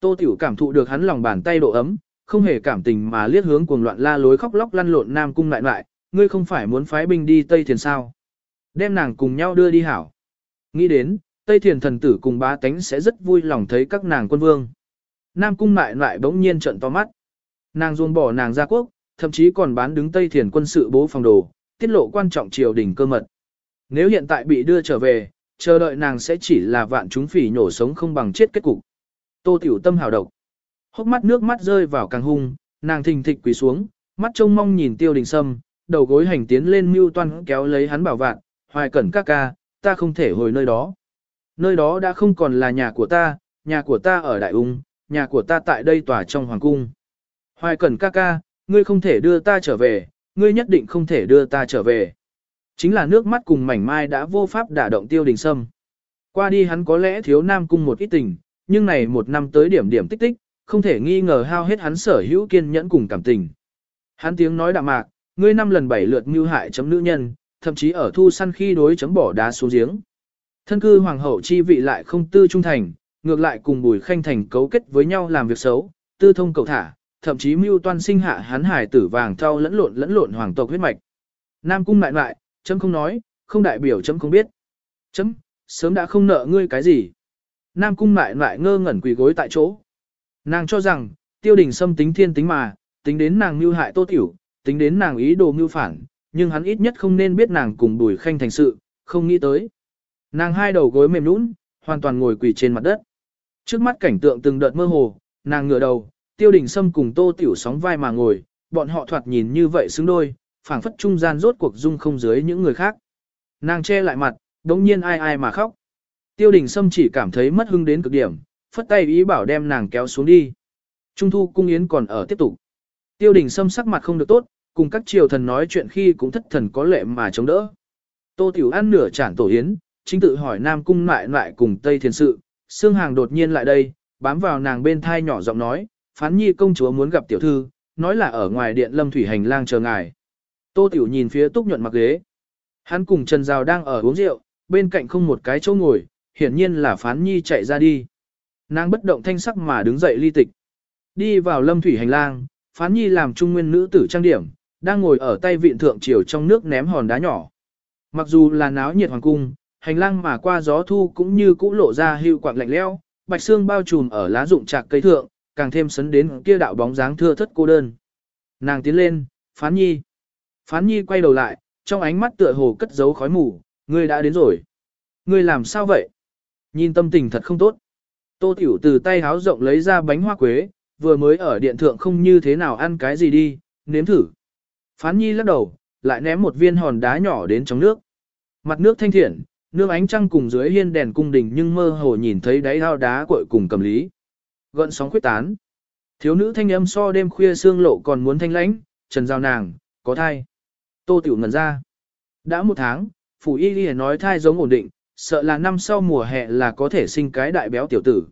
Tô Tiểu cảm thụ được hắn lòng bàn tay độ ấm, không hề cảm tình mà liếc hướng cuồng loạn la lối khóc lóc lăn lộn Nam Cung lại lại, ngươi không phải muốn phái binh đi Tây Thiền sao? Đem nàng cùng nhau đưa đi hảo. Nghĩ đến, Tây Thiền thần tử cùng bá tánh sẽ rất vui lòng thấy các nàng quân vương. Nam Cung lại lại bỗng nhiên trận to mắt. Nàng ruông bỏ nàng ra quốc, thậm chí còn bán đứng Tây Thiền quân sự bố phòng đồ, tiết lộ quan trọng triều đình cơ mật. Nếu hiện tại bị đưa trở về, chờ đợi nàng sẽ chỉ là vạn chúng phỉ nhổ sống không bằng chết kết cục. Tô Tiểu Tâm hào độc. Hốc mắt nước mắt rơi vào càng hung, nàng thình thịch quỳ xuống, mắt trông mong nhìn Tiêu Đình Sâm, đầu gối hành tiến lên mưu toan kéo lấy hắn bảo vạn, hoài cẩn các ca, ta không thể hồi nơi đó. Nơi đó đã không còn là nhà của ta, nhà của ta ở Đại Ung, nhà của ta tại đây tòa trong Hoàng Cung. Hoài cẩn ca ca, ngươi không thể đưa ta trở về, ngươi nhất định không thể đưa ta trở về. Chính là nước mắt cùng mảnh mai đã vô pháp đả động tiêu đình sâm. Qua đi hắn có lẽ thiếu nam cung một ít tình, nhưng này một năm tới điểm điểm tích tích, không thể nghi ngờ hao hết hắn sở hữu kiên nhẫn cùng cảm tình. Hắn tiếng nói đạm mạc, ngươi năm lần bảy lượt mưu hại chấm nữ nhân, thậm chí ở thu săn khi đối chấm bỏ đá xuống giếng. Thân cư hoàng hậu chi vị lại không tư trung thành, ngược lại cùng bùi khanh thành cấu kết với nhau làm việc xấu, tư thông cầu thả, thậm chí mưu toan sinh hạ hắn hải tử vàng thau lẫn lộn lẫn lộn hoàng tộc huyết mạch. Nam cung lại lại, chấm không nói, không đại biểu chấm không biết. Chấm, sớm đã không nợ ngươi cái gì. Nam cung lại lại ngơ ngẩn quỳ gối tại chỗ. Nàng cho rằng, tiêu đình xâm tính thiên tính mà, tính đến nàng mưu hại tô tiểu, tính đến nàng ý đồ mưu phản, nhưng hắn ít nhất không nên biết nàng cùng đùi khanh thành sự, không nghĩ tới. Nàng hai đầu gối mềm nũng, hoàn toàn ngồi quỳ trên mặt đất. Trước mắt cảnh tượng từng đợt mơ hồ, nàng ngửa đầu, tiêu đình sâm cùng tô tiểu sóng vai mà ngồi, bọn họ thoạt nhìn như vậy xứng đôi, phảng phất trung gian rốt cuộc dung không dưới những người khác. Nàng che lại mặt, đống nhiên ai ai mà khóc. Tiêu đình sâm chỉ cảm thấy mất hưng đến cực điểm, phất tay ý bảo đem nàng kéo xuống đi. Trung thu cung yến còn ở tiếp tục. Tiêu đình sâm sắc mặt không được tốt, cùng các triều thần nói chuyện khi cũng thất thần có lệ mà chống đỡ. Tô tiểu ăn nửa chản tổ yến, chính tự hỏi nam cung lại lại cùng Tây Thiền sự, xương hàng đột nhiên lại đây, bám vào nàng bên thai nhỏ giọng nói, phán nhi công chúa muốn gặp tiểu thư, nói là ở ngoài điện lâm thủy hành lang chờ ngài. Tô Tiểu nhìn phía túc nhuận mặc ghế. Hắn cùng Trần Giao đang ở uống rượu, bên cạnh không một cái chỗ ngồi, hiển nhiên là phán nhi chạy ra đi. Nàng bất động thanh sắc mà đứng dậy ly tịch. Đi vào lâm thủy hành lang, phán nhi làm trung nguyên nữ tử trang điểm, đang ngồi ở tay vịn thượng triều trong nước ném hòn đá nhỏ. Mặc dù là náo nhiệt hoàng cung, hành lang mà qua gió thu cũng như cũ lộ ra hưu quạng lạnh leo, bạch xương bao trùm ở lá rụng trạc cây thượng, càng thêm sấn đến kia đạo bóng dáng thưa thất cô đơn. Nàng tiến lên, phán nhi. Phán nhi quay đầu lại, trong ánh mắt tựa hồ cất giấu khói mù, ngươi đã đến rồi. Ngươi làm sao vậy? Nhìn tâm tình thật không tốt. Tô Tiểu từ tay háo rộng lấy ra bánh hoa quế, vừa mới ở điện thượng không như thế nào ăn cái gì đi, nếm thử. Phán nhi lắc đầu, lại ném một viên hòn đá nhỏ đến trong nước. Mặt nước thanh thiện, nước ánh trăng cùng dưới hiên đèn cung đình nhưng mơ hồ nhìn thấy đáy ao đá cội cùng cầm lý. Gợn sóng khuyết tán. Thiếu nữ thanh âm so đêm khuya xương lộ còn muốn thanh lãnh, trần giao nàng, có thai. Tô tiểu ngẩn ra. Đã một tháng, phủ y Ghi nói thai giống ổn định, sợ là năm sau mùa hè là có thể sinh cái đại béo tiểu tử.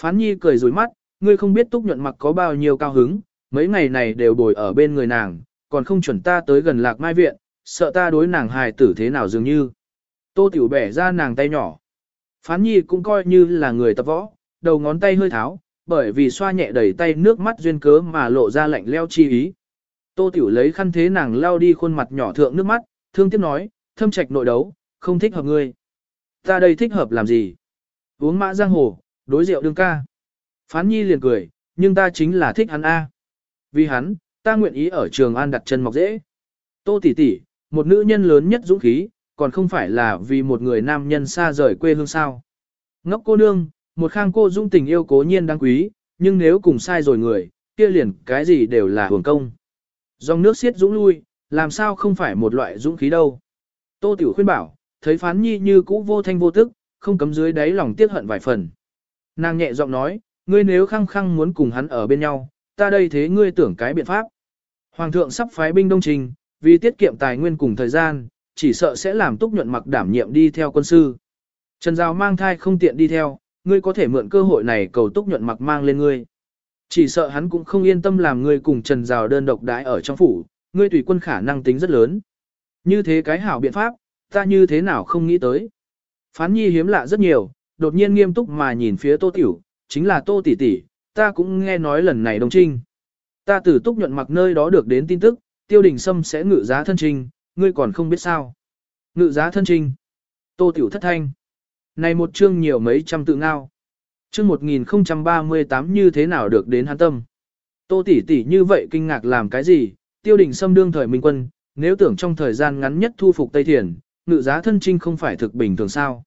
Phán nhi cười rủi mắt, ngươi không biết túc nhuận mặc có bao nhiêu cao hứng, mấy ngày này đều bồi ở bên người nàng, còn không chuẩn ta tới gần lạc mai viện, sợ ta đối nàng hài tử thế nào dường như. Tô tiểu bẻ ra nàng tay nhỏ. Phán nhi cũng coi như là người tập võ, đầu ngón tay hơi tháo, bởi vì xoa nhẹ đầy tay nước mắt duyên cớ mà lộ ra lạnh leo chi ý. Tô Tiểu lấy khăn thế nàng lau đi khuôn mặt nhỏ thượng nước mắt, thương tiếc nói, thâm trạch nội đấu, không thích hợp ngươi. Ta đây thích hợp làm gì? Uống mã giang hồ, đối rượu đương ca. Phán nhi liền cười, nhưng ta chính là thích hắn A. Vì hắn, ta nguyện ý ở trường an đặt chân mọc dễ. Tô tỷ tỷ, một nữ nhân lớn nhất dũng khí, còn không phải là vì một người nam nhân xa rời quê hương sao. Ngốc cô nương, một khang cô dung tình yêu cố nhiên đáng quý, nhưng nếu cùng sai rồi người, kia liền cái gì đều là hưởng công. Dòng nước xiết dũng lui, làm sao không phải một loại dũng khí đâu. Tô Tiểu khuyên bảo, thấy phán nhi như cũ vô thanh vô tức, không cấm dưới đáy lòng tiếc hận vài phần. Nàng nhẹ giọng nói, ngươi nếu khăng khăng muốn cùng hắn ở bên nhau, ta đây thế ngươi tưởng cái biện pháp. Hoàng thượng sắp phái binh đông trình, vì tiết kiệm tài nguyên cùng thời gian, chỉ sợ sẽ làm túc nhuận mặc đảm nhiệm đi theo quân sư. Trần Giao mang thai không tiện đi theo, ngươi có thể mượn cơ hội này cầu túc nhuận mặc mang lên ngươi. Chỉ sợ hắn cũng không yên tâm làm ngươi cùng Trần giao đơn độc đái ở trong phủ, ngươi tùy quân khả năng tính rất lớn. Như thế cái hảo biện pháp, ta như thế nào không nghĩ tới. Phán nhi hiếm lạ rất nhiều, đột nhiên nghiêm túc mà nhìn phía tô tiểu, chính là tô tỷ tỷ, ta cũng nghe nói lần này đồng trinh. Ta từ túc nhuận mặc nơi đó được đến tin tức, tiêu đình sâm sẽ ngự giá thân trinh, ngươi còn không biết sao. Ngự giá thân trinh. Tô tiểu thất thanh. Này một chương nhiều mấy trăm tự ngao. Chương 1038 như thế nào được đến hắn tâm. Tô tỷ tỷ như vậy kinh ngạc làm cái gì, tiêu đình Sâm đương thời minh quân, nếu tưởng trong thời gian ngắn nhất thu phục Tây Thiền, ngự giá thân trinh không phải thực bình thường sao.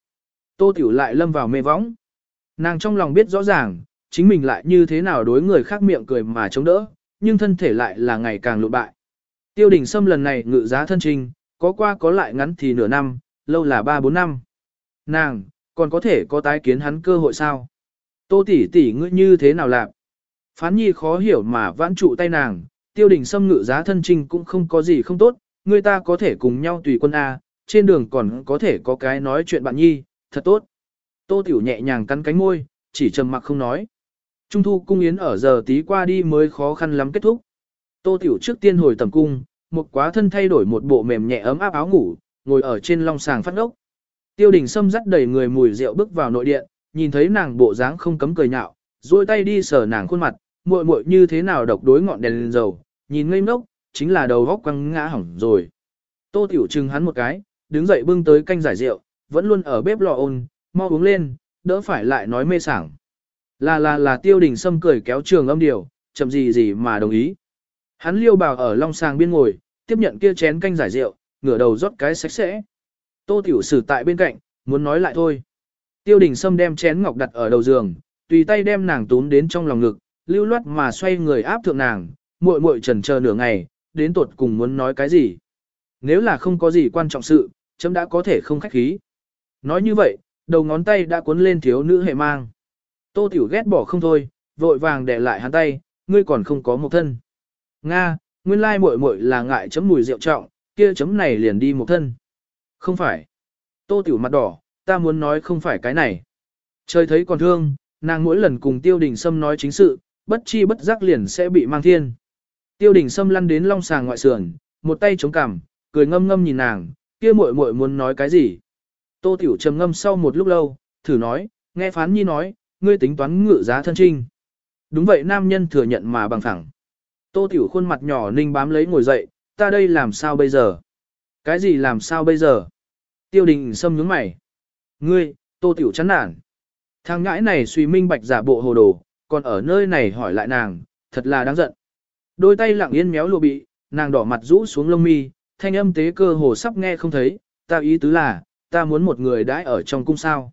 Tô tiểu lại lâm vào mê võng. Nàng trong lòng biết rõ ràng, chính mình lại như thế nào đối người khác miệng cười mà chống đỡ, nhưng thân thể lại là ngày càng lụ bại. Tiêu đình sâm lần này ngự giá thân trinh, có qua có lại ngắn thì nửa năm, lâu là ba bốn năm. Nàng, còn có thể có tái kiến hắn cơ hội sao? Tô tỷ tỷ ngươi như thế nào lạc? Phán nhi khó hiểu mà vãn trụ tay nàng, tiêu đình sâm ngự giá thân trinh cũng không có gì không tốt, người ta có thể cùng nhau tùy quân A, trên đường còn có thể có cái nói chuyện bạn nhi, thật tốt. Tô tiểu nhẹ nhàng cắn cánh môi, chỉ trầm mặc không nói. Trung thu cung yến ở giờ tí qua đi mới khó khăn lắm kết thúc. Tô tiểu trước tiên hồi tầm cung, một quá thân thay đổi một bộ mềm nhẹ ấm áp áo ngủ, ngồi ở trên long sàng phát ốc. Tiêu đình sâm dắt đầy người mùi rượu bước vào nội điện, nhìn thấy nàng bộ dáng không cấm cười nhạo, duỗi tay đi sờ nàng khuôn mặt, muội muội như thế nào độc đối ngọn đèn lên dầu, nhìn ngây ngốc, chính là đầu góc quăng ngã hỏng rồi. Tô Tiểu Trừng hắn một cái, đứng dậy bưng tới canh giải rượu, vẫn luôn ở bếp lò ôn, mau uống lên, đỡ phải lại nói mê sảng. Là là là tiêu đình sâm cười kéo trường âm điều, chậm gì gì mà đồng ý. Hắn liêu bào ở long sàng biên ngồi, tiếp nhận kia chén canh giải rượu, ngửa đầu rót cái sạch sẽ. Tô Tiểu Sử tại bên cạnh, muốn nói lại thôi. Tiêu đình sâm đem chén ngọc đặt ở đầu giường, tùy tay đem nàng tún đến trong lòng ngực, lưu loát mà xoay người áp thượng nàng, muội muội trần chờ nửa ngày, đến tuột cùng muốn nói cái gì. Nếu là không có gì quan trọng sự, chấm đã có thể không khách khí. Nói như vậy, đầu ngón tay đã cuốn lên thiếu nữ hệ mang. Tô Tiểu ghét bỏ không thôi, vội vàng để lại hắn tay, ngươi còn không có một thân. Nga, nguyên lai muội muội là ngại chấm mùi rượu trọng, kia chấm này liền đi một thân. Không phải. Tô Tiểu mặt đỏ, ta muốn nói không phải cái này. Trời thấy còn thương, nàng mỗi lần cùng Tiêu Đình Sâm nói chính sự, bất chi bất giác liền sẽ bị mang thiên. Tiêu Đình Sâm lăn đến long sàng ngoại sườn, một tay chống cằm, cười ngâm ngâm nhìn nàng, kia muội muội muốn nói cái gì. Tô Tiểu trầm ngâm sau một lúc lâu, thử nói, nghe phán nhi nói, ngươi tính toán ngự giá thân trinh. Đúng vậy nam nhân thừa nhận mà bằng thẳng. Tô Tiểu khuôn mặt nhỏ ninh bám lấy ngồi dậy, ta đây làm sao bây giờ? Cái gì làm sao bây giờ? Tiêu đình xâm nhướng mày. Ngươi, Tô Tiểu chán nản. Thằng ngãi này suy minh bạch giả bộ hồ đồ, còn ở nơi này hỏi lại nàng, thật là đáng giận. Đôi tay lặng yên méo lụa bị, nàng đỏ mặt rũ xuống lông mi, thanh âm tế cơ hồ sắp nghe không thấy, ta ý tứ là, ta muốn một người đãi ở trong cung sao.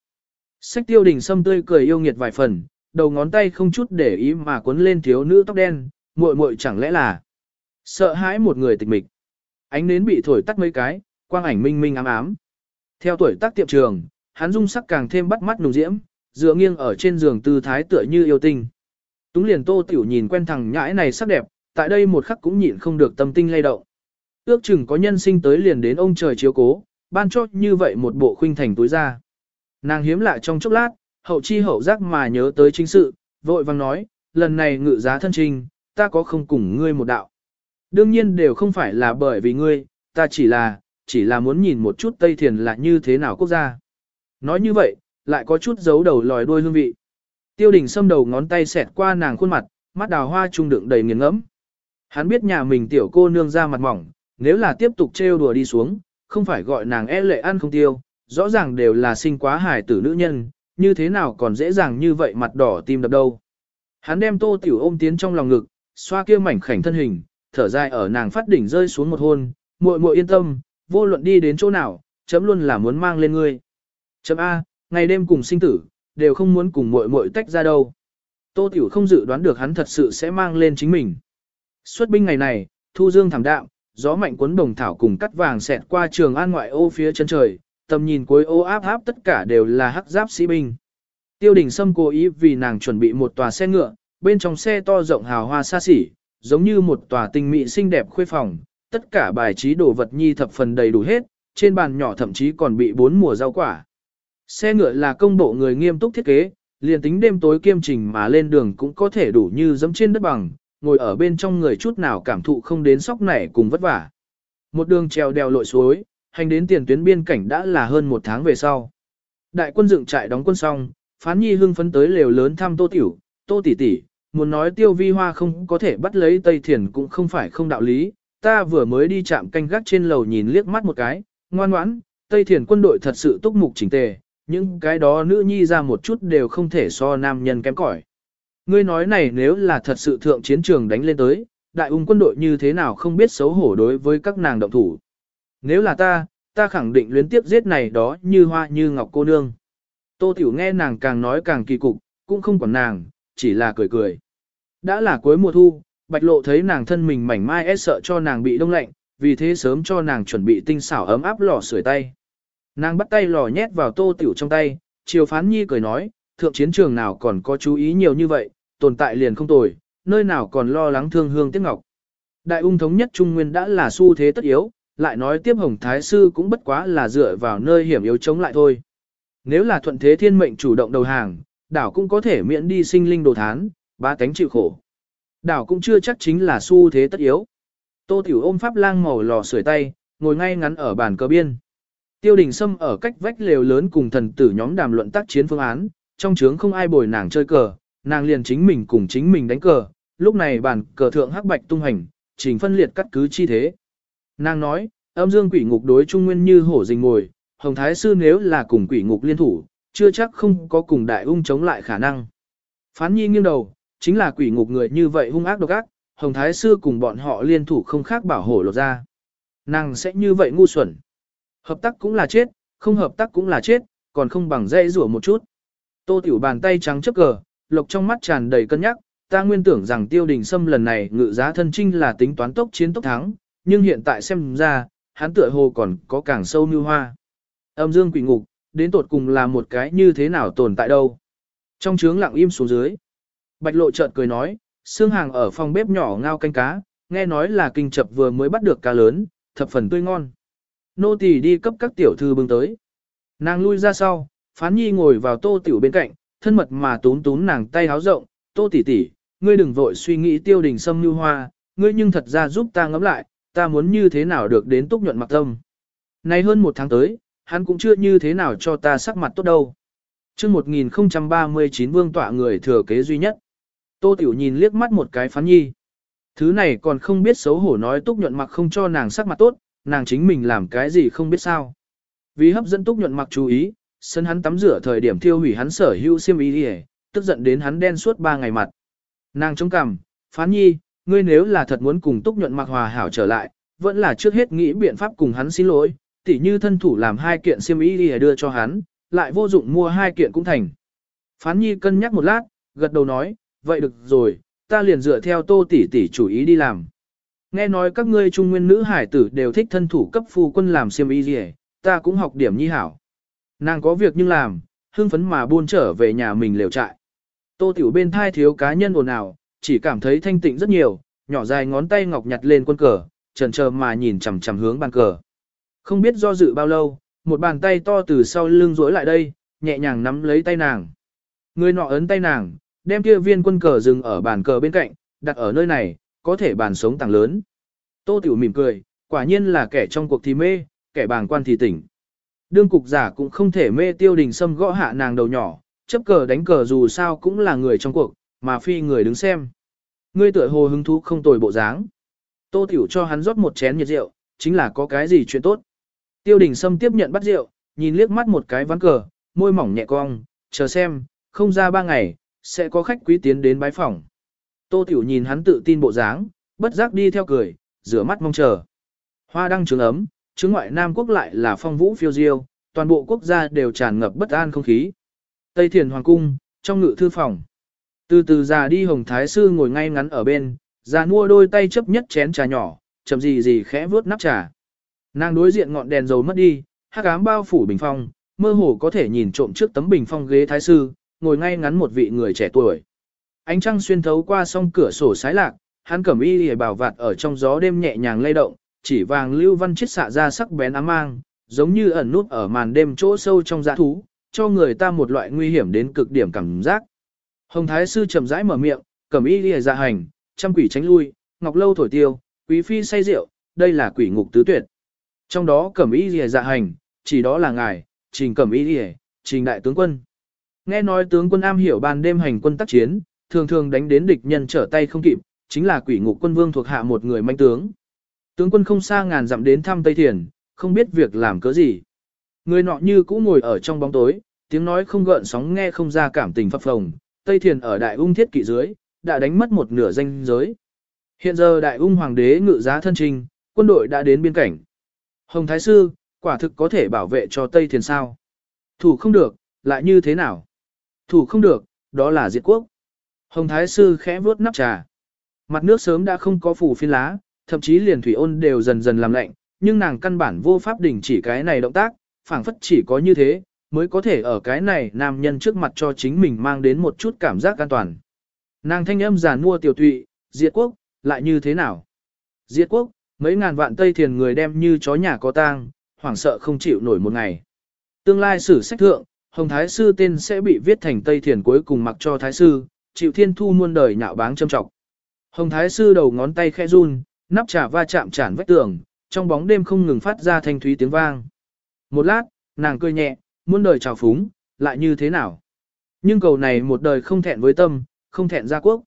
Sách tiêu đình sâm tươi cười yêu nghiệt vài phần, đầu ngón tay không chút để ý mà cuốn lên thiếu nữ tóc đen, muội muội chẳng lẽ là sợ hãi một người tịch mịch. Ánh nến bị thổi tắt mấy cái, quang ảnh minh minh ám ám. Theo tuổi tác tiệm trường, hắn dung sắc càng thêm bắt mắt nùng diễm, dựa nghiêng ở trên giường tư thái tựa như yêu tinh. Túng liền tô tiểu nhìn quen thằng nhãi này sắc đẹp, tại đây một khắc cũng nhịn không được tâm tinh lay động. Ước chừng có nhân sinh tới liền đến ông trời chiếu cố, ban cho như vậy một bộ khuynh thành túi ra. Nàng hiếm lạ trong chốc lát, hậu chi hậu giác mà nhớ tới chính sự, vội vang nói, lần này ngự giá thân trình, ta có không cùng ngươi một đạo. Đương nhiên đều không phải là bởi vì ngươi, ta chỉ là, chỉ là muốn nhìn một chút Tây Thiền là như thế nào quốc gia. Nói như vậy, lại có chút giấu đầu lòi đuôi hương vị. Tiêu đình xâm đầu ngón tay xẹt qua nàng khuôn mặt, mắt đào hoa trung đựng đầy nghiền ngẫm. Hắn biết nhà mình tiểu cô nương ra mặt mỏng, nếu là tiếp tục trêu đùa đi xuống, không phải gọi nàng e lệ ăn không tiêu, rõ ràng đều là sinh quá hài tử nữ nhân, như thế nào còn dễ dàng như vậy mặt đỏ tim đập đâu. Hắn đem tô tiểu ôm tiến trong lòng ngực, xoa kia mảnh khảnh thân hình, thở dài ở nàng phát đỉnh rơi xuống một hôn, muội muội yên tâm, vô luận đi đến chỗ nào, chấm luôn là muốn mang lên ngươi. Chấm A, ngày đêm cùng sinh tử, đều không muốn cùng muội muội tách ra đâu. Tô Tiểu không dự đoán được hắn thật sự sẽ mang lên chính mình. Xuất binh ngày này, thu dương thảm đạm, gió mạnh cuốn đồng thảo cùng cắt vàng xẹt qua trường an ngoại ô phía chân trời, tầm nhìn cuối ô áp áp tất cả đều là hắc giáp sĩ binh. Tiêu đình Sâm cố ý vì nàng chuẩn bị một tòa xe ngựa, bên trong xe to rộng hào hoa xa xỉ, giống như một tòa tinh mỹ xinh đẹp khuê phòng, tất cả bài trí đồ vật nhi thập phần đầy đủ hết, trên bàn nhỏ thậm chí còn bị bốn mùa rau quả. Xe ngựa là công bộ người nghiêm túc thiết kế, liền tính đêm tối kiêm trình mà lên đường cũng có thể đủ như dẫm trên đất bằng, ngồi ở bên trong người chút nào cảm thụ không đến sóc nảy cùng vất vả. Một đường treo đèo lội suối, hành đến tiền tuyến biên cảnh đã là hơn một tháng về sau. Đại quân dựng trại đóng quân xong, phán nhi hưng phấn tới lều lớn thăm tô tiểu, tô tỷ tỷ, muốn nói tiêu vi hoa không có thể bắt lấy Tây Thiền cũng không phải không đạo lý, ta vừa mới đi chạm canh gác trên lầu nhìn liếc mắt một cái, ngoan ngoãn, Tây Thiền quân đội thật sự túc mục chỉnh tề, những cái đó nữ nhi ra một chút đều không thể so nam nhân kém cỏi. Ngươi nói này nếu là thật sự thượng chiến trường đánh lên tới, đại ung quân đội như thế nào không biết xấu hổ đối với các nàng động thủ. Nếu là ta, ta khẳng định luyến tiếp giết này đó như hoa như ngọc cô nương. Tô Tiểu nghe nàng càng nói càng kỳ cục, cũng không quản nàng, chỉ là cười cười. Đã là cuối mùa thu, bạch lộ thấy nàng thân mình mảnh mai e sợ cho nàng bị đông lạnh, vì thế sớm cho nàng chuẩn bị tinh xảo ấm áp lò sưởi tay. Nàng bắt tay lò nhét vào tô tiểu trong tay, chiều phán nhi cười nói, thượng chiến trường nào còn có chú ý nhiều như vậy, tồn tại liền không tồi, nơi nào còn lo lắng thương hương tiếc ngọc. Đại ung thống nhất Trung Nguyên đã là xu thế tất yếu, lại nói tiếp Hồng Thái Sư cũng bất quá là dựa vào nơi hiểm yếu chống lại thôi. Nếu là thuận thế thiên mệnh chủ động đầu hàng, đảo cũng có thể miễn đi sinh linh đồ thán, ba cánh chịu khổ. Đảo cũng chưa chắc chính là xu thế tất yếu. Tô Tiểu ôm pháp lang màu lò sưởi tay, ngồi ngay ngắn ở bàn cờ biên. Tiêu đình Sâm ở cách vách lều lớn cùng thần tử nhóm đàm luận tác chiến phương án, trong trướng không ai bồi nàng chơi cờ, nàng liền chính mình cùng chính mình đánh cờ, lúc này bàn cờ thượng hắc bạch tung hành, trình phân liệt cắt cứ chi thế. Nàng nói, âm dương quỷ ngục đối trung nguyên như hổ rình ngồi, hồng thái sư nếu là cùng quỷ ngục liên thủ, chưa chắc không có cùng đại ung chống lại khả năng. Phán nhi nghiêng đầu, chính là quỷ ngục người như vậy hung ác độc ác, hồng thái sư cùng bọn họ liên thủ không khác bảo hổ lột ra. Nàng sẽ như vậy ngu xuẩn. Hợp tác cũng là chết, không hợp tác cũng là chết, còn không bằng dây rủa một chút. Tô tiểu bàn tay trắng chấp cờ, lộc trong mắt tràn đầy cân nhắc, ta nguyên tưởng rằng tiêu đình sâm lần này ngự giá thân trinh là tính toán tốc chiến tốc thắng, nhưng hiện tại xem ra, hắn tựa hồ còn có càng sâu như hoa. Âm dương quỷ ngục, đến tột cùng là một cái như thế nào tồn tại đâu. Trong trướng lặng im xuống dưới. Bạch lộ chợt cười nói, xương hàng ở phòng bếp nhỏ ngao canh cá, nghe nói là kinh chập vừa mới bắt được cá lớn, thập phần tươi ngon. Nô tỳ đi cấp các tiểu thư bưng tới. Nàng lui ra sau, phán nhi ngồi vào tô tiểu bên cạnh, thân mật mà tún tún nàng tay háo rộng, tô tỷ tỷ, ngươi đừng vội suy nghĩ tiêu đình sâm như hoa, ngươi nhưng thật ra giúp ta ngẫm lại, ta muốn như thế nào được đến túc nhuận mặc tâm. Nay hơn một tháng tới, hắn cũng chưa như thế nào cho ta sắc mặt tốt đâu. chương 1039 vương tọa người thừa kế duy nhất. Tô Tiểu nhìn liếc mắt một cái phán nhi. Thứ này còn không biết xấu hổ nói túc nhuận mặc không cho nàng sắc mặt tốt, nàng chính mình làm cái gì không biết sao. Vì hấp dẫn túc nhuận mặc chú ý, sân hắn tắm rửa thời điểm thiêu hủy hắn sở hữu xiêm y đi tức giận đến hắn đen suốt ba ngày mặt. Nàng chống cằm, phán nhi, ngươi nếu là thật muốn cùng túc nhuận mặc hòa hảo trở lại, vẫn là trước hết nghĩ biện pháp cùng hắn xin lỗi, tỉ như thân thủ làm hai kiện xiêm y đi đưa cho hắn, lại vô dụng mua hai kiện cũng thành. Phán nhi cân nhắc một lát, gật đầu nói, vậy được rồi, ta liền dựa theo tô tỷ tỷ chủ ý đi làm. Nghe nói các ngươi trung nguyên nữ hải tử đều thích thân thủ cấp phu quân làm xiêm y gì, ta cũng học điểm nhi hảo. Nàng có việc nhưng làm, hưng phấn mà buôn trở về nhà mình lều trại. Tô tiểu bên thai thiếu cá nhân ồn ào, chỉ cảm thấy thanh tịnh rất nhiều, nhỏ dài ngón tay ngọc nhặt lên quân cờ, trần chờ mà nhìn chằm chằm hướng bàn cờ. Không biết do dự bao lâu, một bàn tay to từ sau lưng duỗi lại đây, nhẹ nhàng nắm lấy tay nàng. Người nọ ấn tay nàng, đem kia viên quân cờ dừng ở bàn cờ bên cạnh, đặt ở nơi này, có thể bàn sống tàng lớn. Tô Tiểu mỉm cười, quả nhiên là kẻ trong cuộc thì mê, kẻ bàng quan thì tỉnh. Đương cục giả cũng không thể mê tiêu đình sâm gõ hạ nàng đầu nhỏ, chấp cờ đánh cờ dù sao cũng là người trong cuộc, mà phi người đứng xem. Ngươi tựa hồ hứng thú không tồi bộ dáng. Tô Tiểu cho hắn rót một chén nhiệt rượu, chính là có cái gì chuyện tốt. Tiêu đình sâm tiếp nhận bắt rượu, nhìn liếc mắt một cái ván cờ, môi mỏng nhẹ cong, chờ xem, không ra ba ngày, sẽ có khách quý tiến đến bái phòng. Tô Tiểu nhìn hắn tự tin bộ dáng, bất giác đi theo cười, rửa mắt mong chờ. Hoa đang trứng ấm, chứ ngoại Nam quốc lại là phong vũ phiêu diêu, toàn bộ quốc gia đều tràn ngập bất an không khí. Tây Thiền Hoàng Cung, trong ngự thư phòng. Từ từ già đi Hồng Thái Sư ngồi ngay ngắn ở bên, già mua đôi tay chấp nhất chén trà nhỏ, chậm gì gì khẽ vướt nắp trà. Nàng đối diện ngọn đèn dầu mất đi, hắc ám bao phủ bình phong, mơ hồ có thể nhìn trộm trước tấm bình phong ghế Thái Sư, ngồi ngay ngắn một vị người trẻ tuổi. Ánh trăng xuyên thấu qua song cửa sổ sái lạc, hắn cẩm y lìa bảo vạt ở trong gió đêm nhẹ nhàng lay động, chỉ vàng lưu văn chiết xạ ra sắc bén ám mang, giống như ẩn nút ở màn đêm chỗ sâu trong dã thú, cho người ta một loại nguy hiểm đến cực điểm cảm giác. Hồng Thái sư chậm rãi mở miệng, cẩm y lìa dạ hành, trăm quỷ tránh lui, ngọc lâu thổi tiêu, quý phi say rượu, đây là quỷ ngục tứ tuyệt. Trong đó cẩm y lìa dạ hành, chỉ đó là ngài, trình cẩm y lìa, trình đại tướng quân. Nghe nói tướng quân am hiểu ban đêm hành quân tác chiến, thường thường đánh đến địch nhân trở tay không kịp, chính là quỷ ngục quân vương thuộc hạ một người manh tướng. Tướng quân không xa ngàn dặm đến thăm Tây Thiền, không biết việc làm cớ gì. Người nọ như cũ ngồi ở trong bóng tối, tiếng nói không gợn sóng nghe không ra cảm tình phập phồng. Tây Thiền ở đại ung thiết kỵ dưới, đã đánh mất một nửa danh giới. Hiện giờ đại ung hoàng đế ngự giá thân trình, quân đội đã đến biên cảnh. Hồng Thái Sư, quả thực có thể bảo vệ cho Tây Thiền sao. Thủ không được, lại như thế nào? Thủ không được, đó là diệt quốc. Hồng Thái Sư khẽ vuốt nắp trà. Mặt nước sớm đã không có phủ phiến lá, thậm chí liền thủy ôn đều dần dần làm lạnh, nhưng nàng căn bản vô pháp đình chỉ cái này động tác, phảng phất chỉ có như thế, mới có thể ở cái này nam nhân trước mặt cho chính mình mang đến một chút cảm giác an toàn. Nàng thanh âm giàn mua tiểu tụy, diệt quốc, lại như thế nào? Diệt quốc, mấy ngàn vạn Tây Thiền người đem như chó nhà có tang, hoảng sợ không chịu nổi một ngày. Tương lai sử sách thượng, Hồng Thái Sư tên sẽ bị viết thành Tây Thiền cuối cùng mặc cho Thái Sư, chịu thiên thu muôn đời nhạo báng châm trọng. Hồng Thái Sư đầu ngón tay khẽ run, nắp trà va chạm chản vách tường, trong bóng đêm không ngừng phát ra thanh thúy tiếng vang. Một lát, nàng cười nhẹ, muôn đời trào phúng, lại như thế nào? Nhưng cầu này một đời không thẹn với tâm, không thẹn gia quốc.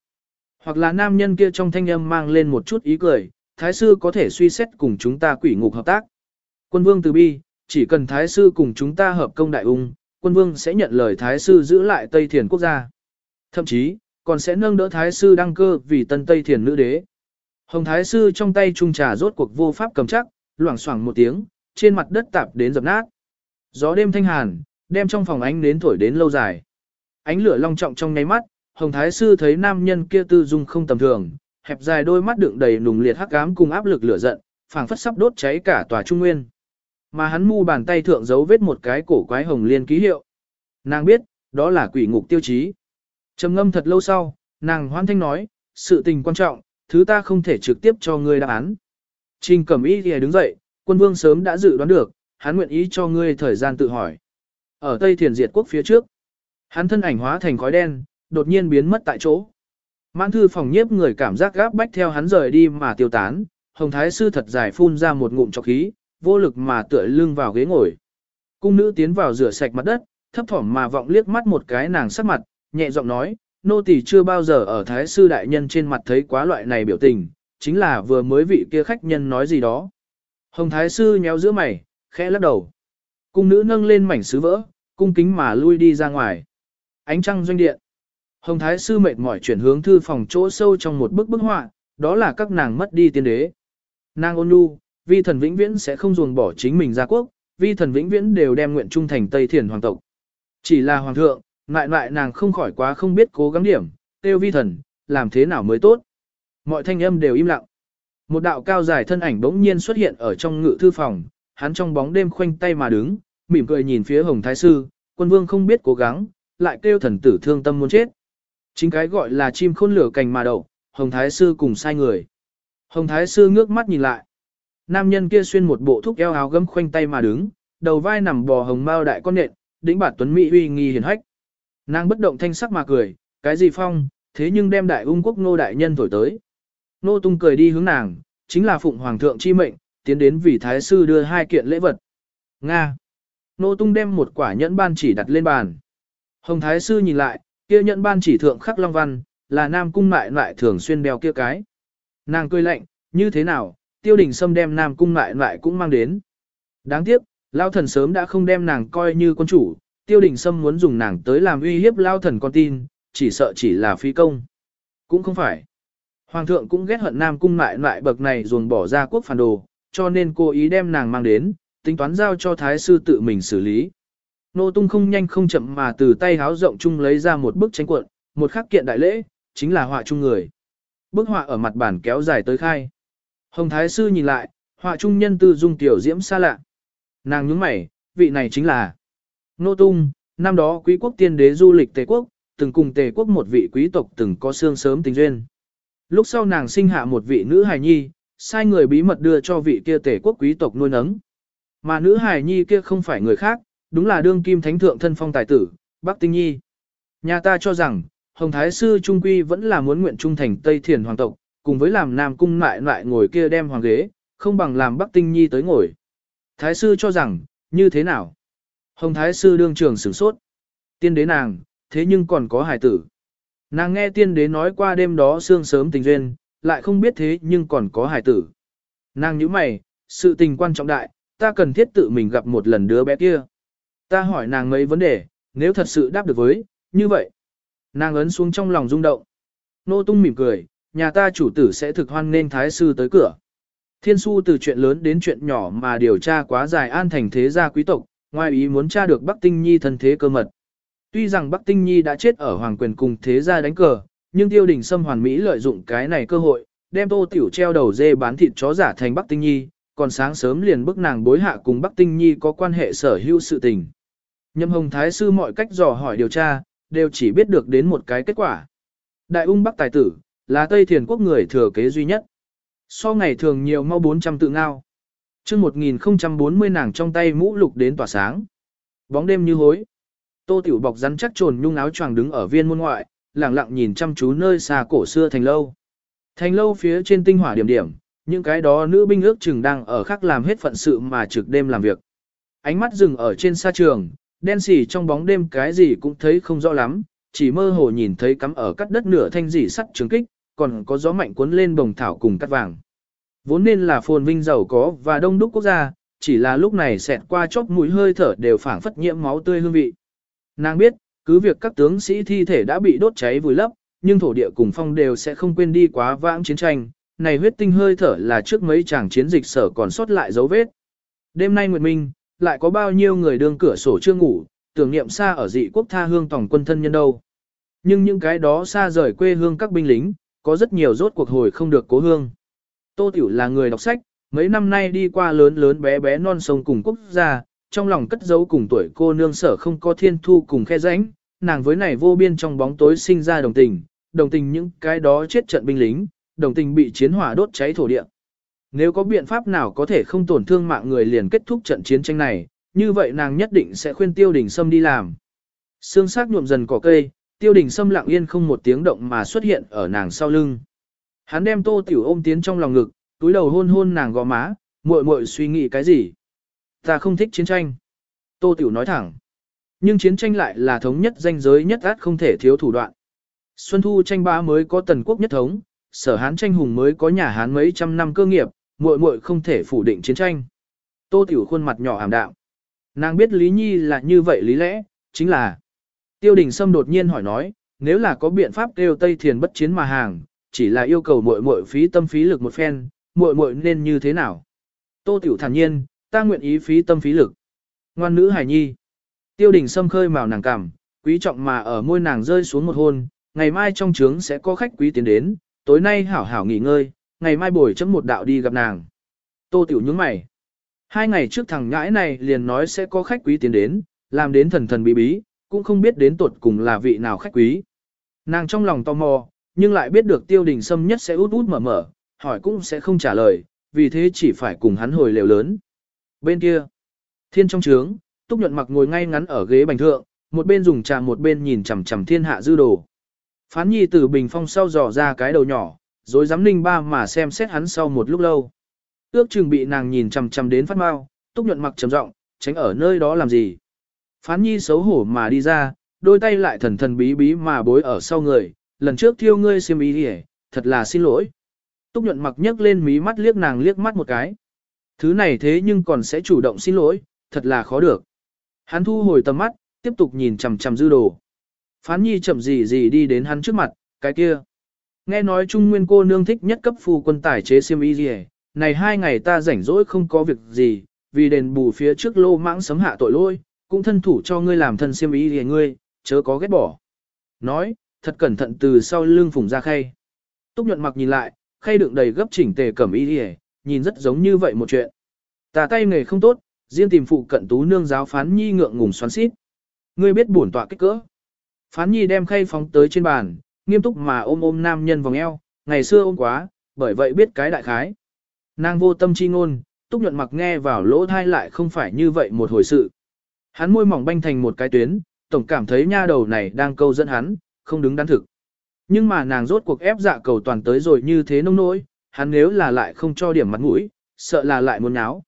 Hoặc là nam nhân kia trong thanh âm mang lên một chút ý cười, thái sư có thể suy xét cùng chúng ta quỷ ngục hợp tác. Quân vương từ bi, chỉ cần thái sư cùng chúng ta hợp công đại ung, quân vương sẽ nhận lời thái sư giữ lại Tây Thiền quốc gia. Thậm chí, còn sẽ nâng đỡ thái sư đăng cơ vì tân Tây Thiền nữ đế. Hồng thái sư trong tay trung trà rốt cuộc vô pháp cầm chắc, loảng xoảng một tiếng, trên mặt đất tạp đến dập nát. Gió đêm thanh hàn, đem trong phòng ánh đến thổi đến lâu dài. Ánh lửa long trọng trong nháy mắt, Hồng Thái Sư thấy nam nhân kia tư dung không tầm thường, hẹp dài đôi mắt đựng đầy nùng liệt hắc ám cùng áp lực lửa giận, phảng phất sắp đốt cháy cả tòa trung nguyên. Mà hắn mu bàn tay thượng dấu vết một cái cổ quái hồng liên ký hiệu. Nàng biết, đó là quỷ ngục tiêu chí. Trầm ngâm thật lâu sau, nàng hoan thanh nói, sự tình quan trọng, thứ ta không thể trực tiếp cho ngươi đáp án. Trình Cẩm Y thì đứng dậy, quân vương sớm đã dự đoán được, hắn nguyện ý cho ngươi thời gian tự hỏi. Ở Tây Thiền Diệt Quốc phía trước, hắn thân ảnh hóa thành khói đen, đột nhiên biến mất tại chỗ. Mãn thư phòng nhiếp người cảm giác gáp bách theo hắn rời đi mà tiêu tán, Hồng Thái Sư thật dài phun ra một ngụm trọc khí, vô lực mà tựa lưng vào ghế ngồi. Cung nữ tiến vào rửa sạch mặt đất, thấp thỏm mà vọng liếc mắt một cái nàng sắc mặt, nhẹ giọng nói, nô tỳ chưa bao giờ ở Thái Sư Đại Nhân trên mặt thấy quá loại này biểu tình, chính là vừa mới vị kia khách nhân nói gì đó. Hồng Thái Sư nhéo giữa mày, khẽ lắc đầu. Cung nữ nâng lên mảnh sứ vỡ, cung kính mà lui đi ra ngoài. Ánh trăng doanh điện. Hồng Thái Sư mệt mỏi chuyển hướng thư phòng chỗ sâu trong một bức bức họa, đó là các nàng mất đi tiên đế. Nàng ôn nhu, vi thần vĩnh viễn sẽ không ruồng bỏ chính mình ra quốc, vi thần vĩnh viễn đều đem nguyện trung thành Tây Thiền hoàng tộc. Chỉ là hoàng thượng, ngại ngại nàng không khỏi quá không biết cố gắng điểm, tiêu vi thần, làm thế nào mới tốt. Mọi thanh âm đều im lặng. Một đạo cao dài thân ảnh bỗng nhiên xuất hiện ở trong ngự thư phòng, hắn trong bóng đêm khoanh tay mà đứng, mỉm cười nhìn phía Hồng Thái Sư, quân vương không biết cố gắng, lại kêu thần tử thương tâm muốn chết. Chính cái gọi là chim khôn lửa cành mà đậu, Hồng Thái Sư cùng sai người. Hồng Thái Sư ngước mắt nhìn lại. Nam nhân kia xuyên một bộ thúc eo áo gấm khoanh tay mà đứng, đầu vai nằm bò hồng mao đại con nện, đỉnh bản tuấn mỹ uy nghi hiền hách. Nàng bất động thanh sắc mà cười, cái gì phong, thế nhưng đem đại ung quốc nô đại nhân thổi tới. Nô tung cười đi hướng nàng, chính là phụng hoàng thượng chi mệnh, tiến đến vì thái sư đưa hai kiện lễ vật. Nga. Nô tung đem một quả nhẫn ban chỉ đặt lên bàn. Hồng thái sư nhìn lại, kia nhẫn ban chỉ thượng khắc long văn, là nam cung mại lại thường xuyên đeo kia cái. Nàng cười lạnh, như thế nào, tiêu đình sâm đem nam cung mại lại cũng mang đến. Đáng tiếc, lao thần sớm đã không đem nàng coi như quân chủ, tiêu đình sâm muốn dùng nàng tới làm uy hiếp lao thần con tin, chỉ sợ chỉ là phi công. Cũng không phải. Hoàng thượng cũng ghét hận nam cung mại lại bậc này ruồn bỏ ra quốc phản đồ, cho nên cô ý đem nàng mang đến, tính toán giao cho thái sư tự mình xử lý. Nô tung không nhanh không chậm mà từ tay háo rộng chung lấy ra một bức tranh cuộn, một khắc kiện đại lễ, chính là họa chung người. Bức họa ở mặt bản kéo dài tới khai. Hồng Thái Sư nhìn lại, họa trung nhân tư dung tiểu diễm xa lạ. Nàng nhướng mày, vị này chính là Nô Tung, năm đó quý quốc tiên đế du lịch Tề quốc, từng cùng Tề quốc một vị quý tộc từng có xương sớm tình duyên. Lúc sau nàng sinh hạ một vị nữ hài nhi, sai người bí mật đưa cho vị kia Tề quốc quý tộc nuôi nấng. Mà nữ hài nhi kia không phải người khác, đúng là đương kim thánh thượng thân phong tài tử, Bắc Tinh Nhi. Nhà ta cho rằng, Hồng Thái Sư Trung Quy vẫn là muốn nguyện trung thành Tây Thiền Hoàng tộc, cùng với làm Nam Cung lại lại ngồi kia đem hoàng ghế, không bằng làm Bắc Tinh Nhi tới ngồi. Thái Sư cho rằng, như thế nào? Hồng Thái Sư đương trường sửng sốt. Tiên đế nàng, thế nhưng còn có hải tử. Nàng nghe tiên đế nói qua đêm đó sương sớm tình duyên, lại không biết thế nhưng còn có hải tử. Nàng nhíu mày, sự tình quan trọng đại, ta cần thiết tự mình gặp một lần đứa bé kia. Ta hỏi nàng mấy vấn đề, nếu thật sự đáp được với, như vậy. Nàng ấn xuống trong lòng rung động. Nô tung mỉm cười, nhà ta chủ tử sẽ thực hoan nên thái sư tới cửa. Thiên su từ chuyện lớn đến chuyện nhỏ mà điều tra quá dài an thành thế gia quý tộc, ngoài ý muốn tra được Bắc Tinh Nhi thân thế cơ mật. Tuy rằng Bắc Tinh Nhi đã chết ở hoàng quyền cùng thế gia đánh cờ, nhưng tiêu đình Sâm hoàn mỹ lợi dụng cái này cơ hội, đem tô tiểu treo đầu dê bán thịt chó giả thành Bắc Tinh Nhi, còn sáng sớm liền bức nàng bối hạ cùng Bắc Tinh Nhi có quan hệ sở hữu sự tình. Nhâm Hồng Thái Sư mọi cách dò hỏi điều tra, đều chỉ biết được đến một cái kết quả. Đại ung Bắc Tài Tử, là Tây Thiền Quốc người thừa kế duy nhất. So ngày thường nhiều mau 400 tự ngao chương 1040 nàng trong tay mũ lục đến tỏa sáng. Bóng đêm như hối. Tô Tiểu Bọc rắn chắc trồn nhung áo choàng đứng ở viên môn ngoại, lặng lặng nhìn chăm chú nơi xa cổ xưa thành lâu. Thành lâu phía trên tinh hỏa điểm điểm, những cái đó nữ binh ước chừng đang ở khắc làm hết phận sự mà trực đêm làm việc. Ánh mắt dừng ở trên xa trường, đen xỉ trong bóng đêm cái gì cũng thấy không rõ lắm, chỉ mơ hồ nhìn thấy cắm ở cắt đất nửa thanh dỉ sắt trường kích, còn có gió mạnh cuốn lên bồng thảo cùng cắt vàng. Vốn nên là phồn vinh giàu có và đông đúc quốc gia, chỉ là lúc này xẹt qua chóp mũi hơi thở đều phảng phất nhiễm máu tươi hương vị. Nàng biết, cứ việc các tướng sĩ thi thể đã bị đốt cháy vùi lấp, nhưng thổ địa cùng phong đều sẽ không quên đi quá vãng chiến tranh, này huyết tinh hơi thở là trước mấy chàng chiến dịch sở còn sót lại dấu vết. Đêm nay Nguyệt Minh, lại có bao nhiêu người đương cửa sổ chưa ngủ, tưởng niệm xa ở dị quốc tha hương tổng quân thân nhân đâu. Nhưng những cái đó xa rời quê hương các binh lính, có rất nhiều rốt cuộc hồi không được cố hương. Tô Tiểu là người đọc sách, mấy năm nay đi qua lớn lớn bé bé non sông cùng quốc gia, trong lòng cất giấu cùng tuổi cô nương sở không có thiên thu cùng khe rãnh, nàng với này vô biên trong bóng tối sinh ra đồng tình, đồng tình những cái đó chết trận binh lính, đồng tình bị chiến hỏa đốt cháy thổ địa. Nếu có biện pháp nào có thể không tổn thương mạng người liền kết thúc trận chiến tranh này, như vậy nàng nhất định sẽ khuyên tiêu đình sâm đi làm. Sương sắc nhuộm dần cỏ cây, tiêu đình sâm lặng yên không một tiếng động mà xuất hiện ở nàng sau lưng. Hắn đem tô tiểu ôm tiến trong lòng ngực, túi đầu hôn hôn nàng gò má, muội muội suy nghĩ cái gì. Ta không thích chiến tranh. Tô tiểu nói thẳng. Nhưng chiến tranh lại là thống nhất danh giới nhất át không thể thiếu thủ đoạn. Xuân thu tranh bá mới có tần quốc nhất thống, sở hán tranh hùng mới có nhà hán mấy trăm năm cơ nghiệp, muội muội không thể phủ định chiến tranh. Tô Tiểu khuôn mặt nhỏ ảm đạm. Nàng biết Lý Nhi là như vậy lý lẽ, chính là. Tiêu đình Sâm đột nhiên hỏi nói, nếu là có biện pháp kêu Tây Thiền bất chiến mà hàng, chỉ là yêu cầu muội muội phí tâm phí lực một phen, muội muội nên như thế nào? Tô Tiểu thản nhiên, ta nguyện ý phí tâm phí lực. Ngoan nữ hải nhi. Tiêu đình Sâm khơi màu nàng cảm, quý trọng mà ở môi nàng rơi xuống một hôn, ngày mai trong trướng sẽ có khách quý tiến đến, tối nay hảo hảo nghỉ ngơi, ngày mai buổi chấm một đạo đi gặp nàng. Tô Tiểu nhướng mày. Hai ngày trước thằng ngãi này liền nói sẽ có khách quý tiến đến, làm đến thần thần bí bí, cũng không biết đến tuột cùng là vị nào khách quý. Nàng trong lòng tò mò, nhưng lại biết được tiêu đình sâm nhất sẽ út út mở mở, hỏi cũng sẽ không trả lời, vì thế chỉ phải cùng hắn hồi lều lớn. Bên kia, thiên trong trướng, túc nhuận mặc ngồi ngay ngắn ở ghế bành thượng, một bên dùng trà một bên nhìn chằm chằm thiên hạ dư đồ. Phán nhi từ bình phong sau dò ra cái đầu nhỏ, rồi dám ninh ba mà xem xét hắn sau một lúc lâu. Ước chừng bị nàng nhìn chằm chằm đến phát mau, túc nhuận mặc trầm giọng, tránh ở nơi đó làm gì. Phán nhi xấu hổ mà đi ra, đôi tay lại thần thần bí bí mà bối ở sau người, lần trước thiêu ngươi xiêm ý đi thật là xin lỗi. Túc nhuận mặc nhấc lên mí mắt liếc nàng liếc mắt một cái. Thứ này thế nhưng còn sẽ chủ động xin lỗi, thật là khó được. Hắn thu hồi tầm mắt, tiếp tục nhìn chằm chằm dư đồ. Phán nhi chậm gì gì đi đến hắn trước mặt, cái kia. Nghe nói Trung Nguyên cô nương thích nhất cấp phu quân tài chế xiêm y gì này hai ngày ta rảnh rỗi không có việc gì, vì đền bù phía trước lô mãng sấm hạ tội lỗi, cũng thân thủ cho ngươi làm thân xiêm y gì ngươi, chớ có ghét bỏ. Nói, thật cẩn thận từ sau lưng phùng ra khay. Túc nhuận mặc nhìn lại, khay đựng đầy gấp chỉnh tề cẩm y hề, nhìn rất giống như vậy một chuyện. tà tay nghề không tốt, riêng tìm phụ cận tú nương giáo phán nhi ngượng ngùng xoắn xít. Ngươi biết bổn tọa kích cỡ. Phán nhi đem khay phóng tới trên bàn, nghiêm túc mà ôm ôm nam nhân vòng eo, ngày xưa ôm quá, bởi vậy biết cái đại khái. Nàng vô tâm chi ngôn, túc nhuận mặc nghe vào lỗ thai lại không phải như vậy một hồi sự. Hắn môi mỏng banh thành một cái tuyến, tổng cảm thấy nha đầu này đang câu dẫn hắn, không đứng đắn thực. Nhưng mà nàng rốt cuộc ép dạ cầu toàn tới rồi như thế nông nỗi, hắn nếu là lại không cho điểm mặt mũi, sợ là lại muốn nháo.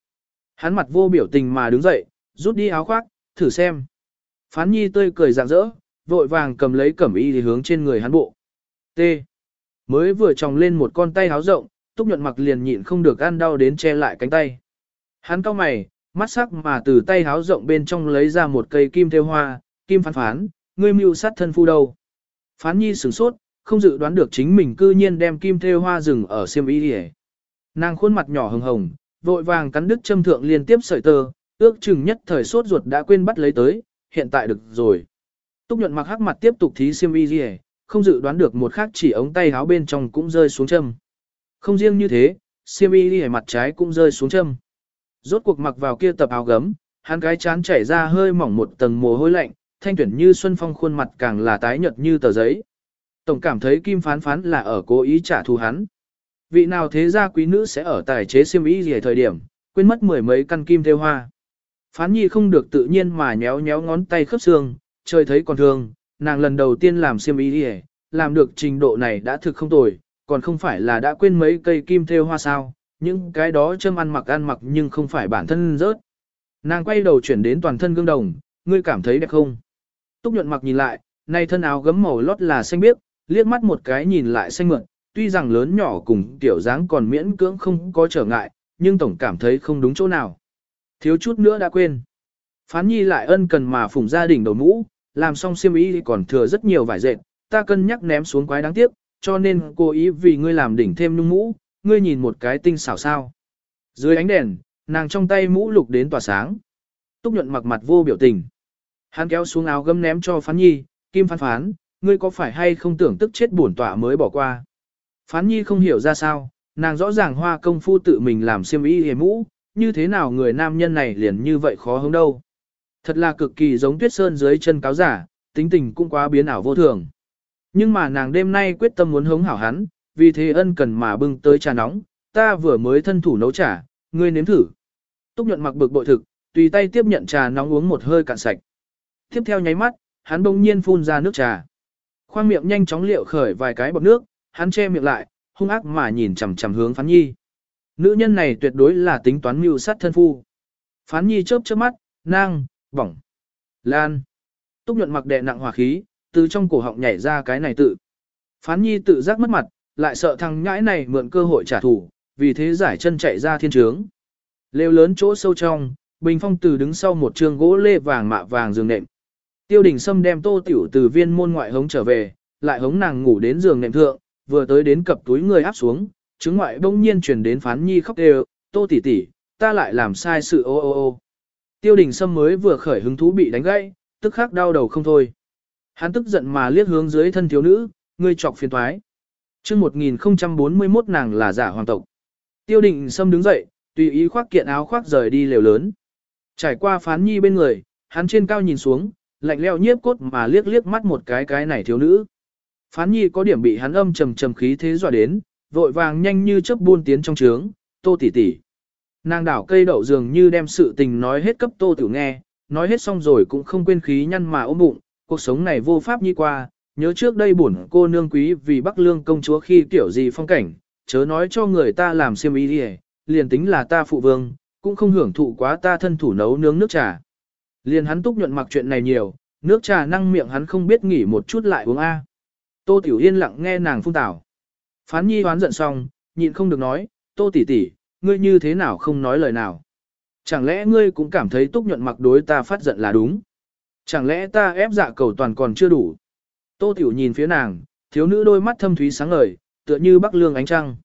Hắn mặt vô biểu tình mà đứng dậy, rút đi áo khoác, thử xem. Phán nhi tươi cười rạng rỡ, vội vàng cầm lấy cẩm y thì hướng trên người hắn bộ. T. Mới vừa tròng lên một con tay háo rộng, túc nhuận mặc liền nhịn không được ăn đau đến che lại cánh tay. Hắn cau mày, mắt sắc mà từ tay háo rộng bên trong lấy ra một cây kim theo hoa, kim phán phán, ngươi mưu sát thân phu đâu. Phán nhi sửng sốt, không dự đoán được chính mình cư nhiên đem kim theo hoa rừng ở xiêm y đi Nàng khuôn mặt nhỏ hồng hồng, vội vàng cắn đứt châm thượng liên tiếp sợi tơ, ước chừng nhất thời sốt ruột đã quên bắt lấy tới, hiện tại được rồi. Túc nhuận mặc hắc mặt tiếp tục thí xiêm y đi không dự đoán được một khắc chỉ ống tay háo bên trong cũng rơi xuống châm. Không riêng như thế, xiêm y đi mặt trái cũng rơi xuống châm. Rốt cuộc mặc vào kia tập áo gấm, hắn cái chán chảy ra hơi mỏng một tầng mồ hôi lạnh, thanh tuyển như xuân phong khuôn mặt càng là tái nhợt như tờ giấy. Tổng cảm thấy kim phán phán là ở cố ý trả thù hắn. Vị nào thế gia quý nữ sẽ ở tài chế xiêm y gì thời điểm, quên mất mười mấy căn kim theo hoa. Phán nhi không được tự nhiên mà nhéo nhéo ngón tay khớp xương, trời thấy còn thương, nàng lần đầu tiên làm xiêm y gì, làm được trình độ này đã thực không tồi, còn không phải là đã quên mấy cây kim theo hoa sao, những cái đó châm ăn mặc ăn mặc nhưng không phải bản thân rớt. Nàng quay đầu chuyển đến toàn thân gương đồng, ngươi cảm thấy đẹp không? Túc nhuận mặc nhìn lại, nay thân áo gấm màu lót là xanh biếc, liếc mắt một cái nhìn lại xanh mượn, tuy rằng lớn nhỏ cùng tiểu dáng còn miễn cưỡng không có trở ngại, nhưng tổng cảm thấy không đúng chỗ nào. Thiếu chút nữa đã quên. Phán nhi lại ân cần mà phủng gia đình đầu mũ, làm xong xiêm y còn thừa rất nhiều vải dệt, ta cân nhắc ném xuống quái đáng tiếc, cho nên cố ý vì ngươi làm đỉnh thêm nhung mũ, ngươi nhìn một cái tinh xảo sao. Dưới ánh đèn, nàng trong tay mũ lục đến tỏa sáng. Túc nhuận mặc mặt vô biểu tình. Hắn kéo xuống áo gấm ném cho phán nhi, kim phán phán, ngươi có phải hay không tưởng tức chết bổn tọa mới bỏ qua. Phán nhi không hiểu ra sao, nàng rõ ràng hoa công phu tự mình làm xiêm y hề mũ, như thế nào người nam nhân này liền như vậy khó hứng đâu. Thật là cực kỳ giống tuyết sơn dưới chân cáo giả, tính tình cũng quá biến ảo vô thường. Nhưng mà nàng đêm nay quyết tâm muốn hống hảo hắn, vì thế ân cần mà bưng tới trà nóng, ta vừa mới thân thủ nấu trà, ngươi nếm thử. Túc nhuận mặc bực bội thực, tùy tay tiếp nhận trà nóng uống một hơi cạn sạch. Tiếp theo nháy mắt, hắn bỗng nhiên phun ra nước trà. Khoang miệng nhanh chóng liệu khởi vài cái bọt nước, hắn che miệng lại, hung ác mà nhìn chằm chằm hướng Phán Nhi. Nữ nhân này tuyệt đối là tính toán mưu sát thân phu. Phán Nhi chớp chớp mắt, nang, bỏng, lan. Túc nhuận mặc đệ nặng hỏa khí, từ trong cổ họng nhảy ra cái này tự. Phán Nhi tự giác mất mặt, lại sợ thằng nhãi này mượn cơ hội trả thù, vì thế giải chân chạy ra thiên trướng. Lêu lớn chỗ sâu trong, Bình Phong từ đứng sau một trường gỗ lê vàng mạ vàng giường nệm. Tiêu đình Sâm đem tô tiểu từ viên môn ngoại hống trở về, lại hống nàng ngủ đến giường nệm thượng, vừa tới đến cập túi người áp xuống, chứng ngoại bỗng nhiên truyền đến phán nhi khóc đều, tô tỷ tỷ, ta lại làm sai sự ô ô ô. Tiêu đình Sâm mới vừa khởi hứng thú bị đánh gãy, tức khắc đau đầu không thôi. Hắn tức giận mà liếc hướng dưới thân thiếu nữ, ngươi chọc phiền toái. chương 1041 nàng là giả hoàng tộc. Tiêu đình Sâm đứng dậy, tùy ý khoác kiện áo khoác rời đi lều lớn. Trải qua phán nhi bên người, hắn trên cao nhìn xuống, lạnh leo nhiếp cốt mà liếc liếc mắt một cái cái này thiếu nữ. Phán nhi có điểm bị hắn âm trầm trầm khí thế dọa đến, vội vàng nhanh như chớp buôn tiến trong trướng, tô tỷ tỷ. Nàng đảo cây đậu dường như đem sự tình nói hết cấp tô tiểu nghe, nói hết xong rồi cũng không quên khí nhăn mà ôm bụng, cuộc sống này vô pháp nhi qua, nhớ trước đây bổn cô nương quý vì Bắc Lương công chúa khi tiểu gì phong cảnh, chớ nói cho người ta làm xiêm ý đi liền tính là ta phụ vương, cũng không hưởng thụ quá ta thân thủ nấu nướng nước trà. Liền hắn túc nhuận mặc chuyện này nhiều, nước trà năng miệng hắn không biết nghỉ một chút lại uống A. Tô Tiểu Yên lặng nghe nàng phun tảo. Phán nhi hoán giận xong, nhịn không được nói, Tô tỷ tỷ, ngươi như thế nào không nói lời nào. Chẳng lẽ ngươi cũng cảm thấy túc nhuận mặc đối ta phát giận là đúng? Chẳng lẽ ta ép dạ cầu toàn còn chưa đủ? Tô Tiểu nhìn phía nàng, thiếu nữ đôi mắt thâm thúy sáng ngời, tựa như bắc lương ánh trăng.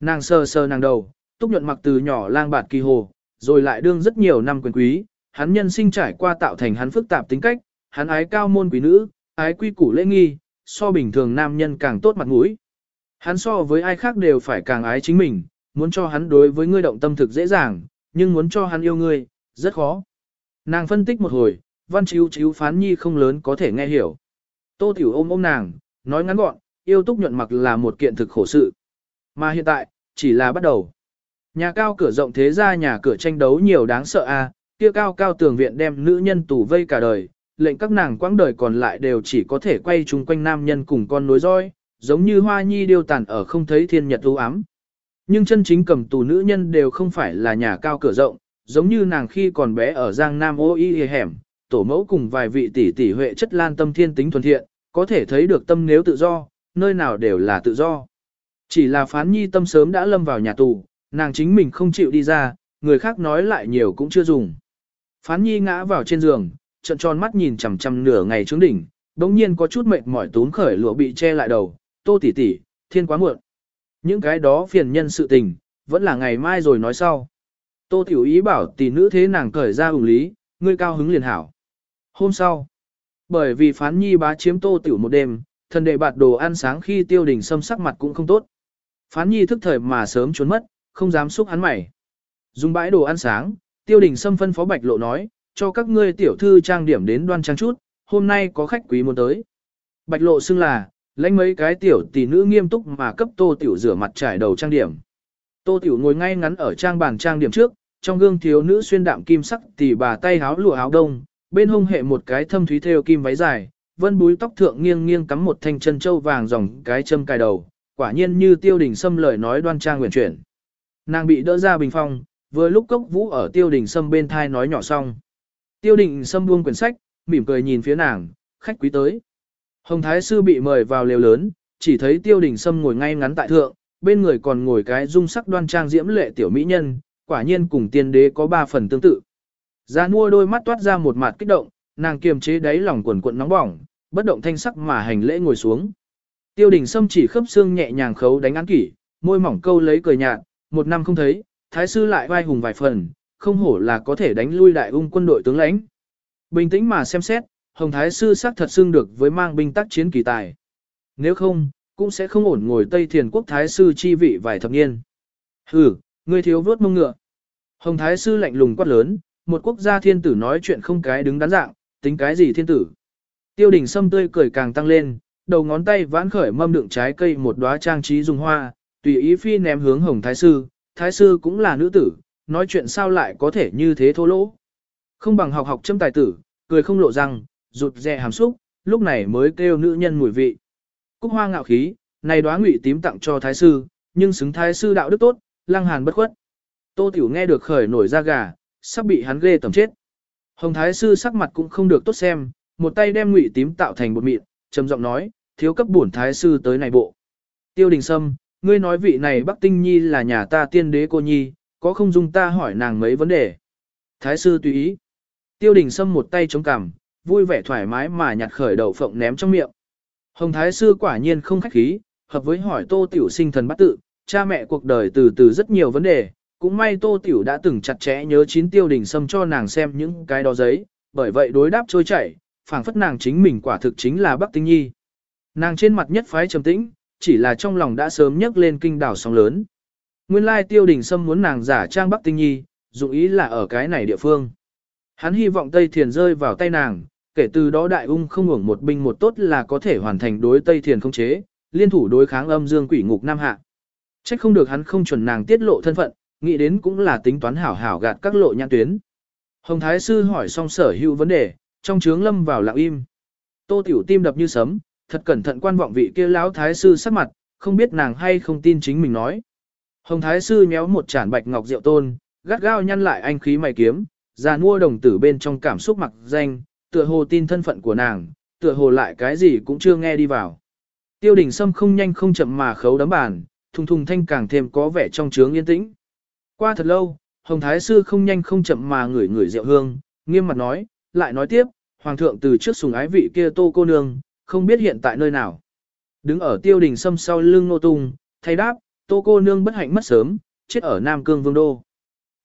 Nàng sờ sờ nàng đầu, túc nhuận mặc từ nhỏ lang bạt kỳ hồ, rồi lại đương rất nhiều năm quyền quý, hắn nhân sinh trải qua tạo thành hắn phức tạp tính cách, hắn ái cao môn quý nữ, ái quy củ lễ nghi, so bình thường nam nhân càng tốt mặt mũi. Hắn so với ai khác đều phải càng ái chính mình, muốn cho hắn đối với ngươi động tâm thực dễ dàng, nhưng muốn cho hắn yêu ngươi, rất khó. Nàng phân tích một hồi, văn chiếu chiếu phán nhi không lớn có thể nghe hiểu. Tô Tiểu ôm ôm nàng, nói ngắn gọn, yêu túc nhuận mặc là một kiện thực khổ sự. Mà hiện tại, chỉ là bắt đầu. Nhà cao cửa rộng thế ra nhà cửa tranh đấu nhiều đáng sợ a, kia cao cao tường viện đem nữ nhân tù vây cả đời, lệnh các nàng quãng đời còn lại đều chỉ có thể quay chung quanh nam nhân cùng con nối roi, giống như hoa nhi điêu tàn ở không thấy thiên nhật u ám. Nhưng chân chính cầm tù nữ nhân đều không phải là nhà cao cửa rộng, giống như nàng khi còn bé ở Giang Nam ô y hẻm, tổ mẫu cùng vài vị tỷ tỷ huệ chất lan tâm thiên tính thuần thiện, có thể thấy được tâm nếu tự do, nơi nào đều là tự do. Chỉ là phán nhi tâm sớm đã lâm vào nhà tù, nàng chính mình không chịu đi ra, người khác nói lại nhiều cũng chưa dùng. Phán nhi ngã vào trên giường, trận tròn mắt nhìn chằm chằm nửa ngày trướng đỉnh, đống nhiên có chút mệt mỏi túm khởi lụa bị che lại đầu, tô tỷ tỷ, thiên quá muộn. Những cái đó phiền nhân sự tình, vẫn là ngày mai rồi nói sau. Tô tiểu ý bảo tỷ nữ thế nàng cởi ra ủng lý, ngươi cao hứng liền hảo. Hôm sau, bởi vì phán nhi bá chiếm tô tiểu một đêm, thần đệ bạt đồ ăn sáng khi tiêu đình xâm sắc mặt cũng không tốt. Phán nhi thức thời mà sớm trốn mất, không dám xúc hắn mày. Dùng bãi đồ ăn sáng, tiêu đình xâm phân phó bạch lộ nói, cho các ngươi tiểu thư trang điểm đến đoan trang chút, hôm nay có khách quý muốn tới. Bạch lộ xưng là, lãnh mấy cái tiểu tỷ nữ nghiêm túc mà cấp tô tiểu rửa mặt trải đầu trang điểm. Tô tiểu ngồi ngay ngắn ở trang bàn trang điểm trước, trong gương thiếu nữ xuyên đạm kim sắc tỷ bà tay háo lụa áo đông, bên hông hệ một cái thâm thúy thêu kim váy dài, vân búi tóc thượng nghiêng nghiêng cắm một thanh chân châu vàng dòng cái châm cài đầu, quả nhiên như tiêu đình sâm lời nói đoan trang nguyện chuyển. Nàng bị đỡ ra bình phong, vừa lúc cốc vũ ở tiêu đình sâm bên thai nói nhỏ xong. Tiêu đình sâm buông quyển sách, mỉm cười nhìn phía nàng, khách quý tới. Hồng Thái Sư bị mời vào lều lớn, chỉ thấy tiêu đình sâm ngồi ngay ngắn tại thượng, bên người còn ngồi cái dung sắc đoan trang diễm lệ tiểu mỹ nhân, quả nhiên cùng tiên đế có ba phần tương tự. Gia mua đôi mắt toát ra một mặt kích động, nàng kiềm chế đáy lòng quần cuộn nóng bỏng, bất động thanh sắc mà hành lễ ngồi xuống. Tiêu đình sâm chỉ khớp xương nhẹ nhàng khấu đánh án kỷ, môi mỏng câu lấy cười nhạt, một năm không thấy, thái sư lại vai hùng vài phần, không hổ là có thể đánh lui đại ung quân đội tướng lãnh. Bình tĩnh mà xem xét, Hồng Thái sư xác thật xưng được với mang binh tác chiến kỳ tài. Nếu không, cũng sẽ không ổn ngồi Tây Thiền quốc Thái sư chi vị vài thập niên. Hừ, ngươi thiếu vớt mông ngựa. Hồng Thái sư lạnh lùng quát lớn, một quốc gia thiên tử nói chuyện không cái đứng đắn dạng, tính cái gì thiên tử. Tiêu đình sâm tươi cười càng tăng lên, đầu ngón tay vãn khởi mâm đựng trái cây một đóa trang trí dùng hoa, tùy ý phi ném hướng hồng thái sư, thái sư cũng là nữ tử, nói chuyện sao lại có thể như thế thô lỗ. Không bằng học học châm tài tử, cười không lộ răng, rụt rè hàm xúc, lúc này mới kêu nữ nhân mùi vị. Cúc hoa ngạo khí, này đóa ngụy tím tặng cho thái sư, nhưng xứng thái sư đạo đức tốt, lăng hàn bất khuất. Tô Tiểu nghe được khởi nổi da gà, sắp bị hắn ghê tầm chết. Hồng thái sư sắc mặt cũng không được tốt xem, một tay đem ngụy tím tạo thành bột mịn, trầm giọng nói, thiếu cấp bổn thái sư tới này bộ. Tiêu đình sâm, ngươi nói vị này Bắc Tinh Nhi là nhà ta tiên đế cô nhi, có không dung ta hỏi nàng mấy vấn đề. Thái sư tùy ý. Tiêu đình sâm một tay chống cằm, vui vẻ thoải mái mà nhặt khởi đầu phộng ném trong miệng. Hồng thái sư quả nhiên không khách khí, hợp với hỏi tô tiểu sinh thần bắt tự, cha mẹ cuộc đời từ từ rất nhiều vấn đề, cũng may tô tiểu đã từng chặt chẽ nhớ chín tiêu đình sâm cho nàng xem những cái đó giấy, bởi vậy đối đáp trôi chảy, phảng phất nàng chính mình quả thực chính là Bắc Tinh Nhi. Nàng trên mặt nhất phái trầm tĩnh, chỉ là trong lòng đã sớm nhấc lên kinh đảo sóng lớn. Nguyên lai tiêu đình sâm muốn nàng giả trang Bắc Tinh Nhi, dụng ý là ở cái này địa phương. Hắn hy vọng Tây Thiền rơi vào tay nàng, kể từ đó đại ung không hưởng một binh một tốt là có thể hoàn thành đối Tây Thiền không chế, liên thủ đối kháng âm dương quỷ ngục Nam Hạ. Trách không được hắn không chuẩn nàng tiết lộ thân phận, nghĩ đến cũng là tính toán hảo hảo gạt các lộ nhãn tuyến. Hồng Thái Sư hỏi xong sở hữu vấn đề, trong trướng lâm vào lặng im. Tô Tiểu tim đập như sấm, thật cẩn thận quan vọng vị kia lão thái sư sắc mặt, không biết nàng hay không tin chính mình nói. Hồng thái sư nhéo một chản bạch ngọc rượu tôn, gắt gao nhăn lại anh khí mày kiếm, già mua đồng tử bên trong cảm xúc mặc danh, tựa hồ tin thân phận của nàng, tựa hồ lại cái gì cũng chưa nghe đi vào. Tiêu đình sâm không nhanh không chậm mà khấu đấm bàn, thùng thùng thanh càng thêm có vẻ trong trướng yên tĩnh. Qua thật lâu, Hồng Thái Sư không nhanh không chậm mà ngửi ngửi rượu hương, nghiêm mặt nói, lại nói tiếp, Hoàng thượng từ trước sùng ái vị kia tô cô nương, không biết hiện tại nơi nào. Đứng ở tiêu đình sâm sau lưng nô tung, thay đáp, tô cô nương bất hạnh mất sớm, chết ở Nam Cương Vương Đô.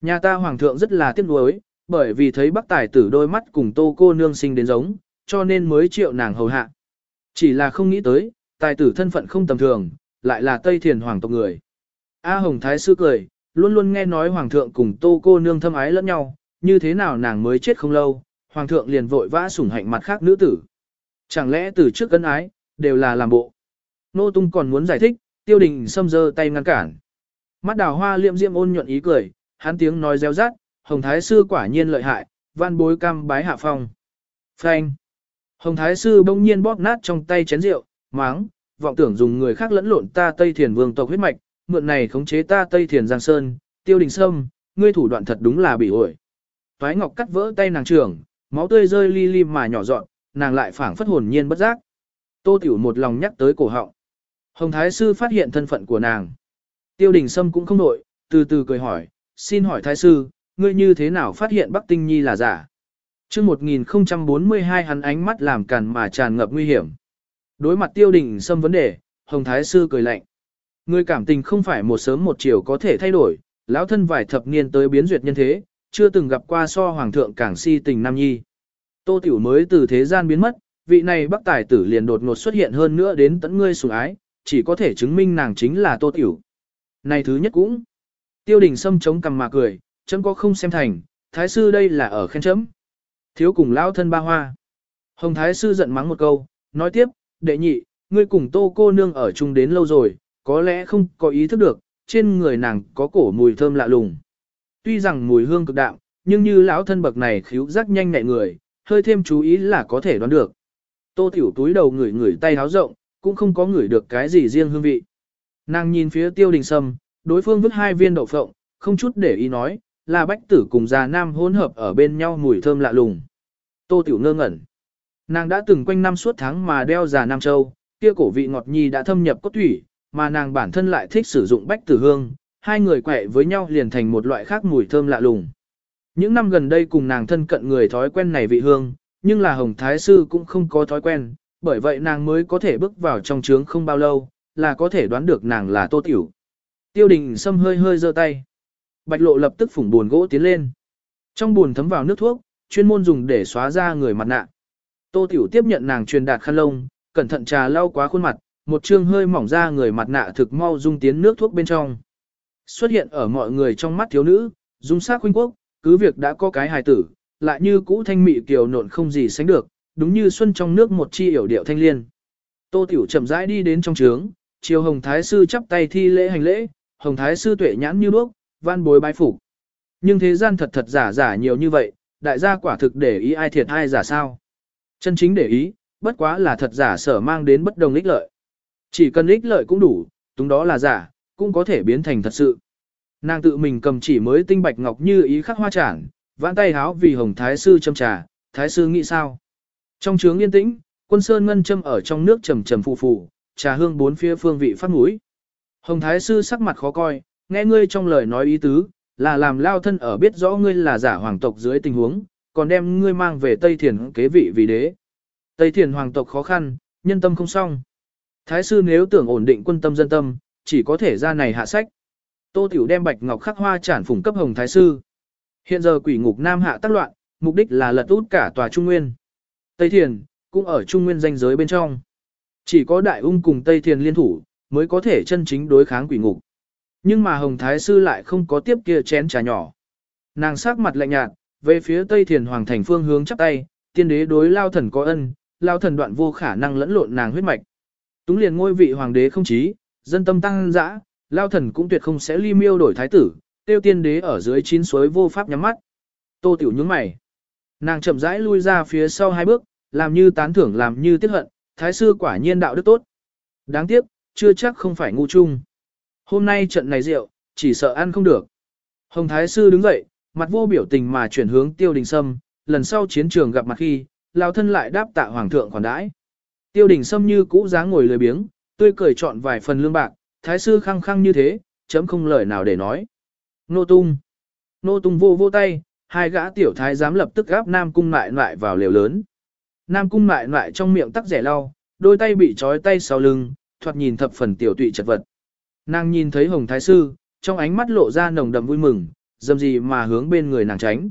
Nhà ta Hoàng thượng rất là tiếc nuối, bởi vì thấy bác tài tử đôi mắt cùng tô cô nương sinh đến giống, cho nên mới triệu nàng hầu hạ. Chỉ là không nghĩ tới, tài tử thân phận không tầm thường, lại là Tây Thiền Hoàng tộc người. A Hồng Thái Sư cười, luôn luôn nghe nói Hoàng thượng cùng tô cô nương thâm ái lẫn nhau, như thế nào nàng mới chết không lâu, Hoàng thượng liền vội vã sủng hạnh mặt khác nữ tử. Chẳng lẽ từ trước cân ái, đều là làm bộ. Nô Tung còn muốn giải thích, tiêu đình xâm dơ tay ngăn cản. Mắt đào hoa liệm diệm ôn nhuận ý cười, hắn tiếng nói reo rát, Hồng Thái Sư quả nhiên lợi hại, văn bối cam bái hạ phong. Phanh. Hồng Thái Sư bỗng nhiên bóp nát trong tay chén rượu, máng, vọng tưởng dùng người khác lẫn lộn ta Tây Thiền Vương tộc huyết mạch, mượn này khống chế ta Tây Thiền Giang Sơn, tiêu đình sâm, ngươi thủ đoạn thật đúng là bị ổi. Toái Ngọc cắt vỡ tay nàng trưởng, máu tươi rơi li li mà nhỏ dọn, nàng lại phảng phất hồn nhiên bất giác. Tô Tiểu một lòng nhắc tới cổ họng. Hồng Thái Sư phát hiện thân phận của nàng. Tiêu đình Sâm cũng không nội, từ từ cười hỏi, xin hỏi Thái Sư, ngươi như thế nào phát hiện Bắc Tinh Nhi là giả? Trước 1042 hắn ánh mắt làm càn mà tràn ngập nguy hiểm. Đối mặt tiêu đình Sâm vấn đề, Hồng Thái Sư cười lạnh. Ngươi cảm tình không phải một sớm một chiều có thể thay đổi, lão thân vài thập niên tới biến duyệt nhân thế, chưa từng gặp qua so hoàng thượng càng si tình nam nhi. Tô Tiểu mới từ thế gian biến mất, vị này bắc tài tử liền đột ngột xuất hiện hơn nữa đến tận ngươi sủng ái, chỉ có thể chứng minh nàng chính là Tô Tiểu. Này thứ nhất cũng. Tiêu đình Sâm chống cằm mà cười, chấm có không xem thành, thái sư đây là ở khen chấm. Thiếu cùng lão thân ba hoa. Hồng thái sư giận mắng một câu, nói tiếp, đệ nhị, ngươi cùng tô cô nương ở chung đến lâu rồi, có lẽ không có ý thức được, trên người nàng có cổ mùi thơm lạ lùng. Tuy rằng mùi hương cực đạm, nhưng như lão thân bậc này khíu giác nhanh nhẹ người, hơi thêm chú ý là có thể đoán được. Tô tiểu túi đầu ngửi ngửi tay háo rộng, cũng không có ngửi được cái gì riêng hương vị. Nàng nhìn phía tiêu đình sâm, đối phương vứt hai viên đậu phộng, không chút để ý nói, là bách tử cùng già nam hỗn hợp ở bên nhau mùi thơm lạ lùng. Tô tiểu ngơ ngẩn. Nàng đã từng quanh năm suốt tháng mà đeo già nam châu, kia cổ vị ngọt nhi đã thâm nhập cốt thủy, mà nàng bản thân lại thích sử dụng bách tử hương, hai người quẹ với nhau liền thành một loại khác mùi thơm lạ lùng. Những năm gần đây cùng nàng thân cận người thói quen này vị hương, nhưng là Hồng Thái Sư cũng không có thói quen, bởi vậy nàng mới có thể bước vào trong trướng không bao lâu, là có thể đoán được nàng là Tô Tiểu. Tiêu đình Sâm hơi hơi giơ tay. Bạch lộ lập tức phủng buồn gỗ tiến lên. Trong buồn thấm vào nước thuốc, chuyên môn dùng để xóa ra người mặt nạ. Tô Tiểu tiếp nhận nàng truyền đạt khăn lông, cẩn thận trà lau quá khuôn mặt, một chương hơi mỏng ra người mặt nạ thực mau dung tiến nước thuốc bên trong. Xuất hiện ở mọi người trong mắt thiếu nữ, dung sát khuynh quốc, cứ việc đã có cái hài tử, lại như cũ thanh mị kiều nộn không gì sánh được, đúng như xuân trong nước một chi hiểu điệu thanh liên. Tô Tiểu chậm rãi đi đến trong trướng, chiều Hồng Thái Sư chắp tay thi lễ hành lễ, Hồng Thái Sư tuệ nhãn như đuốc, van bối bái phục. Nhưng thế gian thật thật giả giả nhiều như vậy, đại gia quả thực để ý ai thiệt ai giả sao. Chân chính để ý, bất quá là thật giả sở mang đến bất đồng ích lợi. Chỉ cần ích lợi cũng đủ, túng đó là giả, cũng có thể biến thành thật sự. Nàng tự mình cầm chỉ mới tinh bạch ngọc như ý khắc hoa trảng, vãn tay háo vì hồng thái sư châm trà, thái sư nghĩ sao? Trong trướng yên tĩnh, quân sơn ngân châm ở trong nước trầm trầm phù phù, trà hương bốn phía phương vị phát mũi. Hồng thái sư sắc mặt khó coi, nghe ngươi trong lời nói ý tứ, là làm lao thân ở biết rõ ngươi là giả hoàng tộc dưới tình huống, còn đem ngươi mang về Tây Thiền kế vị vì đế. Tây Thiền hoàng tộc khó khăn, nhân tâm không xong. Thái sư nếu tưởng ổn định quân tâm dân tâm, chỉ có thể ra này hạ sách. Tô Tiểu đem bạch ngọc khắc hoa trản phủng cấp hồng thái sư. Hiện giờ quỷ ngục Nam hạ tác loạn, mục đích là lật út cả tòa Trung Nguyên. Tây Thiền, cũng ở Trung Nguyên danh giới bên trong. Chỉ có Đại Ung cùng Tây Thiền liên thủ, mới có thể chân chính đối kháng quỷ ngục. Nhưng mà Hồng Thái Sư lại không có tiếp kia chén trà nhỏ. Nàng sắc mặt lạnh nhạt, về phía Tây Thiền Hoàng thành phương hướng chắp tay, tiên đế đối lao thần có ân, lao thần đoạn vô khả năng lẫn lộn nàng huyết mạch. Túng liền ngôi vị hoàng đế không chí, dân tâm tăng dã, lao thần cũng tuyệt không sẽ ly miêu đổi thái tử, tiêu tiên đế ở dưới chín suối vô pháp nhắm mắt. Tô tiểu nhướng mày. Nàng chậm rãi lui ra phía sau hai bước, làm như tán thưởng làm như tiếc hận, thái sư quả nhiên đạo đức tốt. Đáng tiếc, chưa chắc không phải ngu chung. Hôm nay trận này rượu, chỉ sợ ăn không được. Hồng thái sư đứng dậy, mặt vô biểu tình mà chuyển hướng tiêu đình sâm, lần sau chiến trường gặp mặt khi, lao thân lại đáp tạ hoàng thượng khoản đãi. Tiêu đình sâm như cũ dáng ngồi lười biếng, tươi cười chọn vài phần lương bạc, thái sư khăng khăng như thế, chấm không lời nào để nói. Nô tung. Nô tung vô vô tay, hai gã tiểu thái giám lập tức gáp Nam cung lại lại vào lều lớn. Nam cung lại lại trong miệng tắc rẻ lau, đôi tay bị trói tay sau lưng, thoạt nhìn thập phần tiểu tụy chật vật. Nàng nhìn thấy hồng thái sư, trong ánh mắt lộ ra nồng đậm vui mừng, dầm gì mà hướng bên người nàng tránh.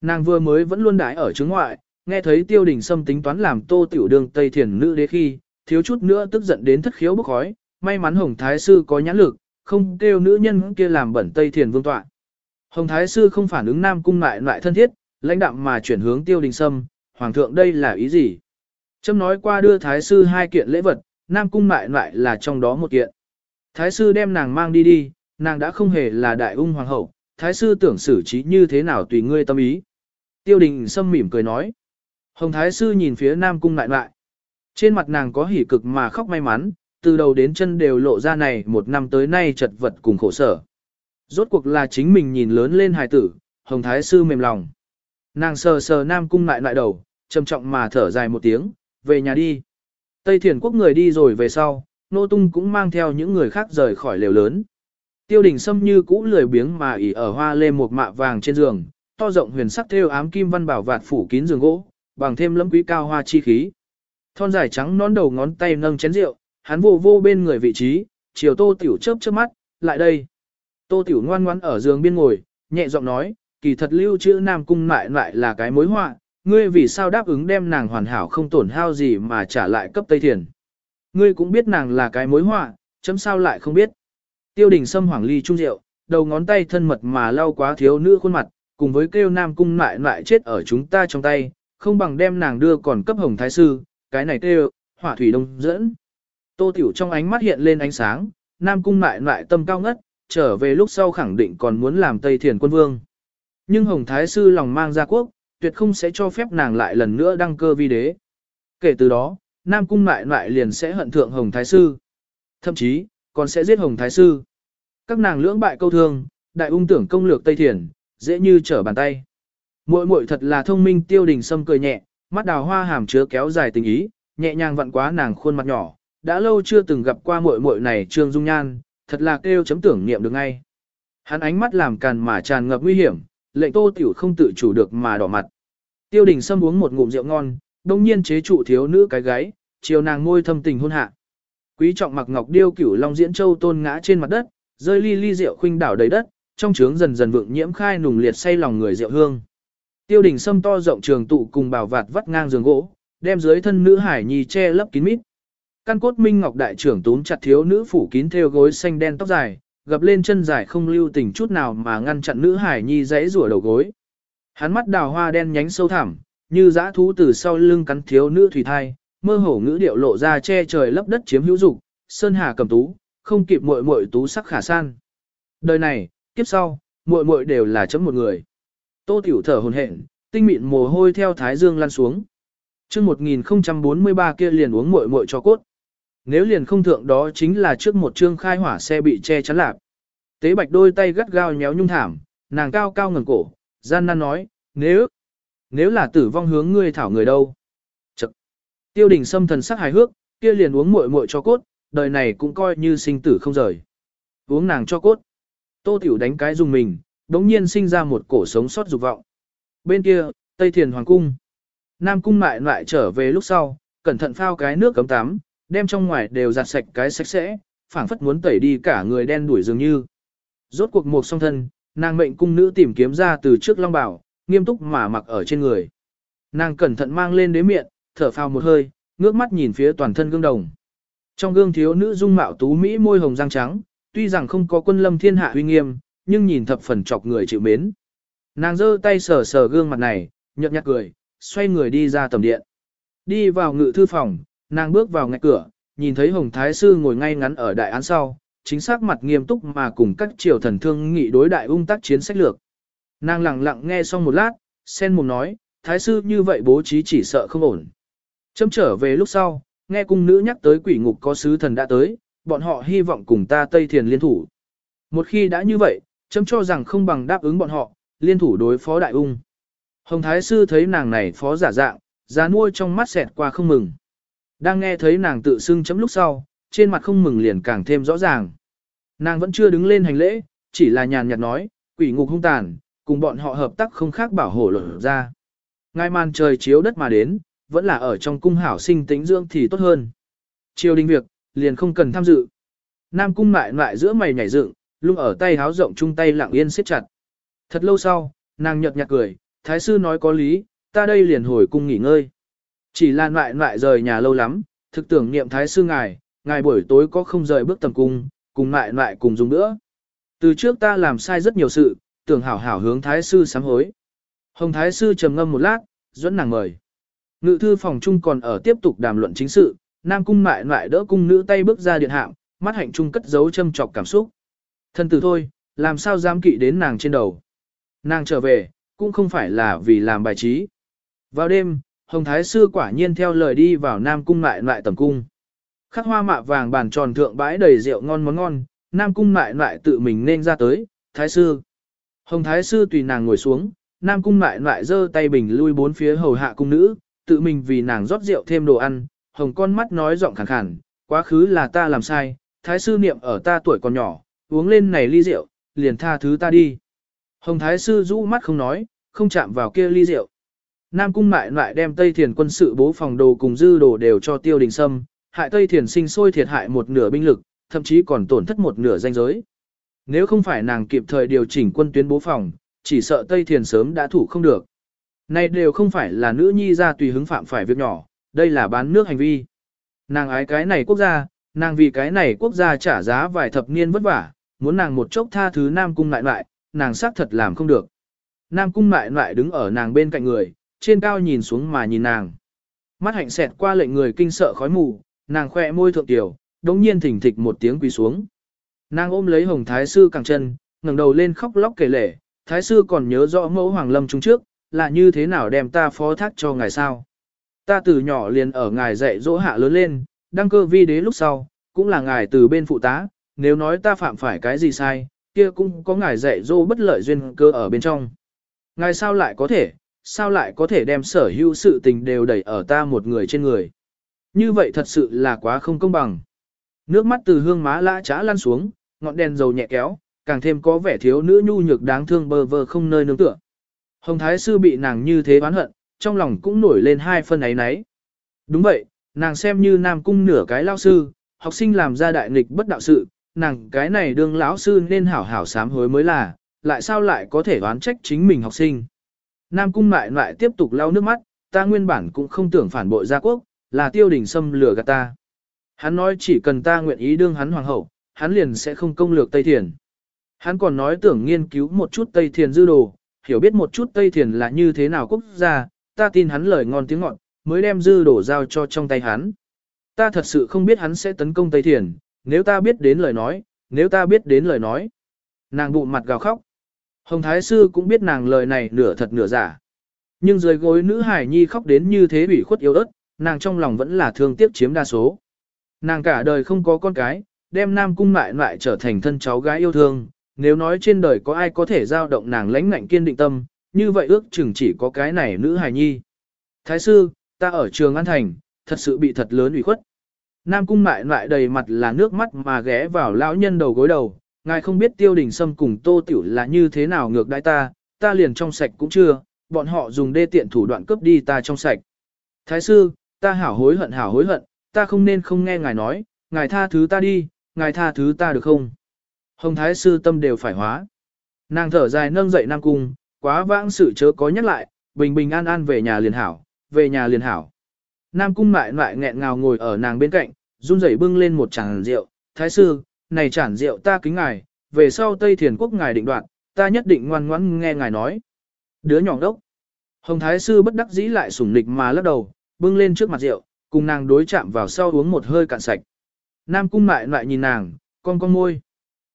Nàng vừa mới vẫn luôn đái ở chứng ngoại, nghe thấy tiêu đình sâm tính toán làm tô tiểu đường tây thiền nữ đế khi, thiếu chút nữa tức giận đến thất khiếu bốc khói, may mắn hồng thái sư có nhãn lực, không kêu nữ nhân kia làm bẩn tây thiền vương tọa. Hồng thái sư không phản ứng nam cung lại lại thân thiết, lãnh đạm mà chuyển hướng tiêu đình sâm, hoàng thượng đây là ý gì? Trâm nói qua đưa thái sư hai kiện lễ vật, nam cung lại lại là trong đó một kiện. Thái sư đem nàng mang đi đi, nàng đã không hề là đại ung hoàng hậu, thái sư tưởng xử trí như thế nào tùy ngươi tâm ý. Tiêu đình sâm mỉm cười nói. Hồng thái sư nhìn phía nam cung lại lại. Trên mặt nàng có hỉ cực mà khóc may mắn, từ đầu đến chân đều lộ ra này một năm tới nay chật vật cùng khổ sở. Rốt cuộc là chính mình nhìn lớn lên hài tử, hồng thái sư mềm lòng. Nàng sờ sờ nam cung lại lại đầu, trầm trọng mà thở dài một tiếng, về nhà đi. Tây thiền quốc người đi rồi về sau, nô tung cũng mang theo những người khác rời khỏi lều lớn. Tiêu đình Sâm như cũ lười biếng mà ỉ ở hoa lê một mạ vàng trên giường, to rộng huyền sắc thêu ám kim văn bảo vạt phủ kín giường gỗ, bằng thêm lấm quý cao hoa chi khí. Thon dài trắng nón đầu ngón tay nâng chén rượu, hắn vô vô bên người vị trí, chiều tô tiểu chớp chớp mắt, lại đây. Tô tiểu ngoan ngoan ở giường biên ngồi, nhẹ giọng nói, kỳ thật lưu chữ nam cung lại lại là cái mối họa, ngươi vì sao đáp ứng đem nàng hoàn hảo không tổn hao gì mà trả lại cấp Tây Thiền. Ngươi cũng biết nàng là cái mối họa, chấm sao lại không biết. Tiêu đình sâm hoàng ly trung rượu, đầu ngón tay thân mật mà lau quá thiếu nữ khuôn mặt, cùng với kêu nam cung lại lại chết ở chúng ta trong tay, không bằng đem nàng đưa còn cấp hồng thái sư, cái này kêu, hỏa thủy đông dẫn. Tô tiểu trong ánh mắt hiện lên ánh sáng, nam cung lại lại tâm cao ngất, trở về lúc sau khẳng định còn muốn làm Tây Thiền quân vương. Nhưng hồng thái sư lòng mang ra quốc, tuyệt không sẽ cho phép nàng lại lần nữa đăng cơ vi đế. Kể từ đó, nam cung lại lại liền sẽ hận thượng hồng thái sư. Thậm chí, còn sẽ giết hồng thái sư. Các nàng lưỡng bại câu thương, đại ung tưởng công lược Tây Thiền, dễ như trở bàn tay. Muội muội thật là thông minh tiêu đình sâm cười nhẹ, mắt đào hoa hàm chứa kéo dài tình ý, nhẹ nhàng vặn quá nàng khuôn mặt nhỏ, đã lâu chưa từng gặp qua muội muội này trương dung nhan, thật là kêu chấm tưởng niệm được ngay. Hắn ánh mắt làm càn mà tràn ngập nguy hiểm, lệnh tô tiểu không tự chủ được mà đỏ mặt. Tiêu đình sâm uống một ngụm rượu ngon, đông nhiên chế trụ thiếu nữ cái gái chiều nàng ngôi thâm tình hôn hạ. Quý trọng mặc ngọc điêu cửu long diễn châu tôn ngã trên mặt đất, rơi ly ly rượu khuynh đảo đầy đất, trong trướng dần dần vượng nhiễm khai nùng liệt say lòng người rượu hương. Tiêu đình sâm to rộng trường tụ cùng bảo vạt vắt ngang giường gỗ, đem dưới thân nữ hải nhi che lấp kín mít. Căn cốt minh ngọc đại trưởng túm chặt thiếu nữ phủ kín theo gối xanh đen tóc dài, gập lên chân dài không lưu tình chút nào mà ngăn chặn nữ hải nhi dãy rủa đầu gối. Hắn mắt đào hoa đen nhánh sâu thẳm, như dã thú từ sau lưng cắn thiếu nữ thủy thai, mơ hồ ngữ điệu lộ ra che trời lấp đất chiếm hữu dục, sơn hà cầm tú, không kịp muội muội tú sắc khả san. Đời này, kiếp sau, muội muội đều là chấm một người. Tô Tiểu thở hồn hển, tinh mịn mồ hôi theo thái dương lăn xuống. Chương 1043 kia liền uống muội muội cho cốt. Nếu liền không thượng đó chính là trước một chương khai hỏa xe bị che chắn lạp. Tế bạch đôi tay gắt gao nhéo nhung thảm, nàng cao cao ngẩng cổ, gian nan nói, nếu, nếu là tử vong hướng ngươi thảo người đâu. Chật. Tiêu đình xâm thần sắc hài hước, kia liền uống muội muội cho cốt, đời này cũng coi như sinh tử không rời. Uống nàng cho cốt. Tô tiểu đánh cái dùng mình, đống nhiên sinh ra một cổ sống sót dục vọng. Bên kia, Tây Thiền Hoàng Cung. Nam Cung lại lại trở về lúc sau, cẩn thận phao cái nước cấm tắm, đem trong ngoài đều giặt sạch cái sạch sẽ, phảng phất muốn tẩy đi cả người đen đuổi dường như. Rốt cuộc một song thân, nàng mệnh cung nữ tìm kiếm ra từ trước long bảo, nghiêm túc mà mặc ở trên người. Nàng cẩn thận mang lên đế miệng, thở phào một hơi, ngước mắt nhìn phía toàn thân gương đồng. Trong gương thiếu nữ dung mạo tú mỹ môi hồng răng trắng, tuy rằng không có quân lâm thiên hạ uy nghiêm, nhưng nhìn thập phần chọc người chịu mến. Nàng giơ tay sờ sờ gương mặt này, nhợt nhạt cười, xoay người đi ra tầm điện. Đi vào ngự thư phòng, nàng bước vào ngay cửa, nhìn thấy Hồng Thái Sư ngồi ngay ngắn ở đại án sau, chính xác mặt nghiêm túc mà cùng các triều thần thương nghị đối đại ung tác chiến sách lược. Nàng lặng lặng nghe xong một lát, sen mồm nói, Thái Sư như vậy bố trí chỉ sợ không ổn. Châm trở về lúc sau, nghe cung nữ nhắc tới quỷ ngục có sứ thần đã tới, bọn họ hy vọng cùng ta Tây Thiền liên thủ. Một khi đã như vậy, châm cho rằng không bằng đáp ứng bọn họ, liên thủ đối phó đại ung. Hồng Thái Sư thấy nàng này phó giả dạng, giá nuôi trong mắt xẹt qua không mừng. Đang nghe thấy nàng tự xưng chấm lúc sau, trên mặt không mừng liền càng thêm rõ ràng. Nàng vẫn chưa đứng lên hành lễ, chỉ là nhàn nhạt nói, quỷ ngục hung tàn, cùng bọn họ hợp tác không khác bảo hộ lở ra. Ngay màn trời chiếu đất mà đến, vẫn là ở trong cung hảo sinh tĩnh dưỡng thì tốt hơn. Triều đình việc, liền không cần tham dự. Nam cung lại lại giữa mày nhảy dựng, lúc ở tay háo rộng chung tay lặng yên siết chặt. Thật lâu sau, nàng nhợt nhạt cười, thái sư nói có lý, ta đây liền hồi cung nghỉ ngơi. Chỉ là lại lại rời nhà lâu lắm, thực tưởng niệm thái sư ngài, ngài buổi tối có không rời bước tầm cung, cùng lại lại cùng dùng nữa. Từ trước ta làm sai rất nhiều sự, tưởng hảo hảo hướng thái sư sám hối. Hồng thái sư trầm ngâm một lát, dẫn nàng mời. Ngự thư phòng chung còn ở tiếp tục đàm luận chính sự, nam cung mại ngoại đỡ cung nữ tay bước ra điện hạm, mắt hạnh trung cất giấu châm trọc cảm xúc. Thân tử thôi, làm sao dám kỵ đến nàng trên đầu. Nàng trở về, cũng không phải là vì làm bài trí. Vào đêm, Hồng Thái Sư quả nhiên theo lời đi vào Nam Cung lại lại tầm cung. Khắc hoa mạ vàng bàn tròn thượng bãi đầy rượu ngon món ngon, Nam Cung lại lại tự mình nên ra tới, Thái Sư. Hồng Thái Sư tùy nàng ngồi xuống, Nam Cung lại lại giơ tay bình lui bốn phía hầu hạ cung nữ, tự mình vì nàng rót rượu thêm đồ ăn, hồng con mắt nói giọng khàn khàn, quá khứ là ta làm sai, thái sư niệm ở ta tuổi còn nhỏ, uống lên này ly rượu, liền tha thứ ta đi. Hồng thái sư rũ mắt không nói, không chạm vào kia ly rượu. Nam cung mại lại đem Tây Thiền quân sự bố phòng đồ cùng dư đồ đều cho tiêu đình sâm, hại Tây Thiền sinh sôi thiệt hại một nửa binh lực, thậm chí còn tổn thất một nửa danh giới. Nếu không phải nàng kịp thời điều chỉnh quân tuyến bố phòng, chỉ sợ Tây Thiền sớm đã thủ không được. Này đều không phải là nữ nhi ra tùy hứng phạm phải việc nhỏ, đây là bán nước hành vi. Nàng ái cái này quốc gia, nàng vì cái này quốc gia trả giá vài thập niên vất vả, muốn nàng một chốc tha thứ Nam Cung lại lại, nàng xác thật làm không được. Nam Cung lại lại đứng ở nàng bên cạnh người, trên cao nhìn xuống mà nhìn nàng. Mắt hạnh xẹt qua lệnh người kinh sợ khói mù, nàng khoe môi thượng tiểu, đống nhiên thỉnh thịch một tiếng quỳ xuống. Nàng ôm lấy hồng thái sư cẳng chân, ngẩng đầu lên khóc lóc kể lể, thái sư còn nhớ rõ mẫu hoàng lâm chúng trước, là như thế nào đem ta phó thác cho ngài sao. Ta từ nhỏ liền ở ngài dạy dỗ hạ lớn lên, đăng cơ vi đế lúc sau, cũng là ngài từ bên phụ tá, nếu nói ta phạm phải cái gì sai, kia cũng có ngài dạy dỗ bất lợi duyên cơ ở bên trong. Ngài sao lại có thể, sao lại có thể đem sở hữu sự tình đều đẩy ở ta một người trên người. Như vậy thật sự là quá không công bằng. Nước mắt từ hương má lã trá lăn xuống, ngọn đèn dầu nhẹ kéo, càng thêm có vẻ thiếu nữ nhu nhược đáng thương bơ vơ không nơi nương tựa. Hồng Thái Sư bị nàng như thế oán hận, trong lòng cũng nổi lên hai phân ấy nấy. Đúng vậy, nàng xem như nam cung nửa cái lao sư, học sinh làm ra đại nghịch bất đạo sự, nàng cái này đương lão sư nên hảo hảo sám hối mới là, lại sao lại có thể oán trách chính mình học sinh. Nam cung mại lại tiếp tục lau nước mắt, ta nguyên bản cũng không tưởng phản bội gia quốc, là tiêu đình xâm lừa gạt ta. Hắn nói chỉ cần ta nguyện ý đương hắn hoàng hậu, hắn liền sẽ không công lược Tây Thiền. Hắn còn nói tưởng nghiên cứu một chút Tây Thiền dư đồ, hiểu biết một chút Tây Thiền là như thế nào quốc gia, ta tin hắn lời ngon tiếng ngọt, mới đem dư đồ giao cho trong tay hắn. Ta thật sự không biết hắn sẽ tấn công Tây Thiền, nếu ta biết đến lời nói, nếu ta biết đến lời nói. Nàng bụng mặt gào khóc. Hồng Thái Sư cũng biết nàng lời này nửa thật nửa giả. Nhưng dưới gối nữ hải nhi khóc đến như thế bị khuất yếu ớt, nàng trong lòng vẫn là thương tiếc chiếm đa số. Nàng cả đời không có con cái, đem Nam Cung lại lại trở thành thân cháu gái yêu thương, nếu nói trên đời có ai có thể giao động nàng lãnh ngạnh kiên định tâm, như vậy ước chừng chỉ có cái này nữ hài nhi. Thái sư, ta ở trường An Thành, thật sự bị thật lớn ủy khuất. Nam Cung mại lại đầy mặt là nước mắt mà ghé vào lão nhân đầu gối đầu, ngài không biết tiêu đình sâm cùng tô tiểu là như thế nào ngược đãi ta, ta liền trong sạch cũng chưa, bọn họ dùng đê tiện thủ đoạn cướp đi ta trong sạch. Thái sư, ta hảo hối hận hảo hối hận, ta không nên không nghe ngài nói, ngài tha thứ ta đi, ngài tha thứ ta được không? Hồng Thái sư tâm đều phải hóa. Nàng thở dài nâng dậy Nam Cung, quá vãng sự chớ có nhắc lại, bình bình an an về nhà liền hảo, về nhà liền hảo. Nam Cung mại mại nghẹn ngào ngồi ở nàng bên cạnh, run rẩy bưng lên một chản rượu, Thái sư, này chản rượu ta kính ngài, về sau Tây Thiền Quốc ngài định đoạt, ta nhất định ngoan ngoãn nghe ngài nói. Đứa nhỏ đốc. Hồng Thái sư bất đắc dĩ lại sủng nịch mà lắc đầu, bưng lên trước mặt rượu, cùng nàng đối chạm vào sau uống một hơi cạn sạch. Nam cung mại lại nhìn nàng, con con môi.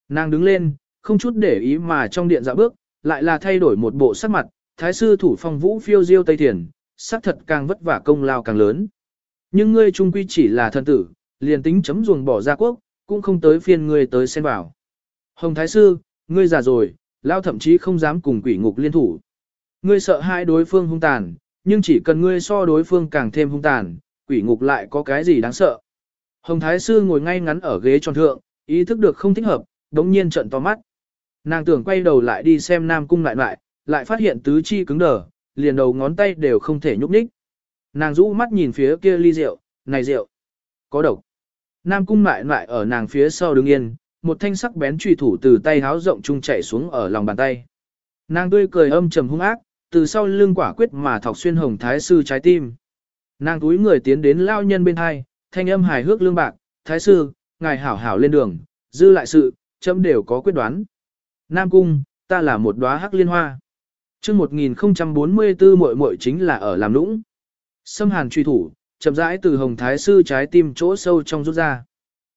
Nàng đứng lên, không chút để ý mà trong điện dạo bước, lại là thay đổi một bộ sắc mặt, thái sư thủ phong vũ phiêu diêu tây Thiền sắc thật càng vất vả công lao càng lớn. Nhưng ngươi trung quy chỉ là thân tử, liền tính chấm ruồng bỏ ra quốc, cũng không tới phiên ngươi tới xen vào. Hồng thái sư, ngươi già rồi, lao thậm chí không dám cùng quỷ ngục liên thủ. Ngươi sợ hai đối phương hung tàn, nhưng chỉ cần ngươi so đối phương càng thêm hung tàn, quỷ ngục lại có cái gì đáng sợ. Hồng Thái Sư ngồi ngay ngắn ở ghế tròn thượng, ý thức được không thích hợp, đống nhiên trận to mắt. Nàng tưởng quay đầu lại đi xem Nam Cung lại lại, lại phát hiện tứ chi cứng đờ, liền đầu ngón tay đều không thể nhúc nhích. Nàng rũ mắt nhìn phía kia ly rượu, này rượu, có độc. Nam Cung lại lại ở nàng phía sau đứng yên, một thanh sắc bén truy thủ từ tay háo rộng trung chảy xuống ở lòng bàn tay. Nàng tươi cười âm trầm hung ác, từ sau lưng quả quyết mà thọc xuyên Hồng Thái Sư trái tim. Nàng túi người tiến đến lao nhân bên hai, thanh âm hài hước lương bạc, thái sư, ngài hảo hảo lên đường, dư lại sự, chấm đều có quyết đoán. Nam cung, ta là một đóa hắc liên hoa. Trước 1044 muội muội chính là ở làm lũng. Xâm hàn truy thủ, chậm rãi từ hồng thái sư trái tim chỗ sâu trong rút ra.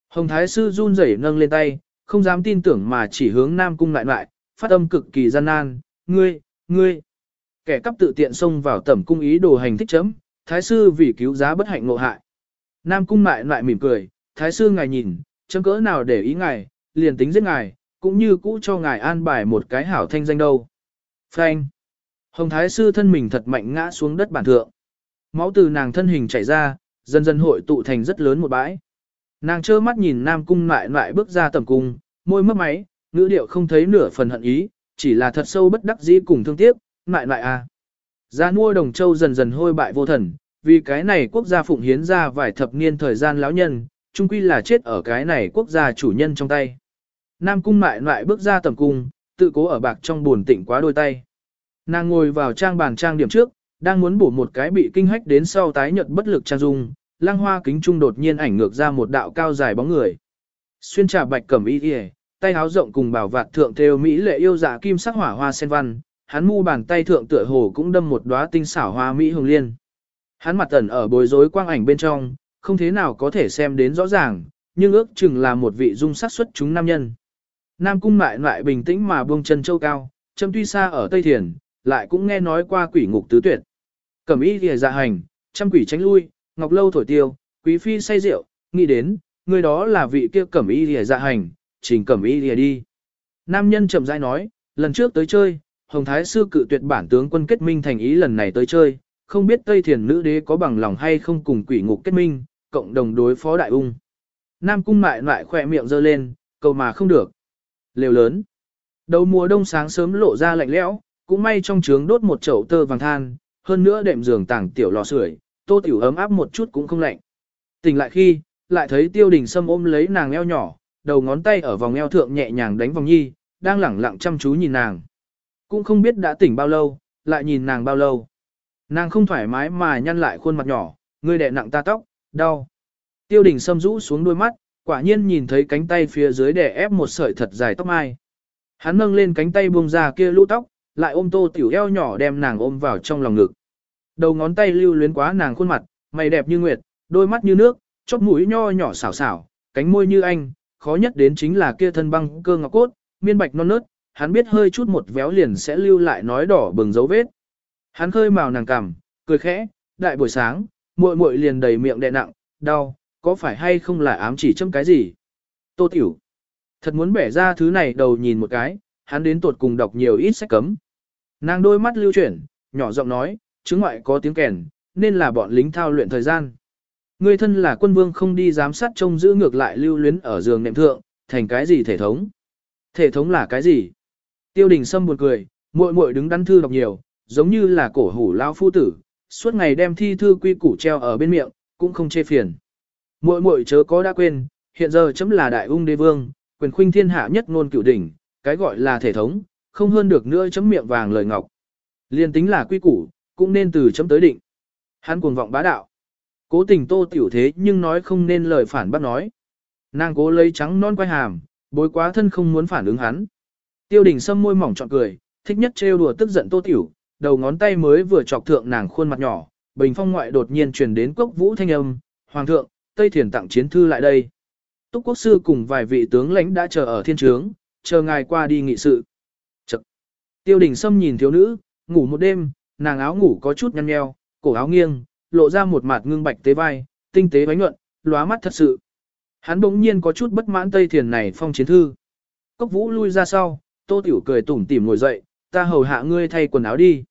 Hồng thái sư run rẩy nâng lên tay, không dám tin tưởng mà chỉ hướng Nam cung lại lại, phát âm cực kỳ gian nan, ngươi, ngươi. Kẻ cắp tự tiện xông vào tẩm cung ý đồ hành thích chấm, thái sư vì cứu giá bất hạnh ngộ hại. Nam cung lại lại mỉm cười, thái sư ngài nhìn, chấm cỡ nào để ý ngài, liền tính giết ngài, cũng như cũ cho ngài an bài một cái hảo thanh danh đâu. Phanh. Hồng thái sư thân mình thật mạnh ngã xuống đất bản thượng. Máu từ nàng thân hình chảy ra, dần dần hội tụ thành rất lớn một bãi. Nàng trơ mắt nhìn Nam Cung lại lại bước ra tầm cung, môi mấp máy, ngữ điệu không thấy nửa phần hận ý, chỉ là thật sâu bất đắc dĩ cùng thương tiếc, lại lại à. Gia mua đồng châu dần dần hôi bại vô thần, vì cái này quốc gia phụng hiến ra vài thập niên thời gian lão nhân, chung quy là chết ở cái này quốc gia chủ nhân trong tay. Nam cung mại lại bước ra tầm cung, tự cố ở bạc trong buồn tịnh quá đôi tay. Nàng ngồi vào trang bàn trang điểm trước, đang muốn bổ một cái bị kinh hách đến sau tái nhợt bất lực trang dung, lang hoa kính trung đột nhiên ảnh ngược ra một đạo cao dài bóng người. Xuyên trà bạch cẩm y y, tay áo rộng cùng bảo vạt thượng thêu mỹ lệ yêu dạ kim sắc hỏa hoa sen văn, hắn mu bàn tay thượng tựa hồ cũng đâm một đóa tinh xảo hoa mỹ hồng liên. Hắn mặt tẩn ở bối rối quang ảnh bên trong, không thế nào có thể xem đến rõ ràng, nhưng ước chừng là một vị dung sắc xuất chúng nam nhân. Nam cung mại lại bình tĩnh mà buông chân châu cao, châm tuy xa ở Tây Thiền, lại cũng nghe nói qua quỷ ngục tứ tuyệt. Cẩm y lìa dạ hành, trăm quỷ tránh lui, ngọc lâu thổi tiêu, quý phi say rượu, nghĩ đến, người đó là vị kia cẩm y lìa dạ hành, trình cẩm y lìa đi. Nam nhân chậm rãi nói, lần trước tới chơi, Hồng Thái Sư cự tuyệt bản tướng quân kết minh thành ý lần này tới chơi, không biết Tây Thiền nữ đế có bằng lòng hay không cùng quỷ ngục kết minh, cộng đồng đối phó đại ung. Nam cung mại lại khỏe miệng giơ lên, cầu mà không được. Lều lớn. Đầu mùa đông sáng sớm lộ ra lạnh lẽo, cũng may trong trướng đốt một chậu tơ vàng than, hơn nữa đệm giường tảng tiểu lò sưởi, tô tiểu ấm áp một chút cũng không lạnh. Tỉnh lại khi, lại thấy tiêu đình sâm ôm lấy nàng eo nhỏ, đầu ngón tay ở vòng eo thượng nhẹ nhàng đánh vòng nhi, đang lẳng lặng chăm chú nhìn nàng. Cũng không biết đã tỉnh bao lâu, lại nhìn nàng bao lâu. Nàng không thoải mái mà nhăn lại khuôn mặt nhỏ, ngươi đè nặng ta tóc, đau. Tiêu đình sâm rũ xuống đôi mắt, quả nhiên nhìn thấy cánh tay phía dưới đè ép một sợi thật dài tóc mai. Hắn nâng lên cánh tay buông ra kia lũ tóc, lại ôm tô tiểu eo nhỏ đem nàng ôm vào trong lòng ngực. Đầu ngón tay lưu luyến quá nàng khuôn mặt, mày đẹp như nguyệt, đôi mắt như nước, chóp mũi nho nhỏ xảo xảo, cánh môi như anh, khó nhất đến chính là kia thân băng cơ ngọc cốt, miên bạch non nớt, hắn biết hơi chút một véo liền sẽ lưu lại nói đỏ bừng dấu vết. Hắn khơi màu nàng cằm, cười khẽ, đại buổi sáng, muội muội liền đầy miệng đè nặng, đau, có phải hay không là ám chỉ châm cái gì? Tô tiểu, thật muốn bẻ ra thứ này đầu nhìn một cái, hắn đến tuột cùng đọc nhiều ít sách cấm. Nàng đôi mắt lưu chuyển, nhỏ giọng nói, chứng ngoại có tiếng kèn, nên là bọn lính thao luyện thời gian. Người thân là quân vương không đi giám sát trông giữ ngược lại lưu luyến ở giường nệm thượng, thành cái gì thể thống? Thể thống là cái gì? Tiêu đình Sâm buồn cười, muội muội đứng đắn thư đọc nhiều, giống như là cổ hủ lao phu tử, suốt ngày đem thi thư quy củ treo ở bên miệng, cũng không chê phiền. Muội muội chớ có đã quên, hiện giờ chấm là đại ung đế vương, quyền khuynh thiên hạ nhất ngôn cửu đỉnh, cái gọi là thể thống, không hơn được nữa chấm miệng vàng lời ngọc. Liên tính là quy củ, cũng nên từ chấm tới định. Hắn cuồng vọng bá đạo. Cố tình tô tiểu thế nhưng nói không nên lời phản bác nói. Nàng cố lấy trắng non quay hàm, bối quá thân không muốn phản ứng hắn. Tiêu đình sâm môi mỏng trọn cười, thích nhất trêu đùa tức giận tô tiểu, đầu ngón tay mới vừa chọc thượng nàng khuôn mặt nhỏ, bình phong ngoại đột nhiên truyền đến cốc vũ thanh âm, hoàng thượng, Tây Thiền tặng chiến thư lại đây. Túc quốc sư cùng vài vị tướng lãnh đã chờ ở thiên trướng, chờ ngài qua đi nghị sự. Tiêu đình Sâm nhìn thiếu nữ, ngủ một đêm, nàng áo ngủ có chút nhăn nheo, cổ áo nghiêng, lộ ra một mặt ngưng bạch tế vai, tinh tế bánh nhuận, lóa mắt thật sự. Hắn bỗng nhiên có chút bất mãn Tây Thiền này phong chiến thư. Cốc vũ lui ra sau, tô tiểu cười tủm tỉm ngồi dậy, ta hầu hạ ngươi thay quần áo đi.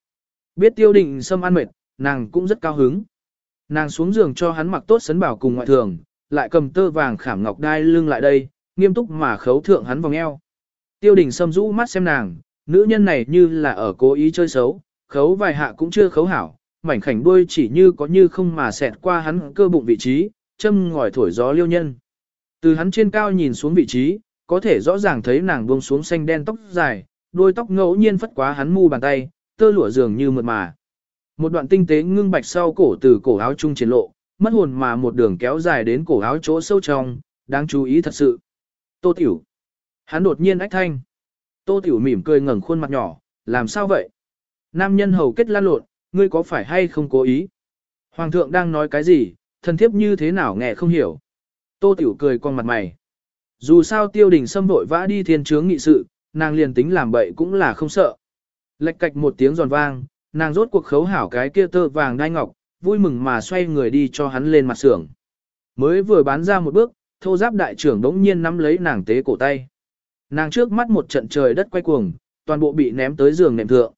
Biết tiêu đình Sâm ăn mệt, nàng cũng rất cao hứng. Nàng xuống giường cho hắn mặc tốt sấn bảo cùng ngoại thường, lại cầm tơ vàng khảm ngọc đai lưng lại đây, nghiêm túc mà khấu thượng hắn vòng eo. Tiêu đình Sâm rũ mắt xem nàng, nữ nhân này như là ở cố ý chơi xấu, khấu vài hạ cũng chưa khấu hảo, mảnh khảnh đuôi chỉ như có như không mà xẹt qua hắn cơ bụng vị trí, châm ngòi thổi gió liêu nhân. Từ hắn trên cao nhìn xuống vị trí, có thể rõ ràng thấy nàng buông xuống xanh đen tóc dài, đôi tóc ngẫu nhiên phất quá hắn mu bàn tay, tơ lụa dường như mượt mà. Một đoạn tinh tế ngưng bạch sau cổ từ cổ áo trung triển lộ, mất hồn mà một đường kéo dài đến cổ áo chỗ sâu trong, đáng chú ý thật sự. Tô Tiểu. Hắn đột nhiên ách thanh. Tô Tiểu mỉm cười ngẩng khuôn mặt nhỏ, làm sao vậy? Nam nhân hầu kết lan lộn, ngươi có phải hay không cố ý? Hoàng thượng đang nói cái gì, thần thiếp như thế nào nghe không hiểu. Tô Tiểu cười con mặt mày. Dù sao tiêu đình xâm vội vã đi thiên chướng nghị sự, nàng liền tính làm bậy cũng là không sợ. Lệch cạch một tiếng giòn vang, nàng rốt cuộc khấu hảo cái kia tơ vàng đai ngọc, vui mừng mà xoay người đi cho hắn lên mặt xưởng. Mới vừa bán ra một bước, thô giáp đại trưởng đống nhiên nắm lấy nàng tế cổ tay. Nàng trước mắt một trận trời đất quay cuồng, toàn bộ bị ném tới giường nệm thượng.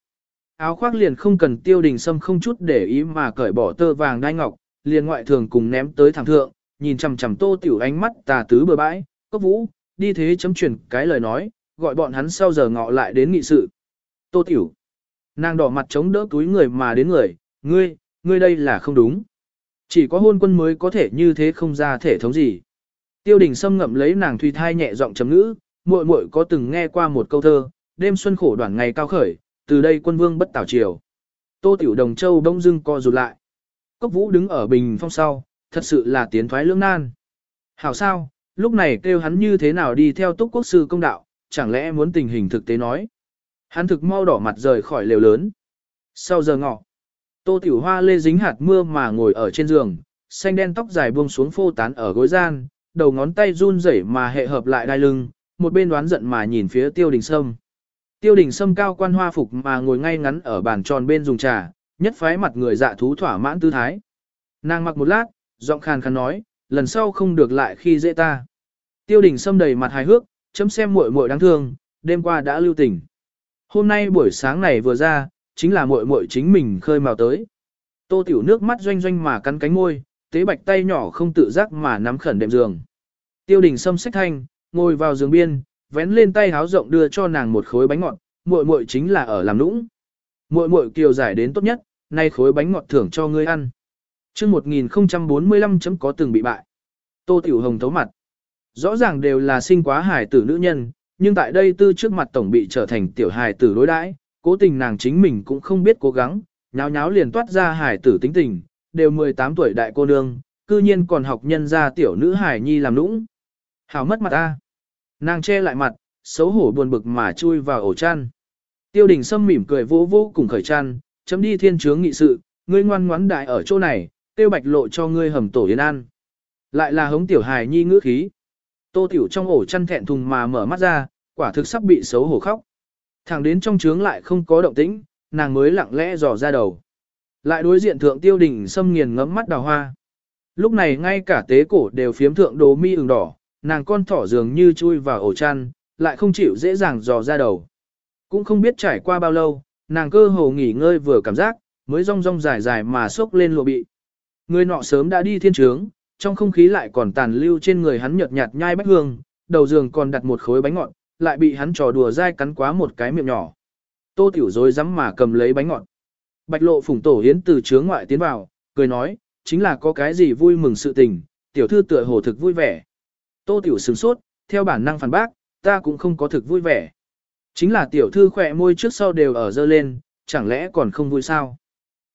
Áo khoác liền không cần tiêu đình sâm không chút để ý mà cởi bỏ tơ vàng đai ngọc, liền ngoại thường cùng ném tới thẳng thượng, nhìn chằm chằm tô tiểu ánh mắt tà tứ bừa bãi, cốc vũ, đi thế chấm chuyển cái lời nói, gọi bọn hắn sau giờ ngọ lại đến nghị sự. Tô tiểu, nàng đỏ mặt chống đỡ túi người mà đến người, ngươi, ngươi đây là không đúng. Chỉ có hôn quân mới có thể như thế không ra thể thống gì. Tiêu đình Sâm ngậm lấy nàng thùy thai nhẹ giọng chấm ngữ, muội muội có từng nghe qua một câu thơ, đêm xuân khổ đoạn ngày cao khởi, từ đây quân vương bất tảo triều. Tô Tiểu Đồng Châu đông dưng co rụt lại. Cốc Vũ đứng ở bình phong sau, thật sự là tiến thoái lưỡng nan. Hảo sao, lúc này kêu hắn như thế nào đi theo túc quốc sư công đạo, chẳng lẽ muốn tình hình thực tế nói. Hắn thực mau đỏ mặt rời khỏi lều lớn. Sau giờ ngọ, Tô Tiểu Hoa lê dính hạt mưa mà ngồi ở trên giường, xanh đen tóc dài buông xuống phô tán ở gối gian, đầu ngón tay run rẩy mà hệ hợp lại đai lưng, một bên đoán giận mà nhìn phía Tiêu Đình Sâm. Tiêu Đình Sâm cao quan hoa phục mà ngồi ngay ngắn ở bàn tròn bên dùng trà, nhất phái mặt người dạ thú thỏa mãn tư thái. Nàng mặc một lát, giọng khàn khàn nói, lần sau không được lại khi dễ ta. Tiêu Đình Sâm đầy mặt hài hước, chấm xem muội muội đáng thương, đêm qua đã lưu tình. Hôm nay buổi sáng này vừa ra, chính là muội muội chính mình khơi mào tới. Tô Tiểu nước mắt doanh doanh mà cắn cánh môi, tế bạch tay nhỏ không tự giác mà nắm khẩn đệm giường. Tiêu đình sâm sách thanh, ngồi vào giường biên, vén lên tay háo rộng đưa cho nàng một khối bánh ngọt, muội muội chính là ở làm nũng. Muội muội kiều giải đến tốt nhất, nay khối bánh ngọt thưởng cho ngươi ăn. Chương 1045 chấm có từng bị bại. Tô Tiểu Hồng thấu mặt. Rõ ràng đều là sinh quá hài tử nữ nhân, nhưng tại đây tư trước mặt tổng bị trở thành tiểu hài tử đối đãi, cố tình nàng chính mình cũng không biết cố gắng, nháo nháo liền toát ra hài tử tính tình, đều 18 tuổi đại cô nương, cư nhiên còn học nhân ra tiểu nữ hài nhi làm nũng. Hảo mất mặt ta. Nàng che lại mặt, xấu hổ buồn bực mà chui vào ổ chăn. Tiêu đình sâm mỉm cười vỗ vỗ cùng khởi chăn, chấm đi thiên chướng nghị sự, ngươi ngoan ngoãn đại ở chỗ này, tiêu bạch lộ cho ngươi hầm tổ yến ăn. Lại là hống tiểu hài nhi ngữ khí. Tô tiểu trong ổ chăn thẹn thùng mà mở mắt ra, quả thực sắp bị xấu hổ khóc. Thẳng đến trong trướng lại không có động tĩnh, nàng mới lặng lẽ dò ra đầu. Lại đối diện thượng tiêu đình Sâm nghiền ngấm mắt đào hoa. Lúc này ngay cả tế cổ đều phiếm thượng đồ mi ửng đỏ, nàng con thỏ dường như chui vào ổ chăn, lại không chịu dễ dàng dò ra đầu. Cũng không biết trải qua bao lâu, nàng cơ hồ nghỉ ngơi vừa cảm giác, mới rong rong dài dài mà sốc lên lụa bị. Người nọ sớm đã đi thiên trướng, trong không khí lại còn tàn lưu trên người hắn nhợt nhạt nhai bách hương, đầu giường còn đặt một khối bánh ngọt, lại bị hắn trò đùa dai cắn quá một cái miệng nhỏ. Tô Tiểu dối dám mà cầm lấy bánh ngọt. Bạch lộ phủng tổ hiến từ trướng ngoại tiến vào, cười nói, chính là có cái gì vui mừng sự tình, tiểu thư tựa hồ thực vui vẻ. Tô Tiểu sửng sốt, theo bản năng phản bác, ta cũng không có thực vui vẻ. Chính là tiểu thư khỏe môi trước sau đều ở dơ lên, chẳng lẽ còn không vui sao?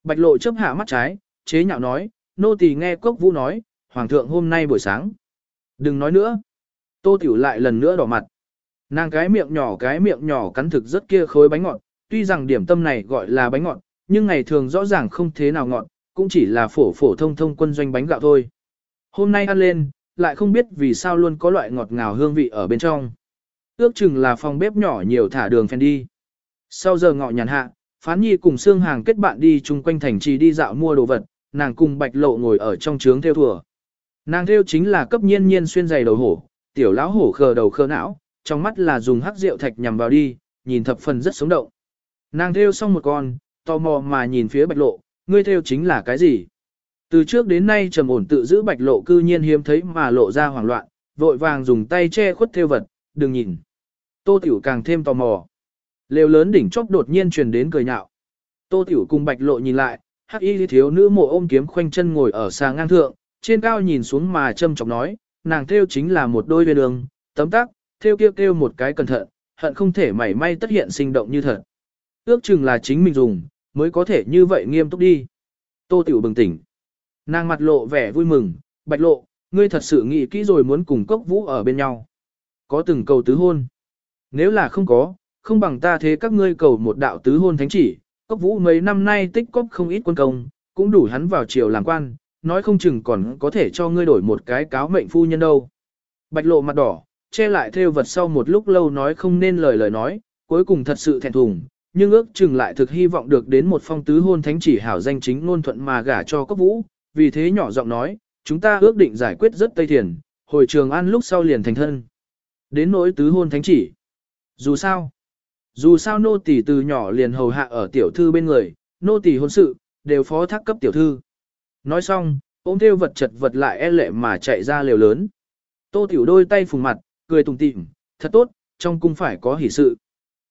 Bạch lộ chấp hạ mắt trái, chế nhạo nói, nô tỳ nghe cốc vũ nói, hoàng thượng hôm nay buổi sáng. Đừng nói nữa. Tô Tiểu lại lần nữa đỏ mặt. Nàng cái miệng nhỏ cái miệng nhỏ cắn thực rất kia khối bánh ngọt, tuy rằng điểm tâm này gọi là bánh ngọt, nhưng ngày thường rõ ràng không thế nào ngọt, cũng chỉ là phổ phổ thông thông quân doanh bánh gạo thôi. Hôm nay ăn lên, lại không biết vì sao luôn có loại ngọt ngào hương vị ở bên trong. Ước chừng là phòng bếp nhỏ nhiều thả đường phèn đi. Sau giờ ngọ nhàn hạ, Phán Nhi cùng Sương Hàng kết bạn đi chung quanh thành trì đi dạo mua đồ vật, nàng cùng Bạch Lộ ngồi ở trong trướng theo thùa. Nàng theo chính là cấp nhiên nhiên xuyên giày đầu hổ, tiểu lão hổ khờ đầu khờ não, trong mắt là dùng hắc rượu thạch nhằm vào đi, nhìn thập phần rất sống động. Nàng theo xong một con, tò mò mà nhìn phía bạch lộ, ngươi theo chính là cái gì? Từ trước đến nay trầm ổn tự giữ bạch lộ cư nhiên hiếm thấy mà lộ ra hoảng loạn, vội vàng dùng tay che khuất theo vật, đừng nhìn. Tô tiểu càng thêm tò mò. Lều lớn đỉnh chóp đột nhiên truyền đến cười nhạo. Tô tiểu cùng bạch lộ nhìn lại, hắc y thiếu nữ mộ ôm kiếm khoanh chân ngồi ở xa ngang thượng, trên cao nhìn xuống mà châm chọc nói, nàng theo chính là một đôi viên đường, tấm tắc, theo kêu kêu một cái cẩn thận, hận không thể mảy may tất hiện sinh động như thật. Ước chừng là chính mình dùng, mới có thể như vậy nghiêm túc đi. Tô Tiểu bừng tỉnh. Nàng mặt lộ vẻ vui mừng, bạch lộ, ngươi thật sự nghĩ kỹ rồi muốn cùng cốc vũ ở bên nhau. Có từng cầu tứ hôn. Nếu là không có, không bằng ta thế các ngươi cầu một đạo tứ hôn thánh chỉ. Cốc vũ mấy năm nay tích cốc không ít quân công, cũng đủ hắn vào triều làm quan, nói không chừng còn có thể cho ngươi đổi một cái cáo mệnh phu nhân đâu. Bạch lộ mặt đỏ, che lại theo vật sau một lúc lâu nói không nên lời lời nói, cuối cùng thật sự thẹn thùng, nhưng ước chừng lại thực hy vọng được đến một phong tứ hôn thánh chỉ hảo danh chính ngôn thuận mà gả cho cốc vũ, vì thế nhỏ giọng nói, chúng ta ước định giải quyết rất tây thiền, hồi trường ăn lúc sau liền thành thân. Đến nỗi tứ hôn thánh chỉ. Dù sao, dù sao nô tỳ từ nhỏ liền hầu hạ ở tiểu thư bên người, nô tỳ hôn sự, đều phó thác cấp tiểu thư. Nói xong, ôm theo vật chật vật lại e lệ mà chạy ra lều lớn. Tô Tiểu đôi tay phùng mặt, cười tùng tịm, thật tốt, trong cung phải có hỷ sự.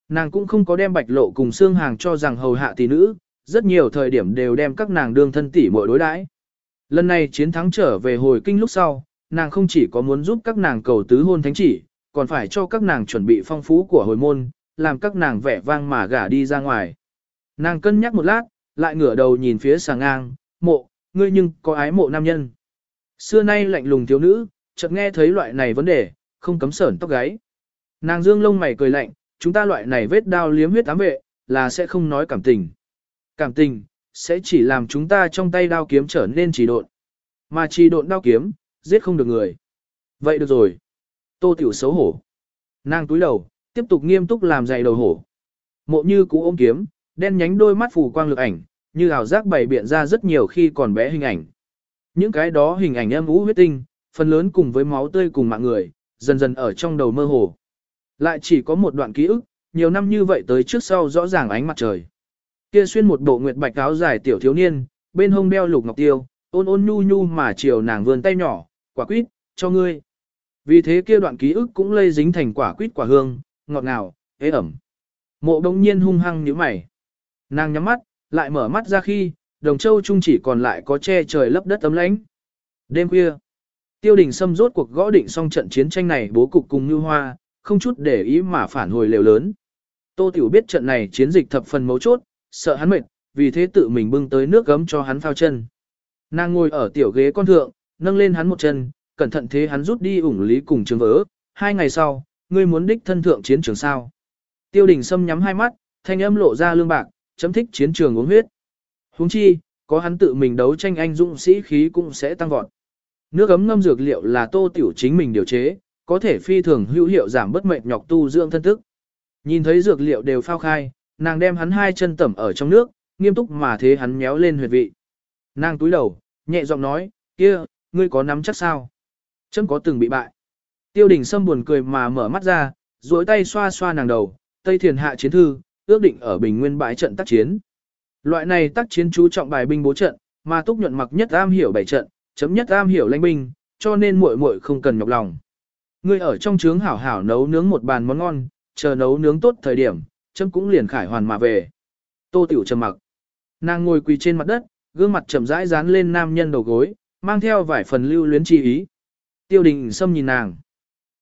Nàng cũng không có đem bạch lộ cùng xương hàng cho rằng hầu hạ tỷ nữ, rất nhiều thời điểm đều đem các nàng đương thân tỷ muội đối đãi. Lần này chiến thắng trở về hồi kinh lúc sau, nàng không chỉ có muốn giúp các nàng cầu tứ hôn thánh chỉ, còn phải cho các nàng chuẩn bị phong phú của hồi môn, làm các nàng vẻ vang mà gả đi ra ngoài. Nàng cân nhắc một lát, lại ngửa đầu nhìn phía sàng ngang, mộ, ngươi nhưng có ái mộ nam nhân. Xưa nay lạnh lùng thiếu nữ, chợt nghe thấy loại này vấn đề, không cấm sởn tóc gáy. Nàng dương lông mày cười lạnh, chúng ta loại này vết đao liếm huyết ám vệ, là sẽ không nói cảm tình. Cảm tình, sẽ chỉ làm chúng ta trong tay đao kiếm trở nên trì độn. Mà trì độn đao kiếm, giết không được người. Vậy được rồi. Tô tiểu xấu hổ. Nàng túi đầu, tiếp tục nghiêm túc làm dày đầu hổ. Mộ như cũ ôm kiếm, đen nhánh đôi mắt phù quang lực ảnh, như ảo giác bày biện ra rất nhiều khi còn bé hình ảnh. Những cái đó hình ảnh âm ú huyết tinh, phần lớn cùng với máu tươi cùng mạng người, dần dần ở trong đầu mơ hồ. Lại chỉ có một đoạn ký ức, nhiều năm như vậy tới trước sau rõ ràng ánh mặt trời. Kia xuyên một bộ nguyệt bạch áo dài tiểu thiếu niên, bên hông đeo lục ngọc tiêu, ôn ôn nhu nhu mà chiều nàng vươn tay nhỏ, quả quýt, cho ngươi. Vì thế kia đoạn ký ức cũng lây dính thành quả quýt quả hương, ngọt ngào, ế ẩm. Mộ đông nhiên hung hăng như mày. Nàng nhắm mắt, lại mở mắt ra khi, đồng châu trung chỉ còn lại có che trời lấp đất ấm lãnh. Đêm khuya, tiêu đình xâm rốt cuộc gõ định xong trận chiến tranh này bố cục cùng như hoa, không chút để ý mà phản hồi lều lớn. Tô Tiểu biết trận này chiến dịch thập phần mấu chốt, sợ hắn mệt, vì thế tự mình bưng tới nước gấm cho hắn phao chân. Nàng ngồi ở tiểu ghế con thượng, nâng lên hắn một chân, cẩn thận thế hắn rút đi ủng lý cùng trường vỡ. Hai ngày sau, ngươi muốn đích thân thượng chiến trường sao. Tiêu đình Sâm nhắm hai mắt, thanh âm lộ ra lương bạc, chấm thích chiến trường uống huyết. Huống chi, có hắn tự mình đấu tranh anh dũng sĩ khí cũng sẽ tăng vọt. Nước ấm ngâm dược liệu là tô tiểu chính mình điều chế, có thể phi thường hữu hiệu giảm bất mệt nhọc tu dưỡng thân thức. Nhìn thấy dược liệu đều phao khai, nàng đem hắn hai chân tẩm ở trong nước, nghiêm túc mà thế hắn méo lên huyệt vị. Nàng túi đầu, nhẹ giọng nói, kia, ngươi có nắm chắc sao? Chấm có từng bị bại. Tiêu đình Sâm buồn cười mà mở mắt ra, duỗi tay xoa xoa nàng đầu, Tây Thiền hạ chiến thư, ước định ở Bình Nguyên bãi trận tác chiến. Loại này tác chiến chú trọng bài binh bố trận, mà Túc nhuận mặc nhất am hiểu bảy trận, chấm nhất am hiểu lãnh binh, cho nên muội muội không cần nhọc lòng. Ngươi ở trong trướng hảo hảo nấu nướng một bàn món ngon, chờ nấu nướng tốt thời điểm, chấm cũng liền khải hoàn mà về. Tô Tiểu trầm mặc. Nàng ngồi quỳ trên mặt đất, gương mặt chậm rãi dán lên nam nhân đầu gối, mang theo vài phần lưu luyến chi ý. Tiêu đình Sâm nhìn nàng.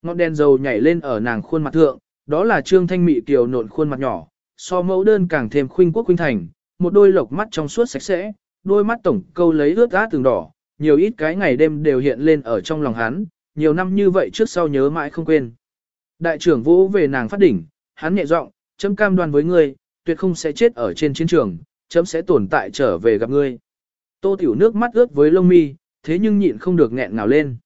Ngọn đèn dầu nhảy lên ở nàng khuôn mặt thượng, đó là trương thanh mị tiểu nộn khuôn mặt nhỏ, so mẫu đơn càng thêm khuynh quốc khuynh thành, một đôi lộc mắt trong suốt sạch sẽ, đôi mắt tổng câu lấy ướt át từng đỏ, nhiều ít cái ngày đêm đều hiện lên ở trong lòng hắn, nhiều năm như vậy trước sau nhớ mãi không quên. Đại trưởng vũ về nàng phát đỉnh, hắn nhẹ giọng, chấm cam đoan với ngươi, tuyệt không sẽ chết ở trên chiến trường, chấm sẽ tồn tại trở về gặp ngươi. Tô tiểu nước mắt ướt với lông mi, thế nhưng nhịn không được nghẹn ngào lên.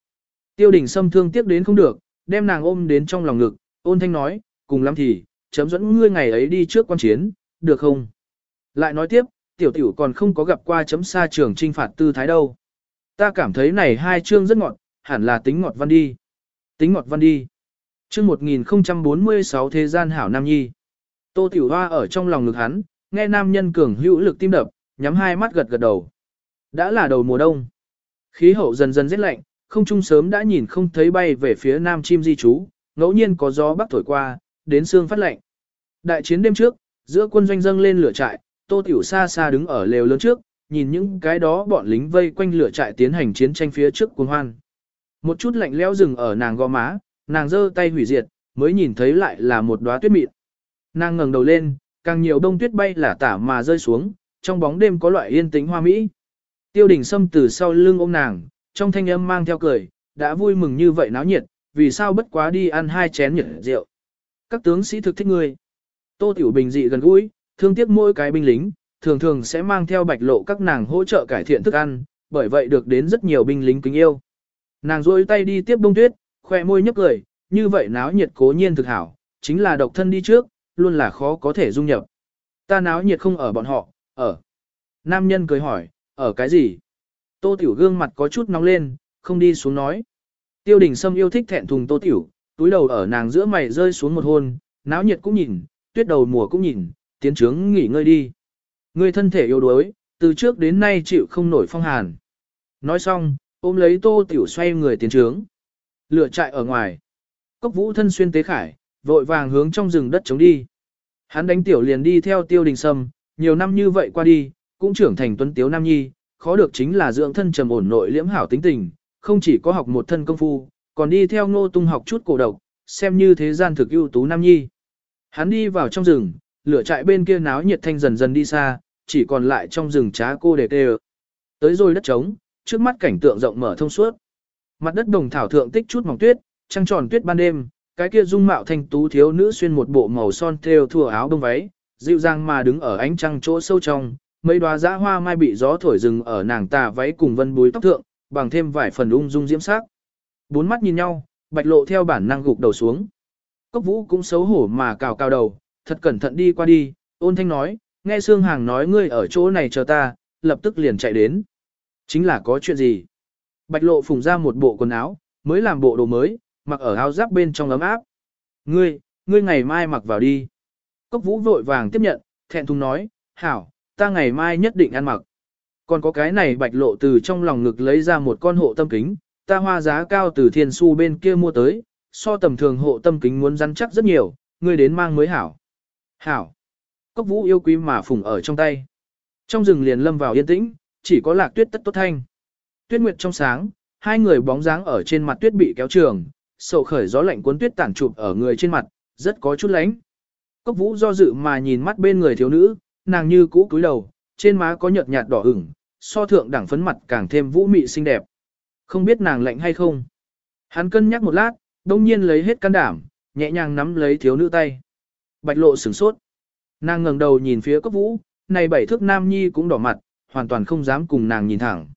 Tiêu đình xâm thương tiếc đến không được, đem nàng ôm đến trong lòng ngực, ôn thanh nói, cùng lắm thì, chấm dẫn ngươi ngày ấy đi trước quan chiến, được không? Lại nói tiếp, tiểu tiểu còn không có gặp qua chấm xa trường trinh phạt tư thái đâu. Ta cảm thấy này hai chương rất ngọt, hẳn là tính ngọt văn đi. Tính ngọt văn đi. Chương 1046 Thế gian hảo Nam Nhi. Tô Tiểu Hoa ở trong lòng ngực hắn, nghe nam nhân cường hữu lực tim đập, nhắm hai mắt gật gật đầu. Đã là đầu mùa đông. Khí hậu dần dần rét lạnh, không trung sớm đã nhìn không thấy bay về phía nam chim di trú, ngẫu nhiên có gió bắc thổi qua, đến xương phát lạnh. Đại chiến đêm trước, giữa quân doanh dâng lên lửa trại, Tô Tiểu xa xa đứng ở lều lớn trước, nhìn những cái đó bọn lính vây quanh lửa trại tiến hành chiến tranh phía trước cuồng hoan. Một chút lạnh lẽo rừng ở nàng gò má, nàng giơ tay hủy diệt, mới nhìn thấy lại là một đóa tuyết mịn. Nàng ngẩng đầu lên, càng nhiều đông tuyết bay là tả mà rơi xuống, trong bóng đêm có loại yên tĩnh hoa mỹ. Tiêu đình Sâm từ sau lưng ôm nàng, trong thanh âm mang theo cười, đã vui mừng như vậy náo nhiệt, vì sao bất quá đi ăn hai chén nhật rượu. Các tướng sĩ thực thích ngươi. Tô Tiểu Bình dị gần gũi, thương tiếc mỗi cái binh lính, thường thường sẽ mang theo bạch lộ các nàng hỗ trợ cải thiện thức ăn, bởi vậy được đến rất nhiều binh lính kính yêu. Nàng rôi tay đi tiếp đông tuyết, khoe môi nhấp cười, như vậy náo nhiệt cố nhiên thực hảo, chính là độc thân đi trước, luôn là khó có thể dung nhập. Ta náo nhiệt không ở bọn họ, ở. Nam nhân cười hỏi, ở cái gì? Tô Tiểu gương mặt có chút nóng lên, không đi xuống nói. Tiêu đình Sâm yêu thích thẹn thùng Tô Tiểu, túi đầu ở nàng giữa mày rơi xuống một hôn, náo nhiệt cũng nhìn, tuyết đầu mùa cũng nhìn, tiến trướng nghỉ ngơi đi. Người thân thể yếu đuối, từ trước đến nay chịu không nổi phong hàn. Nói xong, ôm lấy tô tiểu xoay người tiến trướng. Lửa chạy ở ngoài. Cốc vũ thân xuyên tế khải, vội vàng hướng trong rừng đất chống đi. Hắn đánh tiểu liền đi theo tiêu đình sâm, nhiều năm như vậy qua đi, cũng trưởng thành tuấn tiếu nam nhi, khó được chính là dưỡng thân trầm ổn nội liễm hảo tính tình, không chỉ có học một thân công phu, còn đi theo ngô tung học chút cổ độc, xem như thế gian thực ưu tú nam nhi. Hắn đi vào trong rừng, lửa trại bên kia náo nhiệt thanh dần dần đi xa, chỉ còn lại trong rừng trá cô để tê Tới rồi đất trống, trước mắt cảnh tượng rộng mở thông suốt. Mặt đất đồng thảo thượng tích chút mỏng tuyết, trăng tròn tuyết ban đêm, cái kia dung mạo thanh tú thiếu nữ xuyên một bộ màu son thêu thua áo bông váy, dịu dàng mà đứng ở ánh trăng chỗ sâu trong, mấy đóa dã hoa mai bị gió thổi rừng ở nàng tà váy cùng vân búi tóc thượng, bằng thêm vài phần ung dung diễm sắc. Bốn mắt nhìn nhau, bạch lộ theo bản năng gục đầu xuống. Cốc vũ cũng xấu hổ mà cào cào đầu, thật cẩn thận đi qua đi, ôn thanh nói, nghe Sương Hàng nói ngươi ở chỗ này chờ ta, lập tức liền chạy đến. Chính là có chuyện gì? Bạch lộ phùng ra một bộ quần áo, mới làm bộ đồ mới, mặc ở áo giáp bên trong ấm áp. Ngươi, ngươi ngày mai mặc vào đi. Cốc vũ vội vàng tiếp nhận, thẹn thùng nói, hảo, ta ngày mai nhất định ăn mặc. Còn có cái này bạch lộ từ trong lòng ngực lấy ra một con hộ tâm kính, ta hoa giá cao từ thiên su bên kia mua tới, so tầm thường hộ tâm kính muốn rắn chắc rất nhiều, ngươi đến mang mới hảo. Hảo. Cốc vũ yêu quý mà phùng ở trong tay. Trong rừng liền lâm vào yên tĩnh, chỉ có lạc tuyết tất tốt thanh. Tuyết nguyệt trong sáng, hai người bóng dáng ở trên mặt tuyết bị kéo trường, sầu khởi gió lạnh cuốn tuyết tản chụp ở người trên mặt, rất có chút lánh. Cốc vũ do dự mà nhìn mắt bên người thiếu nữ, nàng như cũ cúi đầu, trên má có nhợt nhạt đỏ ửng, so thượng đẳng phấn mặt càng thêm vũ mị xinh đẹp. Không biết nàng lạnh hay không. Hắn cân nhắc một lát, đông nhiên lấy hết can đảm, nhẹ nhàng nắm lấy thiếu nữ tay. Bạch lộ sửng sốt. Nàng ngẩng đầu nhìn phía cốc vũ, này bảy thước nam nhi cũng đỏ mặt, hoàn toàn không dám cùng nàng nhìn thẳng.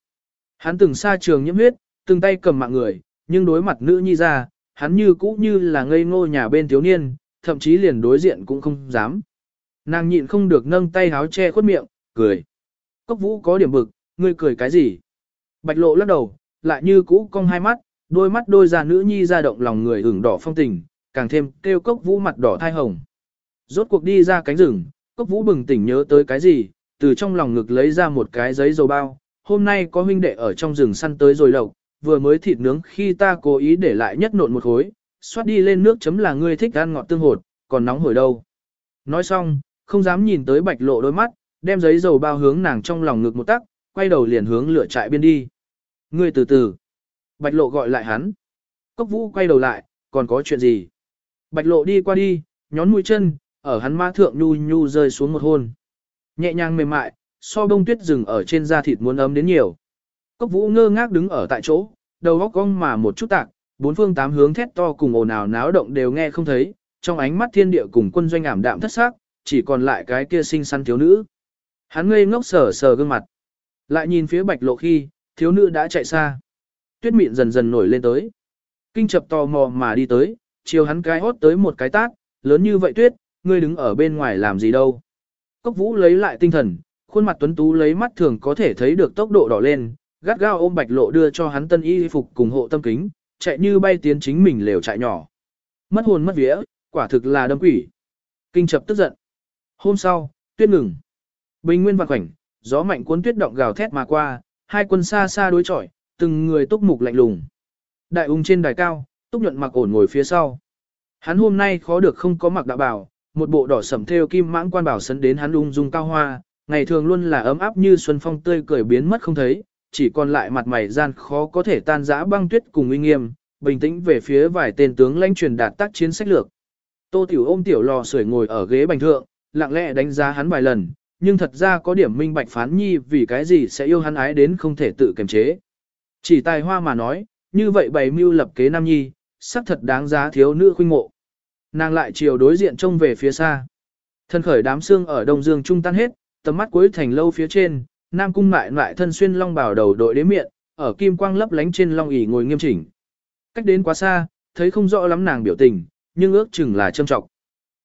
Hắn từng xa trường nhiễm huyết, từng tay cầm mạng người, nhưng đối mặt nữ nhi ra, hắn như cũ như là ngây ngô nhà bên thiếu niên, thậm chí liền đối diện cũng không dám. Nàng nhịn không được nâng tay háo che khuất miệng, cười. Cốc vũ có điểm bực, ngươi cười cái gì? Bạch lộ lắc đầu, lại như cũ cong hai mắt, đôi mắt đôi già nữ nhi ra động lòng người ửng đỏ phong tình, càng thêm kêu cốc vũ mặt đỏ thai hồng. Rốt cuộc đi ra cánh rừng, cốc vũ bừng tỉnh nhớ tới cái gì, từ trong lòng ngực lấy ra một cái giấy dầu bao. Hôm nay có huynh đệ ở trong rừng săn tới rồi lộc, vừa mới thịt nướng khi ta cố ý để lại nhất nộn một khối, xoát đi lên nước chấm là ngươi thích ăn ngọt tương hột, còn nóng hổi đâu. Nói xong, không dám nhìn tới bạch lộ đôi mắt, đem giấy dầu bao hướng nàng trong lòng ngực một tắc, quay đầu liền hướng lửa trại biên đi. Ngươi từ từ. Bạch lộ gọi lại hắn. Cốc vũ quay đầu lại, còn có chuyện gì? Bạch lộ đi qua đi, nhón mũi chân, ở hắn ma thượng nhu nhu rơi xuống một hôn. Nhẹ nhàng mềm mại, so bông tuyết rừng ở trên da thịt muốn ấm đến nhiều. Cốc vũ ngơ ngác đứng ở tại chỗ, đầu góc cong mà một chút tạc, bốn phương tám hướng thét to cùng ồn ào náo động đều nghe không thấy, trong ánh mắt thiên địa cùng quân doanh ảm đạm thất xác, chỉ còn lại cái kia xinh xắn thiếu nữ. Hắn ngây ngốc sờ sờ gương mặt. Lại nhìn phía bạch lộ khi, thiếu nữ đã chạy xa. Tuyết mịn dần dần nổi lên tới. Kinh chập tò mò mà đi tới, chiều hắn cái hốt tới một cái tát, lớn như vậy tuyết, ngươi đứng ở bên ngoài làm gì đâu. Cốc vũ lấy lại tinh thần, khuôn mặt tuấn tú lấy mắt thường có thể thấy được tốc độ đỏ lên, gắt gao ôm bạch lộ đưa cho hắn tân y phục cùng hộ tâm kính, chạy như bay tiến chính mình lều trại nhỏ. Mất hồn mất vía, quả thực là đâm quỷ. Kinh chập tức giận. Hôm sau, tuyết ngừng. Bình nguyên vạn khoảnh, gió mạnh cuốn tuyết động gào thét mà qua, hai quân xa xa đối chọi, từng người túc mục lạnh lùng. Đại ung trên đài cao, túc nhuận mặc ổn ngồi phía sau. Hắn hôm nay khó được không có mặc đạo bào, một bộ đỏ sẩm theo kim mãng quan bảo sấn đến hắn ung dung cao hoa, ngày thường luôn là ấm áp như xuân phong tươi cười biến mất không thấy, chỉ còn lại mặt mày gian khó có thể tan rã băng tuyết cùng uy nghiêm, bình tĩnh về phía vài tên tướng lãnh truyền đạt tác chiến sách lược. Tô Tiểu ôm tiểu lò sưởi ngồi ở ghế bành thượng, lặng lẽ đánh giá hắn vài lần, nhưng thật ra có điểm minh bạch phán nhi vì cái gì sẽ yêu hắn ái đến không thể tự kiềm chế. Chỉ tài hoa mà nói, như vậy bày mưu lập kế nam nhi, sắc thật đáng giá thiếu nữ khuynh mộ. Nàng lại chiều đối diện trông về phía xa. Thân khởi đám xương ở đông dương trung tan hết, tầm mắt cuối thành lâu phía trên, nam cung mại lại thân xuyên long bào đầu đội đế miệng, ở kim quang lấp lánh trên long ỷ ngồi nghiêm chỉnh. Cách đến quá xa, thấy không rõ lắm nàng biểu tình, nhưng ước chừng là trâm trọng.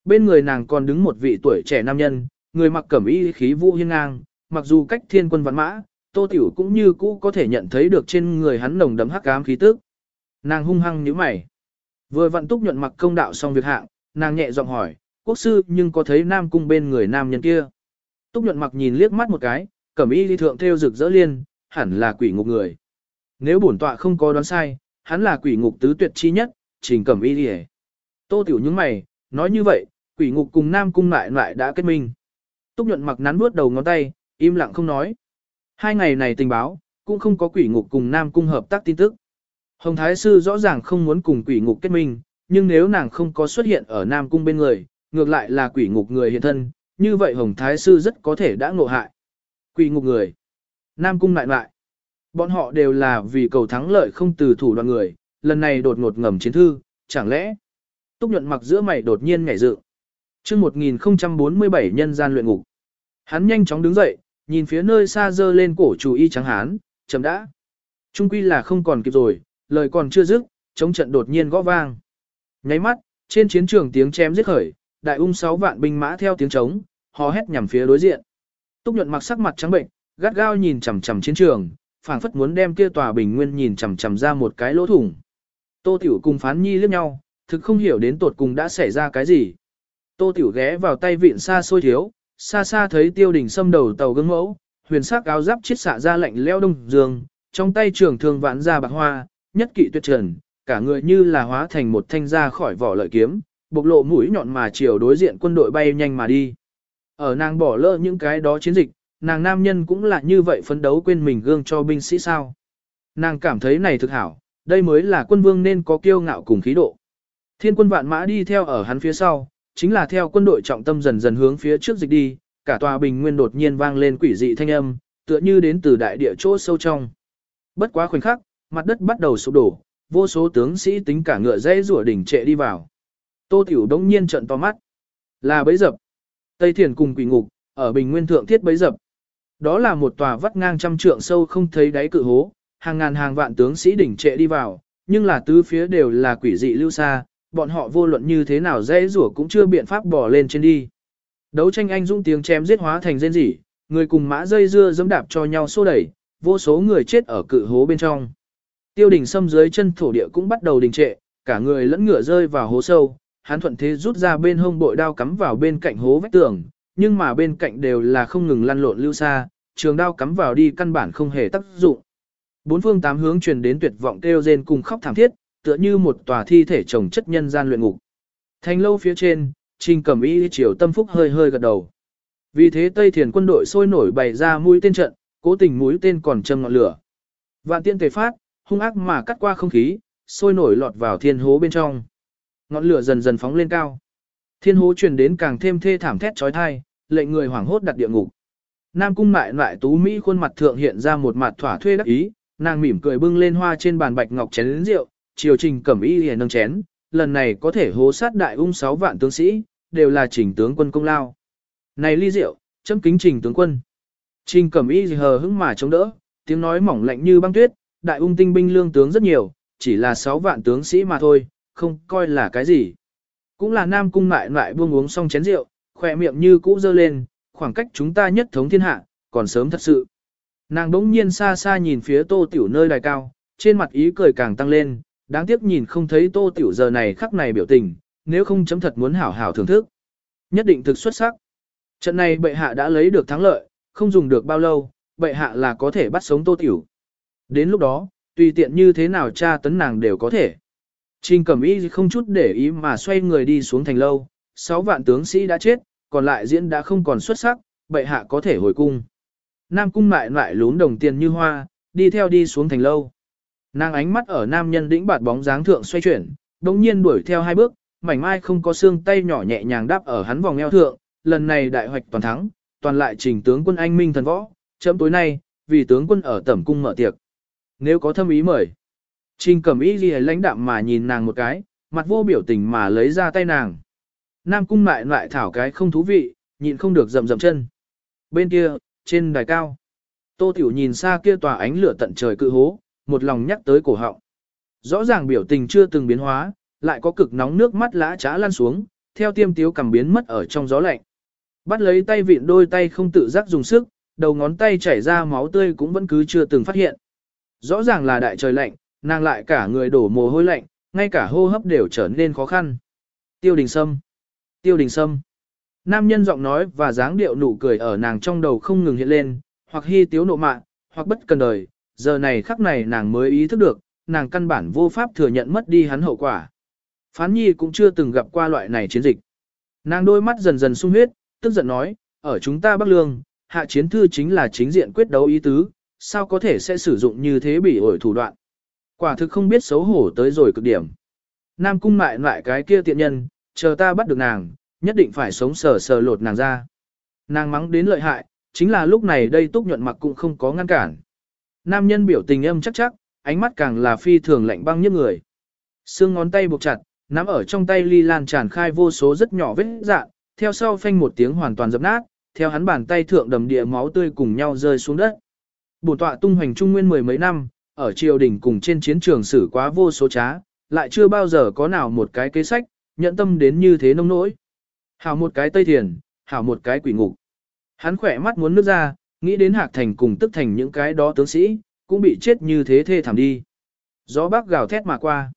Bên người nàng còn đứng một vị tuổi trẻ nam nhân, người mặc cẩm y khí vũ hiên ngang, mặc dù cách thiên quân văn mã, Tô Tiểu cũng như cũ có thể nhận thấy được trên người hắn nồng đấm hắc ám khí tức. Nàng hung hăng nhíu mày. Vừa vận túc nhuận mặc công đạo xong việc hạng, nàng nhẹ giọng hỏi, quốc sư nhưng có thấy nam cung bên người nam nhân kia. Túc nhuận mặc nhìn liếc mắt một cái, cẩm y đi thượng theo rực rỡ liên, hẳn là quỷ ngục người. Nếu bổn tọa không có đoán sai, hắn là quỷ ngục tứ tuyệt chi nhất, trình cẩm y đi Tô tiểu những mày, nói như vậy, quỷ ngục cùng nam cung lại lại đã kết minh. Túc nhuận mặc nắn bước đầu ngón tay, im lặng không nói. Hai ngày này tình báo, cũng không có quỷ ngục cùng nam cung hợp tác tin tức. Hồng Thái Sư rõ ràng không muốn cùng quỷ ngục kết minh, nhưng nếu nàng không có xuất hiện ở nam cung bên người, ngược lại là quỷ ngục người hiện thân, như vậy Hồng Thái Sư rất có thể đã ngộ hại. Quỳ ngục người. Nam cung lại lại. Bọn họ đều là vì cầu thắng lợi không từ thủ đoạn người, lần này đột ngột ngầm chiến thư, chẳng lẽ Túc nhuận mặc giữa mày đột nhiên nhảy dựng. Chương 1047 nhân gian luyện ngục. Hắn nhanh chóng đứng dậy, nhìn phía nơi xa dơ lên cổ chủ y trắng hán, chấm đã. Trung quy là không còn kịp rồi, lời còn chưa dứt, chống trận đột nhiên gõ vang. Nháy mắt, trên chiến trường tiếng chém giết khởi, đại ung sáu vạn binh mã theo tiếng trống, hò hét nhằm phía đối diện. Túc nhuận mặc sắc mặt trắng bệnh, gắt gao nhìn chằm chằm chiến trường, phảng phất muốn đem kia tòa bình nguyên nhìn chằm chằm ra một cái lỗ thủng. Tô Tiểu cùng Phán Nhi liếc nhau, thực không hiểu đến tột cùng đã xảy ra cái gì. Tô Tiểu ghé vào tay vịn xa xôi thiếu, xa xa thấy tiêu đỉnh xâm đầu tàu gương mẫu, huyền sắc áo giáp chiết xạ ra lạnh leo đông dương, trong tay trường thương vãn ra bạc hoa, nhất kỵ tuyệt trần, cả người như là hóa thành một thanh ra khỏi vỏ lợi kiếm, bộc lộ mũi nhọn mà chiều đối diện quân đội bay nhanh mà đi. Ở nàng bỏ lỡ những cái đó chiến dịch, nàng nam nhân cũng là như vậy phấn đấu quên mình gương cho binh sĩ sao. Nàng cảm thấy này thực hảo, đây mới là quân vương nên có kiêu ngạo cùng khí độ. Thiên quân vạn mã đi theo ở hắn phía sau, chính là theo quân đội trọng tâm dần dần hướng phía trước dịch đi, cả tòa bình nguyên đột nhiên vang lên quỷ dị thanh âm, tựa như đến từ đại địa chỗ sâu trong. Bất quá khoảnh khắc, mặt đất bắt đầu sụp đổ, vô số tướng sĩ tính cả ngựa dây rủa đỉnh trệ đi vào. Tô Tiểu đống nhiên trận to mắt. Là bấy dập. Tây Thiền cùng quỷ ngục, ở bình nguyên thượng thiết bấy dập. Đó là một tòa vắt ngang trăm trượng sâu không thấy đáy cự hố, hàng ngàn hàng vạn tướng sĩ đỉnh trệ đi vào, nhưng là tứ phía đều là quỷ dị lưu xa, bọn họ vô luận như thế nào dễ rủa cũng chưa biện pháp bỏ lên trên đi. Đấu tranh anh dũng tiếng chém giết hóa thành rên rỉ, người cùng mã dây dưa dẫm đạp cho nhau xô đẩy, vô số người chết ở cự hố bên trong. Tiêu đỉnh xâm dưới chân thổ địa cũng bắt đầu đình trệ, cả người lẫn ngựa rơi vào hố sâu, hắn thuận thế rút ra bên hông bội đao cắm vào bên cạnh hố vách tường, nhưng mà bên cạnh đều là không ngừng lăn lộn lưu xa, trường đao cắm vào đi căn bản không hề tác dụng. Bốn phương tám hướng truyền đến tuyệt vọng kêu rên cùng khóc thảm thiết, tựa như một tòa thi thể chồng chất nhân gian luyện ngục. Thành lâu phía trên, Trình Cẩm Y chiều tâm phúc hơi hơi gật đầu. Vì thế Tây Thiền quân đội sôi nổi bày ra mũi tên trận, cố tình mũi tên còn châm ngọn lửa. Vạn tiên tề phát, hung ác mà cắt qua không khí, sôi nổi lọt vào thiên hố bên trong. Ngọn lửa dần dần phóng lên cao. Thiên hố truyền đến càng thêm thê thảm thét chói tai, lệnh người hoảng hốt đặt địa ngục. Nam cung mại lại tú mỹ khuôn mặt thượng hiện ra một mặt thỏa thuê đắc ý, nàng mỉm cười bưng lên hoa trên bàn bạch ngọc chén rượu, triều trình cẩm y liền nâng chén, lần này có thể hố sát đại ung 6 vạn tướng sĩ, đều là trình tướng quân công lao. Này ly rượu, chấm kính trình tướng quân. Trình cẩm y hờ hững mà chống đỡ, tiếng nói mỏng lạnh như băng tuyết, đại ung tinh binh lương tướng rất nhiều, chỉ là 6 vạn tướng sĩ mà thôi, không coi là cái gì. Cũng là nam cung mại lại buông uống xong chén rượu, khỏe miệng như cũ dơ lên, khoảng cách chúng ta nhất thống thiên hạ, còn sớm thật sự. Nàng đống nhiên xa xa nhìn phía tô tiểu nơi đài cao, trên mặt ý cười càng tăng lên, đáng tiếc nhìn không thấy tô tiểu giờ này khắc này biểu tình, nếu không chấm thật muốn hảo hảo thưởng thức. Nhất định thực xuất sắc. Trận này bệ hạ đã lấy được thắng lợi, không dùng được bao lâu, bệ hạ là có thể bắt sống tô tiểu. Đến lúc đó, tùy tiện như thế nào tra tấn nàng đều có thể. Trình cẩm y không chút để ý mà xoay người đi xuống thành lâu, sáu vạn tướng sĩ đã chết, còn lại diễn đã không còn xuất sắc, bệ hạ có thể hồi cung. Nam cung mại lại lún đồng tiền như hoa, đi theo đi xuống thành lâu. Nàng ánh mắt ở nam nhân đĩnh bạt bóng dáng thượng xoay chuyển, đồng nhiên đuổi theo hai bước, mảnh mai không có xương tay nhỏ nhẹ nhàng đáp ở hắn vòng eo thượng, lần này đại hoạch toàn thắng, toàn lại trình tướng quân anh minh thần võ, chấm tối nay, vì tướng quân ở tẩm cung mở tiệc. Nếu có thâm ý mời. Trình cẩm ý gì lãnh đạm mà nhìn nàng một cái, mặt vô biểu tình mà lấy ra tay nàng. Nam cung lại lại thảo cái không thú vị, nhịn không được rầm rầm chân. Bên kia, trên đài cao, Tô Tiểu nhìn xa kia tòa ánh lửa tận trời cự hố, một lòng nhắc tới cổ họng. Rõ ràng biểu tình chưa từng biến hóa, lại có cực nóng nước mắt lã trá lan xuống, theo tiêm tiếu cầm biến mất ở trong gió lạnh. Bắt lấy tay vịn đôi tay không tự giác dùng sức, đầu ngón tay chảy ra máu tươi cũng vẫn cứ chưa từng phát hiện. Rõ ràng là đại trời lạnh, nàng lại cả người đổ mồ hôi lạnh, ngay cả hô hấp đều trở nên khó khăn. Tiêu đình sâm. Tiêu đình sâm. Nam nhân giọng nói và dáng điệu nụ cười ở nàng trong đầu không ngừng hiện lên, hoặc hy tiếu nộ mạn, hoặc bất cần đời, giờ này khắc này nàng mới ý thức được, nàng căn bản vô pháp thừa nhận mất đi hắn hậu quả. Phán nhi cũng chưa từng gặp qua loại này chiến dịch. Nàng đôi mắt dần dần sung huyết, tức giận nói, ở chúng ta Bắc Lương, hạ chiến thư chính là chính diện quyết đấu ý tứ, sao có thể sẽ sử dụng như thế bị ổi thủ đoạn. Quả thực không biết xấu hổ tới rồi cực điểm. Nam cung mại lại cái kia tiện nhân, chờ ta bắt được nàng, nhất định phải sống sờ sờ lột nàng ra. Nàng mắng đến lợi hại, chính là lúc này đây túc nhuận mặc cũng không có ngăn cản. Nam nhân biểu tình âm chắc chắc, ánh mắt càng là phi thường lạnh băng như người. Xương ngón tay buộc chặt, nắm ở trong tay ly lan tràn khai vô số rất nhỏ vết dạn, theo sau phanh một tiếng hoàn toàn dập nát, theo hắn bàn tay thượng đầm địa máu tươi cùng nhau rơi xuống đất. Bổn tọa tung hoành trung nguyên mười mấy năm, ở triều đình cùng trên chiến trường xử quá vô số trá, lại chưa bao giờ có nào một cái kế sách, nhận tâm đến như thế nông nỗi. Hảo một cái tây thiền, hảo một cái quỷ ngục. Hắn khỏe mắt muốn nước ra, nghĩ đến hạc thành cùng tức thành những cái đó tướng sĩ, cũng bị chết như thế thê thảm đi. Gió bắc gào thét mà qua.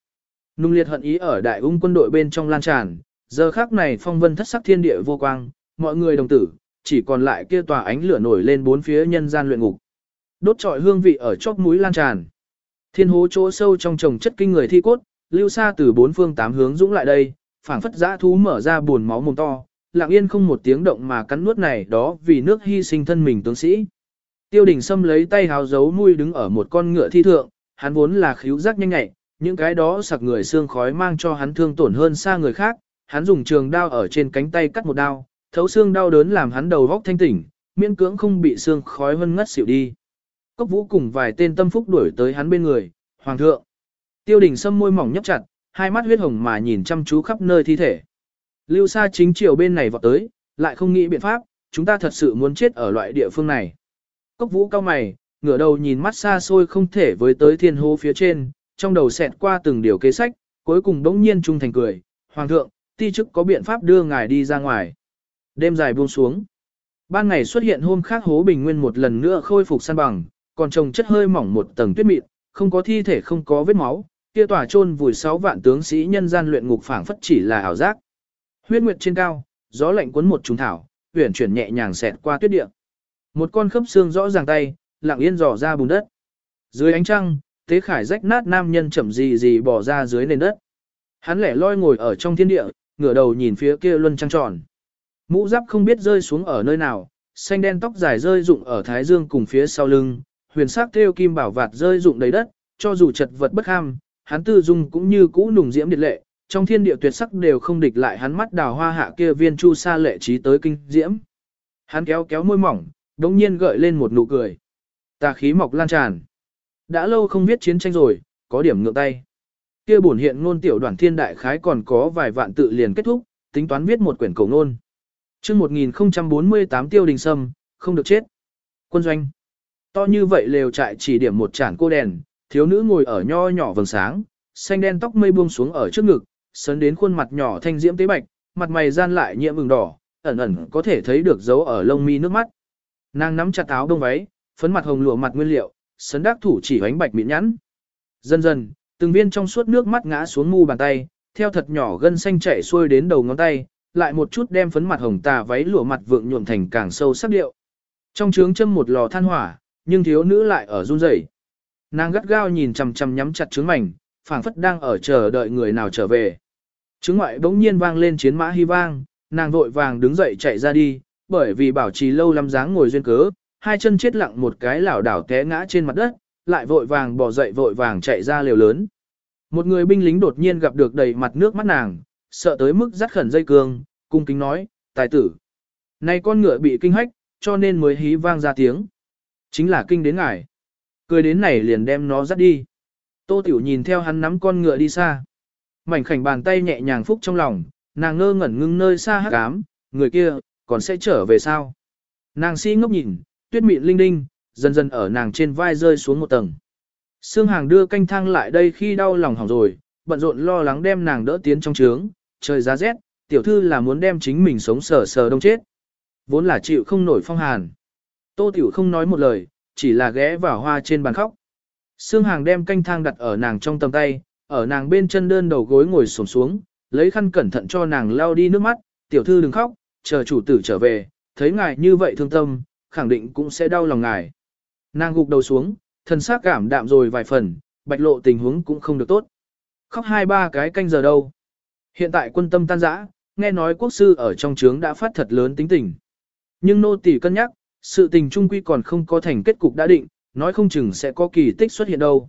Nung liệt hận ý ở đại ung quân đội bên trong lan tràn, giờ khác này phong vân thất sắc thiên địa vô quang, mọi người đồng tử, chỉ còn lại kia tòa ánh lửa nổi lên bốn phía nhân gian luyện ngục. Đốt trọi hương vị ở chóp mũi lan tràn. Thiên hố chỗ sâu trong trồng chất kinh người thi cốt, lưu xa từ bốn phương tám hướng dũng lại đây, phảng phất dã thú mở ra buồn máu mồm to, lặng yên không một tiếng động mà cắn nuốt này đó vì nước hy sinh thân mình tướng sĩ. Tiêu đình Sâm lấy tay hào giấu nuôi đứng ở một con ngựa thi thượng, hắn vốn là khíu giác nhanh nhạy, những cái đó sặc người xương khói mang cho hắn thương tổn hơn xa người khác, hắn dùng trường đao ở trên cánh tay cắt một đao, thấu xương đau đớn làm hắn đầu vóc thanh tỉnh, miễn cưỡng không bị xương khói vân ngất xỉu đi. Cốc vũ cùng vài tên tâm phúc đuổi tới hắn bên người, hoàng thượng. Tiêu đình Sâm môi mỏng nhấp chặt, hai mắt huyết hồng mà nhìn chăm chú khắp nơi thi thể. Lưu Sa chính chiều bên này vọt tới, lại không nghĩ biện pháp, chúng ta thật sự muốn chết ở loại địa phương này. Cốc vũ cao mày, ngửa đầu nhìn mắt xa xôi không thể với tới thiên hô phía trên, trong đầu xẹt qua từng điều kế sách, cuối cùng đống nhiên trung thành cười, Hoàng thượng, ti chức có biện pháp đưa ngài đi ra ngoài. Đêm dài buông xuống. Ban ngày xuất hiện hôm khác hố bình nguyên một lần nữa khôi phục san bằng, còn trồng chất hơi mỏng một tầng tuyết mịn, không có thi thể không có vết máu, kia tỏa chôn vùi sáu vạn tướng sĩ nhân gian luyện ngục phảng phất chỉ là ảo giác. Huyết nguyệt trên cao, gió lạnh cuốn một trùng thảo, huyền chuyển nhẹ nhàng xẹt qua tuyết địa. Một con khớp xương rõ ràng tay, lặng yên dò ra bùn đất. Dưới ánh trăng, tế khải rách nát nam nhân chậm gì gì bỏ ra dưới nền đất. Hắn lẻ loi ngồi ở trong thiên địa, ngửa đầu nhìn phía kia luân trăng tròn. Mũ giáp không biết rơi xuống ở nơi nào, xanh đen tóc dài rơi rụng ở thái dương cùng phía sau lưng, huyền sắc theo kim bảo vạt rơi rụng đầy đất, cho dù chật vật bất ham, hắn tư dung cũng như cũ nùng diễm điệt lệ, trong thiên địa tuyệt sắc đều không địch lại hắn mắt đào hoa hạ kia viên chu sa lệ trí tới kinh diễm. Hắn kéo kéo môi mỏng, đống nhiên gợi lên một nụ cười. Tà khí mọc lan tràn. Đã lâu không viết chiến tranh rồi, có điểm ngượng tay. Kia bổn hiện ngôn tiểu đoàn thiên đại khái còn có vài vạn tự liền kết thúc, tính toán viết một quyển cổ ngôn. Chương 1048 Tiêu Đình Sâm, không được chết. Quân doanh. To như vậy lều trại chỉ điểm một chản cô đèn, thiếu nữ ngồi ở nho nhỏ vầng sáng, xanh đen tóc mây buông xuống ở trước ngực, sấn đến khuôn mặt nhỏ thanh diễm tế bạch, mặt mày gian lại nhiễm ửng đỏ, ẩn ẩn có thể thấy được dấu ở lông mi nước mắt. Nàng nắm chặt áo đông váy, phấn mặt hồng lụa mặt nguyên liệu, sấn đắc thủ chỉ ánh bạch mịn nhẵn. Dần dần, từng viên trong suốt nước mắt ngã xuống mu bàn tay, theo thật nhỏ gân xanh chảy xuôi đến đầu ngón tay, lại một chút đem phấn mặt hồng tà váy lụa mặt vượng nhuộm thành càng sâu sắc điệu. Trong trướng châm một lò than hỏa, nhưng thiếu nữ lại ở run rẩy. Nàng gắt gao nhìn chằm chằm nhắm chặt trứng mảnh, phảng phất đang ở chờ đợi người nào trở về. Trướng ngoại bỗng nhiên vang lên chiến mã hy vang, nàng vội vàng đứng dậy chạy ra đi, bởi vì bảo trì lâu lắm dáng ngồi duyên cớ, hai chân chết lặng một cái lảo đảo té ngã trên mặt đất, lại vội vàng bỏ dậy vội vàng chạy ra liều lớn. Một người binh lính đột nhiên gặp được đầy mặt nước mắt nàng, sợ tới mức dắt khẩn dây cương, cung kính nói, tài tử. Này con ngựa bị kinh hách, cho nên mới hí vang ra tiếng. Chính là kinh đến ngài. Cười đến này liền đem nó dắt đi. Tô Tiểu nhìn theo hắn nắm con ngựa đi xa. Mảnh khảnh bàn tay nhẹ nhàng phúc trong lòng, nàng ngơ ngẩn ngưng nơi xa hắc ám, người kia, còn sẽ trở về sao? Nàng si ngốc nhìn, tuyết mịn linh đinh, dần dần ở nàng trên vai rơi xuống một tầng. Sương Hàng đưa canh thang lại đây khi đau lòng hỏng rồi, bận rộn lo lắng đem nàng đỡ tiến trong trướng, trời giá rét, tiểu thư là muốn đem chính mình sống sờ sờ đông chết. Vốn là chịu không nổi phong hàn. Tô tiểu không nói một lời, chỉ là ghé vào hoa trên bàn khóc. Sương Hàng đem canh thang đặt ở nàng trong tầm tay, ở nàng bên chân đơn đầu gối ngồi xổm xuống, lấy khăn cẩn thận cho nàng lau đi nước mắt, tiểu thư đừng khóc, chờ chủ tử trở về, thấy ngài như vậy thương tâm, khẳng định cũng sẽ đau lòng ngài. Nàng gục đầu xuống, thần sắc cảm đạm rồi vài phần, bạch lộ tình huống cũng không được tốt. Khóc hai ba cái canh giờ đâu. Hiện tại quân tâm tan rã, nghe nói quốc sư ở trong trướng đã phát thật lớn tính tình. Nhưng nô tỳ cân nhắc, sự tình trung quy còn không có thành kết cục đã định, nói không chừng sẽ có kỳ tích xuất hiện đâu.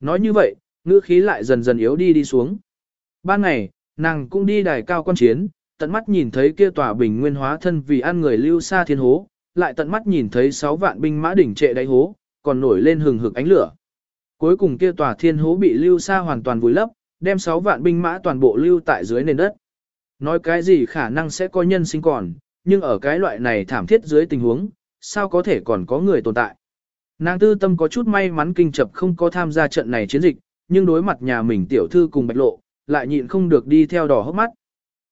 Nói như vậy, ngữ khí lại dần dần yếu đi đi xuống. Ban ngày, nàng cũng đi đài cao quan chiến, tận mắt nhìn thấy kia tòa bình nguyên hóa thân vì ăn người lưu xa thiên hố, lại tận mắt nhìn thấy 6 vạn binh mã đỉnh trệ đáy hố, còn nổi lên hừng hực ánh lửa. Cuối cùng kia tòa thiên hố bị lưu xa hoàn toàn vùi lấp, đem 6 vạn binh mã toàn bộ lưu tại dưới nền đất. Nói cái gì khả năng sẽ có nhân sinh còn, nhưng ở cái loại này thảm thiết dưới tình huống, sao có thể còn có người tồn tại. Nàng tư tâm có chút may mắn kinh chập không có tham gia trận này chiến dịch, nhưng đối mặt nhà mình tiểu thư cùng bạch lộ, lại nhịn không được đi theo đỏ hốc mắt.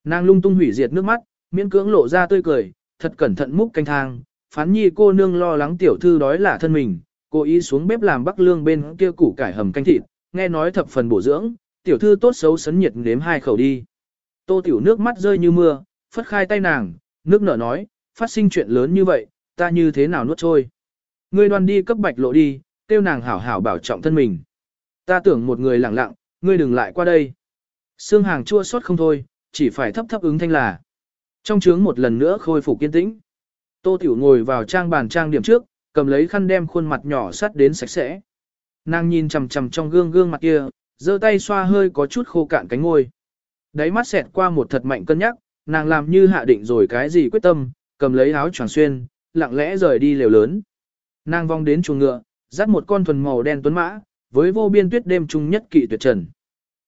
Nàng lung tung hủy diệt nước mắt, miễn cưỡng lộ ra tươi cười, thật cẩn thận múc canh thang, phán nhi cô nương lo lắng tiểu thư đói là thân mình, cô ý xuống bếp làm bắc lương bên kia củ cải hầm canh thịt, nghe nói thập phần bổ dưỡng, tiểu thư tốt xấu sấn nhiệt nếm hai khẩu đi. Tô tiểu nước mắt rơi như mưa, phất khai tay nàng, nước nở nói, phát sinh chuyện lớn như vậy, ta như thế nào nuốt trôi. Ngươi đoan đi cấp bạch lộ đi, tiêu nàng hảo hảo bảo trọng thân mình. Ta tưởng một người lặng lặng, ngươi đừng lại qua đây. Sương hàng chua xót không thôi, chỉ phải thấp thấp ứng thanh là. Trong trướng một lần nữa khôi phục kiên tĩnh. Tô Tiểu ngồi vào trang bàn trang điểm trước, cầm lấy khăn đem khuôn mặt nhỏ sắt đến sạch sẽ. Nàng nhìn chằm chằm trong gương gương mặt kia, giơ tay xoa hơi có chút khô cạn cánh ngôi. Đáy mắt xẹt qua một thật mạnh cân nhắc, nàng làm như hạ định rồi cái gì quyết tâm, cầm lấy áo choàng xuyên, lặng lẽ rời đi lều lớn. Nàng vong đến chuồng ngựa, dắt một con thuần màu đen tuấn mã, với vô biên tuyết đêm trung nhất kỵ tuyệt trần.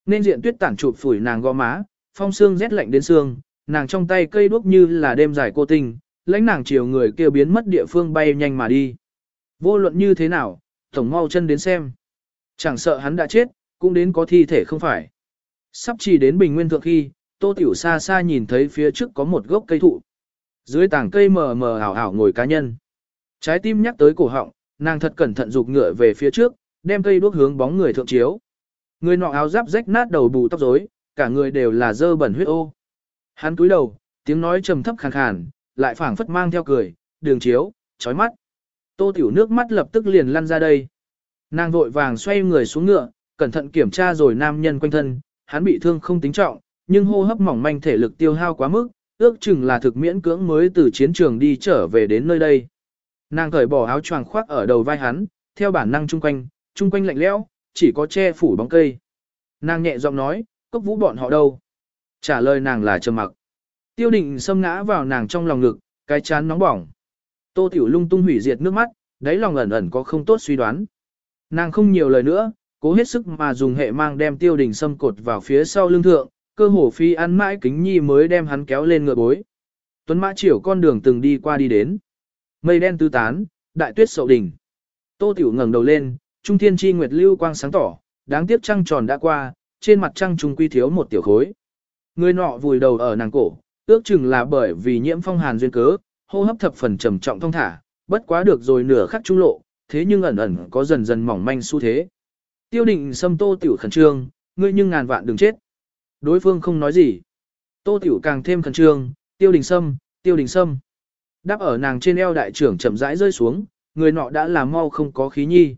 Nên diện tuyết tản chụp phủi nàng gò má, phong xương rét lạnh đến xương, nàng trong tay cây đuốc như là đêm dài cô tình, lãnh nàng chiều người kia biến mất địa phương bay nhanh mà đi. Vô luận như thế nào, tổng mau chân đến xem. Chẳng sợ hắn đã chết, cũng đến có thi thể không phải. Sắp chỉ đến bình nguyên thượng khi, tô tiểu xa xa nhìn thấy phía trước có một gốc cây thụ. Dưới tảng cây mờ mờ ảo ảo ngồi cá nhân. Trái tim nhắc tới cổ họng, nàng thật cẩn thận rụt ngựa về phía trước, đem cây đuốc hướng bóng người thượng chiếu. Người nọ áo giáp rách nát đầu bù tóc rối, cả người đều là dơ bẩn huyết ô. Hắn cúi đầu, tiếng nói trầm thấp khàn khàn, lại phảng phất mang theo cười, đường chiếu, chói mắt. Tô tiểu nước mắt lập tức liền lăn ra đây. Nàng vội vàng xoay người xuống ngựa, cẩn thận kiểm tra rồi nam nhân quanh thân, hắn bị thương không tính trọng, nhưng hô hấp mỏng manh thể lực tiêu hao quá mức, ước chừng là thực miễn cưỡng mới từ chiến trường đi trở về đến nơi đây. Nàng cởi bỏ áo choàng khoác ở đầu vai hắn, theo bản năng chung quanh, chung quanh lạnh lẽo, chỉ có che phủ bóng cây. Nàng nhẹ giọng nói, cốc vũ bọn họ đâu? Trả lời nàng là trầm mặc. Tiêu định xâm ngã vào nàng trong lòng ngực, cái chán nóng bỏng. Tô tiểu lung tung hủy diệt nước mắt, đáy lòng ẩn ẩn có không tốt suy đoán. Nàng không nhiều lời nữa, cố hết sức mà dùng hệ mang đem tiêu đình xâm cột vào phía sau lưng thượng, cơ hồ phi ăn mãi kính nhi mới đem hắn kéo lên ngựa bối. Tuấn mã chiều con đường từng đi qua đi đến. Mây đen tứ tán, đại tuyết sậu đỉnh. Tô tiểu ngẩng đầu lên, trung thiên chi nguyệt lưu quang sáng tỏ, đáng tiếc trăng tròn đã qua, trên mặt trăng trung quy thiếu một tiểu khối. Người nọ vùi đầu ở nàng cổ, ước chừng là bởi vì nhiễm phong hàn duyên cớ, hô hấp thập phần trầm trọng thông thả, bất quá được rồi nửa khắc trung lộ, thế nhưng ẩn ẩn có dần dần mỏng manh xu thế. Tiêu định xâm tô tiểu khẩn trương, ngươi nhưng ngàn vạn đừng chết. Đối phương không nói gì. Tô tiểu càng thêm khẩn trương, tiêu đình sâm, tiêu đình sâm. Đáp ở nàng trên eo đại trưởng chậm rãi rơi xuống, người nọ đã làm mau không có khí nhi.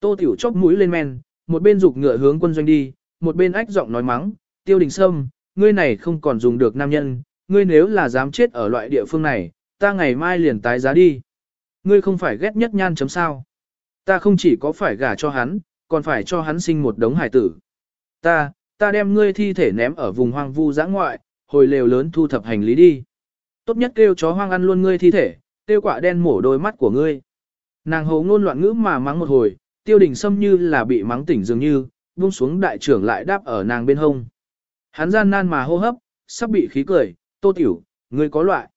Tô tiểu chóp mũi lên men, một bên dục ngựa hướng quân doanh đi, một bên ách giọng nói mắng, tiêu đình sâm, ngươi này không còn dùng được nam nhân, ngươi nếu là dám chết ở loại địa phương này, ta ngày mai liền tái giá đi. Ngươi không phải ghét nhất nhan chấm sao. Ta không chỉ có phải gả cho hắn, còn phải cho hắn sinh một đống hải tử. Ta, ta đem ngươi thi thể ném ở vùng hoang vu giã ngoại, hồi lều lớn thu thập hành lý đi. Tốt nhất kêu chó hoang ăn luôn ngươi thi thể, tiêu quả đen mổ đôi mắt của ngươi. Nàng hầu ngôn loạn ngữ mà mắng một hồi, tiêu đình xâm như là bị mắng tỉnh dường như, buông xuống đại trưởng lại đáp ở nàng bên hông. Hắn gian nan mà hô hấp, sắp bị khí cười, tô tiểu, ngươi có loại.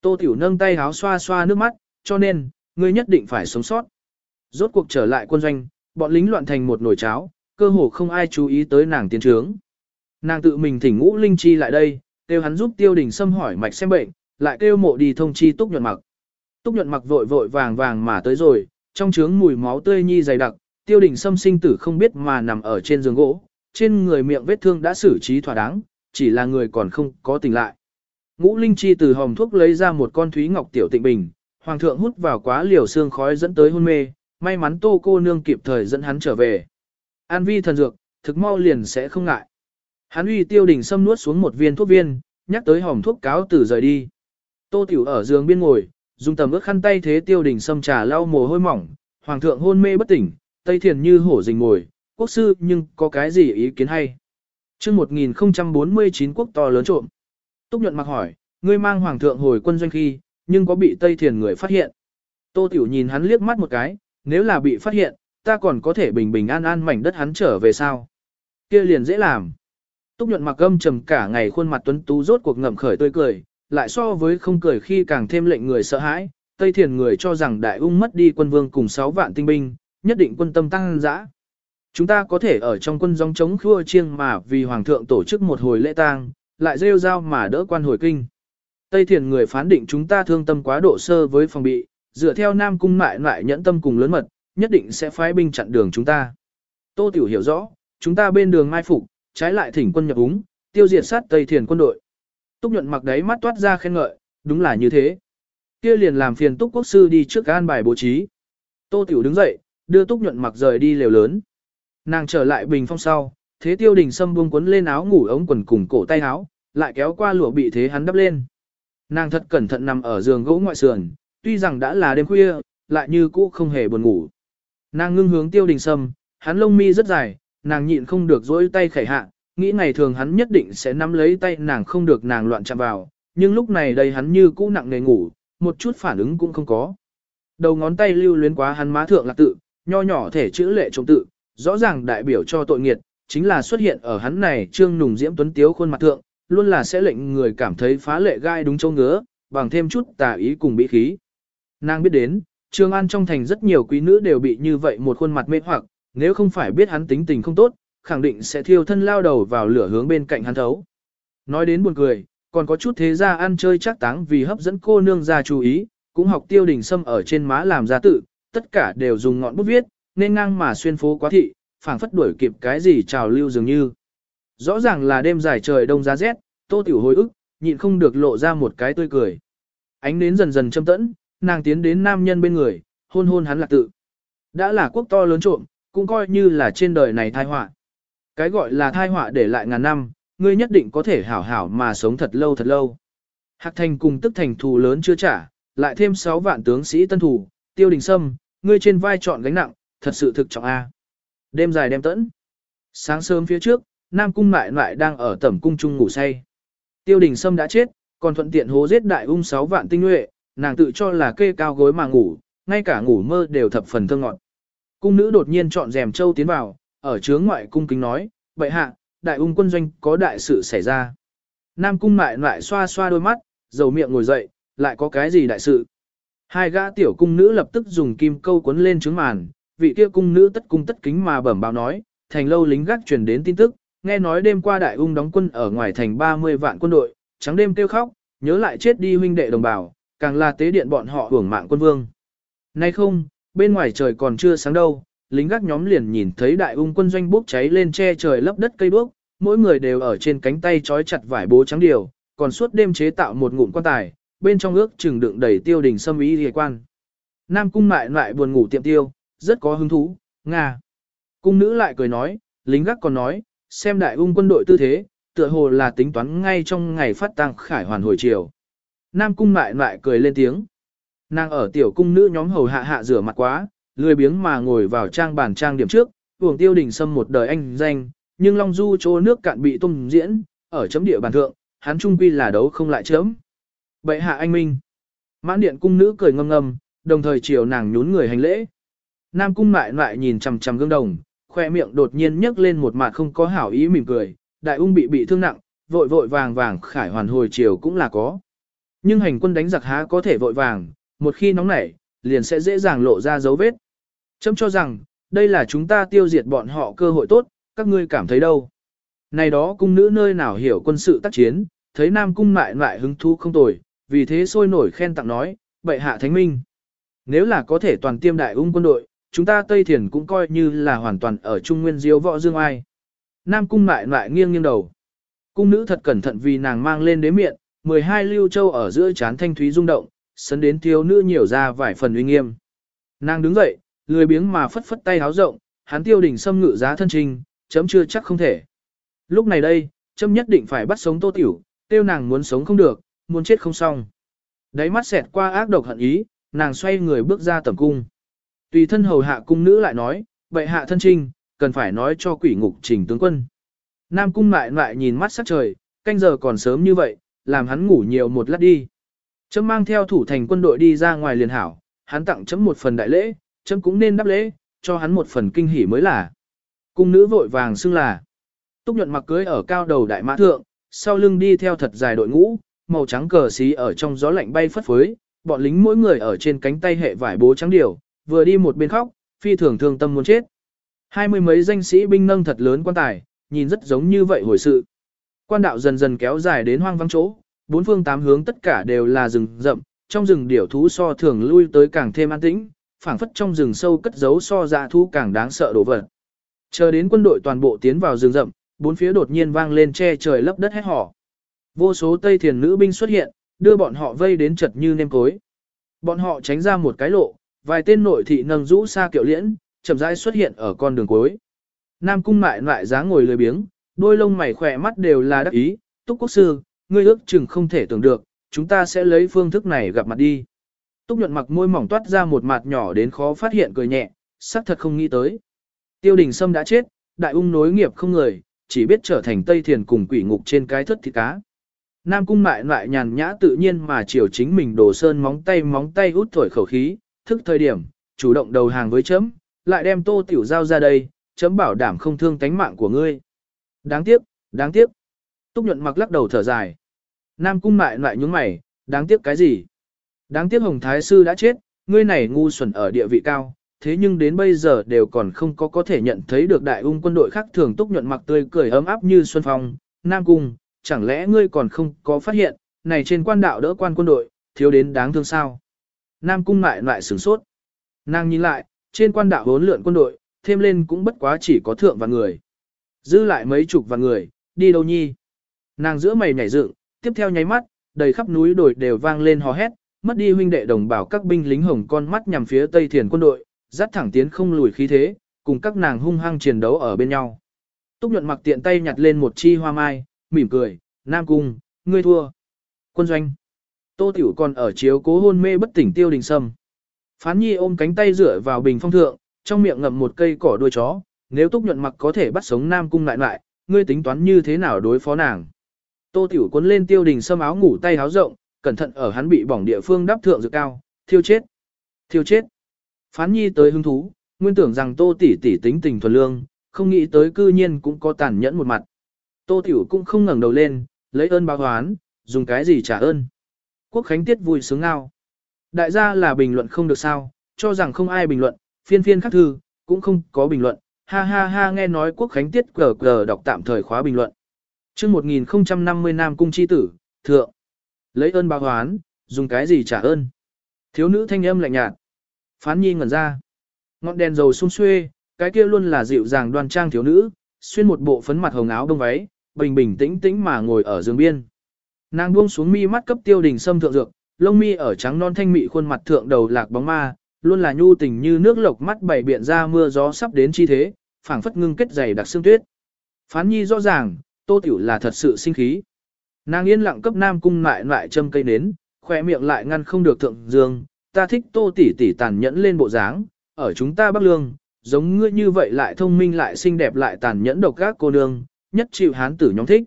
Tô tiểu nâng tay háo xoa xoa nước mắt, cho nên, ngươi nhất định phải sống sót. Rốt cuộc trở lại quân doanh, bọn lính loạn thành một nồi cháo, cơ hồ không ai chú ý tới nàng tiến trướng. Nàng tự mình thỉnh ngũ linh chi lại đây, kêu hắn giúp tiêu đình xâm hỏi mạch xem bệnh, lại kêu mộ đi thông chi túc nhuận mặc. Túc nhuận mặc vội vội vàng vàng mà tới rồi, trong trướng mùi máu tươi nhi dày đặc, tiêu đình xâm sinh tử không biết mà nằm ở trên giường gỗ, trên người miệng vết thương đã xử trí thỏa đáng, chỉ là người còn không có tỉnh lại. Ngũ Linh Chi từ hòm thuốc lấy ra một con thúy ngọc tiểu tịnh bình, hoàng thượng hút vào quá liều xương khói dẫn tới hôn mê, may mắn tô cô nương kịp thời dẫn hắn trở về. An vi thần dược, thực mau liền sẽ không ngại. Hắn uy tiêu đình xâm nuốt xuống một viên thuốc viên, nhắc tới hòm thuốc cáo từ rời đi. Tô tiểu ở giường biên ngồi, dùng tầm ướt khăn tay thế tiêu đình xâm trà lau mồ hôi mỏng, hoàng thượng hôn mê bất tỉnh, tây thiền như hổ rình ngồi, quốc sư nhưng có cái gì ý kiến hay. chương 1049 quốc to lớn trộm. Túc nhuận mặc hỏi, ngươi mang hoàng thượng hồi quân doanh khi, nhưng có bị tây thiền người phát hiện. Tô tiểu nhìn hắn liếc mắt một cái, nếu là bị phát hiện, ta còn có thể bình bình an an mảnh đất hắn trở về sao. kia liền dễ làm. Túc nhuận mặc âm trầm cả ngày khuôn mặt tuấn tú rốt cuộc ngậm khởi tươi cười, lại so với không cười khi càng thêm lệnh người sợ hãi. Tây thiền người cho rằng đại ung mất đi quân vương cùng 6 vạn tinh binh, nhất định quân tâm tăng dã. Chúng ta có thể ở trong quân dòng chống khua chiêng mà vì hoàng thượng tổ chức một hồi lễ tang, lại rêu rao mà đỡ quan hồi kinh. Tây thiền người phán định chúng ta thương tâm quá độ sơ với phòng bị, dựa theo Nam Cung mại lại nhẫn tâm cùng lớn mật, nhất định sẽ phái binh chặn đường chúng ta. Tô Tiểu hiểu rõ, chúng ta bên đường mai phục, trái lại thỉnh quân nhập úng, tiêu diệt sát Tây Thiền quân đội. Túc nhuận mặc đấy mắt toát ra khen ngợi, đúng là như thế. Kia liền làm phiền Túc Quốc sư đi trước an bài bố trí. Tô Tiểu đứng dậy, đưa Túc nhuận mặc rời đi lều lớn. Nàng trở lại bình phong sau, thế tiêu đình sâm buông quấn lên áo ngủ ống quần cùng cổ tay áo, lại kéo qua lụa bị thế hắn đắp lên. Nàng thật cẩn thận nằm ở giường gỗ ngoại sườn, tuy rằng đã là đêm khuya, lại như cũ không hề buồn ngủ. Nàng ngưng hướng tiêu đình sâm, hắn lông mi rất dài, nàng nhịn không được dỗi tay khẩy hạ, nghĩ ngày thường hắn nhất định sẽ nắm lấy tay nàng không được nàng loạn chạm vào, nhưng lúc này đây hắn như cũ nặng nề ngủ, một chút phản ứng cũng không có. Đầu ngón tay lưu luyến quá hắn má thượng là tự, nho nhỏ thể chữ lệ trông tự, rõ ràng đại biểu cho tội nghiệt, chính là xuất hiện ở hắn này trương nùng diễm tuấn tiếu khuôn mặt thượng, luôn là sẽ lệnh người cảm thấy phá lệ gai đúng châu ngứa, bằng thêm chút tà ý cùng bị khí. Nàng biết đến, Trương An trong thành rất nhiều quý nữ đều bị như vậy một khuôn mặt mê hoặc, nếu không phải biết hắn tính tình không tốt, khẳng định sẽ thiêu thân lao đầu vào lửa hướng bên cạnh hắn thấu. Nói đến buồn cười, còn có chút thế gia ăn chơi chắc táng vì hấp dẫn cô nương ra chú ý, cũng học tiêu đình sâm ở trên má làm ra tự, tất cả đều dùng ngọn bút viết, nên ngang mà xuyên phố quá thị, phảng phất đuổi kịp cái gì trào lưu dường như. Rõ ràng là đêm dài trời đông giá rét, tô tiểu hồi ức, nhịn không được lộ ra một cái tươi cười. Ánh nến dần dần châm tẫn, nàng tiến đến nam nhân bên người, hôn hôn hắn là tự. Đã là quốc to lớn trộm, cũng coi như là trên đời này thai họa. Cái gọi là thai họa để lại ngàn năm, ngươi nhất định có thể hảo hảo mà sống thật lâu thật lâu. Hạc thành cùng tức thành thù lớn chưa trả, lại thêm 6 vạn tướng sĩ tân thủ, tiêu đình sâm, ngươi trên vai chọn gánh nặng, thật sự thực trọng A. Đêm dài đêm tẫn. Sáng sớm phía trước, Nam Cung Mại Mại đang ở tẩm cung trung ngủ say. Tiêu đình sâm đã chết, còn thuận tiện hố giết đại ung 6 vạn tinh nhuệ, nàng tự cho là kê cao gối mà ngủ, ngay cả ngủ mơ đều thập phần thơ ngọt. Cung nữ đột nhiên chọn rèm châu tiến vào, ở chướng ngoại cung kính nói, bệ hạ, đại ung quân doanh có đại sự xảy ra. Nam cung mại lại xoa xoa đôi mắt, dầu miệng ngồi dậy, lại có cái gì đại sự. Hai gã tiểu cung nữ lập tức dùng kim câu cuốn lên trướng màn, vị kia cung nữ tất cung tất kính mà bẩm báo nói, thành lâu lính gác truyền đến tin tức, nghe nói đêm qua đại ung đóng quân ở ngoài thành 30 vạn quân đội, trắng đêm kêu khóc, nhớ lại chết đi huynh đệ đồng bào, càng là tế điện bọn họ hưởng mạng quân vương. Nay không, bên ngoài trời còn chưa sáng đâu, lính gác nhóm liền nhìn thấy đại ung quân doanh bốc cháy lên che trời lấp đất cây đuốc, mỗi người đều ở trên cánh tay trói chặt vải bố trắng điều, còn suốt đêm chế tạo một ngụm quan tài, bên trong ước chừng đựng đầy tiêu đình sâm ý hề quan. Nam cung mại lại buồn ngủ tiệm tiêu, rất có hứng thú, Nga. Cung nữ lại cười nói, lính gác còn nói, xem đại ung quân đội tư thế, tựa hồ là tính toán ngay trong ngày phát tăng khải hoàn hồi chiều. Nam cung mại lại cười lên tiếng. Nàng ở tiểu cung nữ nhóm hầu hạ hạ rửa mặt quá, lười biếng mà ngồi vào trang bàn trang điểm trước, vùng tiêu đình sâm một đời anh danh, nhưng Long Du chỗ nước cạn bị tung diễn, ở chấm địa bàn thượng, hắn trung quy là đấu không lại chấm. Bệ hạ anh minh. Mãn điện cung nữ cười ngâm ngâm, đồng thời chiều nàng nhún người hành lễ. Nam cung mại lại nhìn chằm chằm gương đồng, khoe miệng đột nhiên nhấc lên một mặt không có hảo ý mỉm cười, đại ung bị bị thương nặng, vội vội vàng vàng khải hoàn hồi chiều cũng là có. Nhưng hành quân đánh giặc há có thể vội vàng, một khi nóng nảy, liền sẽ dễ dàng lộ ra dấu vết. Chấm cho rằng, đây là chúng ta tiêu diệt bọn họ cơ hội tốt, các ngươi cảm thấy đâu. Này đó cung nữ nơi nào hiểu quân sự tác chiến, thấy nam cung mại mại hứng thú không tồi, vì thế sôi nổi khen tặng nói, bệ hạ thánh minh. Nếu là có thể toàn tiêm đại ung quân đội, chúng ta Tây Thiền cũng coi như là hoàn toàn ở Trung Nguyên diếu võ dương ai. Nam cung mại mại nghiêng nghiêng đầu. Cung nữ thật cẩn thận vì nàng mang lên đế miệng, 12 lưu châu ở giữa chán thanh thúy rung động, sấn đến thiếu nữ nhiều ra vài phần uy nghiêm. Nàng đứng dậy, lười biếng mà phất phất tay háo rộng, hắn tiêu đỉnh xâm ngự giá thân trình, chấm chưa chắc không thể. Lúc này đây, chấm nhất định phải bắt sống tô tiểu, tiêu nàng muốn sống không được, muốn chết không xong. Đáy mắt xẹt qua ác độc hận ý, nàng xoay người bước ra tầm cung. Tùy thân hầu hạ cung nữ lại nói, bệ hạ thân trinh, cần phải nói cho quỷ ngục trình tướng quân. Nam cung lại lại nhìn mắt sắc trời, canh giờ còn sớm như vậy, làm hắn ngủ nhiều một lát đi. Chấm mang theo thủ thành quân đội đi ra ngoài liền hảo, hắn tặng chấm một phần đại lễ, chấm cũng nên đáp lễ, cho hắn một phần kinh hỉ mới là. Cung nữ vội vàng xưng là. Túc nhuận mặc cưới ở cao đầu đại mã thượng, sau lưng đi theo thật dài đội ngũ, màu trắng cờ xí ở trong gió lạnh bay phất phới, bọn lính mỗi người ở trên cánh tay hệ vải bố trắng điều, vừa đi một bên khóc, phi thường thương tâm muốn chết. Hai mươi mấy danh sĩ binh nâng thật lớn quan tài, nhìn rất giống như vậy hồi sự. Quan đạo dần dần kéo dài đến hoang vắng chỗ, bốn phương tám hướng tất cả đều là rừng rậm, trong rừng điểu thú so thường lui tới càng thêm an tĩnh, phảng phất trong rừng sâu cất giấu so dạ thú càng đáng sợ đổ vật. Chờ đến quân đội toàn bộ tiến vào rừng rậm, bốn phía đột nhiên vang lên che trời lấp đất hét hò. Vô số Tây Thiền nữ binh xuất hiện, đưa bọn họ vây đến chật như nêm cối. Bọn họ tránh ra một cái lộ, vài tên nội thị nâng rũ xa kiệu liễn, chậm rãi xuất hiện ở con đường cuối. Nam cung mại lại dáng ngồi lười biếng, đôi lông mày khỏe mắt đều là đắc ý, túc quốc sư, ngươi ước chừng không thể tưởng được, chúng ta sẽ lấy phương thức này gặp mặt đi. Túc nhuận mặc môi mỏng toát ra một mặt nhỏ đến khó phát hiện cười nhẹ, sắc thật không nghĩ tới. Tiêu đình Sâm đã chết, đại ung nối nghiệp không người, chỉ biết trở thành Tây Thiền cùng quỷ ngục trên cái thất thịt cá. Nam cung mại lại nhàn nhã tự nhiên mà chiều chính mình đổ sơn móng tay móng tay út thổi khẩu khí, thức thời điểm, chủ động đầu hàng với chấm, lại đem tô tiểu giao ra đây, chấm bảo đảm không thương tánh mạng của ngươi. Đáng tiếc, đáng tiếc. Túc nhuận mặc lắc đầu thở dài. Nam cung mại lại nhúng mày, đáng tiếc cái gì? Đáng tiếc Hồng Thái Sư đã chết, ngươi này ngu xuẩn ở địa vị cao, thế nhưng đến bây giờ đều còn không có có thể nhận thấy được đại ung quân đội khác thường túc nhuận mặc tươi cười ấm áp như xuân phong. Nam cung, chẳng lẽ ngươi còn không có phát hiện, này trên quan đạo đỡ quan quân đội, thiếu đến đáng thương sao? Nam cung lại lại sửng sốt. Nàng nhìn lại, trên quan đạo hốn lượn quân đội, thêm lên cũng bất quá chỉ có thượng và người. Dư lại mấy chục và người, đi đâu nhi? Nàng giữa mày nhảy dựng, tiếp theo nháy mắt, đầy khắp núi đồi đều vang lên hò hét, mất đi huynh đệ đồng bào các binh lính hồng con mắt nhằm phía Tây Thiền quân đội, dắt thẳng tiến không lùi khí thế, cùng các nàng hung hăng chiến đấu ở bên nhau. Túc nhuận mặc tiện tay nhặt lên một chi hoa mai, mỉm cười, Nam Cung, ngươi thua. Quân doanh. Tô Tiểu còn ở chiếu cố hôn mê bất tỉnh tiêu đình sâm. Phán nhi ôm cánh tay dựa vào bình phong thượng, trong miệng ngậm một cây cỏ đuôi chó, nếu túc nhuận mặc có thể bắt sống Nam Cung lại lại, ngươi tính toán như thế nào đối phó nàng. Tô Tiểu cuốn lên tiêu đình sâm áo ngủ tay áo rộng, cẩn thận ở hắn bị bỏng địa phương đắp thượng dược cao, thiêu chết. Thiêu chết. Phán nhi tới hứng thú, nguyên tưởng rằng tô tỷ tỷ tính tình thuần lương, không nghĩ tới cư nhiên cũng có tàn nhẫn một mặt. Tô tiểu cũng không ngẩng đầu lên, lấy ơn báo hoán, dùng cái gì trả ơn. Quốc khánh tiết vui sướng ngao. Đại gia là bình luận không được sao, cho rằng không ai bình luận, phiên phiên khắc thư, cũng không có bình luận. Ha ha ha nghe nói quốc khánh tiết cờ cờ đọc tạm thời khóa bình luận. chương 1050 Nam Cung Chi Tử, Thượng. Lấy ơn báo hoán, dùng cái gì trả ơn. Thiếu nữ thanh âm lạnh nhạt. Phán nhi ngẩn ra. Ngọn đèn dầu sung xuê, cái kia luôn là dịu dàng đoan trang thiếu nữ, xuyên một bộ phấn mặt hồng áo đông váy, bình bình tĩnh tĩnh mà ngồi ở giường biên. Nàng buông xuống mi mắt cấp tiêu đình sâm thượng dược, lông mi ở trắng non thanh mị khuôn mặt thượng đầu lạc bóng ma, luôn là nhu tình như nước lộc mắt bảy biện ra mưa gió sắp đến chi thế, phảng phất ngưng kết dày đặc xương tuyết. Phán nhi rõ ràng, tô tiểu là thật sự sinh khí. Nàng yên lặng cấp nam cung lại lại châm cây nến, khỏe miệng lại ngăn không được thượng dương, ta thích tô tỷ tỷ tàn nhẫn lên bộ dáng, ở chúng ta bắc lương, giống ngươi như vậy lại thông minh lại xinh đẹp lại tàn nhẫn độc các cô nương, nhất chịu hán tử nhóm thích.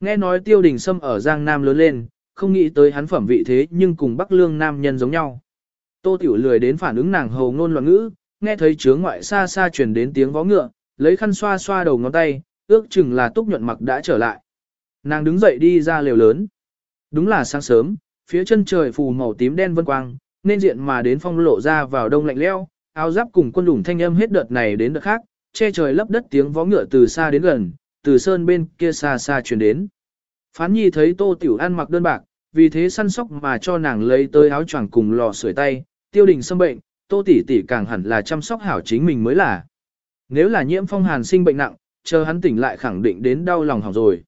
Nghe nói tiêu đình sâm ở Giang Nam lớn lên, không nghĩ tới hắn phẩm vị thế nhưng cùng bắc lương nam nhân giống nhau. Tô tiểu lười đến phản ứng nàng hầu ngôn loạn ngữ, nghe thấy chướng ngoại xa xa truyền đến tiếng vó ngựa, lấy khăn xoa xoa đầu ngón tay, ước chừng là túc nhuận mặc đã trở lại. Nàng đứng dậy đi ra lều lớn. Đúng là sáng sớm, phía chân trời phù màu tím đen vân quang, nên diện mà đến phong lộ ra vào đông lạnh leo, áo giáp cùng quân đủng thanh âm hết đợt này đến đợt khác, che trời lấp đất tiếng vó ngựa từ xa đến gần, từ sơn bên kia xa xa truyền đến. Phán nhi thấy tô tiểu ăn mặc đơn bạc, vì thế săn sóc mà cho nàng lấy tới áo choàng cùng lò sưởi tay, tiêu đình xâm bệnh, tô tỷ tỷ càng hẳn là chăm sóc hảo chính mình mới là. Nếu là nhiễm phong hàn sinh bệnh nặng, chờ hắn tỉnh lại khẳng định đến đau lòng hỏng rồi.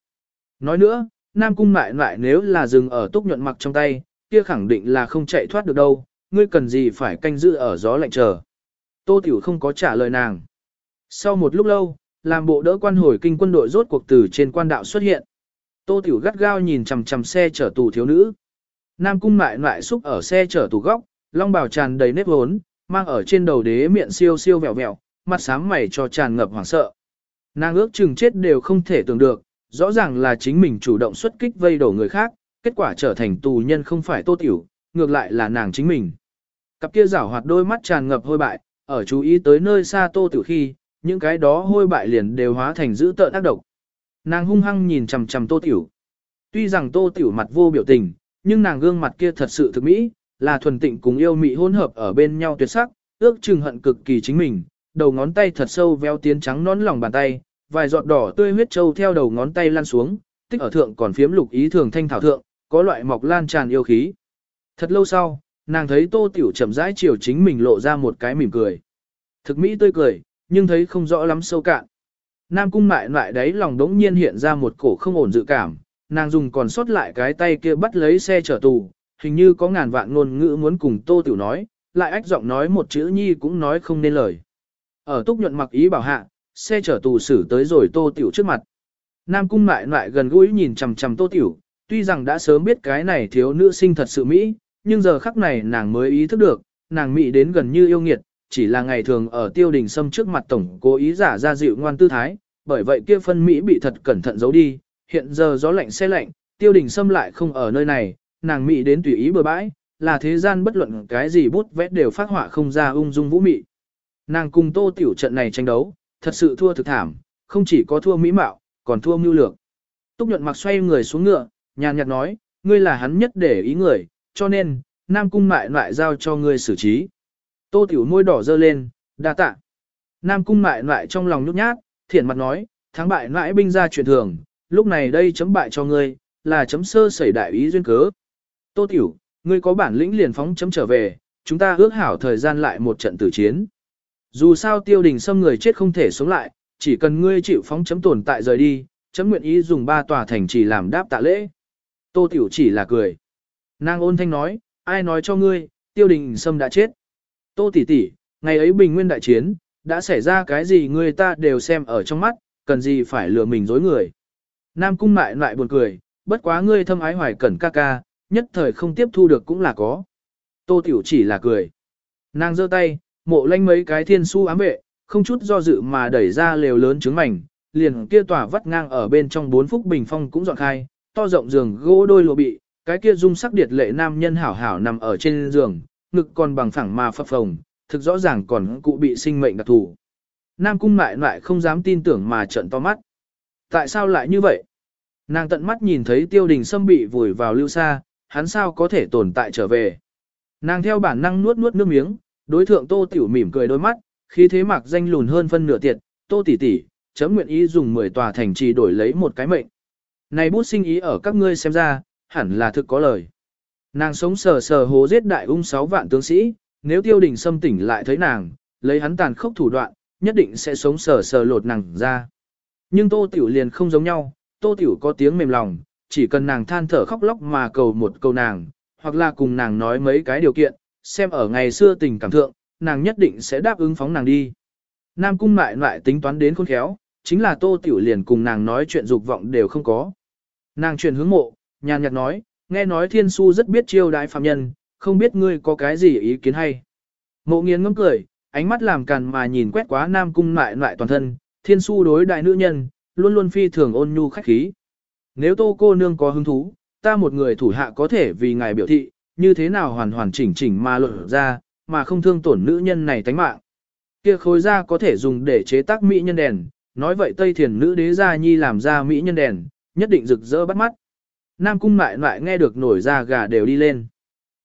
Nói nữa, Nam Cung lại lại nếu là dừng ở túc nhuận mặc trong tay, kia khẳng định là không chạy thoát được đâu, ngươi cần gì phải canh giữ ở gió lạnh chờ. Tô Tiểu không có trả lời nàng. Sau một lúc lâu, làm bộ đỡ quan hồi kinh quân đội rốt cuộc từ trên quan đạo xuất hiện. Tô Tiểu gắt gao nhìn chằm chằm xe chở tù thiếu nữ. Nam cung mại lại xúc ở xe chở tù góc, long bào tràn đầy nếp hốn, mang ở trên đầu đế miệng siêu siêu vẹo vẹo, mắt sám mày cho tràn ngập hoảng sợ. Nàng ước chừng chết đều không thể tưởng được, rõ ràng là chính mình chủ động xuất kích vây đổ người khác, kết quả trở thành tù nhân không phải Tô Tiểu, ngược lại là nàng chính mình. Cặp kia rảo hoạt đôi mắt tràn ngập hôi bại, ở chú ý tới nơi xa Tô Tiểu khi, những cái đó hôi bại liền đều hóa thành dữ tợn ác độc. Nàng hung hăng nhìn chằm chằm Tô Tiểu. Tuy rằng Tô Tiểu mặt vô biểu tình, nhưng nàng gương mặt kia thật sự thực mỹ, là thuần tịnh cùng yêu mị hỗn hợp ở bên nhau tuyệt sắc, ước chừng hận cực kỳ chính mình, đầu ngón tay thật sâu veo tiến trắng nón lòng bàn tay, vài giọt đỏ tươi huyết châu theo đầu ngón tay lan xuống, tích ở thượng còn phiếm lục ý thường thanh thảo thượng, có loại mọc lan tràn yêu khí. Thật lâu sau, nàng thấy Tô Tiểu chậm rãi chiều chính mình lộ ra một cái mỉm cười. Thực mỹ tươi cười, nhưng thấy không rõ lắm sâu cạn. Nam cung mại lại đấy lòng đống nhiên hiện ra một cổ không ổn dự cảm, nàng dùng còn sót lại cái tay kia bắt lấy xe chở tù, hình như có ngàn vạn ngôn ngữ muốn cùng Tô Tiểu nói, lại ách giọng nói một chữ nhi cũng nói không nên lời. Ở túc nhuận mặc ý bảo hạ, xe chở tù xử tới rồi Tô Tiểu trước mặt. Nam cung lại lại gần gũi nhìn chằm chằm Tô Tiểu, tuy rằng đã sớm biết cái này thiếu nữ sinh thật sự Mỹ, nhưng giờ khắc này nàng mới ý thức được, nàng Mỹ đến gần như yêu nghiệt, chỉ là ngày thường ở tiêu đình sâm trước mặt tổng cố ý giả ra dịu ngoan tư thái, bởi vậy kia phân Mỹ bị thật cẩn thận giấu đi, hiện giờ gió lạnh xe lạnh, tiêu đình sâm lại không ở nơi này, nàng Mỹ đến tùy ý bừa bãi, là thế gian bất luận cái gì bút vẽ đều phát họa không ra ung dung vũ mị. Nàng cùng tô tiểu trận này tranh đấu, thật sự thua thực thảm, không chỉ có thua mỹ mạo, còn thua mưu lược. Túc nhuận mặc xoay người xuống ngựa, nhàn nhạt nói, ngươi là hắn nhất để ý người, cho nên, Nam Cung mại loại giao cho ngươi xử trí. Tô tiểu môi đỏ dơ lên, đa tạ. Nam Cung mại loại trong lòng nhút nhát, thiện mặt nói, thắng bại nãi binh ra chuyện thường, lúc này đây chấm bại cho ngươi, là chấm sơ xảy đại ý duyên cớ. Tô tiểu, ngươi có bản lĩnh liền phóng chấm trở về, chúng ta ước hảo thời gian lại một trận tử chiến. Dù sao tiêu đình xâm người chết không thể sống lại, chỉ cần ngươi chịu phóng chấm tồn tại rời đi, chấm nguyện ý dùng ba tòa thành chỉ làm đáp tạ lễ. Tô Tiểu chỉ là cười. Nàng ôn thanh nói, ai nói cho ngươi, tiêu đình xâm đã chết. Tô tỷ tỷ, ngày ấy bình nguyên đại chiến, đã xảy ra cái gì người ta đều xem ở trong mắt, cần gì phải lừa mình dối người. Nam cung lại lại buồn cười, bất quá ngươi thâm ái hoài cẩn ca ca, nhất thời không tiếp thu được cũng là có. Tô Tiểu chỉ là cười. Nàng giơ tay, mộ lanh mấy cái thiên su ám vệ, không chút do dự mà đẩy ra lều lớn trứng mảnh, liền kia tỏa vắt ngang ở bên trong bốn phúc bình phong cũng dọn khai, to rộng giường gỗ đôi lụa bị, cái kia dung sắc điệt lệ nam nhân hảo hảo nằm ở trên giường, ngực còn bằng phẳng mà phập phồng, thực rõ ràng còn cụ bị sinh mệnh đặc thù. Nam cung lại lại không dám tin tưởng mà trợn to mắt. Tại sao lại như vậy? Nàng tận mắt nhìn thấy tiêu đình sâm bị vùi vào lưu xa, hắn sao có thể tồn tại trở về. Nàng theo bản năng nuốt nuốt nước miếng, đối thượng tô tiểu mỉm cười đôi mắt, khi thế mạc danh lùn hơn phân nửa tiệt, tô tỷ tỷ, chấm nguyện ý dùng 10 tòa thành trì đổi lấy một cái mệnh. Này bút sinh ý ở các ngươi xem ra, hẳn là thực có lời. Nàng sống sờ sờ hố giết đại ung 6 vạn tướng sĩ, nếu tiêu đình xâm tỉnh lại thấy nàng, lấy hắn tàn khốc thủ đoạn, nhất định sẽ sống sờ sờ lột nàng ra. Nhưng tô tiểu liền không giống nhau, tô tiểu có tiếng mềm lòng, chỉ cần nàng than thở khóc lóc mà cầu một câu nàng, hoặc là cùng nàng nói mấy cái điều kiện, xem ở ngày xưa tình cảm thượng, nàng nhất định sẽ đáp ứng phóng nàng đi. Nam cung lại lại tính toán đến khôn khéo, chính là tô tiểu liền cùng nàng nói chuyện dục vọng đều không có. Nàng chuyển hướng mộ, nhàn nhạt nói, nghe nói thiên su rất biết chiêu đái phạm nhân, không biết ngươi có cái gì ý kiến hay. Mộ nghiến ngâm cười, ánh mắt làm càn mà nhìn quét quá nam cung lại lại toàn thân, thiên su đối đại nữ nhân, luôn luôn phi thường ôn nhu khách khí. Nếu tô cô nương có hứng thú, ta một người thủ hạ có thể vì ngài biểu thị, như thế nào hoàn hoàn chỉnh chỉnh mà luận ra, mà không thương tổn nữ nhân này tánh mạng. Kia khối da có thể dùng để chế tác mỹ nhân đèn, nói vậy Tây Thiền nữ đế gia nhi làm ra mỹ nhân đèn, nhất định rực rỡ bắt mắt. Nam cung mại lại nghe được nổi ra gà đều đi lên.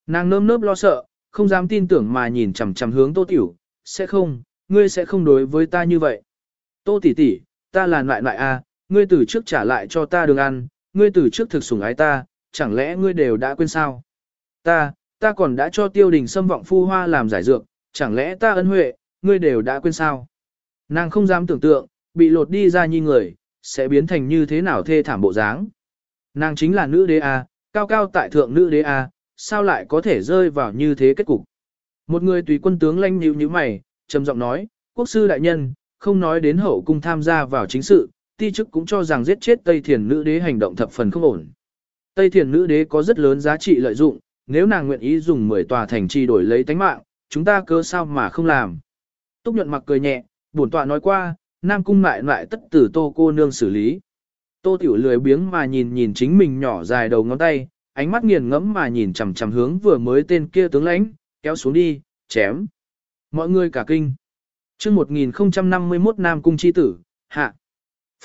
Nàng nơm nớp lo sợ, không dám tin tưởng mà nhìn chằm chằm hướng Tô Tiểu, sẽ không, ngươi sẽ không đối với ta như vậy. Tô tỷ tỷ, ta là lại lại a, à, ngươi từ trước trả lại cho ta đường ăn, ngươi từ trước thực sủng ái ta, chẳng lẽ ngươi đều đã quên sao? Ta, ta còn đã cho tiêu đình xâm vọng phu hoa làm giải dược, chẳng lẽ ta ân huệ, ngươi đều đã quên sao? Nàng không dám tưởng tượng, bị lột đi ra như người, sẽ biến thành như thế nào thê thảm bộ dáng. Nàng chính là nữ đế A, cao cao tại thượng nữ đế A, sao lại có thể rơi vào như thế kết cục. Một người tùy quân tướng lanh nhíu như mày, trầm giọng nói, quốc sư đại nhân, không nói đến hậu cung tham gia vào chính sự, ti chức cũng cho rằng giết chết Tây Thiền nữ đế hành động thập phần không ổn. Tây Thiền nữ đế có rất lớn giá trị lợi dụng, nếu nàng nguyện ý dùng 10 tòa thành trì đổi lấy tánh mạng, chúng ta cơ sao mà không làm. Túc nhuận mặc cười nhẹ, bổn tọa nói qua, Nam cung lại lại tất tử tô cô nương xử lý. Tô tiểu lười biếng mà nhìn nhìn chính mình nhỏ dài đầu ngón tay, ánh mắt nghiền ngẫm mà nhìn chằm chằm hướng vừa mới tên kia tướng lãnh, kéo xuống đi, chém. Mọi người cả kinh. chương 1051 Nam cung chi tử, hạ.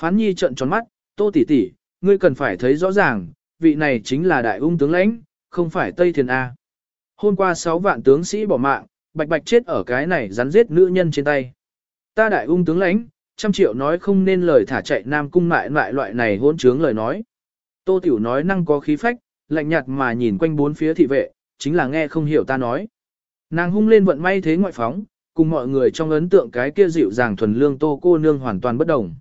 Phán nhi trợn tròn mắt, tô tỷ tỷ, ngươi cần phải thấy rõ ràng, vị này chính là đại ung tướng lãnh, không phải Tây Thiền A. Hôm qua 6 vạn tướng sĩ bỏ mạng, bạch bạch chết ở cái này rắn giết nữ nhân trên tay. Ta đại ung tướng lãnh, trăm triệu nói không nên lời thả chạy nam cung mại lại loại này hỗn trướng lời nói. Tô Tiểu nói năng có khí phách, lạnh nhạt mà nhìn quanh bốn phía thị vệ, chính là nghe không hiểu ta nói. Nàng hung lên vận may thế ngoại phóng, cùng mọi người trong ấn tượng cái kia dịu dàng thuần lương tô cô nương hoàn toàn bất đồng.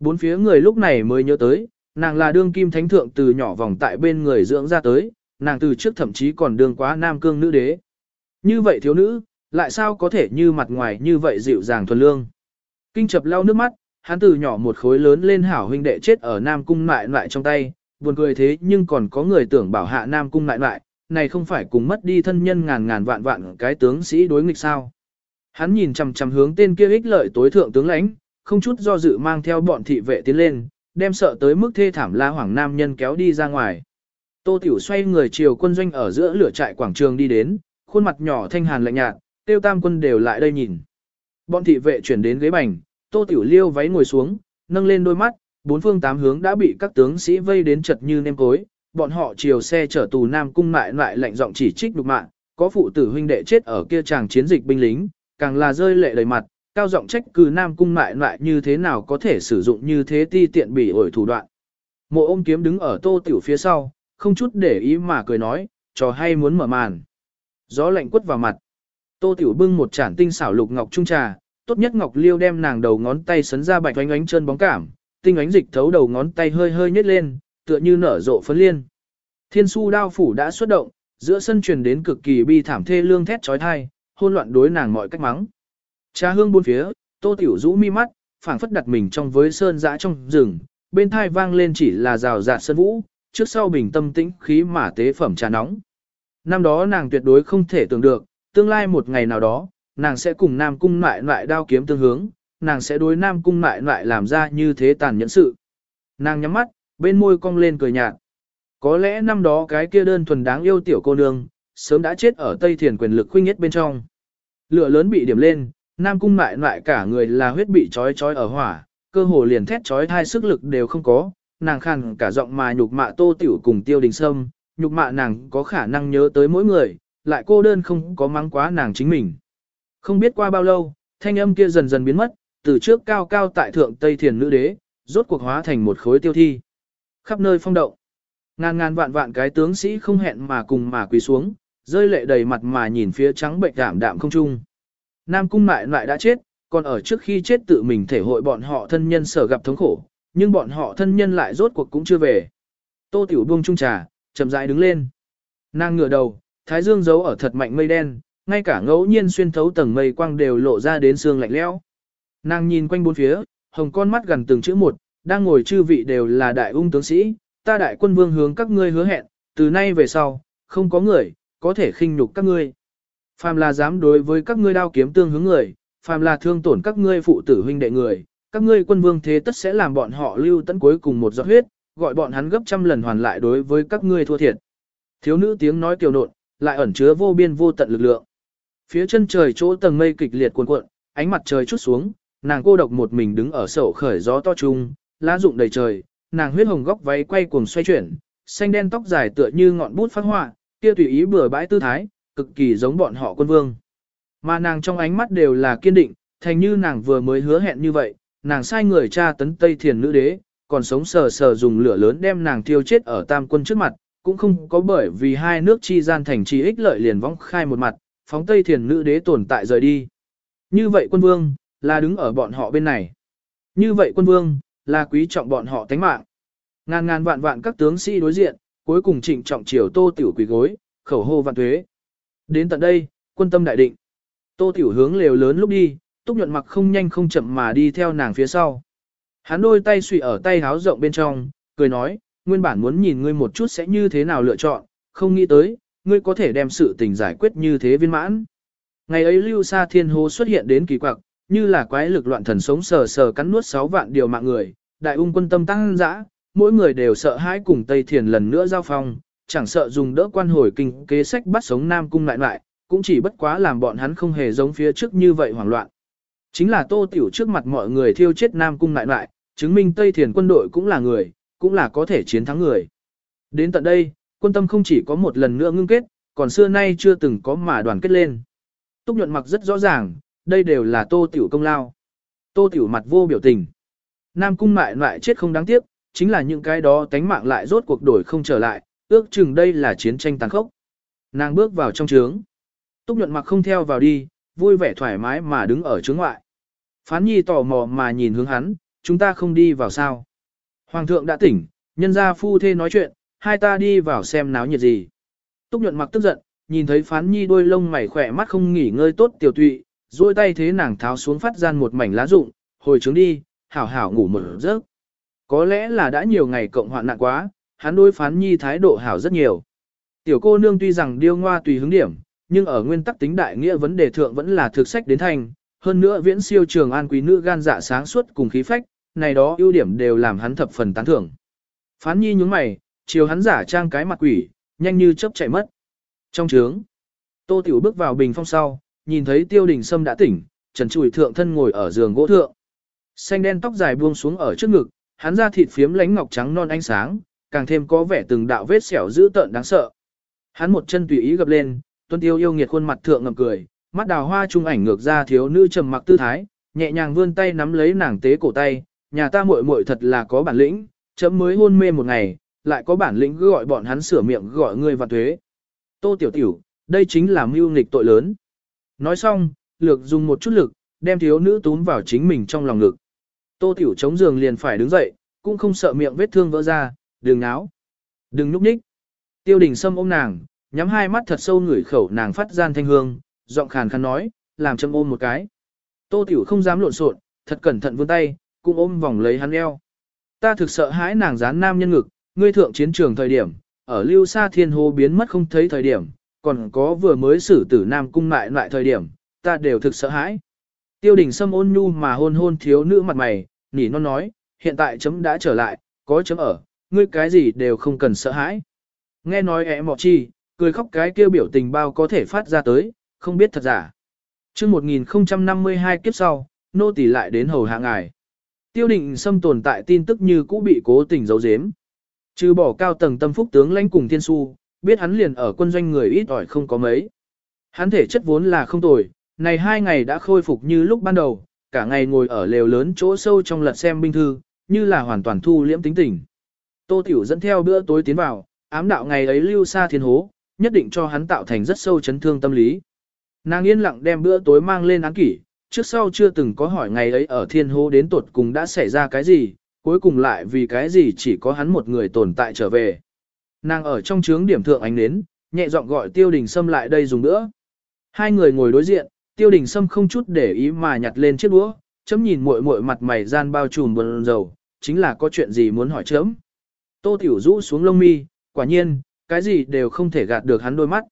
Bốn phía người lúc này mới nhớ tới, nàng là đương kim thánh thượng từ nhỏ vòng tại bên người dưỡng ra tới, nàng từ trước thậm chí còn đương quá nam cương nữ đế. Như vậy thiếu nữ, lại sao có thể như mặt ngoài như vậy dịu dàng thuần lương. Kinh chập lau nước mắt, hắn từ nhỏ một khối lớn lên hảo huynh đệ chết ở Nam Cung mại mại trong tay, buồn cười thế nhưng còn có người tưởng bảo hạ Nam Cung mại mại, này không phải cùng mất đi thân nhân ngàn ngàn vạn vạn cái tướng sĩ đối nghịch sao. Hắn nhìn chằm chằm hướng tên kia ích lợi tối thượng tướng lãnh, không chút do dự mang theo bọn thị vệ tiến lên, đem sợ tới mức thê thảm la hoàng nam nhân kéo đi ra ngoài. Tô Tiểu xoay người chiều quân doanh ở giữa lửa trại quảng trường đi đến, khuôn mặt nhỏ thanh hàn lạnh nhạt, tiêu tam quân đều lại đây nhìn. Bọn thị vệ chuyển đến ghế bành, Tô Tiểu Liêu váy ngồi xuống, nâng lên đôi mắt, bốn phương tám hướng đã bị các tướng sĩ vây đến chật như nêm cối, bọn họ chiều xe chở tù Nam cung lại lại lạnh giọng chỉ trích đục mạng, có phụ tử huynh đệ chết ở kia chàng chiến dịch binh lính, càng là rơi lệ đầy mặt, cao giọng trách cứ Nam cung lại lại như thế nào có thể sử dụng như thế ti tiện bỉ ổi thủ đoạn. Mộ ôm kiếm đứng ở Tô Tiểu phía sau, không chút để ý mà cười nói, trò hay muốn mở màn. Gió lạnh quất vào mặt. Tô Tiểu bưng một chản tinh xảo lục ngọc trung trà, tốt nhất ngọc liêu đem nàng đầu ngón tay sấn ra bạch oánh oánh chân bóng cảm, tinh ánh dịch thấu đầu ngón tay hơi hơi nhếch lên, tựa như nở rộ phấn liên. Thiên su đao phủ đã xuất động, giữa sân truyền đến cực kỳ bi thảm thê lương thét chói tai, hôn loạn đối nàng mọi cách mắng. Trà hương bốn phía, Tô Tiểu rũ mi mắt, phảng phất đặt mình trong với sơn dã trong rừng, bên thai vang lên chỉ là rào rạt sơn vũ, trước sau bình tâm tĩnh khí mà tế phẩm trà nóng. Năm đó nàng tuyệt đối không thể tưởng được, tương lai một ngày nào đó, nàng sẽ cùng Nam Cung Nại lại đao kiếm tương hướng, nàng sẽ đối Nam Cung Nại lại làm ra như thế tàn nhẫn sự. Nàng nhắm mắt, bên môi cong lên cười nhạt. Có lẽ năm đó cái kia đơn thuần đáng yêu tiểu cô nương, sớm đã chết ở Tây Thiền quyền lực khuynh nhất bên trong. Lửa lớn bị điểm lên, Nam Cung mại mại cả người là huyết bị trói trói ở hỏa, cơ hồ liền thét trói thai sức lực đều không có, nàng khàn cả giọng mà nhục mạ tô tiểu cùng tiêu đình sâm, nhục mạ nàng có khả năng nhớ tới mỗi người, lại cô đơn không có mắng quá nàng chính mình. Không biết qua bao lâu, thanh âm kia dần dần biến mất, từ trước cao cao tại thượng Tây Thiền nữ đế, rốt cuộc hóa thành một khối tiêu thi. Khắp nơi phong động. Ngàn ngàn vạn vạn cái tướng sĩ không hẹn mà cùng mà quỳ xuống, rơi lệ đầy mặt mà nhìn phía trắng bệnh đảm đạm không trung. Nam cung mại lại đã chết, còn ở trước khi chết tự mình thể hội bọn họ thân nhân sở gặp thống khổ, nhưng bọn họ thân nhân lại rốt cuộc cũng chưa về. Tô Tiểu buông trung trà, chậm rãi đứng lên. Nàng ngửa đầu, thái dương giấu ở thật mạnh mây đen, ngay cả ngẫu nhiên xuyên thấu tầng mây quang đều lộ ra đến xương lạnh lẽo. Nàng nhìn quanh bốn phía, hồng con mắt gần từng chữ một, đang ngồi chư vị đều là đại ung tướng sĩ, ta đại quân vương hướng các ngươi hứa hẹn, từ nay về sau, không có người, có thể khinh nhục các ngươi. Phàm là dám đối với các ngươi đao kiếm tương hướng người, phàm là thương tổn các ngươi phụ tử huynh đệ người, các ngươi quân vương thế tất sẽ làm bọn họ lưu tận cuối cùng một giọt huyết, gọi bọn hắn gấp trăm lần hoàn lại đối với các ngươi thua thiệt. Thiếu nữ tiếng nói kiều nộn, lại ẩn chứa vô biên vô tận lực lượng. Phía chân trời chỗ tầng mây kịch liệt cuồn cuộn, ánh mặt trời chút xuống, nàng cô độc một mình đứng ở sổ khởi gió to trung, lá rụng đầy trời, nàng huyết hồng góc váy quay cuồng xoay chuyển, xanh đen tóc dài tựa như ngọn bút phát họa, kia tùy ý bừa bãi tư thái, cực kỳ giống bọn họ quân vương. Mà nàng trong ánh mắt đều là kiên định, thành như nàng vừa mới hứa hẹn như vậy, nàng sai người cha tấn Tây Thiền nữ đế, còn sống sờ sờ dùng lửa lớn đem nàng thiêu chết ở tam quân trước mặt, cũng không có bởi vì hai nước chi gian thành trì ích lợi liền vong khai một mặt, phóng Tây Thiền nữ đế tồn tại rời đi. Như vậy quân vương, là đứng ở bọn họ bên này. Như vậy quân vương, là quý trọng bọn họ tánh mạng. Ngàn ngàn vạn vạn các tướng sĩ đối diện, cuối cùng trịnh trọng triều tô tiểu quỳ gối, khẩu hô vạn tuế. Đến tận đây, quân tâm đại định. Tô Tiểu hướng lều lớn lúc đi, Túc nhuận mặc không nhanh không chậm mà đi theo nàng phía sau. Hắn đôi tay suy ở tay háo rộng bên trong, cười nói, nguyên bản muốn nhìn ngươi một chút sẽ như thế nào lựa chọn, không nghĩ tới, ngươi có thể đem sự tình giải quyết như thế viên mãn. Ngày ấy lưu sa thiên Hô xuất hiện đến kỳ quặc, như là quái lực loạn thần sống sờ sờ cắn nuốt 6 vạn điều mạng người, đại ung quân tâm tăng dã, mỗi người đều sợ hãi cùng Tây Thiền lần nữa giao phong, chẳng sợ dùng đỡ quan hồi kinh kế sách bắt sống Nam Cung lại lại, cũng chỉ bất quá làm bọn hắn không hề giống phía trước như vậy hoảng loạn. Chính là Tô Tiểu trước mặt mọi người thiêu chết Nam Cung lại lại, chứng minh Tây Thiền quân đội cũng là người, cũng là có thể chiến thắng người. Đến tận đây, quân tâm không chỉ có một lần nữa ngưng kết, còn xưa nay chưa từng có mà đoàn kết lên. Túc nhuận mặc rất rõ ràng, đây đều là Tô Tiểu công lao. Tô Tiểu mặt vô biểu tình. Nam Cung lại lại chết không đáng tiếc, chính là những cái đó tánh mạng lại rốt cuộc đổi không trở lại, ước chừng đây là chiến tranh tàn khốc. Nàng bước vào trong trướng. Túc nhuận mặc không theo vào đi, vui vẻ thoải mái mà đứng ở trướng ngoại. Phán nhi tò mò mà nhìn hướng hắn, chúng ta không đi vào sao. Hoàng thượng đã tỉnh, nhân gia phu thê nói chuyện, hai ta đi vào xem náo nhiệt gì. Túc nhuận mặc tức giận, nhìn thấy phán nhi đôi lông mày khỏe mắt không nghỉ ngơi tốt tiểu tụy, duỗi tay thế nàng tháo xuống phát gian một mảnh lá rụng, hồi trướng đi, hảo hảo ngủ một giấc. Có lẽ là đã nhiều ngày cộng hoạn nạn quá, hắn đối phán nhi thái độ hảo rất nhiều. Tiểu cô nương tuy rằng điêu ngoa tùy hứng điểm, nhưng ở nguyên tắc tính đại nghĩa vấn đề thượng vẫn là thực sách đến thành, hơn nữa viễn siêu trường an quý nữ gan dạ sáng suốt cùng khí phách, này đó ưu điểm đều làm hắn thập phần tán thưởng. Phán nhi nhướng mày, chiều hắn giả trang cái mặt quỷ, nhanh như chớp chạy mất. Trong trướng, tô tiểu bước vào bình phong sau, nhìn thấy tiêu đình sâm đã tỉnh, trần trụi thượng thân ngồi ở giường gỗ thượng. Xanh đen tóc dài buông xuống ở trước ngực, hắn da thịt phiếm lánh ngọc trắng non ánh sáng, càng thêm có vẻ từng đạo vết sẹo dữ tợn đáng sợ. Hắn một chân tùy ý gập lên, tuân tiêu yêu nghiệt khuôn mặt thượng ngậm cười, mắt đào hoa trung ảnh ngược ra thiếu nữ trầm mặc tư thái, nhẹ nhàng vươn tay nắm lấy nàng tế cổ tay, nhà ta muội muội thật là có bản lĩnh, chấm mới hôn mê một ngày, lại có bản lĩnh gọi bọn hắn sửa miệng gọi ngươi và thuế. Tô tiểu tiểu, đây chính là mưu nghịch tội lớn. Nói xong, lược dùng một chút lực, đem thiếu nữ túm vào chính mình trong lòng ngực. Tô tiểu chống giường liền phải đứng dậy, cũng không sợ miệng vết thương vỡ ra, đừng náo. Đừng nhúc nhích. Tiêu đình sâm ôm nàng, nhắm hai mắt thật sâu ngửi khẩu nàng phát gian thanh hương, giọng khàn khàn nói, làm châm ôm một cái. Tô tiểu không dám lộn xộn, thật cẩn thận vươn tay, cũng ôm vòng lấy hắn eo. Ta thực sợ hãi nàng dán nam nhân ngực, ngươi thượng chiến trường thời điểm, ở lưu xa thiên hồ biến mất không thấy thời điểm, còn có vừa mới xử tử nam cung lại lại thời điểm, ta đều thực sợ hãi. Tiêu đình sâm ôn nhu mà hôn hôn thiếu nữ mặt mày, nỉ non nói, hiện tại chấm đã trở lại, có chấm ở, ngươi cái gì đều không cần sợ hãi. Nghe nói ẹ mọ chi, cười khóc cái kêu biểu tình bao có thể phát ra tới, không biết thật giả. chương 1052 kiếp sau, nô tỳ lại đến hầu hạ ngài. Tiêu định xâm tồn tại tin tức như cũ bị cố tình giấu giếm. Trừ bỏ cao tầng tâm phúc tướng lãnh cùng thiên su, biết hắn liền ở quân doanh người ít ỏi không có mấy. Hắn thể chất vốn là không tồi, này hai ngày đã khôi phục như lúc ban đầu, cả ngày ngồi ở lều lớn chỗ sâu trong lật xem binh thư, như là hoàn toàn thu liễm tính tình. Tô Tiểu dẫn theo bữa tối tiến vào, ám đạo ngày ấy lưu xa thiên hố, nhất định cho hắn tạo thành rất sâu chấn thương tâm lý. Nàng yên lặng đem bữa tối mang lên án kỷ, trước sau chưa từng có hỏi ngày ấy ở thiên hố đến tột cùng đã xảy ra cái gì, cuối cùng lại vì cái gì chỉ có hắn một người tồn tại trở về. Nàng ở trong trướng điểm thượng ánh nến, nhẹ giọng gọi tiêu đình sâm lại đây dùng nữa. Hai người ngồi đối diện, tiêu đình sâm không chút để ý mà nhặt lên chiếc đũa, chấm nhìn muội muội mặt mày gian bao trùm buồn dầu, chính là có chuyện gì muốn hỏi chấm. Tô tiểu rũ xuống lông mi, quả nhiên, cái gì đều không thể gạt được hắn đôi mắt.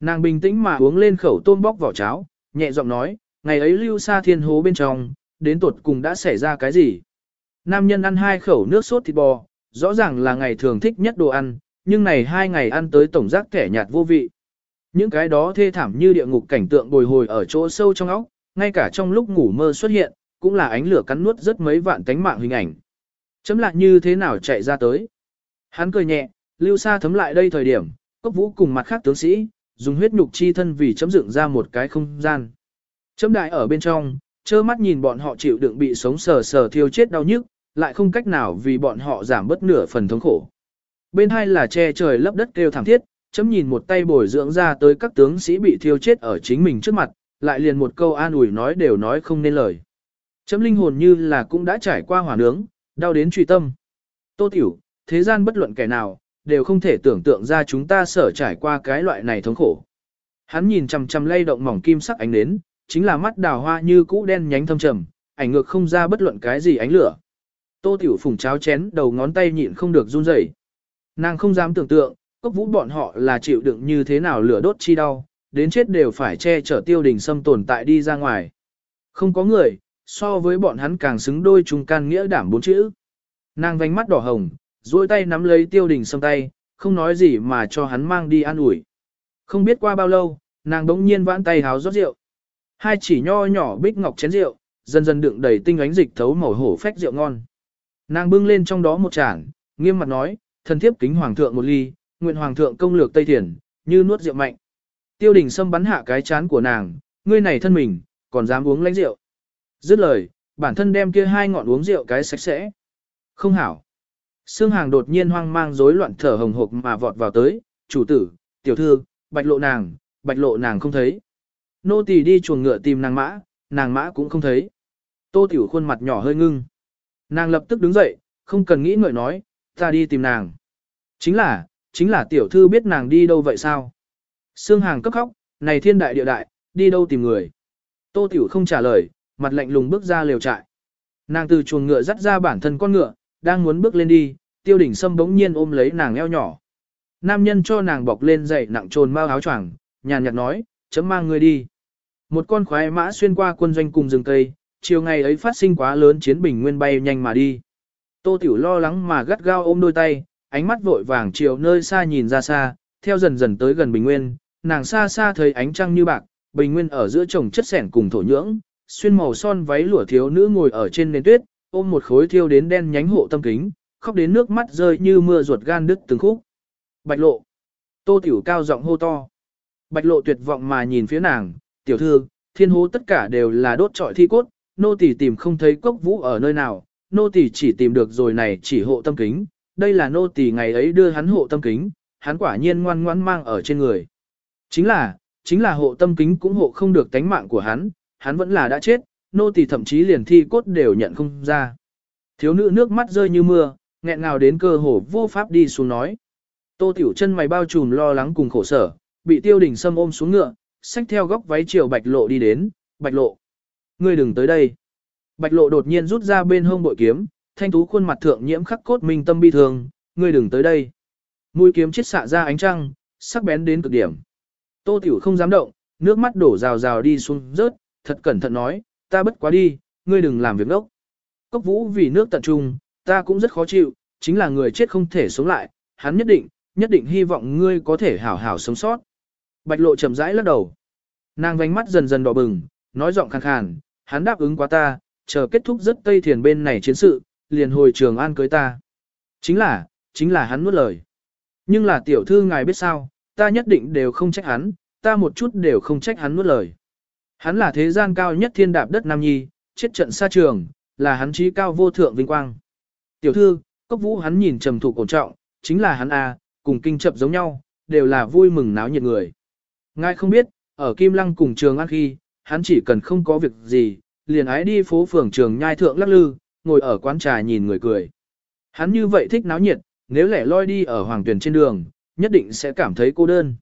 Nàng bình tĩnh mà uống lên khẩu tôm bóc vỏ cháo, nhẹ giọng nói, ngày ấy lưu xa thiên hố bên trong, đến tuột cùng đã xảy ra cái gì. Nam nhân ăn hai khẩu nước sốt thịt bò, rõ ràng là ngày thường thích nhất đồ ăn, nhưng này hai ngày ăn tới tổng giác kẻ nhạt vô vị. Những cái đó thê thảm như địa ngục cảnh tượng bồi hồi ở chỗ sâu trong óc, ngay cả trong lúc ngủ mơ xuất hiện, cũng là ánh lửa cắn nuốt rất mấy vạn tánh mạng hình ảnh. Chấm lại như thế nào chạy ra tới. Hắn cười nhẹ, lưu xa thấm lại đây thời điểm, cốc vũ cùng mặt khác tướng sĩ, dùng huyết nhục chi thân vì chấm dựng ra một cái không gian. Chấm đại ở bên trong, trơ mắt nhìn bọn họ chịu đựng bị sống sờ sờ thiêu chết đau nhức, lại không cách nào vì bọn họ giảm bớt nửa phần thống khổ. Bên hai là che trời lấp đất kêu thảm thiết, chấm nhìn một tay bồi dưỡng ra tới các tướng sĩ bị thiêu chết ở chính mình trước mặt, lại liền một câu an ủi nói đều nói không nên lời. Chấm linh hồn như là cũng đã trải qua hỏa nướng, đau đến truy tâm. Tô tiểu, thế gian bất luận kẻ nào, đều không thể tưởng tượng ra chúng ta sở trải qua cái loại này thống khổ. Hắn nhìn chằm chằm lay động mỏng kim sắc ánh nến, chính là mắt đào hoa như cũ đen nhánh thâm trầm, ảnh ngược không ra bất luận cái gì ánh lửa. Tô Tiểu Phùng cháo chén đầu ngón tay nhịn không được run rẩy. Nàng không dám tưởng tượng, cốc vũ bọn họ là chịu đựng như thế nào lửa đốt chi đau, đến chết đều phải che chở tiêu đình xâm tồn tại đi ra ngoài. Không có người, so với bọn hắn càng xứng đôi chung can nghĩa đảm bốn chữ. Nàng vánh mắt đỏ hồng, duỗi tay nắm lấy tiêu đình sâm tay, không nói gì mà cho hắn mang đi ăn ủi. Không biết qua bao lâu, nàng đống nhiên vãn tay háo rót rượu. Hai chỉ nho nhỏ bích ngọc chén rượu, dần dần đựng đầy tinh ánh dịch thấu màu hổ phách rượu ngon. Nàng bưng lên trong đó một chản, nghiêm mặt nói, thần thiếp kính hoàng thượng một ly, nguyện hoàng thượng công lược Tây Thiền, như nuốt rượu mạnh. Tiêu đình Sâm bắn hạ cái chán của nàng, ngươi này thân mình, còn dám uống lánh rượu. Dứt lời, bản thân đem kia hai ngọn uống rượu cái sạch sẽ. Không hảo. Sương Hàng đột nhiên hoang mang rối loạn thở hồng hộc mà vọt vào tới, chủ tử, tiểu thư, bạch lộ nàng, bạch lộ nàng không thấy. Nô tỳ đi chuồng ngựa tìm nàng mã, nàng mã cũng không thấy. Tô tiểu khuôn mặt nhỏ hơi ngưng. Nàng lập tức đứng dậy, không cần nghĩ ngợi nói, ta đi tìm nàng. Chính là, chính là tiểu thư biết nàng đi đâu vậy sao? Sương Hàng cấp khóc, này thiên đại địa đại, đi đâu tìm người? Tô tiểu không trả lời, mặt lạnh lùng bước ra lều trại. Nàng từ chuồng ngựa dắt ra bản thân con ngựa, đang muốn bước lên đi, tiêu đỉnh sâm bỗng nhiên ôm lấy nàng eo nhỏ. Nam nhân cho nàng bọc lên dậy nặng trồn bao áo choàng, nhàn nhạt nói, chấm mang người đi. Một con khoái mã xuyên qua quân doanh cùng rừng cây, chiều ngày ấy phát sinh quá lớn chiến bình nguyên bay nhanh mà đi. Tô Tiểu lo lắng mà gắt gao ôm đôi tay, ánh mắt vội vàng chiều nơi xa nhìn ra xa, theo dần dần tới gần bình nguyên, nàng xa xa thấy ánh trăng như bạc, bình nguyên ở giữa chồng chất sẻn cùng thổ nhưỡng, xuyên màu son váy lụa thiếu nữ ngồi ở trên nền tuyết, ôm một khối thiêu đến đen nhánh hộ tâm kính, khóc đến nước mắt rơi như mưa ruột gan đứt từng khúc. Bạch lộ. Tô tiểu cao giọng hô to. Bạch lộ tuyệt vọng mà nhìn phía nàng, tiểu thư, thiên hố tất cả đều là đốt trọi thi cốt, nô tỳ tìm không thấy cốc vũ ở nơi nào, nô tỳ chỉ tìm được rồi này chỉ hộ tâm kính, đây là nô tỳ ngày ấy đưa hắn hộ tâm kính, hắn quả nhiên ngoan ngoãn mang ở trên người. Chính là, chính là hộ tâm kính cũng hộ không được tánh mạng của hắn, hắn vẫn là đã chết, nô tỳ thậm chí liền thi cốt đều nhận không ra. Thiếu nữ nước mắt rơi như mưa, nghẹn ngào đến cơ hồ vô pháp đi xuống nói. Tô tiểu chân mày bao trùm lo lắng cùng khổ sở, bị tiêu đình sâm ôm xuống ngựa, xách theo góc váy chiều bạch lộ đi đến, bạch lộ. Ngươi đừng tới đây. Bạch lộ đột nhiên rút ra bên hông bội kiếm, thanh tú khuôn mặt thượng nhiễm khắc cốt minh tâm bi thường, ngươi đừng tới đây. Mũi kiếm chết xạ ra ánh trăng, sắc bén đến cực điểm. Tô tiểu không dám động, nước mắt đổ rào rào đi xuống rớt, thật cẩn thận nói, ta bất quá đi, ngươi đừng làm việc ngốc. Cốc vũ vì nước tận trung, ta cũng rất khó chịu, chính là người chết không thể sống lại, hắn nhất định, nhất định hy vọng ngươi có thể hảo hảo sống sót. Bạch lộ chậm rãi lắc đầu. Nàng vánh mắt dần dần đỏ bừng, nói giọng khàn khàn, hắn đáp ứng quá ta, chờ kết thúc rất tây thiền bên này chiến sự, liền hồi trường an cưới ta. Chính là, chính là hắn nuốt lời. Nhưng là tiểu thư ngài biết sao, ta nhất định đều không trách hắn, ta một chút đều không trách hắn nuốt lời. Hắn là thế gian cao nhất thiên đạp đất Nam Nhi, chết trận xa trường, là hắn trí cao vô thượng vinh quang. Tiểu thư, cốc vũ hắn nhìn trầm thụ cổ trọng, chính là hắn à, cùng kinh chập giống nhau, đều là vui mừng náo nhiệt người. Ngài không biết, ở Kim Lăng cùng trường ăn khi, hắn chỉ cần không có việc gì, liền ái đi phố phường trường nhai thượng lắc lư, ngồi ở quán trà nhìn người cười. Hắn như vậy thích náo nhiệt, nếu lẻ loi đi ở hoàng tuyển trên đường, nhất định sẽ cảm thấy cô đơn.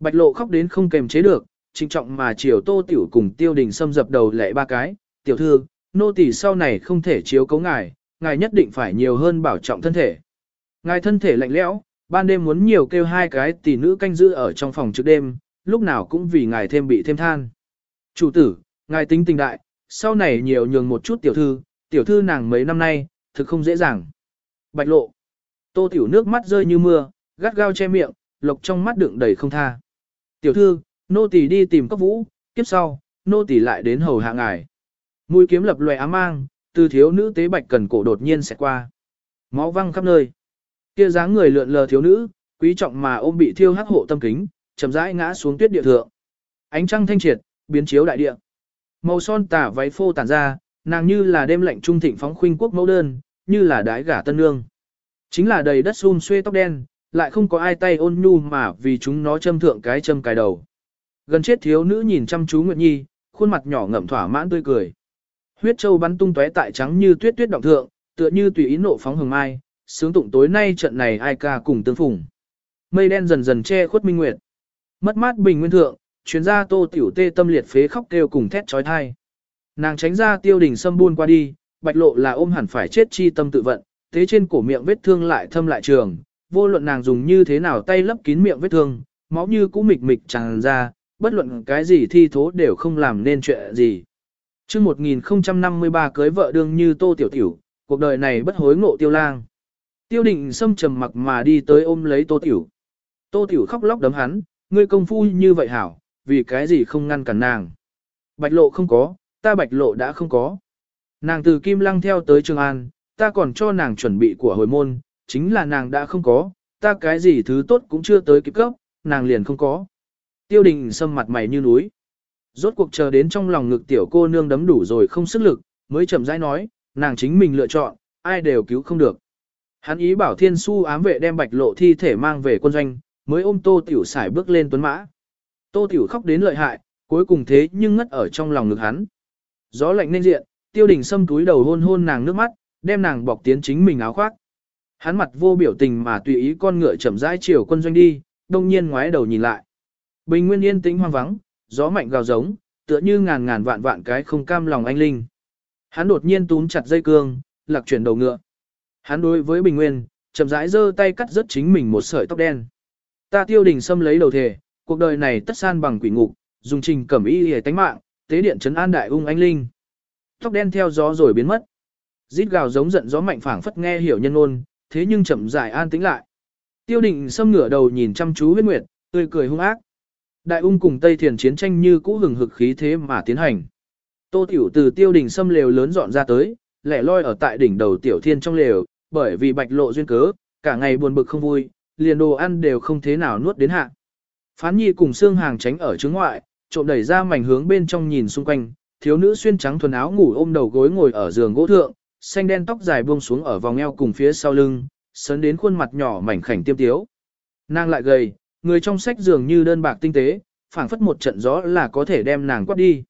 Bạch lộ khóc đến không kềm chế được, trịnh trọng mà chiều tô tiểu cùng tiêu đình xâm dập đầu lệ ba cái, tiểu thư, nô tỳ sau này không thể chiếu cấu ngài, ngài nhất định phải nhiều hơn bảo trọng thân thể. Ngài thân thể lạnh lẽo, ban đêm muốn nhiều kêu hai cái tỷ nữ canh giữ ở trong phòng trước đêm, lúc nào cũng vì ngài thêm bị thêm than. Chủ tử, ngài tính tình đại, sau này nhiều nhường một chút tiểu thư, tiểu thư nàng mấy năm nay, thực không dễ dàng. Bạch lộ. Tô tiểu nước mắt rơi như mưa, gắt gao che miệng, lộc trong mắt đựng đầy không tha. Tiểu thư, nô tỳ đi tìm cấp vũ, kiếp sau, nô tỳ lại đến hầu hạ ngài. Mũi kiếm lập loè ám mang, từ thiếu nữ tế bạch cần cổ đột nhiên sẽ qua. Máu văng khắp nơi. Kia dáng người lượn lờ thiếu nữ, quý trọng mà ôm bị thiêu hắc hộ tâm kính, chậm rãi ngã xuống tuyết địa thượng. Ánh trăng thanh triệt, biến chiếu đại địa. Màu son tả váy phô tản ra, nàng như là đêm lạnh trung thịnh phóng khuynh quốc mẫu đơn, như là đái gả tân nương. Chính là đầy đất xun xuê tóc đen, lại không có ai tay ôn nhu mà vì chúng nó châm thượng cái châm cài đầu. Gần chết thiếu nữ nhìn chăm chú Nguyệt Nhi, khuôn mặt nhỏ ngậm thỏa mãn tươi cười. Huyết châu bắn tung tóe tại trắng như tuyết tuyết động thượng, tựa như tùy ý nộ phóng hừng mai, sướng tụng tối nay trận này ai ca cùng tương phùng. Mây đen dần dần che khuất minh nguyệt. Mất mát bình nguyên thượng, chuyến ra tô tiểu tê tâm liệt phế khóc kêu cùng thét chói tai, Nàng tránh ra tiêu đình sâm buôn qua đi, bạch lộ là ôm hẳn phải chết chi tâm tự vận, thế trên cổ miệng vết thương lại thâm lại trường, vô luận nàng dùng như thế nào tay lấp kín miệng vết thương, máu như cũ mịch mịch tràn ra, bất luận cái gì thi thố đều không làm nên chuyện gì. Trước 1053 cưới vợ đương như tô tiểu tiểu, cuộc đời này bất hối ngộ tiêu lang. Tiêu định xâm trầm mặc mà đi tới ôm lấy tô tiểu. Tô tiểu khóc lóc đấm hắn, ngươi công phu như vậy hảo, vì cái gì không ngăn cản nàng. Bạch lộ không có, ta bạch lộ đã không có. Nàng từ Kim Lăng theo tới Trường An, ta còn cho nàng chuẩn bị của hồi môn, chính là nàng đã không có, ta cái gì thứ tốt cũng chưa tới kịp cấp, nàng liền không có. Tiêu đình sâm mặt mày như núi. Rốt cuộc chờ đến trong lòng ngực tiểu cô nương đấm đủ rồi không sức lực, mới chậm rãi nói, nàng chính mình lựa chọn, ai đều cứu không được. Hắn ý bảo thiên su ám vệ đem bạch lộ thi thể mang về quân doanh, mới ôm tô tiểu xài bước lên tuấn mã. Tô tiểu khóc đến lợi hại, cuối cùng thế nhưng ngất ở trong lòng ngực hắn. Gió lạnh nên diện, tiêu đình sâm túi đầu hôn hôn nàng nước mắt, đem nàng bọc tiến chính mình áo khoác. Hắn mặt vô biểu tình mà tùy ý con ngựa chậm rãi chiều quân doanh đi, đông nhiên ngoái đầu nhìn lại. Bình nguyên yên tĩnh hoang vắng, gió mạnh gào giống, tựa như ngàn ngàn vạn vạn cái không cam lòng anh linh. Hắn đột nhiên túm chặt dây cương, lạc chuyển đầu ngựa. Hắn đối với Bình Nguyên, chậm rãi giơ tay cắt rất chính mình một sợi tóc đen. Ta tiêu đình xâm lấy đầu thể, cuộc đời này tất san bằng quỷ ngục, dùng trình cẩm y hề tánh mạng, tế điện trấn an đại ung anh linh. Tóc đen theo gió rồi biến mất. Rít gào giống giận gió mạnh phảng phất nghe hiểu nhân ôn, thế nhưng chậm rãi an tĩnh lại. Tiêu định xâm ngửa đầu nhìn chăm chú huyết nguyệt, tươi cười hung ác. Đại ung cùng Tây Thiền chiến tranh như cũ hừng hực khí thế mà tiến hành. Tô Tiểu từ tiêu đỉnh xâm lều lớn dọn ra tới, lẻ loi ở tại đỉnh đầu Tiểu Thiên trong lều, bởi vì bạch lộ duyên cớ, cả ngày buồn bực không vui, liền đồ ăn đều không thế nào nuốt đến hạ. Phán nhi cùng xương hàng tránh ở trứng ngoại, trộm đẩy ra mảnh hướng bên trong nhìn xung quanh, thiếu nữ xuyên trắng thuần áo ngủ ôm đầu gối ngồi ở giường gỗ thượng, xanh đen tóc dài buông xuống ở vòng eo cùng phía sau lưng, sấn đến khuôn mặt nhỏ mảnh khảnh tiêm tiếu. Nàng lại gầy, người trong sách dường như đơn bạc tinh tế, phảng phất một trận gió là có thể đem nàng quát đi.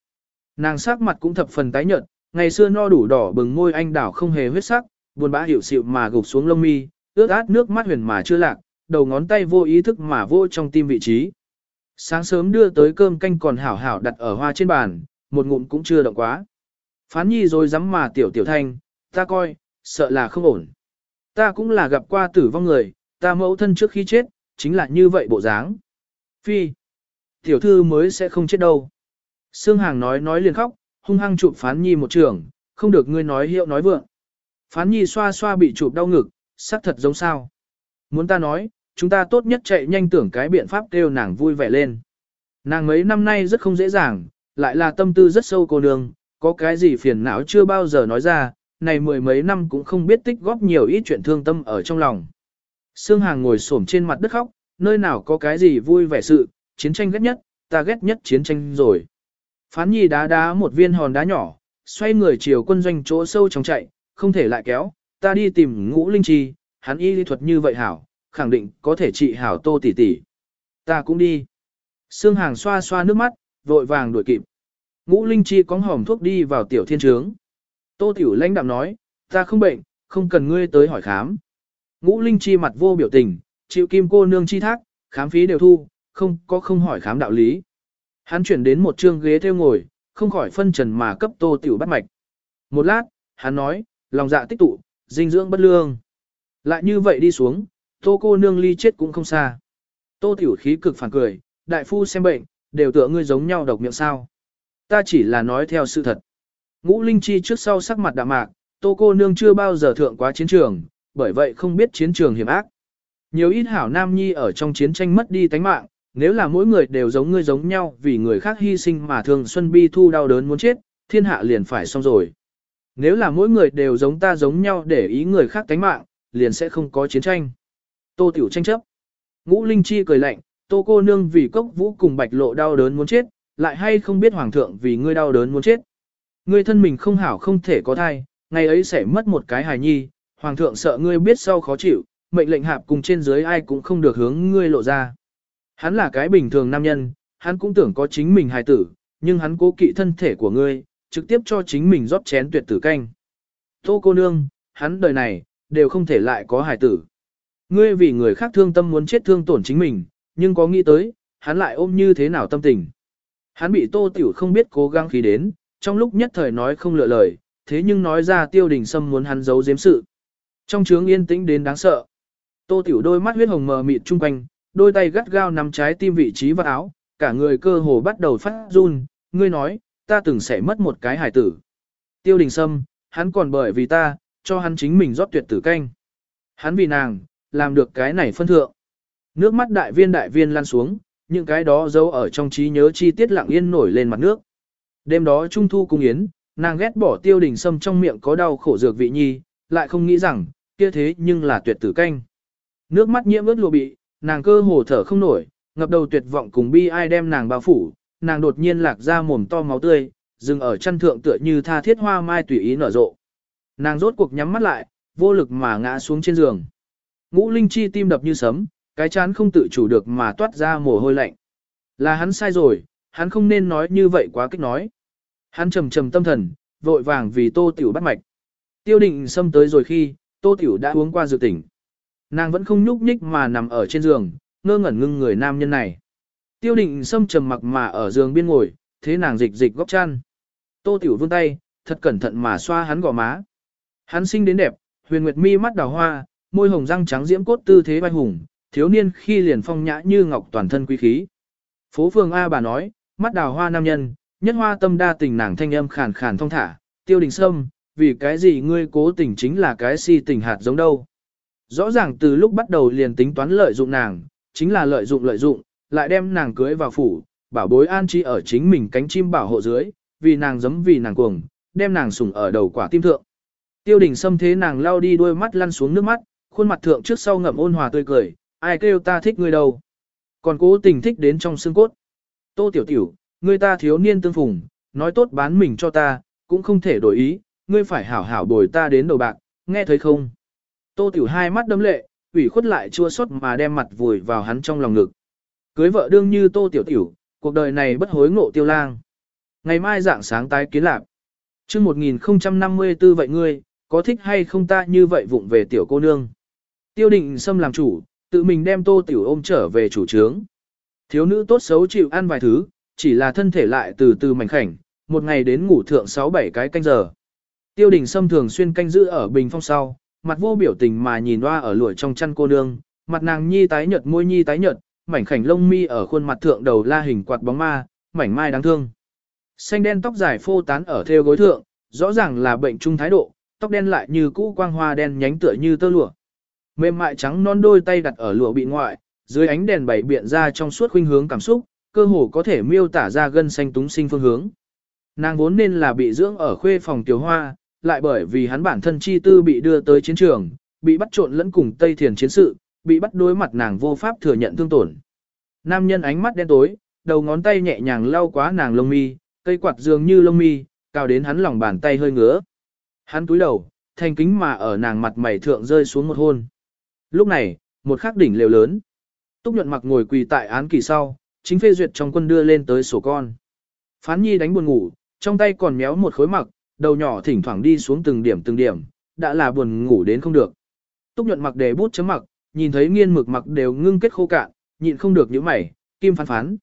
Nàng sắc mặt cũng thập phần tái nhợt, ngày xưa no đủ đỏ bừng môi anh đảo không hề huyết sắc, buồn bã hiểu xịu mà gục xuống lông mi, ướt át nước mắt huyền mà chưa lạc, đầu ngón tay vô ý thức mà vô trong tim vị trí. Sáng sớm đưa tới cơm canh còn hảo hảo đặt ở hoa trên bàn, một ngụm cũng chưa động quá. Phán nhi rồi dám mà tiểu tiểu thanh, ta coi, sợ là không ổn. Ta cũng là gặp qua tử vong người, ta mẫu thân trước khi chết, chính là như vậy bộ dáng. Phi, tiểu thư mới sẽ không chết đâu. Sương Hàng nói nói liền khóc, hung hăng chụp phán nhi một trường, không được ngươi nói hiệu nói vượng. Phán nhi xoa xoa bị chụp đau ngực, sắc thật giống sao. Muốn ta nói, chúng ta tốt nhất chạy nhanh tưởng cái biện pháp kêu nàng vui vẻ lên. Nàng mấy năm nay rất không dễ dàng, lại là tâm tư rất sâu cô nương, có cái gì phiền não chưa bao giờ nói ra, này mười mấy năm cũng không biết tích góp nhiều ít chuyện thương tâm ở trong lòng. Sương Hàng ngồi xổm trên mặt đất khóc, nơi nào có cái gì vui vẻ sự, chiến tranh ghét nhất, ta ghét nhất chiến tranh rồi. Phán nhi đá đá một viên hòn đá nhỏ, xoay người chiều quân doanh chỗ sâu trong chạy, không thể lại kéo, ta đi tìm ngũ linh chi, hắn y lý thuật như vậy hảo, khẳng định có thể trị hảo tô tỷ tỷ. Ta cũng đi. Sương Hàng xoa xoa nước mắt, vội vàng đuổi kịp. Ngũ linh chi cóng hòm thuốc đi vào tiểu thiên trướng. Tô tiểu lãnh đạm nói, ta không bệnh, không cần ngươi tới hỏi khám. Ngũ linh chi mặt vô biểu tình, chịu kim cô nương chi thác, khám phí đều thu, không có không hỏi khám đạo lý. Hắn chuyển đến một trương ghế theo ngồi, không khỏi phân trần mà cấp tô tiểu bắt mạch. Một lát, hắn nói, lòng dạ tích tụ, dinh dưỡng bất lương. Lại như vậy đi xuống, tô cô nương ly chết cũng không xa. Tô tiểu khí cực phản cười, đại phu xem bệnh, đều tựa ngươi giống nhau độc miệng sao. Ta chỉ là nói theo sự thật. Ngũ Linh Chi trước sau sắc mặt đạm mạc, tô cô nương chưa bao giờ thượng quá chiến trường, bởi vậy không biết chiến trường hiểm ác. Nhiều ít hảo nam nhi ở trong chiến tranh mất đi tánh mạng, nếu là mỗi người đều giống ngươi giống nhau vì người khác hy sinh mà thường xuân bi thu đau đớn muốn chết, thiên hạ liền phải xong rồi. Nếu là mỗi người đều giống ta giống nhau để ý người khác tánh mạng, liền sẽ không có chiến tranh. Tô Tiểu tranh chấp. Ngũ Linh Chi cười lạnh, Tô cô nương vì cốc vũ cùng bạch lộ đau đớn muốn chết, lại hay không biết hoàng thượng vì ngươi đau đớn muốn chết. Ngươi thân mình không hảo không thể có thai, ngày ấy sẽ mất một cái hài nhi, hoàng thượng sợ ngươi biết sau khó chịu, mệnh lệnh hạp cùng trên dưới ai cũng không được hướng ngươi lộ ra. Hắn là cái bình thường nam nhân, hắn cũng tưởng có chính mình hài tử, nhưng hắn cố kỵ thân thể của ngươi, trực tiếp cho chính mình rót chén tuyệt tử canh. Tô cô nương, hắn đời này, đều không thể lại có hài tử. Ngươi vì người khác thương tâm muốn chết thương tổn chính mình, nhưng có nghĩ tới, hắn lại ôm như thế nào tâm tình. Hắn bị tô tiểu không biết cố gắng khí đến, trong lúc nhất thời nói không lựa lời, thế nhưng nói ra tiêu đình sâm muốn hắn giấu giếm sự. Trong trướng yên tĩnh đến đáng sợ. Tô tiểu đôi mắt huyết hồng mờ mịt trung quanh, đôi tay gắt gao nắm trái tim vị trí và áo, cả người cơ hồ bắt đầu phát run, ngươi nói, ta từng sẽ mất một cái hải tử. Tiêu đình sâm, hắn còn bởi vì ta, cho hắn chính mình rót tuyệt tử canh. Hắn vì nàng, làm được cái này phân thượng. Nước mắt đại viên đại viên lan xuống, những cái đó giấu ở trong trí nhớ chi tiết lặng yên nổi lên mặt nước. Đêm đó Trung Thu cung yến, nàng ghét bỏ tiêu đình sâm trong miệng có đau khổ dược vị nhi, lại không nghĩ rằng, kia thế nhưng là tuyệt tử canh. Nước mắt nhiễm ướt lụa bị, nàng cơ hồ thở không nổi, ngập đầu tuyệt vọng cùng bi ai đem nàng bao phủ, nàng đột nhiên lạc ra mồm to máu tươi, dừng ở chân thượng tựa như tha thiết hoa mai tùy ý nở rộ. Nàng rốt cuộc nhắm mắt lại, vô lực mà ngã xuống trên giường. Ngũ Linh Chi tim đập như sấm, cái chán không tự chủ được mà toát ra mồ hôi lạnh. Là hắn sai rồi, hắn không nên nói như vậy quá kích nói. Hắn trầm trầm tâm thần, vội vàng vì Tô Tiểu bắt mạch. Tiêu định xâm tới rồi khi, Tô Tiểu đã uống qua dược tỉnh. Nàng vẫn không nhúc nhích mà nằm ở trên giường, ngơ ngẩn ngưng người nam nhân này. Tiêu định xâm trầm mặc mà ở giường biên ngồi, thế nàng dịch dịch góc chăn. Tô Tiểu vươn tay, thật cẩn thận mà xoa hắn gò má. Hắn sinh đến đẹp, huyền nguyệt mi mắt đào hoa, môi hồng răng trắng diễm cốt tư thế vai hùng, thiếu niên khi liền phong nhã như ngọc toàn thân quý khí. Phố phường A bà nói, mắt đào hoa nam nhân, nhất hoa tâm đa tình nàng thanh âm khàn khàn thông thả, tiêu đình sâm, vì cái gì ngươi cố tình chính là cái si tình hạt giống đâu. Rõ ràng từ lúc bắt đầu liền tính toán lợi dụng nàng, chính là lợi dụng lợi dụng, lại đem nàng cưới vào phủ, bảo bối an chi ở chính mình cánh chim bảo hộ dưới, vì nàng giấm vì nàng cuồng, đem nàng sủng ở đầu quả tim thượng. Tiêu đình xâm thế nàng lao đi đôi mắt lăn xuống nước mắt, khuôn mặt thượng trước sau ngậm ôn hòa tươi cười, ai kêu ta thích ngươi đâu. Còn cố tình thích đến trong xương cốt. Tô tiểu tiểu, ngươi ta thiếu niên tương phùng, nói tốt bán mình cho ta, cũng không thể đổi ý, ngươi phải hảo hảo bồi ta đến đầu bạc, nghe thấy không? Tô tiểu hai mắt đấm lệ, ủy khuất lại chua xót mà đem mặt vùi vào hắn trong lòng ngực. Cưới vợ đương như tô tiểu tiểu, cuộc đời này bất hối ngộ tiêu lang. Ngày mai dạng sáng tái kiến lạc. Trước 1054 vậy ngươi, có thích hay không ta như vậy vụng về tiểu cô nương. Tiêu định xâm làm chủ, tự mình đem tô tiểu ôm trở về chủ trướng. Thiếu nữ tốt xấu chịu ăn vài thứ, chỉ là thân thể lại từ từ mảnh khảnh, một ngày đến ngủ thượng 6-7 cái canh giờ. Tiêu đình Sâm thường xuyên canh giữ ở bình phong sau, mặt vô biểu tình mà nhìn loa ở lụi trong chăn cô nương, mặt nàng nhi tái nhợt môi nhi tái nhợt, mảnh khảnh lông mi ở khuôn mặt thượng đầu la hình quạt bóng ma, mảnh mai đáng thương. Xanh đen tóc dài phô tán ở theo gối thượng, rõ ràng là bệnh trung thái độ, tóc đen lại như cũ quang hoa đen nhánh tựa như tơ lụa. Mềm mại trắng non đôi tay đặt ở lụa bị ngoại, dưới ánh đèn bảy biện ra trong suốt khuynh hướng cảm xúc, cơ hồ có thể miêu tả ra gân xanh túng sinh phương hướng. Nàng vốn nên là bị dưỡng ở khuê phòng tiểu hoa, lại bởi vì hắn bản thân chi tư bị đưa tới chiến trường, bị bắt trộn lẫn cùng Tây Thiền chiến sự, bị bắt đối mặt nàng vô pháp thừa nhận thương tổn. Nam nhân ánh mắt đen tối, đầu ngón tay nhẹ nhàng lau quá nàng lông mi, cây quạt dường như lông mi, cao đến hắn lòng bàn tay hơi ngứa. Hắn túi đầu, thanh kính mà ở nàng mặt mày thượng rơi xuống một hôn. Lúc này, một khắc đỉnh lều lớn. Túc nhuận mặc ngồi quỳ tại án kỳ sau, chính phê duyệt trong quân đưa lên tới sổ con. Phán nhi đánh buồn ngủ, trong tay còn méo một khối mặc, đầu nhỏ thỉnh thoảng đi xuống từng điểm từng điểm, đã là buồn ngủ đến không được. Túc nhuận mặc đề bút chấm mặc, nhìn thấy nghiên mực mặc đều ngưng kết khô cạn, nhịn không được những mày, kim phán phán.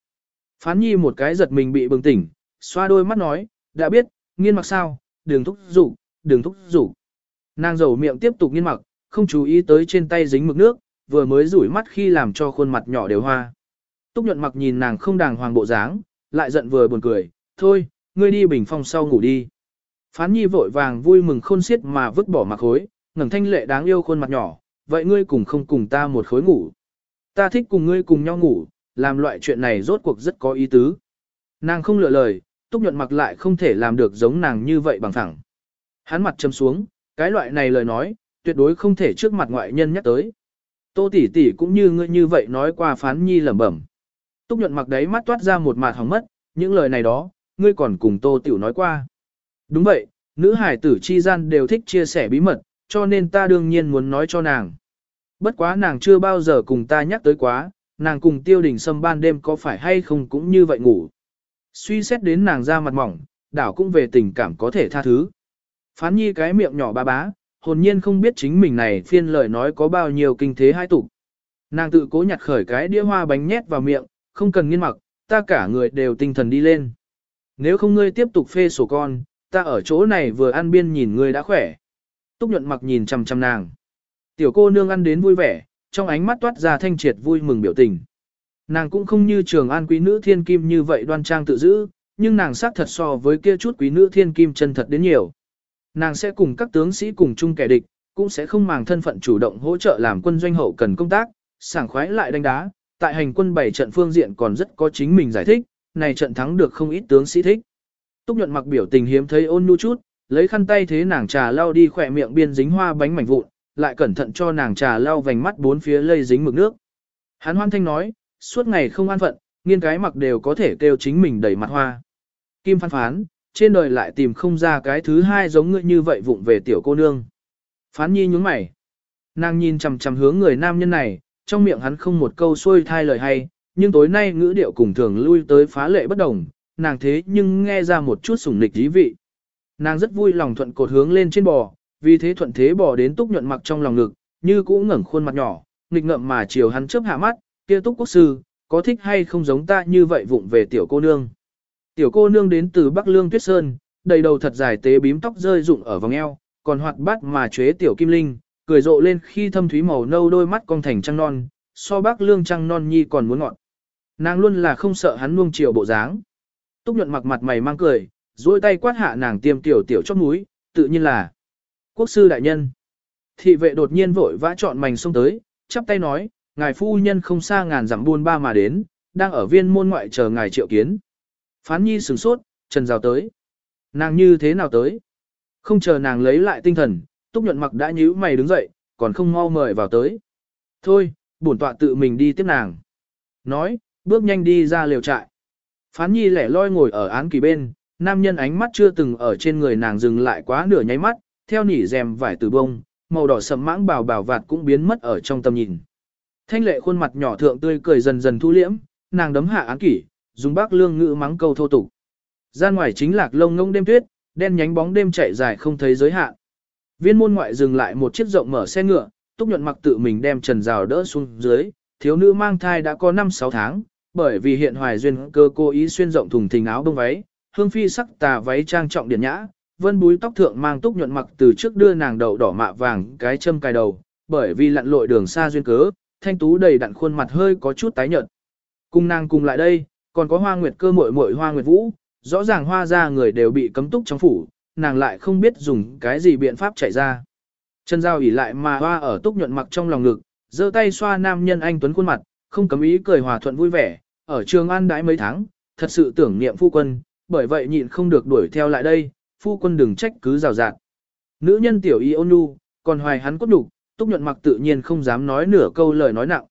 Phán nhi một cái giật mình bị bừng tỉnh, xoa đôi mắt nói, đã biết, nghiên mặc sao, đường thúc rủ, đường thúc rủ. Nàng dầu miệng tiếp tục nghiên mặc, không chú ý tới trên tay dính mực nước, vừa mới rủi mắt khi làm cho khuôn mặt nhỏ đều hoa. Túc nhuận mặc nhìn nàng không đàng hoàng bộ dáng, lại giận vừa buồn cười, thôi, ngươi đi bình phong sau ngủ đi. Phán nhi vội vàng vui mừng khôn xiết mà vứt bỏ mặc khối, ngẩng thanh lệ đáng yêu khuôn mặt nhỏ, vậy ngươi cùng không cùng ta một khối ngủ. Ta thích cùng ngươi cùng nhau ngủ, làm loại chuyện này rốt cuộc rất có ý tứ. Nàng không lựa lời, túc nhuận mặc lại không thể làm được giống nàng như vậy bằng thẳng. Hắn mặt châm xuống, cái loại này lời nói, tuyệt đối không thể trước mặt ngoại nhân nhắc tới. Tô tỷ tỷ cũng như ngươi như vậy nói qua phán nhi lẩm bẩm. Túc nhuận mặc đấy mắt toát ra một mặt hỏng mất, những lời này đó, ngươi còn cùng tô tiểu nói qua. Đúng vậy, nữ hải tử chi gian đều thích chia sẻ bí mật, cho nên ta đương nhiên muốn nói cho nàng. Bất quá nàng chưa bao giờ cùng ta nhắc tới quá, nàng cùng tiêu đình sâm ban đêm có phải hay không cũng như vậy ngủ. Suy xét đến nàng ra mặt mỏng, đảo cũng về tình cảm có thể tha thứ. Phán nhi cái miệng nhỏ ba bá, hồn nhiên không biết chính mình này phiên lời nói có bao nhiêu kinh thế hai tục. Nàng tự cố nhặt khởi cái đĩa hoa bánh nhét vào miệng, không cần nghiên mặc, ta cả người đều tinh thần đi lên. Nếu không ngươi tiếp tục phê sổ con, ta ở chỗ này vừa ăn biên nhìn ngươi đã khỏe. Túc nhuận mặc nhìn chằm chằm nàng. Tiểu cô nương ăn đến vui vẻ, trong ánh mắt toát ra thanh triệt vui mừng biểu tình. Nàng cũng không như trường an quý nữ thiên kim như vậy đoan trang tự giữ, nhưng nàng xác thật so với kia chút quý nữ thiên kim chân thật đến nhiều. Nàng sẽ cùng các tướng sĩ cùng chung kẻ địch, cũng sẽ không màng thân phận chủ động hỗ trợ làm quân doanh hậu cần công tác, sảng khoái lại đánh đá, tại hành quân bảy trận phương diện còn rất có chính mình giải thích, này trận thắng được không ít tướng sĩ thích. Túc nhuận mặc biểu tình hiếm thấy ôn nhu chút, lấy khăn tay thế nàng trà lau đi khỏe miệng biên dính hoa bánh mảnh vụn, lại cẩn thận cho nàng trà lau vành mắt bốn phía lây dính mực nước. Hắn hoan thanh nói, suốt ngày không an phận, nghiên cái mặc đều có thể kêu chính mình đầy mặt hoa. Kim phán phán, trên đời lại tìm không ra cái thứ hai giống ngươi như vậy vụng về tiểu cô nương. Phán nhi nhúng mày. Nàng nhìn chằm chằm hướng người nam nhân này, trong miệng hắn không một câu xuôi thai lời hay, nhưng tối nay ngữ điệu cùng thường lui tới phá lệ bất đồng, nàng thế nhưng nghe ra một chút sủng nịch dí vị. Nàng rất vui lòng thuận cột hướng lên trên bò, vì thế thuận thế bò đến túc nhuận mặc trong lòng ngực, như cũ ngẩng khuôn mặt nhỏ, nghịch ngợm mà chiều hắn chớp hạ mắt, kia túc quốc sư, có thích hay không giống ta như vậy vụng về tiểu cô nương. Tiểu cô nương đến từ Bắc Lương Tuyết Sơn, đầy đầu thật dài tế bím tóc rơi rụng ở vòng eo, còn hoạt bát mà chế tiểu kim linh, cười rộ lên khi thâm thúy màu nâu đôi mắt cong thành trăng non, so Bắc Lương trăng non nhi còn muốn ngọn. Nàng luôn là không sợ hắn nuông chiều bộ dáng. Túc nhuận mặc mặt mày mang cười, duỗi tay quát hạ nàng tiêm tiểu tiểu chót mũi, tự nhiên là quốc sư đại nhân. Thị vệ đột nhiên vội vã chọn mảnh xông tới, chắp tay nói, ngài phu nhân không xa ngàn dặm buôn ba mà đến, đang ở viên môn ngoại chờ ngài triệu kiến. Phán nhi sửng sốt, trần rào tới. Nàng như thế nào tới? Không chờ nàng lấy lại tinh thần, túc nhuận mặc đã nhíu mày đứng dậy, còn không mau mời vào tới. Thôi, bổn tọa tự mình đi tiếp nàng. Nói, bước nhanh đi ra lều trại. Phán nhi lẻ loi ngồi ở án kỳ bên, nam nhân ánh mắt chưa từng ở trên người nàng dừng lại quá nửa nháy mắt, theo nỉ rèm vải từ bông, màu đỏ sẫm mãng bào bào vạt cũng biến mất ở trong tầm nhìn. Thanh lệ khuôn mặt nhỏ thượng tươi cười dần dần thu liễm, nàng đấm hạ án kỷ, dùng bác lương ngữ mắng câu thô tục. Ra ngoài chính lạc lông ngông đêm tuyết, đen nhánh bóng đêm chạy dài không thấy giới hạn. Viên môn ngoại dừng lại một chiếc rộng mở xe ngựa, túc nhuận mặc tự mình đem trần rào đỡ xuống dưới, thiếu nữ mang thai đã có 5-6 tháng, bởi vì hiện hoài duyên cơ cố ý xuyên rộng thùng thình áo bông váy, hương phi sắc tà váy trang trọng điển nhã, vân búi tóc thượng mang túc nhuận mặc từ trước đưa nàng đầu đỏ mạ vàng cái châm cài đầu, bởi vì lặn lội đường xa duyên cớ, thanh tú đầy đặn khuôn mặt hơi có chút tái nhợt. Cùng nàng cùng lại đây, còn có hoa nguyệt cơ muội muội hoa nguyệt vũ, rõ ràng hoa ra người đều bị cấm túc trong phủ, nàng lại không biết dùng cái gì biện pháp chạy ra. Chân dao ỉ lại mà hoa ở túc nhuận mặc trong lòng ngực, giơ tay xoa nam nhân anh tuấn khuôn mặt, không cấm ý cười hòa thuận vui vẻ, ở trường an đãi mấy tháng, thật sự tưởng niệm phu quân, bởi vậy nhịn không được đuổi theo lại đây, phu quân đừng trách cứ rào rạt. Nữ nhân tiểu y ôn nhu, còn hoài hắn cốt đủ, túc nhuận mặc tự nhiên không dám nói nửa câu lời nói nặng.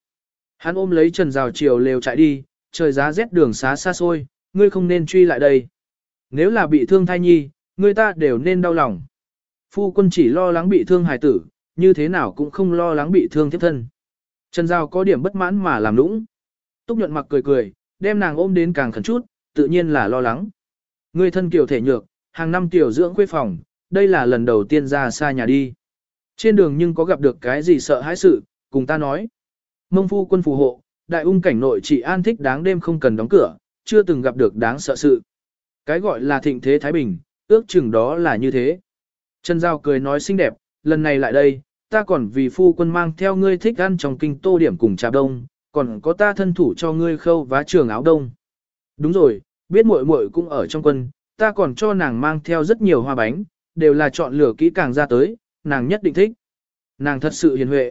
Hắn ôm lấy trần rào chiều lều chạy đi, trời giá rét đường xá xa xôi, ngươi không nên truy lại đây. Nếu là bị thương thai nhi, người ta đều nên đau lòng. Phu quân chỉ lo lắng bị thương hài tử, như thế nào cũng không lo lắng bị thương thiếp thân. Trần Giao có điểm bất mãn mà làm nũng. Túc nhuận mặc cười cười, đem nàng ôm đến càng khẩn chút, tự nhiên là lo lắng. Người thân kiểu thể nhược, hàng năm tiểu dưỡng khuê phòng, đây là lần đầu tiên ra xa nhà đi. Trên đường nhưng có gặp được cái gì sợ hãi sự, cùng ta nói. Mông phu quân phù hộ, đại ung cảnh nội chỉ an thích đáng đêm không cần đóng cửa, chưa từng gặp được đáng sợ sự. Cái gọi là thịnh thế Thái Bình, ước chừng đó là như thế. Trần Giao cười nói xinh đẹp, lần này lại đây, ta còn vì phu quân mang theo ngươi thích ăn trong kinh tô điểm cùng trà đông, còn có ta thân thủ cho ngươi khâu vá trường áo đông. Đúng rồi, biết muội muội cũng ở trong quân, ta còn cho nàng mang theo rất nhiều hoa bánh, đều là chọn lựa kỹ càng ra tới, nàng nhất định thích. Nàng thật sự hiền huệ.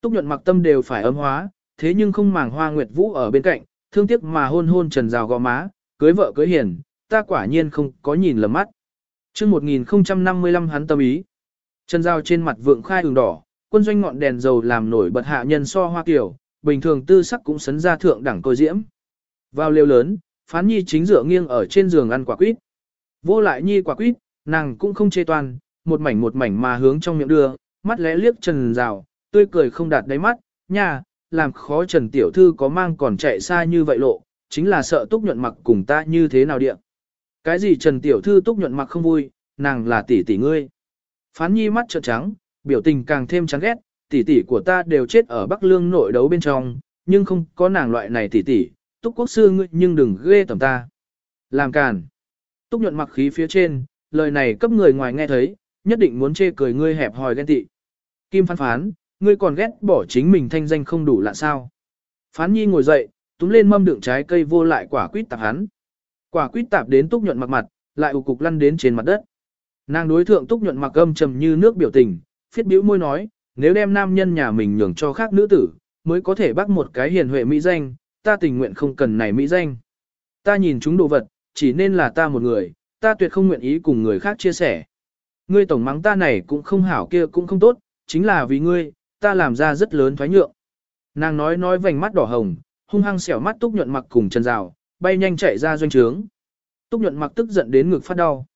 Túc nhuận mặc tâm đều phải ấm hóa, thế nhưng không màng hoa nguyệt vũ ở bên cạnh, thương tiếc mà hôn hôn trần rào gò má, cưới vợ cưới hiền, ta quả nhiên không có nhìn lầm mắt. chương 1055 hắn tâm ý. Trần rào trên mặt vượng khai ửng đỏ, quân doanh ngọn đèn dầu làm nổi bật hạ nhân so hoa kiểu, bình thường tư sắc cũng sấn ra thượng đẳng coi diễm. Vào lều lớn, phán nhi chính dựa nghiêng ở trên giường ăn quả quýt. Vô lại nhi quả quýt, nàng cũng không chê toàn, một mảnh một mảnh mà hướng trong miệng đưa, mắt lẽ liếc trần rào, tươi cười không đạt đáy mắt, nha, làm khó trần tiểu thư có mang còn chạy xa như vậy lộ, chính là sợ túc nhuận mặc cùng ta như thế nào điện. Cái gì trần tiểu thư túc nhuận mặc không vui, nàng là tỷ tỷ ngươi. Phán nhi mắt trợn trắng, biểu tình càng thêm chán ghét, tỷ tỷ của ta đều chết ở Bắc Lương nội đấu bên trong, nhưng không có nàng loại này tỷ tỷ, túc quốc sư ngươi nhưng đừng ghê tầm ta. Làm càn. Túc nhuận mặc khí phía trên, lời này cấp người ngoài nghe thấy, nhất định muốn chê cười ngươi hẹp hòi ghen tị. Kim phán phán, ngươi còn ghét bỏ chính mình thanh danh không đủ lạ sao. Phán nhi ngồi dậy, túm lên mâm đựng trái cây vô lại quả quýt tạp hắn. Quả quýt tạp đến túc nhuận mặc mặt, lại ủ cục lăn đến trên mặt đất. Nàng đối thượng túc nhuận mặc âm trầm như nước biểu tình, phiết biểu môi nói, nếu đem nam nhân nhà mình nhường cho khác nữ tử, mới có thể bắt một cái hiền huệ mỹ danh, ta tình nguyện không cần này mỹ danh. Ta nhìn chúng đồ vật, chỉ nên là ta một người, ta tuyệt không nguyện ý cùng người khác chia sẻ. Ngươi tổng mắng ta này cũng không hảo kia cũng không tốt, chính là vì ngươi, ta làm ra rất lớn thoái nhượng. Nàng nói nói vành mắt đỏ hồng, hung hăng xẻo mắt túc nhuận mặc cùng chân rào, bay nhanh chạy ra doanh trướng. Túc nhuận mặc tức giận đến ngực phát đau.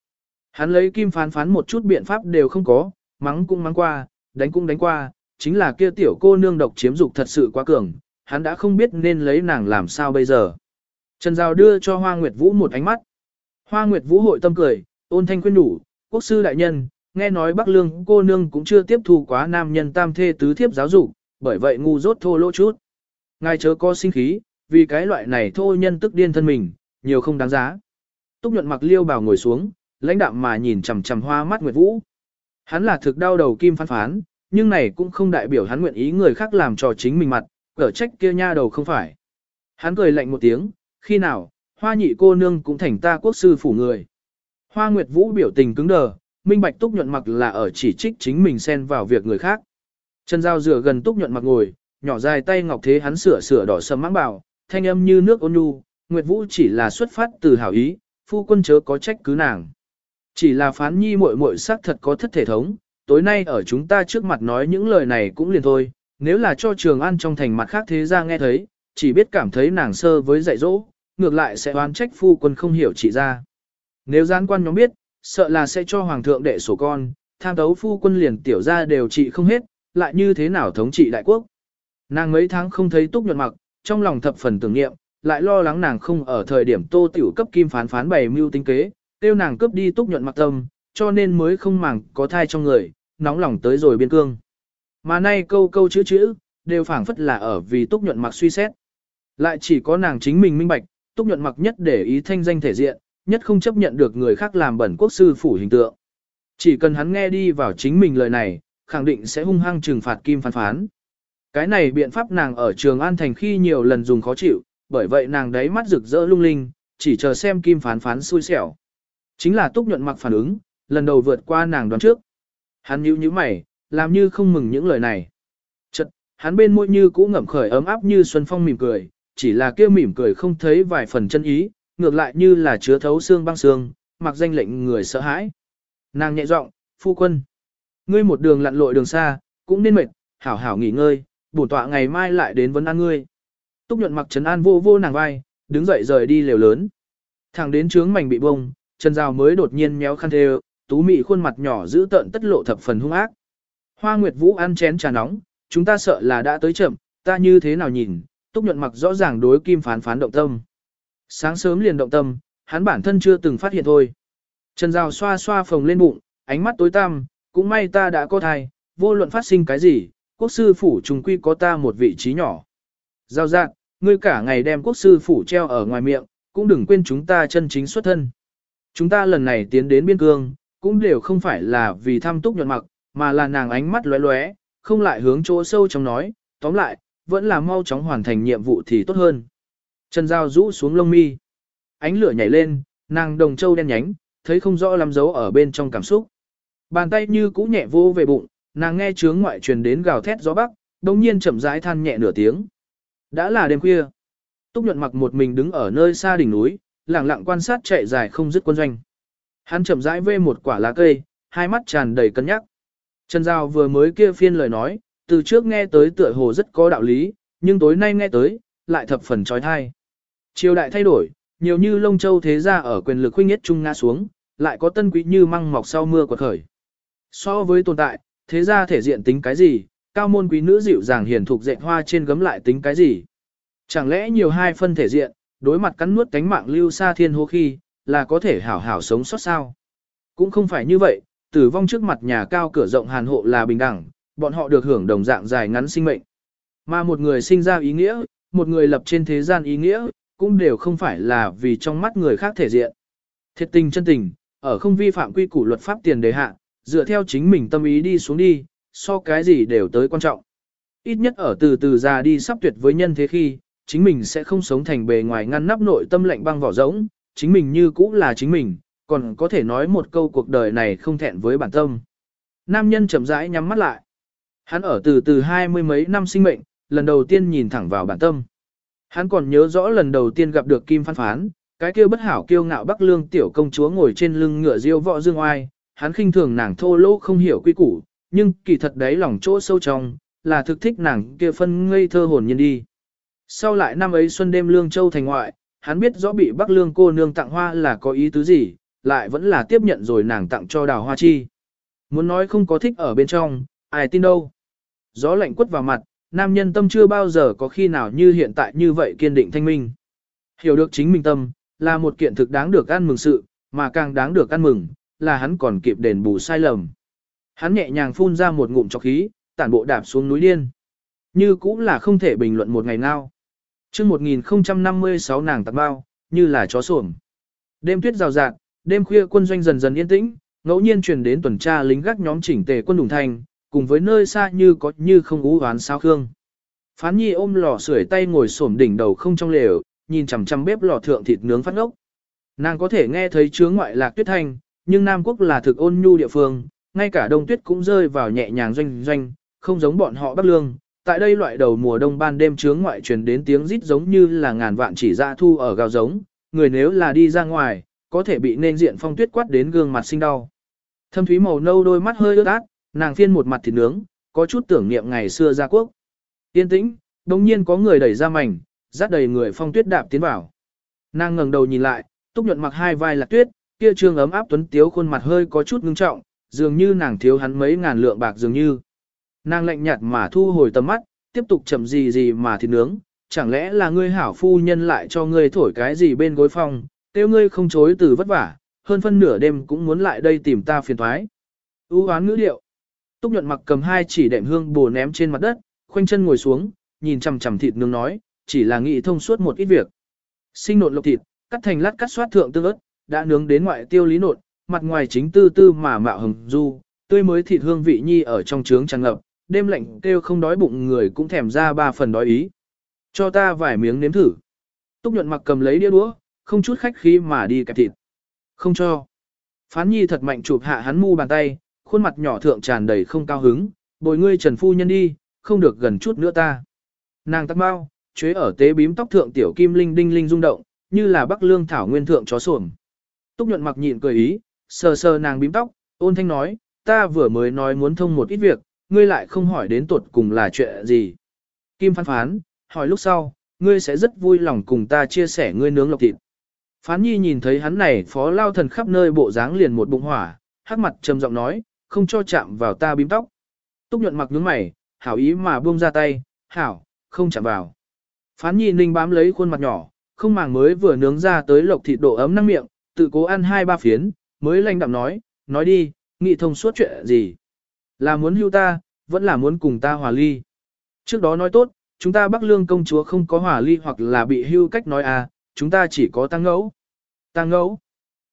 Hắn lấy kim phán phán một chút biện pháp đều không có, mắng cũng mắng qua, đánh cũng đánh qua, chính là kia tiểu cô nương độc chiếm dục thật sự quá cường, hắn đã không biết nên lấy nàng làm sao bây giờ. Trần Giao đưa cho Hoa Nguyệt Vũ một ánh mắt. Hoa Nguyệt Vũ hội tâm cười, ôn thanh khuyên đủ, quốc sư đại nhân, nghe nói Bắc Lương cô nương cũng chưa tiếp thu quá nam nhân tam thê tứ thiếp giáo dục, bởi vậy ngu dốt thô lỗ chút. Ngài chớ có sinh khí, vì cái loại này thô nhân tức điên thân mình, nhiều không đáng giá. Túc nhuận mặc liêu bào ngồi xuống, lãnh đạm mà nhìn chằm chằm hoa mắt Nguyệt Vũ. Hắn là thực đau đầu kim phán phán, nhưng này cũng không đại biểu hắn nguyện ý người khác làm trò chính mình mặt, cỡ trách kia nha đầu không phải. Hắn cười lạnh một tiếng, khi nào, hoa nhị cô nương cũng thành ta quốc sư phủ người. Hoa Nguyệt Vũ biểu tình cứng đờ, minh bạch túc nhuận mặc là ở chỉ trích chính mình xen vào việc người khác. Chân dao rửa gần túc nhuận mặc ngồi, nhỏ dài tay ngọc thế hắn sửa sửa đỏ sầm mãng bảo, thanh âm như nước ôn nhu, Nguyệt Vũ chỉ là xuất phát từ hảo ý, phu quân chớ có trách cứ nàng. Chỉ là phán nhi muội muội xác thật có thất thể thống, tối nay ở chúng ta trước mặt nói những lời này cũng liền thôi, nếu là cho trường an trong thành mặt khác thế ra nghe thấy, chỉ biết cảm thấy nàng sơ với dạy dỗ, ngược lại sẽ oán trách phu quân không hiểu chỉ ra. Nếu gián quan nhóm biết, sợ là sẽ cho hoàng thượng đệ sổ con, tham tấu phu quân liền tiểu ra đều trị không hết, lại như thế nào thống trị đại quốc. Nàng mấy tháng không thấy túc nhuận mặc, trong lòng thập phần tưởng niệm, lại lo lắng nàng không ở thời điểm tô tiểu cấp kim phán phán bày mưu tính kế, tiêu nàng cướp đi túc nhuận mặc tâm, cho nên mới không màng có thai trong người, nóng lòng tới rồi biên cương. Mà nay câu câu chữ chữ, đều phảng phất là ở vì túc nhuận mặc suy xét. Lại chỉ có nàng chính mình minh bạch, túc nhuận mặc nhất để ý thanh danh thể diện, nhất không chấp nhận được người khác làm bẩn quốc sư phủ hình tượng. Chỉ cần hắn nghe đi vào chính mình lời này, khẳng định sẽ hung hăng trừng phạt kim phán phán. Cái này biện pháp nàng ở trường An Thành khi nhiều lần dùng khó chịu, bởi vậy nàng đấy mắt rực rỡ lung linh, chỉ chờ xem kim phán phán xui xẻo. Chính là túc nhuận mặc phản ứng, lần đầu vượt qua nàng đoán trước. Hắn nhíu nhíu mày, làm như không mừng những lời này. Chật, hắn bên môi như cũ ngậm khởi ấm áp như xuân phong mỉm cười, chỉ là kia mỉm cười không thấy vài phần chân ý, ngược lại như là chứa thấu xương băng xương, mặc danh lệnh người sợ hãi. Nàng nhẹ giọng, phu quân. Ngươi một đường lặn lội đường xa, cũng nên mệt, hảo hảo nghỉ ngơi, bổn tọa ngày mai lại đến vấn an ngươi. Túc nhuận mặc trấn an vô vô nàng vai, đứng dậy rời đi lều lớn. Thẳng đến trướng mảnh bị bông, chân Giao mới đột nhiên méo khăn thề, tú mị khuôn mặt nhỏ giữ tợn tất lộ thập phần hung ác. Hoa Nguyệt Vũ ăn chén trà nóng, chúng ta sợ là đã tới chậm, ta như thế nào nhìn, túc nhuận mặc rõ ràng đối kim phán phán động tâm. Sáng sớm liền động tâm, hắn bản thân chưa từng phát hiện thôi. Trần Giao xoa xoa phồng lên bụng, ánh mắt tối tăm, cũng may ta đã có thai, vô luận phát sinh cái gì, quốc sư phủ trùng quy có ta một vị trí nhỏ. Giao dạng, ngươi cả ngày đem quốc sư phủ treo ở ngoài miệng, cũng đừng quên chúng ta chân chính xuất thân. Chúng ta lần này tiến đến biên cương, cũng đều không phải là vì tham túc nhuận mặc, mà là nàng ánh mắt lóe lóe, không lại hướng chỗ sâu trong nói, tóm lại, vẫn là mau chóng hoàn thành nhiệm vụ thì tốt hơn. Trần Giao rũ xuống lông mi. Ánh lửa nhảy lên, nàng đồng châu đen nhánh, thấy không rõ lắm dấu ở bên trong cảm xúc. Bàn tay như cũ nhẹ vô về bụng, nàng nghe chướng ngoại truyền đến gào thét gió bắc, đồng nhiên chậm rãi than nhẹ nửa tiếng. Đã là đêm khuya. Túc nhuận mặc một mình đứng ở nơi xa đỉnh núi, lặng lặng quan sát chạy dài không dứt quân doanh. Hắn chậm rãi vê một quả lá cây, hai mắt tràn đầy cân nhắc. Trần Giao vừa mới kia phiên lời nói, từ trước nghe tới tựa hồ rất có đạo lý, nhưng tối nay nghe tới, lại thập phần trói thai. Triều đại thay đổi, nhiều như lông châu thế gia ở quyền lực huynh nhất trung ngã xuống, lại có tân quý như măng mọc sau mưa quật khởi. So với tồn tại, thế gia thể diện tính cái gì, cao môn quý nữ dịu dàng hiền thục dệt hoa trên gấm lại tính cái gì. Chẳng lẽ nhiều hai phân thể diện, đối mặt cắn nuốt cánh mạng lưu xa thiên hô khi, là có thể hảo hảo sống sót sao? Cũng không phải như vậy, tử vong trước mặt nhà cao cửa rộng hàn hộ là bình đẳng, bọn họ được hưởng đồng dạng dài ngắn sinh mệnh. Mà một người sinh ra ý nghĩa, một người lập trên thế gian ý nghĩa, cũng đều không phải là vì trong mắt người khác thể diện. Thiệt tình chân tình, ở không vi phạm quy củ luật pháp tiền đề hạ, dựa theo chính mình tâm ý đi xuống đi, so cái gì đều tới quan trọng. Ít nhất ở từ từ già đi sắp tuyệt với nhân thế khi, chính mình sẽ không sống thành bề ngoài ngăn nắp nội tâm lạnh băng vỏ rỗng, chính mình như cũ là chính mình, còn có thể nói một câu cuộc đời này không thẹn với bản tâm. Nam nhân chậm rãi nhắm mắt lại. Hắn ở từ từ hai mươi mấy năm sinh mệnh, lần đầu tiên nhìn thẳng vào bản tâm. Hắn còn nhớ rõ lần đầu tiên gặp được Kim Phan Phán, cái kia bất hảo kiêu ngạo Bắc Lương tiểu công chúa ngồi trên lưng ngựa diêu võ dương oai, hắn khinh thường nàng thô lỗ không hiểu quy củ, nhưng kỳ thật đấy lòng chỗ sâu trong, là thực thích nàng kia phân ngây thơ hồn nhiên đi. Sau lại năm ấy xuân đêm Lương Châu thành ngoại, hắn biết rõ bị Bắc Lương cô nương tặng hoa là có ý tứ gì, lại vẫn là tiếp nhận rồi nàng tặng cho đào hoa chi. Muốn nói không có thích ở bên trong, ai tin đâu. Gió lạnh quất vào mặt, nam nhân tâm chưa bao giờ có khi nào như hiện tại như vậy kiên định thanh minh. Hiểu được chính mình tâm, là một kiện thực đáng được ăn mừng sự, mà càng đáng được ăn mừng, là hắn còn kịp đền bù sai lầm. Hắn nhẹ nhàng phun ra một ngụm chọc khí, tản bộ đạp xuống núi điên. Như cũng là không thể bình luận một ngày nào. Trước 1056 nàng tạc bao, như là chó sổm. Đêm tuyết rào rạt, đêm khuya quân doanh dần dần yên tĩnh, ngẫu nhiên truyền đến tuần tra lính gác nhóm chỉnh tề quân đủng thành, cùng với nơi xa như có như không ú oán sao khương. Phán nhi ôm lò sưởi tay ngồi xổm đỉnh đầu không trong lều, nhìn chằm chằm bếp lò thượng thịt nướng phát ngốc. Nàng có thể nghe thấy chướng ngoại lạc tuyết thanh, nhưng Nam Quốc là thực ôn nhu địa phương, ngay cả đông tuyết cũng rơi vào nhẹ nhàng doanh doanh, không giống bọn họ Bắc Lương. Tại đây loại đầu mùa đông ban đêm chướng ngoại truyền đến tiếng rít giống như là ngàn vạn chỉ ra thu ở gào giống, người nếu là đi ra ngoài, có thể bị nên diện phong tuyết quát đến gương mặt sinh đau. Thâm thúy màu nâu đôi mắt hơi ướt át, nàng phiên một mặt thịt nướng, có chút tưởng niệm ngày xưa gia quốc. Yên tĩnh, đồng nhiên có người đẩy ra mảnh, dắt đầy người phong tuyết đạp tiến vào. Nàng ngẩng đầu nhìn lại, túc nhuận mặc hai vai là tuyết, kia trương ấm áp tuấn tiếu khuôn mặt hơi có chút ngưng trọng, dường như nàng thiếu hắn mấy ngàn lượng bạc dường như. Nàng lạnh nhạt mà thu hồi tầm mắt, tiếp tục chậm gì gì mà thịt nướng, chẳng lẽ là ngươi hảo phu nhân lại cho ngươi thổi cái gì bên gối phòng, tiêu ngươi không chối từ vất vả, hơn phân nửa đêm cũng muốn lại đây tìm ta phiền thoái. U hoán ngữ điệu. Túc nhuận mặc cầm hai chỉ đệm hương bồ ném trên mặt đất, khoanh chân ngồi xuống, nhìn chằm chằm thịt nướng nói, chỉ là nghĩ thông suốt một ít việc. Sinh nộn lộc thịt, cắt thành lát cắt xoát thượng tương ớt, đã nướng đến ngoại tiêu lý nộn, mặt ngoài chính tư tư mà mạo hồng du, tươi mới thịt hương vị nhi ở trong trướng tràn ngập, đêm lạnh kêu không đói bụng người cũng thèm ra ba phần đói ý. Cho ta vài miếng nếm thử. Túc nhuận mặc cầm lấy đĩa đũa, không chút khách khí mà đi kẹp thịt. Không cho. Phán nhi thật mạnh chụp hạ hắn mu bàn tay, khuôn mặt nhỏ thượng tràn đầy không cao hứng, bồi ngươi trần phu nhân đi, không được gần chút nữa ta. Nàng tắc bao, chế ở tế bím tóc thượng tiểu kim linh đinh linh rung động, như là bắc lương thảo nguyên thượng chó sổm. Túc nhuận mặc nhịn cười ý, sờ sờ nàng bím tóc, ôn thanh nói, ta vừa mới nói muốn thông một ít việc, ngươi lại không hỏi đến tuột cùng là chuyện gì. Kim phán phán, hỏi lúc sau, ngươi sẽ rất vui lòng cùng ta chia sẻ ngươi nướng lộc thịt. Phán nhi nhìn thấy hắn này phó lao thần khắp nơi bộ dáng liền một bụng hỏa, hắc mặt trầm giọng nói, không cho chạm vào ta bím tóc. Túc nhuận mặc nhướng mày, hảo ý mà buông ra tay, hảo, không chạm vào. Phán nhi ninh bám lấy khuôn mặt nhỏ, không màng mới vừa nướng ra tới lộc thịt độ ấm năng miệng, tự cố ăn hai ba phiến, mới lanh đạm nói, nói đi, nghị thông suốt chuyện gì. Là muốn hưu ta, vẫn là muốn cùng ta hòa ly. Trước đó nói tốt, chúng ta Bắc Lương công chúa không có hòa ly hoặc là bị hưu cách nói à, chúng ta chỉ có tăng ngẫu. Tăng ngẫu.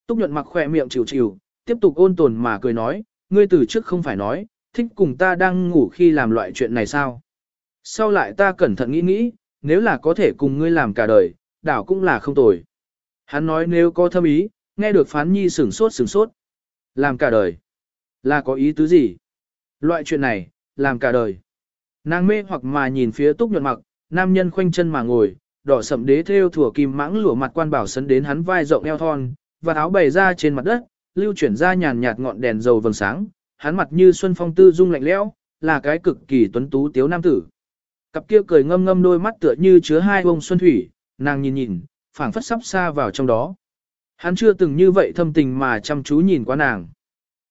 Túc nhuận mặc khỏe miệng chịu chịu, tiếp tục ôn tồn mà cười nói, ngươi từ trước không phải nói, thích cùng ta đang ngủ khi làm loại chuyện này sao. Sau lại ta cẩn thận nghĩ nghĩ, nếu là có thể cùng ngươi làm cả đời, đảo cũng là không tồi. Hắn nói nếu có thâm ý, nghe được phán nhi sửng sốt sửng sốt. Làm cả đời. Là có ý tứ gì? Loại chuyện này, làm cả đời. Nàng mê hoặc mà nhìn phía túc nhuận mặc, nam nhân khoanh chân mà ngồi, đỏ sậm đế theo thủa kim mãng lửa mặt quan bảo sấn đến hắn vai rộng eo thon, và áo bày ra trên mặt đất, lưu chuyển ra nhàn nhạt ngọn đèn dầu vầng sáng, hắn mặt như xuân phong tư dung lạnh lẽo, là cái cực kỳ tuấn tú tiếu nam tử. Cặp kia cười ngâm ngâm đôi mắt tựa như chứa hai bông xuân thủy, nàng nhìn nhìn, phảng phất sắp xa vào trong đó. Hắn chưa từng như vậy thâm tình mà chăm chú nhìn qua nàng.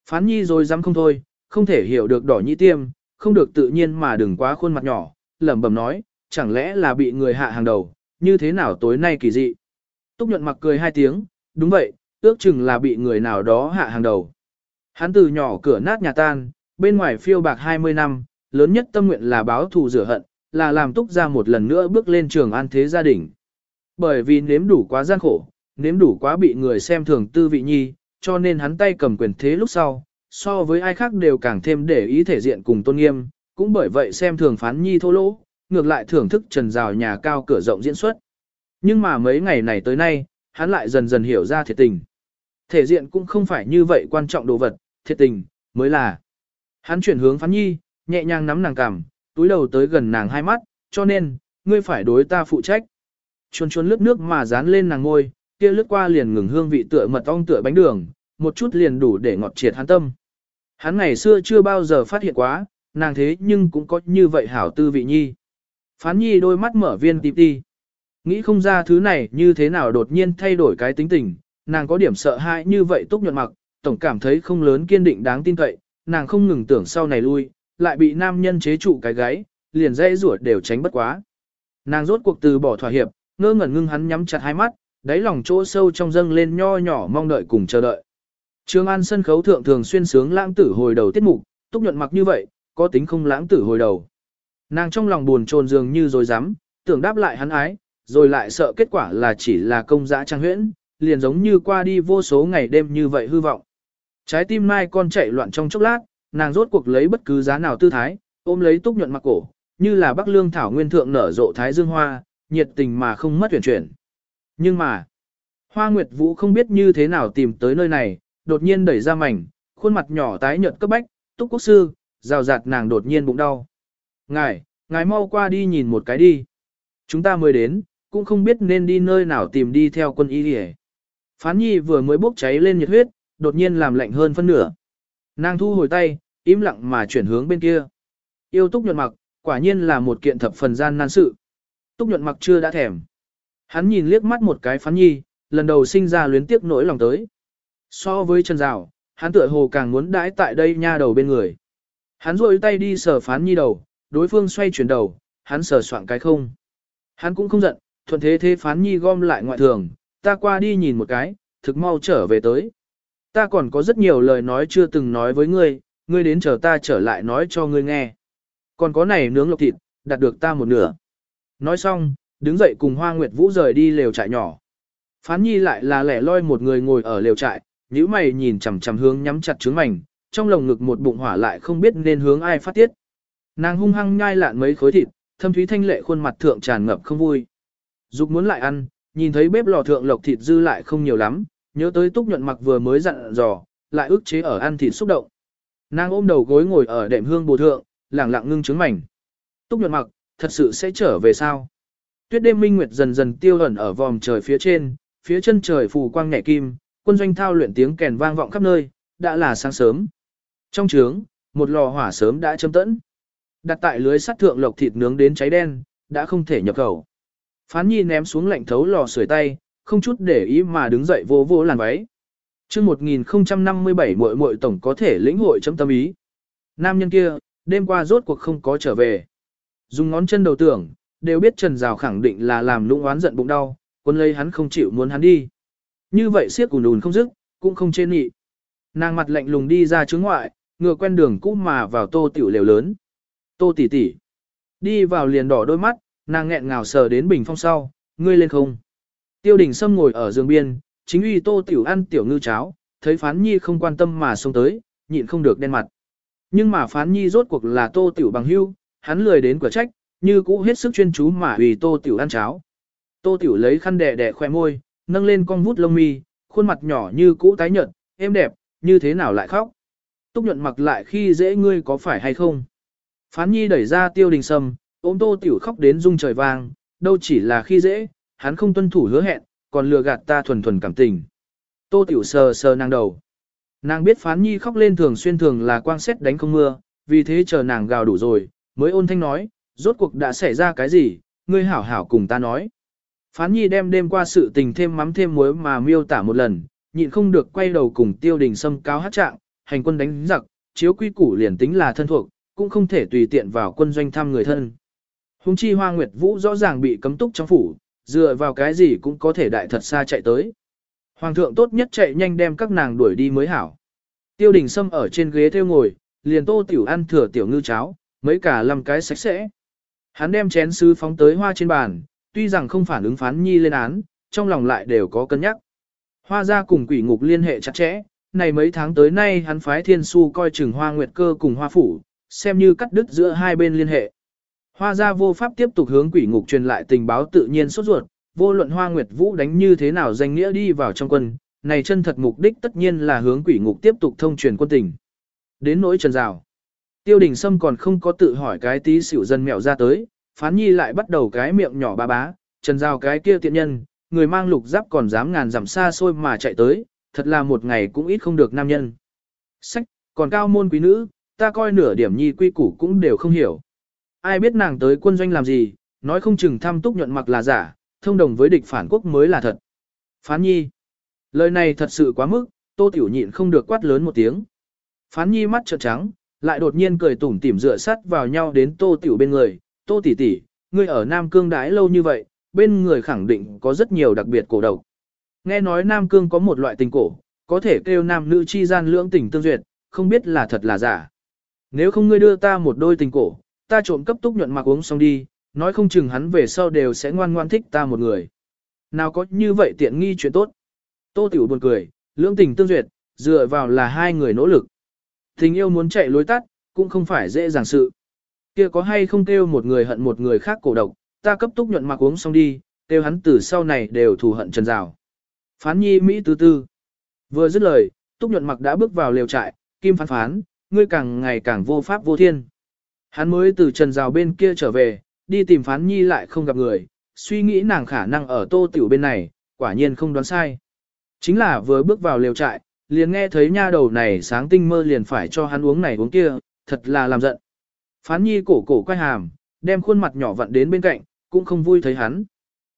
Phán nhi rồi dám không thôi, không thể hiểu được đỏ nhĩ tiêm, không được tự nhiên mà đừng quá khuôn mặt nhỏ, lẩm bẩm nói, chẳng lẽ là bị người hạ hàng đầu, như thế nào tối nay kỳ dị. Túc nhuận mặc cười hai tiếng, đúng vậy, ước chừng là bị người nào đó hạ hàng đầu. Hắn từ nhỏ cửa nát nhà tan, bên ngoài phiêu bạc 20 năm, lớn nhất tâm nguyện là báo thù rửa hận, là làm túc ra một lần nữa bước lên trường an thế gia đình. Bởi vì nếm đủ quá gian khổ, nếm đủ quá bị người xem thường tư vị nhi, cho nên hắn tay cầm quyền thế lúc sau, so với ai khác đều càng thêm để ý thể diện cùng tôn nghiêm, cũng bởi vậy xem thường phán nhi thô lỗ, ngược lại thưởng thức trần rào nhà cao cửa rộng diễn xuất. Nhưng mà mấy ngày này tới nay, hắn lại dần dần hiểu ra thiệt tình. Thể diện cũng không phải như vậy quan trọng đồ vật, thiệt tình, mới là. Hắn chuyển hướng phán nhi, nhẹ nhàng nắm nàng cằm, túi đầu tới gần nàng hai mắt, cho nên, ngươi phải đối ta phụ trách. Chuồn chuồn lướt nước mà dán lên nàng ngôi, kia lướt qua liền ngừng hương vị tựa mật ong tựa bánh đường, một chút liền đủ để ngọt triệt hắn tâm. Hắn ngày xưa chưa bao giờ phát hiện quá, nàng thế nhưng cũng có như vậy hảo tư vị nhi. Phán nhi đôi mắt mở viên tịp đi. Nghĩ không ra thứ này như thế nào đột nhiên thay đổi cái tính tình, nàng có điểm sợ hãi như vậy túc nhuận mặc, tổng cảm thấy không lớn kiên định đáng tin cậy, nàng không ngừng tưởng sau này lui, lại bị nam nhân chế trụ cái gáy, liền dây ruột đều tránh bất quá. Nàng rốt cuộc từ bỏ thỏa hiệp, ngơ ngẩn ngưng hắn nhắm chặt hai mắt, đáy lòng chỗ sâu trong dâng lên nho nhỏ mong đợi cùng chờ đợi. Trường An sân khấu thượng thường xuyên sướng lãng tử hồi đầu tiết mục, túc nhuận mặc như vậy, có tính không lãng tử hồi đầu. Nàng trong lòng buồn trồn dường như rồi dám, tưởng đáp lại hắn ái, rồi lại sợ kết quả là chỉ là công dã trang huyễn, liền giống như qua đi vô số ngày đêm như vậy hư vọng. Trái tim mai con chạy loạn trong chốc lát, nàng rốt cuộc lấy bất cứ giá nào tư thái, ôm lấy túc nhuận mặc cổ, như là bắc lương thảo nguyên thượng nở rộ thái dương hoa, nhiệt tình mà không mất tuyển chuyển. Nhưng mà, hoa nguyệt vũ không biết như thế nào tìm tới nơi này, đột nhiên đẩy ra mảnh, khuôn mặt nhỏ tái nhợt cấp bách, túc quốc sư, rào rạt nàng đột nhiên bụng đau. Ngài, ngài mau qua đi nhìn một cái đi. Chúng ta mới đến, cũng không biết nên đi nơi nào tìm đi theo quân y đi Phán nhi vừa mới bốc cháy lên nhiệt huyết, đột nhiên làm lạnh hơn phân nửa. Nàng thu hồi tay, im lặng mà chuyển hướng bên kia. Yêu túc nhuận mặc, quả nhiên là một kiện thập phần gian nan sự. Túc nhuận mặc chưa đã thèm. Hắn nhìn liếc mắt một cái phán nhi, lần đầu sinh ra luyến tiếc nỗi lòng tới. So với Trần Dạo, hắn tựa hồ càng muốn đãi tại đây nha đầu bên người. Hắn rôi tay đi sờ phán nhi đầu, đối phương xoay chuyển đầu, hắn sờ soạn cái không. Hắn cũng không giận, thuận thế thế phán nhi gom lại ngoại thường, ta qua đi nhìn một cái, thực mau trở về tới. Ta còn có rất nhiều lời nói chưa từng nói với ngươi, ngươi đến chờ ta trở lại nói cho ngươi nghe. Còn có này nướng lộc thịt, đạt được ta một nửa. Nói xong, đứng dậy cùng Hoa Nguyệt Vũ rời đi lều trại nhỏ. Phán nhi lại là lẻ loi một người ngồi ở lều trại, nhíu mày nhìn chằm chằm hướng nhắm chặt trứng mảnh, trong lồng ngực một bụng hỏa lại không biết nên hướng ai phát tiết. Nàng hung hăng nhai lạn mấy khối thịt, thâm thúy thanh lệ khuôn mặt thượng tràn ngập không vui. Dục muốn lại ăn, nhìn thấy bếp lò thượng lộc thịt dư lại không nhiều lắm, nhớ tới túc nhuận mặc vừa mới dặn dò, lại ức chế ở ăn thịt xúc động. Nàng ôm đầu gối ngồi ở đệm hương bồ thượng, lẳng lặng ngưng trứng mảnh. Túc nhuận mặc, thật sự sẽ trở về sao? Tuyết đêm minh nguyệt dần dần tiêu ẩn ở vòm trời phía trên, phía chân trời phù quang nhẹ kim, quân doanh thao luyện tiếng kèn vang vọng khắp nơi, đã là sáng sớm. Trong trướng, một lò hỏa sớm đã châm tẫn. Đặt tại lưới sắt thượng lộc thịt nướng đến cháy đen, đã không thể nhập khẩu. Phán nhi ném xuống lạnh thấu lò sưởi tay, không chút để ý mà đứng dậy vô vô làn váy. Chương 1057 muội muội tổng có thể lĩnh hội chấm tâm ý. Nam nhân kia, đêm qua rốt cuộc không có trở về. Dùng ngón chân đầu tưởng, đều biết Trần Rào khẳng định là làm lũng oán giận bụng đau, quân lấy hắn không chịu muốn hắn đi. Như vậy siết ùn ùn không dứt, cũng không trên nghị. Nàng mặt lạnh lùng đi ra trước ngoại, ngựa quen đường cũ mà vào tô tiểu lều lớn. Tô tỷ tỷ. Đi vào liền đỏ đôi mắt, nàng nghẹn ngào sờ đến bình phong sau, ngươi lên không. Tiêu đình Sâm ngồi ở giường biên, chính uy tô tiểu ăn tiểu ngư cháo, thấy phán nhi không quan tâm mà xông tới, nhịn không được đen mặt. Nhưng mà phán nhi rốt cuộc là tô tiểu bằng hưu, hắn lười đến cửa trách, như cũ hết sức chuyên chú mà uy tô tiểu ăn cháo. Tô tiểu lấy khăn đẻ đẻ khoe môi, nâng lên con vút lông mi, khuôn mặt nhỏ như cũ tái nhợt, êm đẹp, như thế nào lại khóc. Túc nhuận mặc lại khi dễ ngươi có phải hay không. Phán nhi đẩy ra tiêu đình sâm, ôm tô tiểu khóc đến rung trời vang, đâu chỉ là khi dễ, hắn không tuân thủ hứa hẹn, còn lừa gạt ta thuần thuần cảm tình. Tô tiểu sờ sờ nàng đầu. Nàng biết phán nhi khóc lên thường xuyên thường là quang xét đánh không mưa, vì thế chờ nàng gào đủ rồi, mới ôn thanh nói, rốt cuộc đã xảy ra cái gì, ngươi hảo hảo cùng ta nói. Phán nhi đem đêm qua sự tình thêm mắm thêm muối mà miêu tả một lần, nhịn không được quay đầu cùng tiêu đình xâm cao hát trạng, hành quân đánh giặc, chiếu quy củ liền tính là thân thuộc, cũng không thể tùy tiện vào quân doanh thăm người thân. Hùng chi hoa nguyệt vũ rõ ràng bị cấm túc trong phủ, dựa vào cái gì cũng có thể đại thật xa chạy tới. Hoàng thượng tốt nhất chạy nhanh đem các nàng đuổi đi mới hảo. Tiêu đình Sâm ở trên ghế theo ngồi, liền tô tiểu ăn thừa tiểu ngư cháo, mấy cả làm cái sạch sẽ. Hắn đem chén sứ phóng tới hoa trên bàn, tuy rằng không phản ứng phán nhi lên án, trong lòng lại đều có cân nhắc. Hoa gia cùng quỷ ngục liên hệ chặt chẽ, này mấy tháng tới nay hắn phái thiên su coi chừng hoa nguyệt cơ cùng hoa phủ, xem như cắt đứt giữa hai bên liên hệ. Hoa gia vô pháp tiếp tục hướng quỷ ngục truyền lại tình báo tự nhiên sốt ruột, vô luận hoa nguyệt vũ đánh như thế nào danh nghĩa đi vào trong quân, này chân thật mục đích tất nhiên là hướng quỷ ngục tiếp tục thông truyền quân tình. Đến nỗi trần rào. Tiêu đình Sâm còn không có tự hỏi cái tí xỉu dân mẹo ra tới, phán nhi lại bắt đầu cái miệng nhỏ ba bá, trần Giao cái kia tiện nhân, người mang lục giáp còn dám ngàn dặm xa xôi mà chạy tới, thật là một ngày cũng ít không được nam nhân. Sách, còn cao môn quý nữ, ta coi nửa điểm nhi quy củ cũng đều không hiểu. Ai biết nàng tới quân doanh làm gì, nói không chừng thăm túc nhuận mặc là giả, thông đồng với địch phản quốc mới là thật. Phán nhi. Lời này thật sự quá mức, tô tiểu nhịn không được quát lớn một tiếng. Phán nhi mắt trợn trắng, lại đột nhiên cười tủm tỉm dựa sắt vào nhau đến tô tiểu bên người. Tô tỷ tỷ, ngươi ở Nam Cương đãi lâu như vậy, bên người khẳng định có rất nhiều đặc biệt cổ độc. Nghe nói Nam Cương có một loại tình cổ, có thể kêu nam nữ chi gian lưỡng tình tương duyệt, không biết là thật là giả. Nếu không ngươi đưa ta một đôi tình cổ, ta trộm cấp túc nhuận mặc uống xong đi, nói không chừng hắn về sau đều sẽ ngoan ngoan thích ta một người. Nào có như vậy tiện nghi chuyện tốt. Tô Tiểu buồn cười, lưỡng tình tương duyệt, dựa vào là hai người nỗ lực. Tình yêu muốn chạy lối tắt, cũng không phải dễ dàng sự. Kia có hay không kêu một người hận một người khác cổ độc, ta cấp túc nhuận mặc uống xong đi, kêu hắn từ sau này đều thù hận trần rào. Phán nhi Mỹ tư tư. Vừa dứt lời, túc nhuận mặc đã bước vào lều trại, kim phán phán, ngươi càng ngày càng vô pháp vô thiên. Hắn mới từ trần rào bên kia trở về, đi tìm phán nhi lại không gặp người, suy nghĩ nàng khả năng ở tô tiểu bên này, quả nhiên không đoán sai. Chính là vừa bước vào lều trại, liền nghe thấy nha đầu này sáng tinh mơ liền phải cho hắn uống này uống kia, thật là làm giận. Phán nhi cổ cổ quay hàm, đem khuôn mặt nhỏ vặn đến bên cạnh, cũng không vui thấy hắn.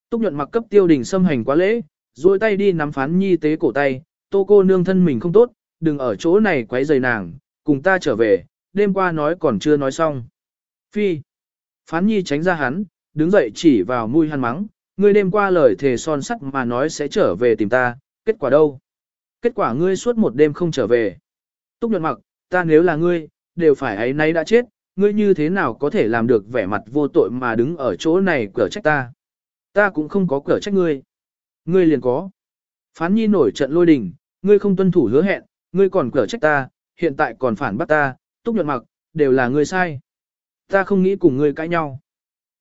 Túc nhuận mặc cấp tiêu đình xâm hành quá lễ, duỗi tay đi nắm phán nhi tế cổ tay, tô cô nương thân mình không tốt, đừng ở chỗ này quấy rầy nàng, cùng ta trở về, đêm qua nói còn chưa nói xong. Phi. Phán nhi tránh ra hắn, đứng dậy chỉ vào mũi hắn mắng, ngươi đêm qua lời thề son sắt mà nói sẽ trở về tìm ta, kết quả đâu? Kết quả ngươi suốt một đêm không trở về. Túc nhuận mặc, ta nếu là ngươi, đều phải ấy nay đã chết, ngươi như thế nào có thể làm được vẻ mặt vô tội mà đứng ở chỗ này cửa trách ta. Ta cũng không có cửa trách ngươi. Ngươi liền có. Phán nhi nổi trận lôi đình, ngươi không tuân thủ hứa hẹn, ngươi còn cửa trách ta, hiện tại còn phản bắt ta, túc nhuận mặc, đều là ngươi sai. Ta không nghĩ cùng ngươi cãi nhau.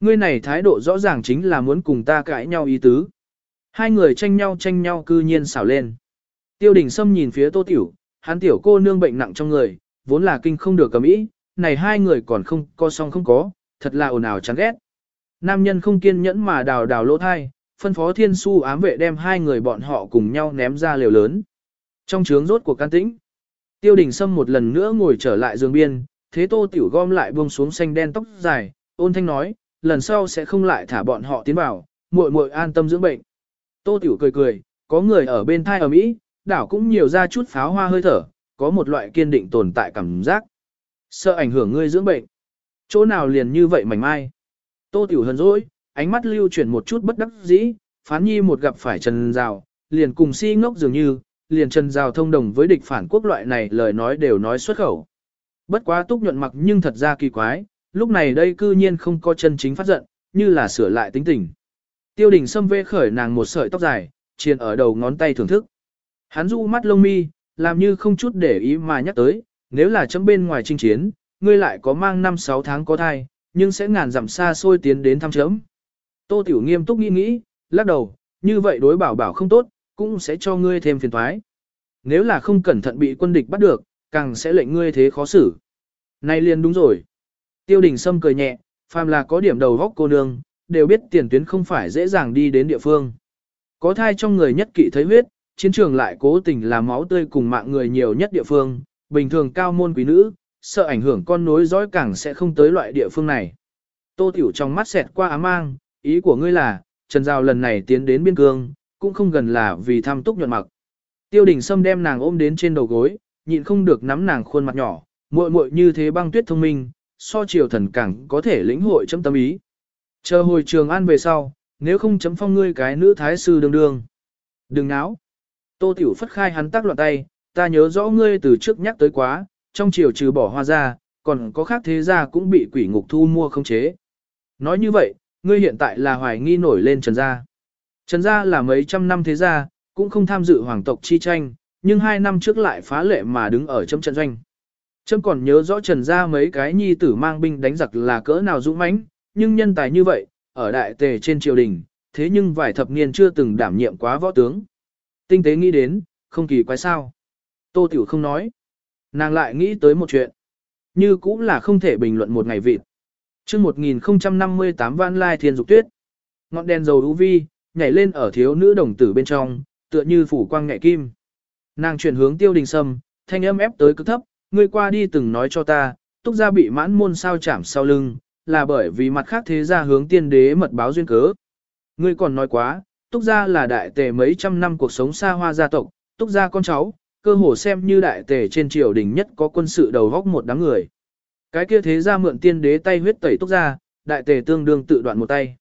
Ngươi này thái độ rõ ràng chính là muốn cùng ta cãi nhau ý tứ. Hai người tranh nhau tranh nhau cư nhiên xảo lên. Tiêu đình Sâm nhìn phía tô tiểu, hắn tiểu cô nương bệnh nặng trong người, vốn là kinh không được cầm ý, này hai người còn không co song không có, thật là ồn ào chán ghét. Nam nhân không kiên nhẫn mà đào đào lỗ thai, phân phó thiên su ám vệ đem hai người bọn họ cùng nhau ném ra liều lớn. Trong trướng rốt của can tĩnh, tiêu đình sâm một lần nữa ngồi trở lại giường biên, thế tô tiểu gom lại buông xuống xanh đen tóc dài, ôn thanh nói, lần sau sẽ không lại thả bọn họ tiến vào, muội muội an tâm dưỡng bệnh. Tô tiểu cười cười, có người ở bên thai ở Mỹ, đảo cũng nhiều ra chút pháo hoa hơi thở, có một loại kiên định tồn tại cảm giác. Sợ ảnh hưởng ngươi dưỡng bệnh. Chỗ nào liền như vậy mảnh mai. Tô tiểu Hân dỗi, ánh mắt lưu chuyển một chút bất đắc dĩ, phán nhi một gặp phải Trần Giao, liền cùng si ngốc dường như, liền Trần Giao thông đồng với địch phản quốc loại này lời nói đều nói xuất khẩu. Bất quá túc nhuận mặc nhưng thật ra kỳ quái, lúc này đây cư nhiên không có chân chính phát giận, như là sửa lại tính tình. Tiêu đình xâm vê khởi nàng một sợi tóc dài, chiền ở đầu ngón tay thưởng thức. Hắn du mắt lông mi, làm như không chút để ý mà nhắc tới, nếu là chấm bên ngoài chinh chiến, ngươi lại có mang 5-6 tháng có thai, nhưng sẽ ngàn dặm xa xôi tiến đến thăm chấm. Tô Tiểu nghiêm túc nghĩ nghĩ, lắc đầu, như vậy đối bảo bảo không tốt, cũng sẽ cho ngươi thêm phiền toái. Nếu là không cẩn thận bị quân địch bắt được, càng sẽ lệnh ngươi thế khó xử. Nay liền đúng rồi. Tiêu đình Sâm cười nhẹ, phàm là có điểm đầu góc cô nương, đều biết tiền tuyến không phải dễ dàng đi đến địa phương. Có thai trong người nhất kỵ thấy huyết, chiến trường lại cố tình làm máu tươi cùng mạng người nhiều nhất địa phương, bình thường cao môn quý nữ, sợ ảnh hưởng con nối dõi càng sẽ không tới loại địa phương này. Tô Tiểu trong mắt xẹt qua ám mang, ý của ngươi là, Trần Giao lần này tiến đến biên cương, cũng không gần là vì tham túc nhuận mặc. Tiêu đình Sâm đem nàng ôm đến trên đầu gối, nhịn không được nắm nàng khuôn mặt nhỏ, muội muội như thế băng tuyết thông minh, so triều thần càng có thể lĩnh hội chấm tâm ý. Chờ hồi trường an về sau, nếu không chấm phong ngươi cái nữ thái sư đương đương. Đừng náo. Tô Tiểu phất khai hắn tác loạn tay, ta nhớ rõ ngươi từ trước nhắc tới quá, trong triều trừ bỏ hoa ra, còn có khác thế gia cũng bị quỷ ngục thu mua không chế. Nói như vậy, ngươi hiện tại là hoài nghi nổi lên Trần Gia. Trần Gia là mấy trăm năm thế gia, cũng không tham dự hoàng tộc chi tranh, nhưng hai năm trước lại phá lệ mà đứng ở trong trận doanh. Trâm còn nhớ rõ Trần Gia mấy cái nhi tử mang binh đánh giặc là cỡ nào dũng mãnh, nhưng nhân tài như vậy, ở đại tề trên triều đình, thế nhưng vài thập niên chưa từng đảm nhiệm quá võ tướng. Tinh tế nghĩ đến, không kỳ quái sao. Tô Tiểu không nói. Nàng lại nghĩ tới một chuyện. Như cũng là không thể bình luận một ngày vịt. chương 1058 Văn Lai Thiên Dục Tuyết. Ngọn đèn dầu UV, nhảy lên ở thiếu nữ đồng tử bên trong, tựa như phủ quang ngại kim. Nàng chuyển hướng tiêu đình sâm, thanh âm ép tới cực thấp, ngươi qua đi từng nói cho ta, túc gia bị mãn môn sao chảm sau lưng, là bởi vì mặt khác thế gia hướng tiên đế mật báo duyên cớ. Ngươi còn nói quá, túc gia là đại tề mấy trăm năm cuộc sống xa hoa gia tộc, túc gia con cháu, cơ hồ xem như đại tề trên triều đình nhất có quân sự đầu góc một đám người. Cái kia thế gia mượn tiên đế tay huyết tẩy túc ra đại tề tương đương tự đoạn một tay.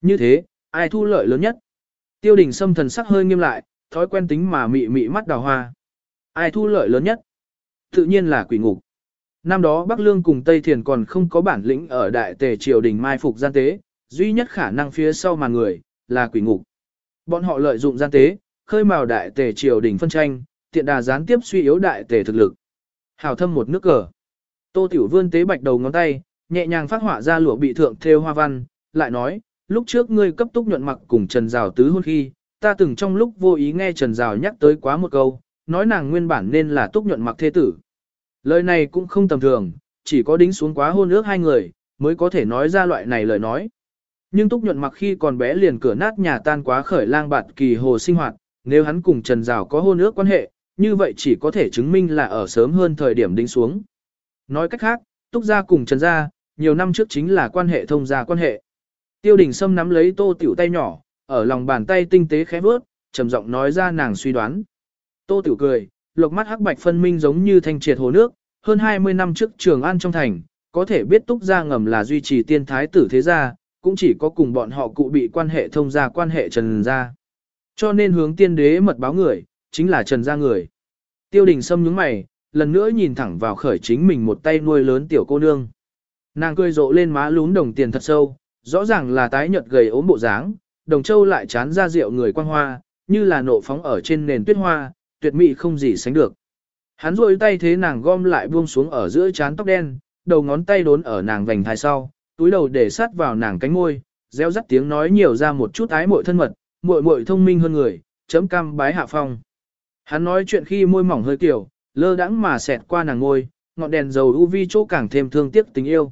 Như thế, ai thu lợi lớn nhất? Tiêu đình xâm thần sắc hơi nghiêm lại, thói quen tính mà mị mị mắt đào hoa. Ai thu lợi lớn nhất? Tự nhiên là quỷ ngục. Năm đó Bắc Lương cùng Tây Thiền còn không có bản lĩnh ở đại tề triều đình mai phục gian tế, duy nhất khả năng phía sau mà người, là quỷ ngục. Bọn họ lợi dụng gian tế, khơi mào đại tề triều đình phân tranh, tiện đà gián tiếp suy yếu đại tề thực lực. Hào thâm một nước cờ. Tô Tiểu Vươn tế bạch đầu ngón tay, nhẹ nhàng phát họa ra lụa bị thượng thêu hoa văn, lại nói, lúc trước ngươi cấp túc nhuận mặc cùng Trần Giào tứ hôn khi, ta từng trong lúc vô ý nghe Trần Giào nhắc tới quá một câu, nói nàng nguyên bản nên là túc nhuận mặc thế tử. Lời này cũng không tầm thường, chỉ có đính xuống quá hôn ước hai người, mới có thể nói ra loại này lời nói. Nhưng túc nhuận mặc khi còn bé liền cửa nát nhà tan quá khởi lang bạt kỳ hồ sinh hoạt, nếu hắn cùng Trần Giào có hôn ước quan hệ, như vậy chỉ có thể chứng minh là ở sớm hơn thời điểm đính xuống. Nói cách khác, túc gia cùng Trần gia, nhiều năm trước chính là quan hệ thông gia quan hệ. Tiêu đình Sâm nắm lấy tô tiểu tay nhỏ, ở lòng bàn tay tinh tế khẽ vớt, trầm giọng nói ra nàng suy đoán. Tô tiểu cười, lộc mắt hắc bạch phân minh giống như thanh triệt hồ nước, hơn 20 năm trước trường an trong thành, có thể biết túc gia ngầm là duy trì tiên thái tử thế gia, cũng chỉ có cùng bọn họ cụ bị quan hệ thông gia quan hệ trần gia. Cho nên hướng tiên đế mật báo người, chính là trần gia người. Tiêu đình Sâm nhướng mày, lần nữa nhìn thẳng vào khởi chính mình một tay nuôi lớn tiểu cô nương. Nàng cười rộ lên má lún đồng tiền thật sâu, rõ ràng là tái nhợt gầy ốm bộ dáng, đồng châu lại chán ra rượu người quang hoa, như là nộ phóng ở trên nền tuyết hoa, tuyệt mỹ không gì sánh được. Hắn rôi tay thế nàng gom lại buông xuống ở giữa chán tóc đen, đầu ngón tay đốn ở nàng vành thai sau, túi đầu để sát vào nàng cánh môi, reo rắt tiếng nói nhiều ra một chút ái muội thân mật, muội muội thông minh hơn người, chấm cam bái hạ phong. Hắn nói chuyện khi môi mỏng hơi kiểu, lơ đãng mà xẹt qua nàng ngôi, ngọn đèn dầu u vi chỗ càng thêm thương tiếc tình yêu.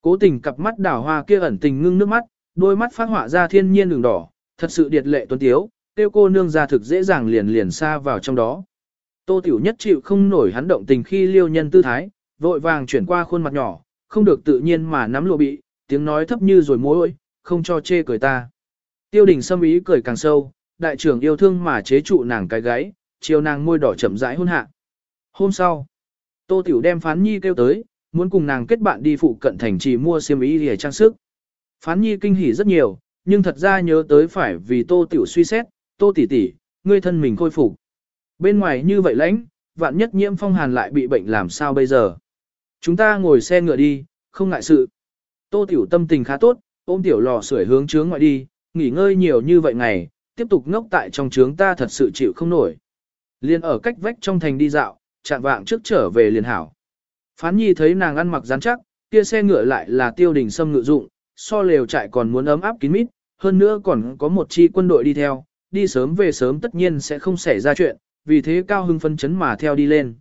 Cố tình cặp mắt đảo hoa kia ẩn tình ngưng nước mắt, đôi mắt phát họa ra thiên nhiên đường đỏ, thật sự điệt lệ tuấn tiếu, tiêu cô nương ra thực dễ dàng liền liền xa vào trong đó. Tô Tiểu nhất chịu không nổi hắn động tình khi liêu nhân tư thái, vội vàng chuyển qua khuôn mặt nhỏ, không được tự nhiên mà nắm lụa bị, tiếng nói thấp như rồi mối không cho chê cười ta. Tiêu đình xâm ý cười càng sâu, đại trưởng yêu thương mà chế trụ nàng cái gáy, chiều nàng môi đỏ chậm rãi hôn hạ. Hôm sau, Tô Tiểu đem Phán Nhi kêu tới, muốn cùng nàng kết bạn đi phụ cận thành trì mua xiêm y để trang sức. Phán Nhi kinh hỉ rất nhiều, nhưng thật ra nhớ tới phải vì Tô Tiểu suy xét, Tô tỷ tỷ, ngươi thân mình khôi phục. Bên ngoài như vậy lãnh, vạn nhất nhiễm phong hàn lại bị bệnh làm sao bây giờ. Chúng ta ngồi xe ngựa đi, không ngại sự. Tô Tiểu tâm tình khá tốt, ôm Tiểu lò sưởi hướng chướng ngoại đi, nghỉ ngơi nhiều như vậy ngày, tiếp tục ngốc tại trong chướng ta thật sự chịu không nổi. Liên ở cách vách trong thành đi dạo, chạm vạng trước trở về liền hảo. Phán nhi thấy nàng ăn mặc rắn chắc, kia xe ngựa lại là tiêu đình sâm ngự dụng, so lều trại còn muốn ấm áp kín mít, hơn nữa còn có một chi quân đội đi theo, đi sớm về sớm tất nhiên sẽ không xảy ra chuyện, vì thế cao hưng phân chấn mà theo đi lên.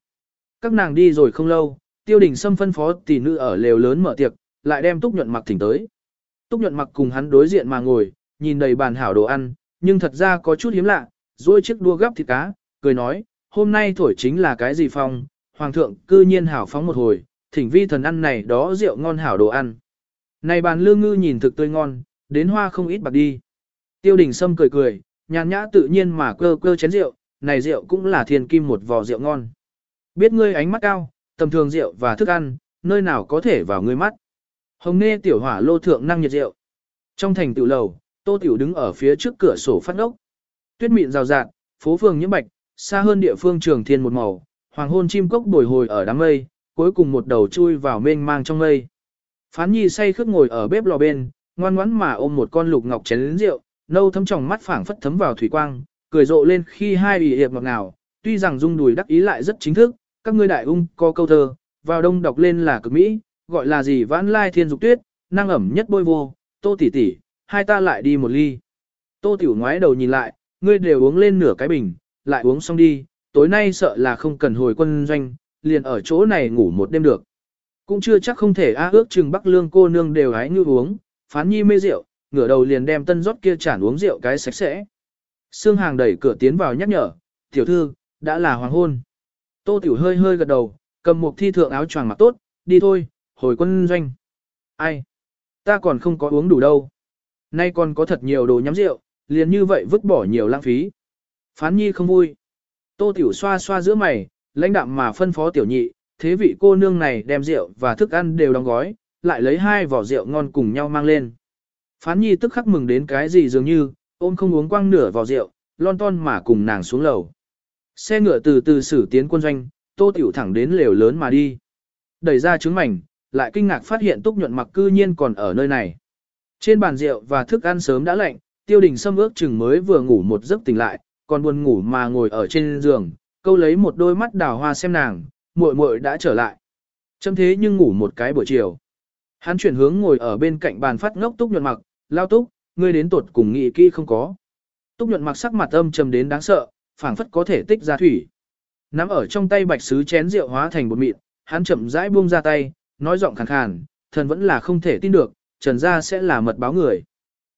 Các nàng đi rồi không lâu, tiêu đình sâm phân phó tỷ nữ ở lều lớn mở tiệc, lại đem túc nhuận mặc thỉnh tới. Túc nhuận mặc cùng hắn đối diện mà ngồi, nhìn đầy bàn hảo đồ ăn, nhưng thật ra có chút hiếm lạ, duỗi chiếc đua gấp thịt cá, cười nói, hôm nay thổi chính là cái gì phong, hoàng thượng cư nhiên hảo phóng một hồi, thỉnh vi thần ăn này đó rượu ngon hảo đồ ăn. Này bàn lương ngư nhìn thực tươi ngon, đến hoa không ít bạc đi. Tiêu đình sâm cười cười, nhàn nhã tự nhiên mà cơ cơ chén rượu, này rượu cũng là thiên kim một vò rượu ngon. Biết ngươi ánh mắt cao, tầm thường rượu và thức ăn, nơi nào có thể vào ngươi mắt. Hồng nê tiểu hỏa lô thượng năng nhiệt rượu. Trong thành tiểu lầu, tô tiểu đứng ở phía trước cửa sổ phát ốc. Tuyết mịn rào rạt, phố phường nhiễm bạch, xa hơn địa phương trường thiên một màu, hoàng hôn chim cốc bồi hồi ở đám mây, cuối cùng một đầu chui vào mênh mang trong mây. Phán nhi say khước ngồi ở bếp lò bên, ngoan ngoãn mà ôm một con lục ngọc chén rượu, nâu thấm trong mắt phảng phất thấm vào thủy quang, cười rộ lên khi hai ủy hiệp ngọt ngào, tuy rằng dung đùi đắc ý lại rất chính thức, các ngươi đại ung có câu thơ, vào đông đọc lên là cực mỹ, gọi là gì vãn lai thiên dục tuyết, năng ẩm nhất bôi vô, tô tỷ tỷ, hai ta lại đi một ly. Tô tiểu ngoái đầu nhìn lại, ngươi đều uống lên nửa cái bình, lại uống xong đi, tối nay sợ là không cần hồi quân doanh, liền ở chỗ này ngủ một đêm được. Cũng chưa chắc không thể a ước chừng Bắc Lương cô nương đều hái như uống, phán nhi mê rượu, ngửa đầu liền đem tân rót kia chản uống rượu cái sạch sẽ. Sương hàng đẩy cửa tiến vào nhắc nhở, tiểu thư, đã là hoàng hôn. Tô tiểu hơi hơi gật đầu, cầm một thi thượng áo choàng mặc tốt, đi thôi, hồi quân doanh. Ai? Ta còn không có uống đủ đâu. Nay còn có thật nhiều đồ nhắm rượu, liền như vậy vứt bỏ nhiều lãng phí. Phán nhi không vui. Tô tiểu xoa xoa giữa mày, lãnh đạm mà phân phó tiểu nhị, thế vị cô nương này đem rượu và thức ăn đều đóng gói, lại lấy hai vỏ rượu ngon cùng nhau mang lên. Phán nhi tức khắc mừng đến cái gì dường như, ôm không uống quăng nửa vỏ rượu, lon ton mà cùng nàng xuống lầu. Xe ngựa từ từ xử tiến quân doanh, tô tiểu thẳng đến lều lớn mà đi. Đẩy ra trứng mảnh, lại kinh ngạc phát hiện túc nhuận mặc cư nhiên còn ở nơi này. Trên bàn rượu và thức ăn sớm đã lạnh, tiêu đình xâm ước chừng mới vừa ngủ một giấc tỉnh lại, còn buồn ngủ mà ngồi ở trên giường, câu lấy một đôi mắt đào hoa xem nàng, muội muội đã trở lại. Châm thế nhưng ngủ một cái buổi chiều. Hắn chuyển hướng ngồi ở bên cạnh bàn phát ngốc túc nhuận mặc, lao túc, ngươi đến tột cùng nghị kỹ không có. Túc nhuận mặc sắc mặt âm trầm đến đáng sợ, phảng phất có thể tích ra thủy. Nắm ở trong tay bạch sứ chén rượu hóa thành bột mịn, hắn chậm rãi buông ra tay, nói giọng khàn khàn, thần vẫn là không thể tin được, trần gia sẽ là mật báo người.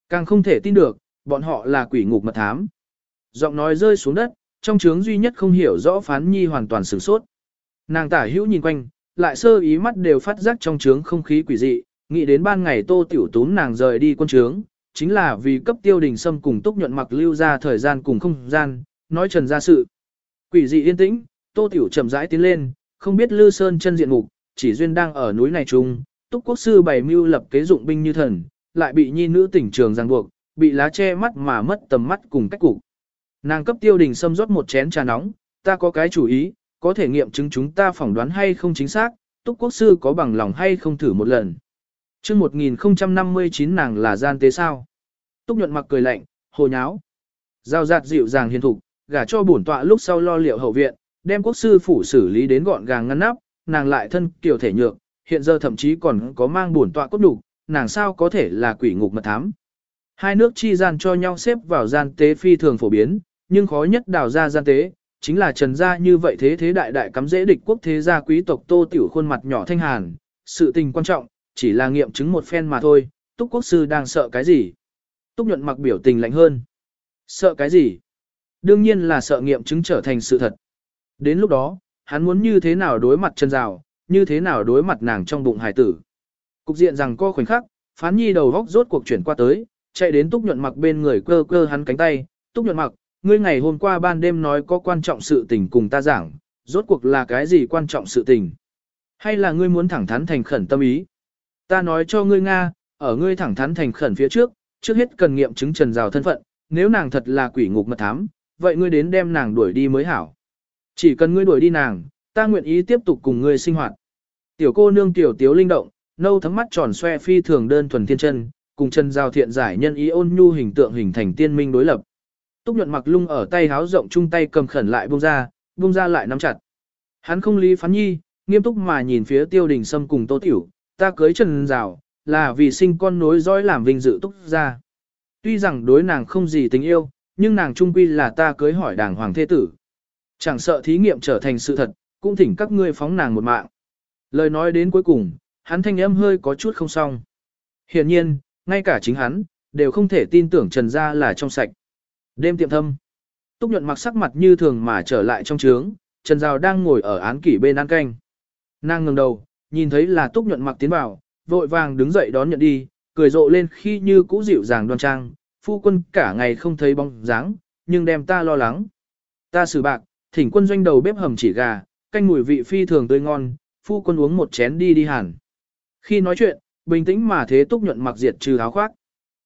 Càng không thể tin được, bọn họ là quỷ ngục mật thám. Giọng nói rơi xuống đất, trong trướng duy nhất không hiểu rõ phán nhi hoàn toàn sửng sốt. Nàng tả hữu nhìn quanh, lại sơ ý mắt đều phát giác trong trướng không khí quỷ dị, nghĩ đến ban ngày tô tiểu tún nàng rời đi quân trướng, chính là vì cấp tiêu đình sâm cùng túc nhuận mặc lưu ra thời gian cùng không gian, nói trần ra sự. Quỷ dị yên tĩnh, tô tiểu chậm rãi tiến lên, không biết lư sơn chân diện mục, chỉ duyên đang ở núi này chung, túc quốc sư bày mưu lập kế dụng binh như thần, lại bị nhi nữ tỉnh trường ràng buộc, bị lá che mắt mà mất tầm mắt cùng cách cục. Nàng cấp tiêu đình xâm rót một chén trà nóng, ta có cái chủ ý, có thể nghiệm chứng chúng ta phỏng đoán hay không chính xác, túc quốc sư có bằng lòng hay không thử một lần. chương 1059 nàng là gian tế sao. Túc nhuận mặc cười lạnh, hồ nháo. Giao giạt dịu dàng hiền thục, gả cho bổn tọa lúc sau lo liệu hậu viện, đem quốc sư phủ xử lý đến gọn gàng ngăn nắp, nàng lại thân kiểu thể nhược, hiện giờ thậm chí còn có mang bổn tọa cốt đủ, nàng sao có thể là quỷ ngục mật thám. Hai nước chi gian cho nhau xếp vào gian tế phi thường phổ biến, nhưng khó nhất đào ra gian tế, chính là trần gia như vậy thế thế đại đại cắm dễ địch quốc thế gia quý tộc tô tiểu khuôn mặt nhỏ thanh hàn, sự tình quan trọng, chỉ là nghiệm chứng một phen mà thôi, túc quốc sư đang sợ cái gì? Túc nhuận mặc biểu tình lạnh hơn. Sợ cái gì? Đương nhiên là sợ nghiệm chứng trở thành sự thật. Đến lúc đó, hắn muốn như thế nào đối mặt chân rào, như thế nào đối mặt nàng trong bụng hải tử. Cục diện rằng co khoảnh khắc, phán nhi đầu góc rốt cuộc chuyển qua tới, chạy đến túc nhuận mặc bên người cơ cơ hắn cánh tay, túc nhuận mặc, ngươi ngày hôm qua ban đêm nói có quan trọng sự tình cùng ta giảng, rốt cuộc là cái gì quan trọng sự tình? Hay là ngươi muốn thẳng thắn thành khẩn tâm ý? Ta nói cho ngươi Nga, ở ngươi thẳng thắn thành khẩn phía trước, trước hết cần nghiệm chứng trần rào thân phận, nếu nàng thật là quỷ ngục mật thám, vậy ngươi đến đem nàng đuổi đi mới hảo. Chỉ cần ngươi đuổi đi nàng, ta nguyện ý tiếp tục cùng ngươi sinh hoạt. Tiểu cô nương tiểu tiếu linh động, nâu thấm mắt tròn xoe phi thường đơn thuần thiên chân, cùng chân giao thiện giải nhân ý ôn nhu hình tượng hình thành tiên minh đối lập. Túc nhuận mặc lung ở tay háo rộng chung tay cầm khẩn lại buông ra, buông ra lại nắm chặt. Hắn không lý phán nhi, nghiêm túc mà nhìn phía tiêu đình sâm cùng tô tiểu, ta cưới trần rào, là vì sinh con nối dõi làm vinh dự túc ra. Tuy rằng đối nàng không gì tình yêu, nhưng nàng trung quy là ta cưới hỏi đàng hoàng thế tử. Chẳng sợ thí nghiệm trở thành sự thật, cũng thỉnh các ngươi phóng nàng một mạng. Lời nói đến cuối cùng, hắn thanh âm hơi có chút không xong. Hiển nhiên, ngay cả chính hắn, đều không thể tin tưởng Trần Gia là trong sạch. Đêm tiệm thâm. Túc nhuận mặc sắc mặt như thường mà trở lại trong trướng, Trần Giao đang ngồi ở án kỷ bên ăn canh. Nàng ngẩng đầu, nhìn thấy là Túc nhuận mặc tiến vào, vội vàng đứng dậy đón nhận đi, cười rộ lên khi như cũ dịu dàng đoan trang, phu quân cả ngày không thấy bóng dáng, nhưng đem ta lo lắng. Ta xử bạc, thỉnh quân doanh đầu bếp hầm chỉ gà, canh mùi vị phi thường tươi ngon, phu quân uống một chén đi đi hẳn. Khi nói chuyện, bình tĩnh mà thế Túc nhuận mặc diệt trừ áo khoác.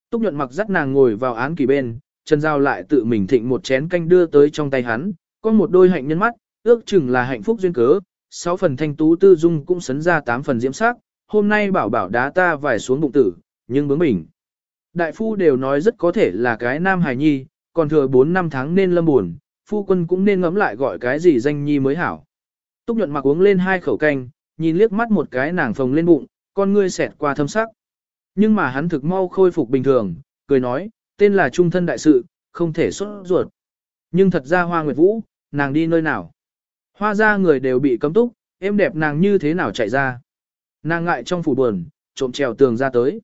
Túc nhuận mặc dắt nàng ngồi vào án kỳ bên, Trần Giao lại tự mình thịnh một chén canh đưa tới trong tay hắn, có một đôi hạnh nhân mắt, ước chừng là hạnh phúc duyên cớ, sáu phần thanh tú tư dung cũng sấn ra tám phần diễm sắc, hôm nay bảo bảo đá ta vài xuống bụng tử, nhưng bướng bỉnh. Đại phu đều nói rất có thể là cái nam hài nhi, còn thừa 4 năm tháng nên lâm buồn, phu quân cũng nên ngẫm lại gọi cái gì danh nhi mới hảo. Túc nhuận mặc uống lên hai khẩu canh, nhìn liếc mắt một cái nàng phồng lên bụng, con ngươi xẹt qua thâm sắc. Nhưng mà hắn thực mau khôi phục bình thường, cười nói, tên là trung thân đại sự, không thể xuất ruột. Nhưng thật ra hoa nguyệt vũ, nàng đi nơi nào? Hoa ra người đều bị cấm túc, em đẹp nàng như thế nào chạy ra? Nàng ngại trong phủ buồn, trộm trèo tường ra tới.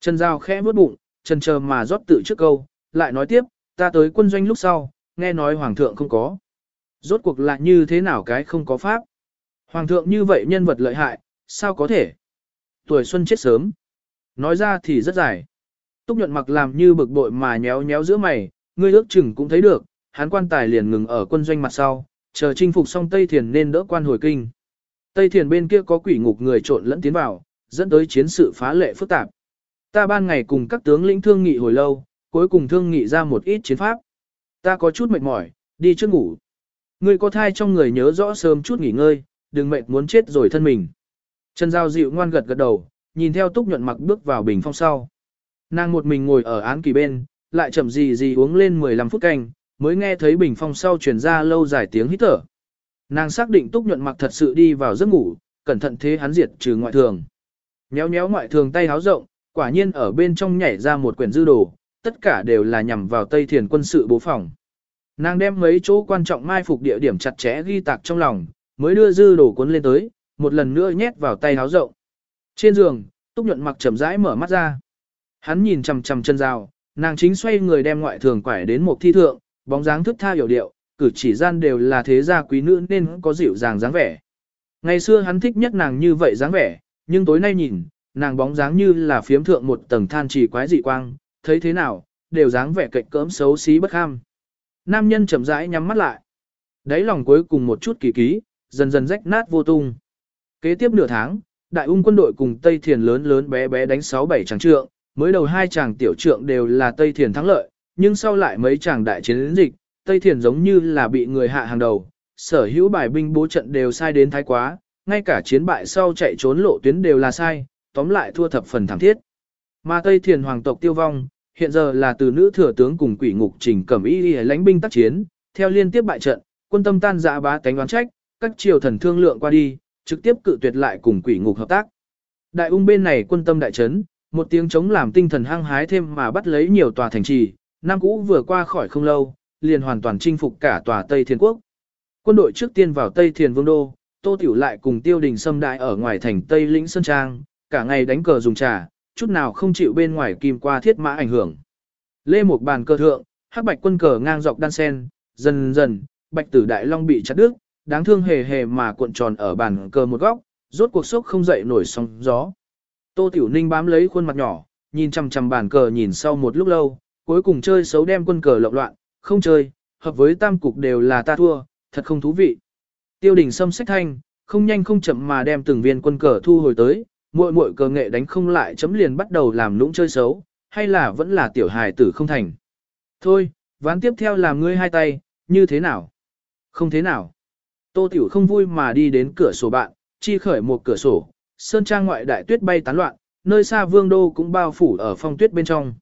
Trần Giao khẽ vớt bụng, trần chờ mà rót tự trước câu, lại nói tiếp, ta tới quân doanh lúc sau, nghe nói hoàng thượng không có. Rốt cuộc lại như thế nào cái không có pháp? Hoàng thượng như vậy nhân vật lợi hại, sao có thể? Tuổi xuân chết sớm. Nói ra thì rất dài. Túc nhuận mặc làm như bực bội mà nhéo nhéo giữa mày, ngươi ước chừng cũng thấy được, hắn quan tài liền ngừng ở quân doanh mặt sau, chờ chinh phục xong Tây Thiền nên đỡ quan hồi kinh. Tây Thiền bên kia có quỷ ngục người trộn lẫn tiến vào, dẫn tới chiến sự phá lệ phức tạp. Ta ban ngày cùng các tướng lĩnh thương nghị hồi lâu, cuối cùng thương nghị ra một ít chiến pháp. Ta có chút mệt mỏi, đi trước ngủ. Ngươi có thai trong người nhớ rõ sớm chút nghỉ ngơi, đừng mệt muốn chết rồi thân mình. Trần Giao dịu ngoan gật gật đầu, nhìn theo túc nhuận mặc bước vào bình phong sau. Nàng một mình ngồi ở án kỳ bên, lại chậm gì gì uống lên 15 phút canh, mới nghe thấy bình phong sau truyền ra lâu dài tiếng hít thở. Nàng xác định túc nhuận mặc thật sự đi vào giấc ngủ, cẩn thận thế hắn diệt trừ ngoại thường. Nhéo nhéo ngoại thường tay háo rộng, quả nhiên ở bên trong nhảy ra một quyển dư đồ, tất cả đều là nhằm vào Tây Thiền quân sự bố phòng. Nàng đem mấy chỗ quan trọng mai phục địa điểm chặt chẽ ghi tạc trong lòng, mới đưa dư đồ cuốn lên tới, một lần nữa nhét vào tay háo rộng. Trên giường, Túc Nhuận mặc chậm rãi mở mắt ra. Hắn nhìn chằm chằm chân rào, nàng chính xoay người đem ngoại thường quải đến một thi thượng, bóng dáng thức tha hiểu điệu, cử chỉ gian đều là thế gia quý nữ nên có dịu dàng dáng vẻ. Ngày xưa hắn thích nhất nàng như vậy dáng vẻ, nhưng tối nay nhìn, nàng bóng dáng như là phiếm thượng một tầng than chỉ quái dị quang, thấy thế nào, đều dáng vẻ cạnh cỡm xấu xí bất ham. Nam nhân chậm rãi nhắm mắt lại. Đáy lòng cuối cùng một chút kỳ ký, dần dần rách nát vô tung. Kế tiếp nửa tháng, đại ung quân đội cùng Tây Thiền lớn lớn bé bé đánh 6-7 tràng trượng, mới đầu hai chàng tiểu trượng đều là Tây Thiền thắng lợi, nhưng sau lại mấy chàng đại chiến dịch, Tây Thiền giống như là bị người hạ hàng đầu, sở hữu bài binh bố trận đều sai đến thái quá, ngay cả chiến bại sau chạy trốn lộ tuyến đều là sai, tóm lại thua thập phần thảm thiết. Mà Tây Thiền hoàng tộc tiêu vong, hiện giờ là từ nữ thừa tướng cùng quỷ ngục trình cẩm y lãnh binh tác chiến, theo liên tiếp bại trận, quân tâm tan dã bá tánh đoán trách, các triều thần thương lượng qua đi, trực tiếp cự tuyệt lại cùng quỷ ngục hợp tác. Đại ung bên này quân tâm đại chấn, một tiếng chống làm tinh thần hăng hái thêm mà bắt lấy nhiều tòa thành trì, Nam cũ vừa qua khỏi không lâu, liền hoàn toàn chinh phục cả tòa Tây Thiên Quốc. Quân đội trước tiên vào Tây Thiên Vương Đô, Tô Tiểu lại cùng Tiêu Đình xâm đại ở ngoài thành Tây Lĩnh Sơn Trang, cả ngày đánh cờ dùng trà, chút nào không chịu bên ngoài kim qua thiết mã ảnh hưởng. Lê một bàn cờ thượng, hắc bạch quân cờ ngang dọc đan sen, dần dần, bạch tử đại long bị chặt đứt, đáng thương hề hề mà cuộn tròn ở bàn cờ một góc, rốt cuộc sốc không dậy nổi sóng gió. Tô Tiểu Ninh bám lấy khuôn mặt nhỏ, nhìn chằm chằm bàn cờ nhìn sau một lúc lâu, cuối cùng chơi xấu đem quân cờ lộn loạn, không chơi, hợp với tam cục đều là ta thua, thật không thú vị. Tiêu đình xâm sách thanh, không nhanh không chậm mà đem từng viên quân cờ thu hồi tới, muội muội cờ nghệ đánh không lại chấm liền bắt đầu làm lũng chơi xấu, hay là vẫn là tiểu hài tử không thành. Thôi, ván tiếp theo làm ngươi hai tay, như thế nào? Không thế nào. Tô tiểu không vui mà đi đến cửa sổ bạn, chi khởi một cửa sổ, sơn trang ngoại đại tuyết bay tán loạn, nơi xa vương đô cũng bao phủ ở phong tuyết bên trong.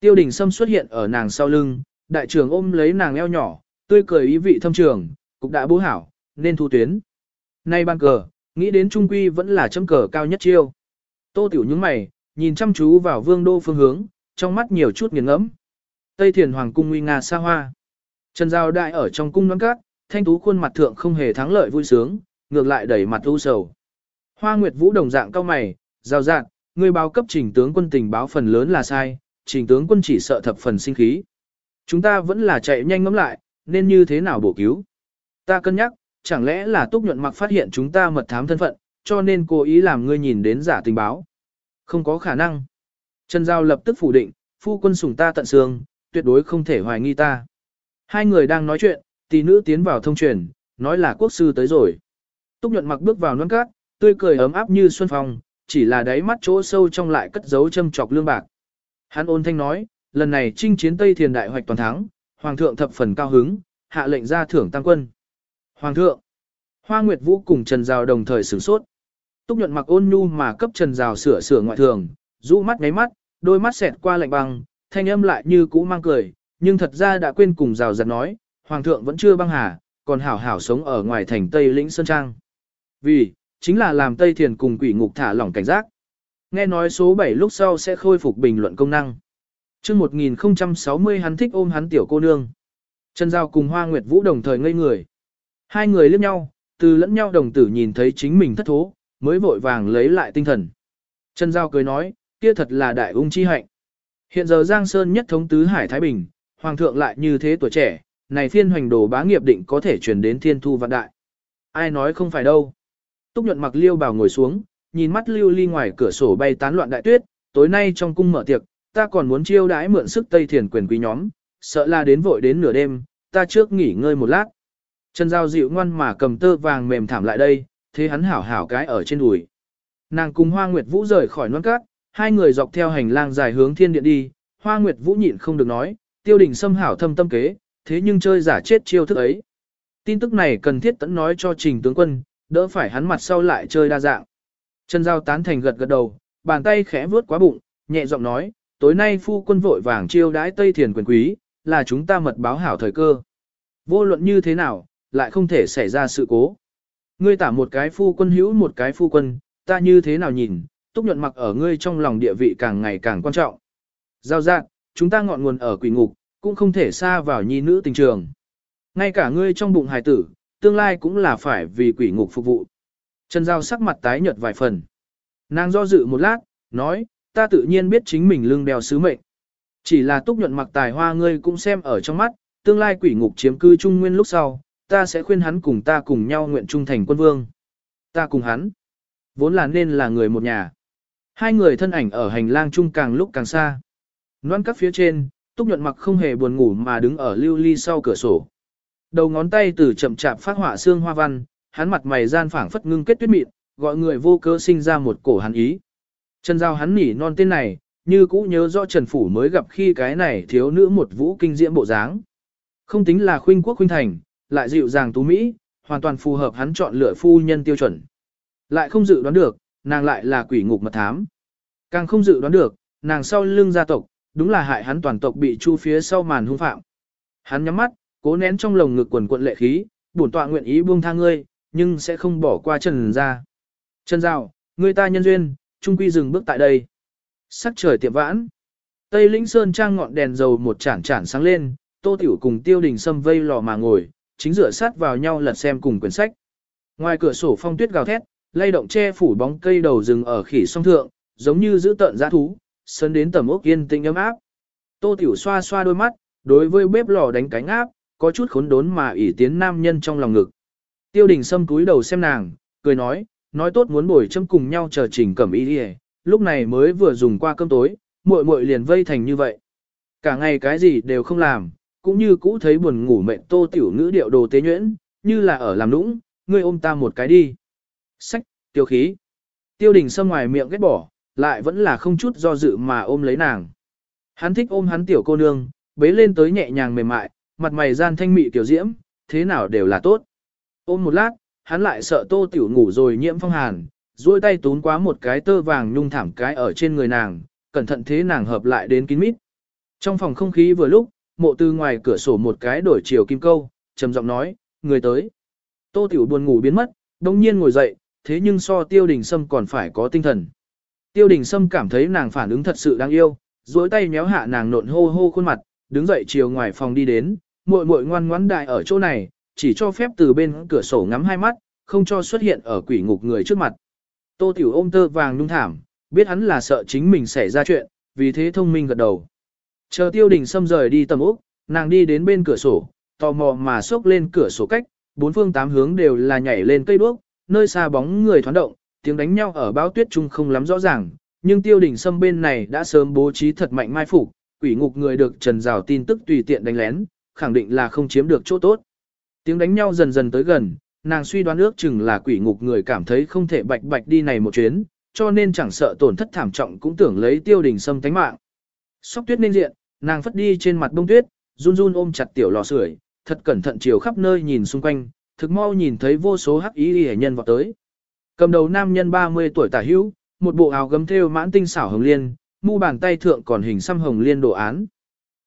Tiêu đình Sâm xuất hiện ở nàng sau lưng, đại trưởng ôm lấy nàng eo nhỏ, tươi cười ý vị thâm trường, cục đã bố hảo, nên thu tuyến. Nay ban cờ, nghĩ đến trung quy vẫn là chấm cờ cao nhất chiêu. Tô tiểu những mày, nhìn chăm chú vào vương đô phương hướng, trong mắt nhiều chút nghiền ngẫm. Tây thiền hoàng cung nguy nga xa hoa. Trần Giao đại ở trong cung nón cát, thanh tú khuôn mặt thượng không hề thắng lợi vui sướng, ngược lại đẩy mặt u sầu. Hoa Nguyệt Vũ đồng dạng cao mày, giao dạng, người báo cấp trình tướng quân tình báo phần lớn là sai, trình tướng quân chỉ sợ thập phần sinh khí. Chúng ta vẫn là chạy nhanh ngắm lại, nên như thế nào bổ cứu. Ta cân nhắc, chẳng lẽ là túc nhuận mặc phát hiện chúng ta mật thám thân phận, cho nên cố ý làm ngươi nhìn đến giả tình báo. Không có khả năng. Trần Giao lập tức phủ định, phu quân sủng ta tận xương, tuyệt đối không thể hoài nghi ta. Hai người đang nói chuyện, tỷ nữ tiến vào thông truyền, nói là quốc sư tới rồi. Túc nhuận mặc bước vào nón cát, tươi cười ấm áp như xuân phong, chỉ là đáy mắt chỗ sâu trong lại cất giấu châm chọc lương bạc. Hắn ôn thanh nói, lần này chinh chiến Tây Thiền đại hoạch toàn thắng, Hoàng thượng thập phần cao hứng, hạ lệnh ra thưởng tăng quân. Hoàng thượng, Hoa Nguyệt Vũ cùng Trần Giao đồng thời sửng sốt. Túc nhuận mặc ôn nhu mà cấp Trần Giao sửa sửa ngoại thường, rũ mắt ngáy mắt, đôi mắt xẹt qua lạnh băng, thanh âm lại như cũ mang cười, nhưng thật ra đã quên cùng giao giật nói, hoàng thượng vẫn chưa băng hà, còn hảo hảo sống ở ngoài thành Tây Lĩnh Sơn Trang. Vì, chính là làm Tây Thiền cùng quỷ ngục thả lỏng cảnh giác. Nghe nói số 7 lúc sau sẽ khôi phục bình luận công năng. chương 1060 hắn thích ôm hắn tiểu cô nương. Trần Giao cùng Hoa Nguyệt Vũ đồng thời ngây người. Hai người liếc nhau, từ lẫn nhau đồng tử nhìn thấy chính mình thất thố, mới vội vàng lấy lại tinh thần. Trần Giao cười nói, kia thật là đại ung chi hạnh. Hiện giờ Giang Sơn nhất thống tứ hải Thái Bình, Hoàng thượng lại như thế tuổi trẻ, này phiên hoành đồ bá nghiệp định có thể truyền đến thiên thu vạn đại. Ai nói không phải đâu. Túc nhuận mặc liêu bào ngồi xuống, nhìn mắt lưu ly ngoài cửa sổ bay tán loạn đại tuyết, tối nay trong cung mở tiệc, ta còn muốn chiêu đãi mượn sức Tây Thiền quyền quý nhóm, sợ là đến vội đến nửa đêm, ta trước nghỉ ngơi một lát. Trần Giao dịu ngoan mà cầm tơ vàng mềm thảm lại đây, thế hắn hảo hảo cái ở trên đùi. Nàng cùng Hoa Nguyệt Vũ rời khỏi non cát, hai người dọc theo hành lang dài hướng thiên điện đi, Hoa Nguyệt Vũ nhịn không được nói, tiêu đình xâm hảo thâm tâm kế, thế nhưng chơi giả chết chiêu thức ấy. Tin tức này cần thiết tẫn nói cho trình tướng quân, đỡ phải hắn mặt sau lại chơi đa dạng. Trần Giao tán thành gật gật đầu, bàn tay khẽ vuốt quá bụng, nhẹ giọng nói, tối nay phu quân vội vàng chiêu đãi Tây Thiền quyền quý, là chúng ta mật báo hảo thời cơ. Vô luận như thế nào, lại không thể xảy ra sự cố. Ngươi tả một cái phu quân hữu một cái phu quân, ta như thế nào nhìn, túc nhuận mặc ở ngươi trong lòng địa vị càng ngày càng quan trọng. Giao dạng, chúng ta ngọn nguồn ở quỷ ngục, cũng không thể xa vào nhi nữ tình trường. Ngay cả ngươi trong bụng hài tử, tương lai cũng là phải vì quỷ ngục phục vụ. Trần Giao sắc mặt tái nhợt vài phần. Nàng do dự một lát, nói, ta tự nhiên biết chính mình lưng đeo sứ mệnh. Chỉ là túc nhuận mặc tài hoa ngươi cũng xem ở trong mắt, tương lai quỷ ngục chiếm cư trung nguyên lúc sau, ta sẽ khuyên hắn cùng ta cùng nhau nguyện trung thành quân vương. Ta cùng hắn, vốn là nên là người một nhà. Hai người thân ảnh ở hành lang chung càng lúc càng xa. Loan các phía trên, túc nhuận mặc không hề buồn ngủ mà đứng ở lưu ly sau cửa sổ. Đầu ngón tay từ chậm chạp phát họa xương hoa văn, hắn mặt mày gian phảng phất ngưng kết tuyết mịn, gọi người vô cớ sinh ra một cổ hắn ý. Trần Giao hắn nỉ non tên này, như cũ nhớ rõ Trần Phủ mới gặp khi cái này thiếu nữ một vũ kinh diễm bộ dáng. Không tính là khuynh quốc khuynh thành, lại dịu dàng tú Mỹ, hoàn toàn phù hợp hắn chọn lựa phu nhân tiêu chuẩn. Lại không dự đoán được, nàng lại là quỷ ngục mật thám. Càng không dự đoán được, nàng sau lưng gia tộc, đúng là hại hắn toàn tộc bị chu phía sau màn hung phạm. Hắn nhắm mắt, cố nén trong lồng ngực quần quận lệ khí, bổn tọa nguyện ý buông tha ngươi, nhưng sẽ không bỏ qua Trần gia. Trần Giao, ngươi ta nhân duyên, trung quy dừng bước tại đây. Sắc trời tiệm vãn. Tây Lĩnh Sơn trang ngọn đèn dầu một chản chản sáng lên, Tô Tiểu cùng Tiêu Đình Sâm vây lò mà ngồi, chính dựa sát vào nhau lật xem cùng quyển sách. Ngoài cửa sổ phong tuyết gào thét, lay động che phủ bóng cây đầu rừng ở khỉ song thượng, giống như giữ tợn giã thú, sơn đến tầm ốc yên tĩnh ấm áp. Tô Tiểu xoa xoa đôi mắt, đối với bếp lò đánh cánh áp, có chút khốn đốn mà ỷ tiến nam nhân trong lòng ngực. Tiêu đình Sâm cúi đầu xem nàng, cười nói, nói tốt muốn bồi châm cùng nhau chờ trình cẩm y đi lúc này mới vừa dùng qua cơm tối, muội muội liền vây thành như vậy. Cả ngày cái gì đều không làm, cũng như cũ thấy buồn ngủ mệnh tô tiểu ngữ điệu đồ tế nhuyễn, như là ở làm nũng, ngươi ôm ta một cái đi. Sách, tiêu khí. Tiêu đình Sâm ngoài miệng ghét bỏ, lại vẫn là không chút do dự mà ôm lấy nàng. Hắn thích ôm hắn tiểu cô nương, bế lên tới nhẹ nhàng mềm mại, mặt mày gian thanh mị tiểu diễm, thế nào đều là tốt. Ôm một lát, hắn lại sợ tô tiểu ngủ rồi nhiễm phong hàn, duỗi tay tún quá một cái tơ vàng nhung thảm cái ở trên người nàng, cẩn thận thế nàng hợp lại đến kín mít. Trong phòng không khí vừa lúc, mộ từ ngoài cửa sổ một cái đổi chiều kim câu, trầm giọng nói, người tới. Tô tiểu buồn ngủ biến mất, đồng nhiên ngồi dậy, thế nhưng so tiêu đình sâm còn phải có tinh thần. Tiêu đình sâm cảm thấy nàng phản ứng thật sự đáng yêu, duỗi tay méo hạ nàng nộn hô hô khuôn mặt, đứng dậy chiều ngoài phòng đi đến, muội muội ngoan ngoãn đại ở chỗ này, chỉ cho phép từ bên cửa sổ ngắm hai mắt, không cho xuất hiện ở quỷ ngục người trước mặt. Tô Tiểu ôm tơ vàng nung thảm, biết hắn là sợ chính mình xảy ra chuyện, vì thế thông minh gật đầu. Chờ tiêu đình xâm rời đi tầm úc, nàng đi đến bên cửa sổ, tò mò mà xốc lên cửa sổ cách, bốn phương tám hướng đều là nhảy lên cây đuốc, nơi xa bóng người thoáng động, tiếng đánh nhau ở báo tuyết trung không lắm rõ ràng, nhưng tiêu đình xâm bên này đã sớm bố trí thật mạnh mai phục, quỷ ngục người được trần rào tin tức tùy tiện đánh lén, khẳng định là không chiếm được chỗ tốt. Tiếng đánh nhau dần dần tới gần, nàng suy đoán ước chừng là quỷ ngục người cảm thấy không thể bạch bạch đi này một chuyến, cho nên chẳng sợ tổn thất thảm trọng cũng tưởng lấy tiêu đình sâm tánh mạng. Sóc tuyết nên diện, nàng phất đi trên mặt bông tuyết, run run ôm chặt tiểu lò sưởi, thật cẩn thận chiều khắp nơi nhìn xung quanh, thực mau nhìn thấy vô số hắc ý hệ nhân vào tới. Cầm đầu nam nhân 30 tuổi tả hữu, một bộ áo gấm thêu mãn tinh xảo hồng liên, mu bàn tay thượng còn hình xăm hồng liên đồ án.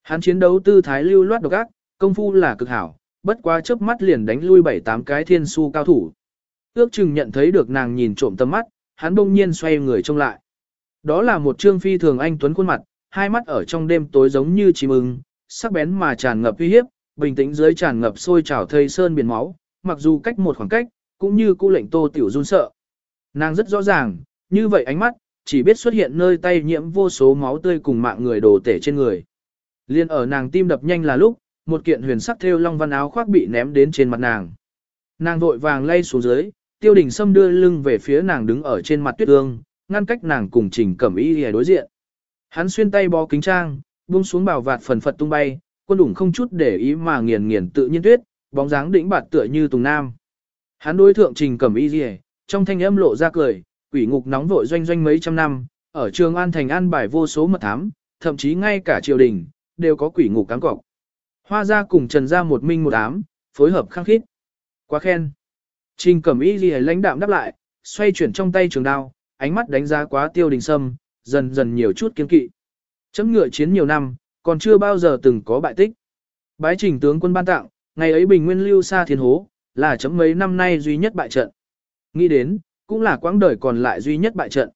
Hắn chiến đấu tư thái lưu loát độc ác, công phu là cực hảo, bất quá chớp mắt liền đánh lui bảy tám cái thiên su cao thủ. Ước chừng nhận thấy được nàng nhìn trộm tâm mắt, hắn bỗng nhiên xoay người trông lại. Đó là một trương phi thường anh tuấn khuôn mặt, hai mắt ở trong đêm tối giống như chim ưng, sắc bén mà tràn ngập uy hiếp, bình tĩnh dưới tràn ngập sôi trào thây sơn biển máu, mặc dù cách một khoảng cách, cũng như cô lệnh Tô Tiểu run sợ. Nàng rất rõ ràng, như vậy ánh mắt, chỉ biết xuất hiện nơi tay nhiễm vô số máu tươi cùng mạng người đồ tể trên người. Liên ở nàng tim đập nhanh là lúc, một kiện huyền sắc thêu long văn áo khoác bị ném đến trên mặt nàng. Nàng vội vàng lay xuống dưới, tiêu đình sâm đưa lưng về phía nàng đứng ở trên mặt tuyết ương, ngăn cách nàng cùng trình cẩm y để đối diện. Hắn xuyên tay bó kính trang, buông xuống bảo vạt phần phật tung bay, quân đủng không chút để ý mà nghiền nghiền tự nhiên tuyết, bóng dáng đĩnh bạt tựa như tùng nam. Hắn đối thượng trình cẩm y rìa, trong thanh âm lộ ra cười, quỷ ngục nóng vội doanh doanh mấy trăm năm, ở trường an thành an bài vô số mật thám, thậm chí ngay cả triều đình, đều có quỷ ngục cám cọc. Hoa ra cùng trần ra một minh một ám, phối hợp khăng khít. Quá khen. Trình cẩm y ghi lãnh đạm đáp lại, xoay chuyển trong tay trường đao, ánh mắt đánh giá quá tiêu đình sâm, dần dần nhiều chút kiên kỵ. Chấm ngựa chiến nhiều năm, còn chưa bao giờ từng có bại tích. Bái trình tướng quân ban tặng, ngày ấy bình nguyên lưu xa thiên hố, là chấm mấy năm nay duy nhất bại trận. Nghĩ đến, cũng là quãng đời còn lại duy nhất bại trận.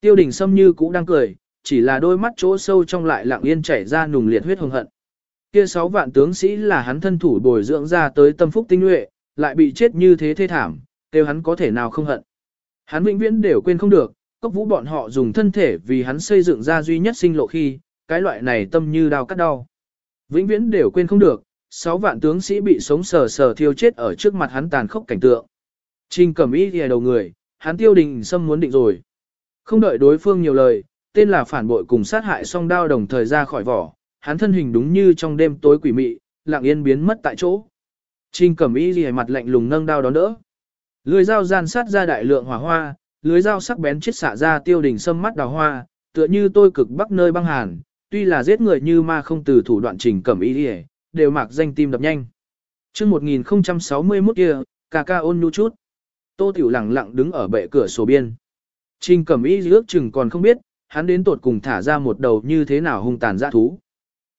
Tiêu đình sâm như cũ đang cười, chỉ là đôi mắt chỗ sâu trong lại lặng yên chảy ra nùng liệt huyết hồng hận. Kia sáu vạn tướng sĩ là hắn thân thủ bồi dưỡng ra tới tâm phúc tinh nhuệ, lại bị chết như thế thê thảm, kêu hắn có thể nào không hận. Hắn vĩnh viễn đều quên không được, cốc vũ bọn họ dùng thân thể vì hắn xây dựng ra duy nhất sinh lộ khi, cái loại này tâm như đau cắt đau. Vĩnh viễn đều quên không được, sáu vạn tướng sĩ bị sống sờ sờ thiêu chết ở trước mặt hắn tàn khốc cảnh tượng. Trình cẩm ý thì đầu người, hắn tiêu đình xâm muốn định rồi. Không đợi đối phương nhiều lời, tên là phản bội cùng sát hại song đao đồng thời ra khỏi vỏ, hắn thân hình đúng như trong đêm tối quỷ mị, lặng yên biến mất tại chỗ. Trình cẩm y gì mặt lạnh lùng nâng đao đón đỡ. Lưới dao gian sát ra đại lượng hỏa hoa, lưới dao sắc bén chết xạ ra tiêu Đình sâm mắt đào hoa, tựa như tôi cực bắc nơi băng hàn, tuy là giết người như ma không từ thủ đoạn trình cẩm y gì, đều mặc danh tim đập nhanh. Trước 1061 kia, ca ca ôn nhu chút. Tô Tiểu lặng lặng đứng ở bệ cửa sổ biên. Trình cẩm y ước chừng còn không biết, hắn đến tột cùng thả ra một đầu như thế nào hung tàn dã thú.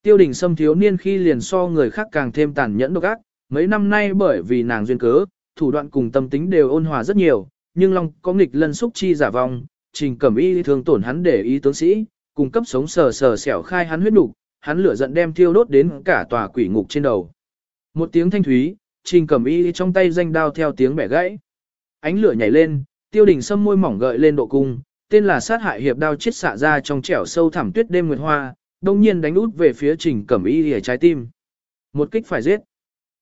Tiêu đình Sâm thiếu niên khi liền so người khác càng thêm tàn nhẫn độc ác, mấy năm nay bởi vì nàng duyên cớ, thủ đoạn cùng tâm tính đều ôn hòa rất nhiều, nhưng Long có nghịch lân xúc chi giả vong, trình cẩm y thường tổn hắn để ý tướng sĩ, cung cấp sống sờ sờ xẻo khai hắn huyết nục, hắn lửa giận đem thiêu đốt đến cả tòa quỷ ngục trên đầu. Một tiếng thanh thúy, trình cẩm y trong tay danh đao theo tiếng bẻ gãy. Ánh lửa nhảy lên, tiêu đình sâm môi mỏng gợi lên độ cung, tên là sát hại hiệp đao chết xạ ra trong trẻo sâu thẳm tuyết đêm nguyệt hoa, đông nhiên đánh út về phía trình cẩm y lìa trái tim. Một kích phải giết.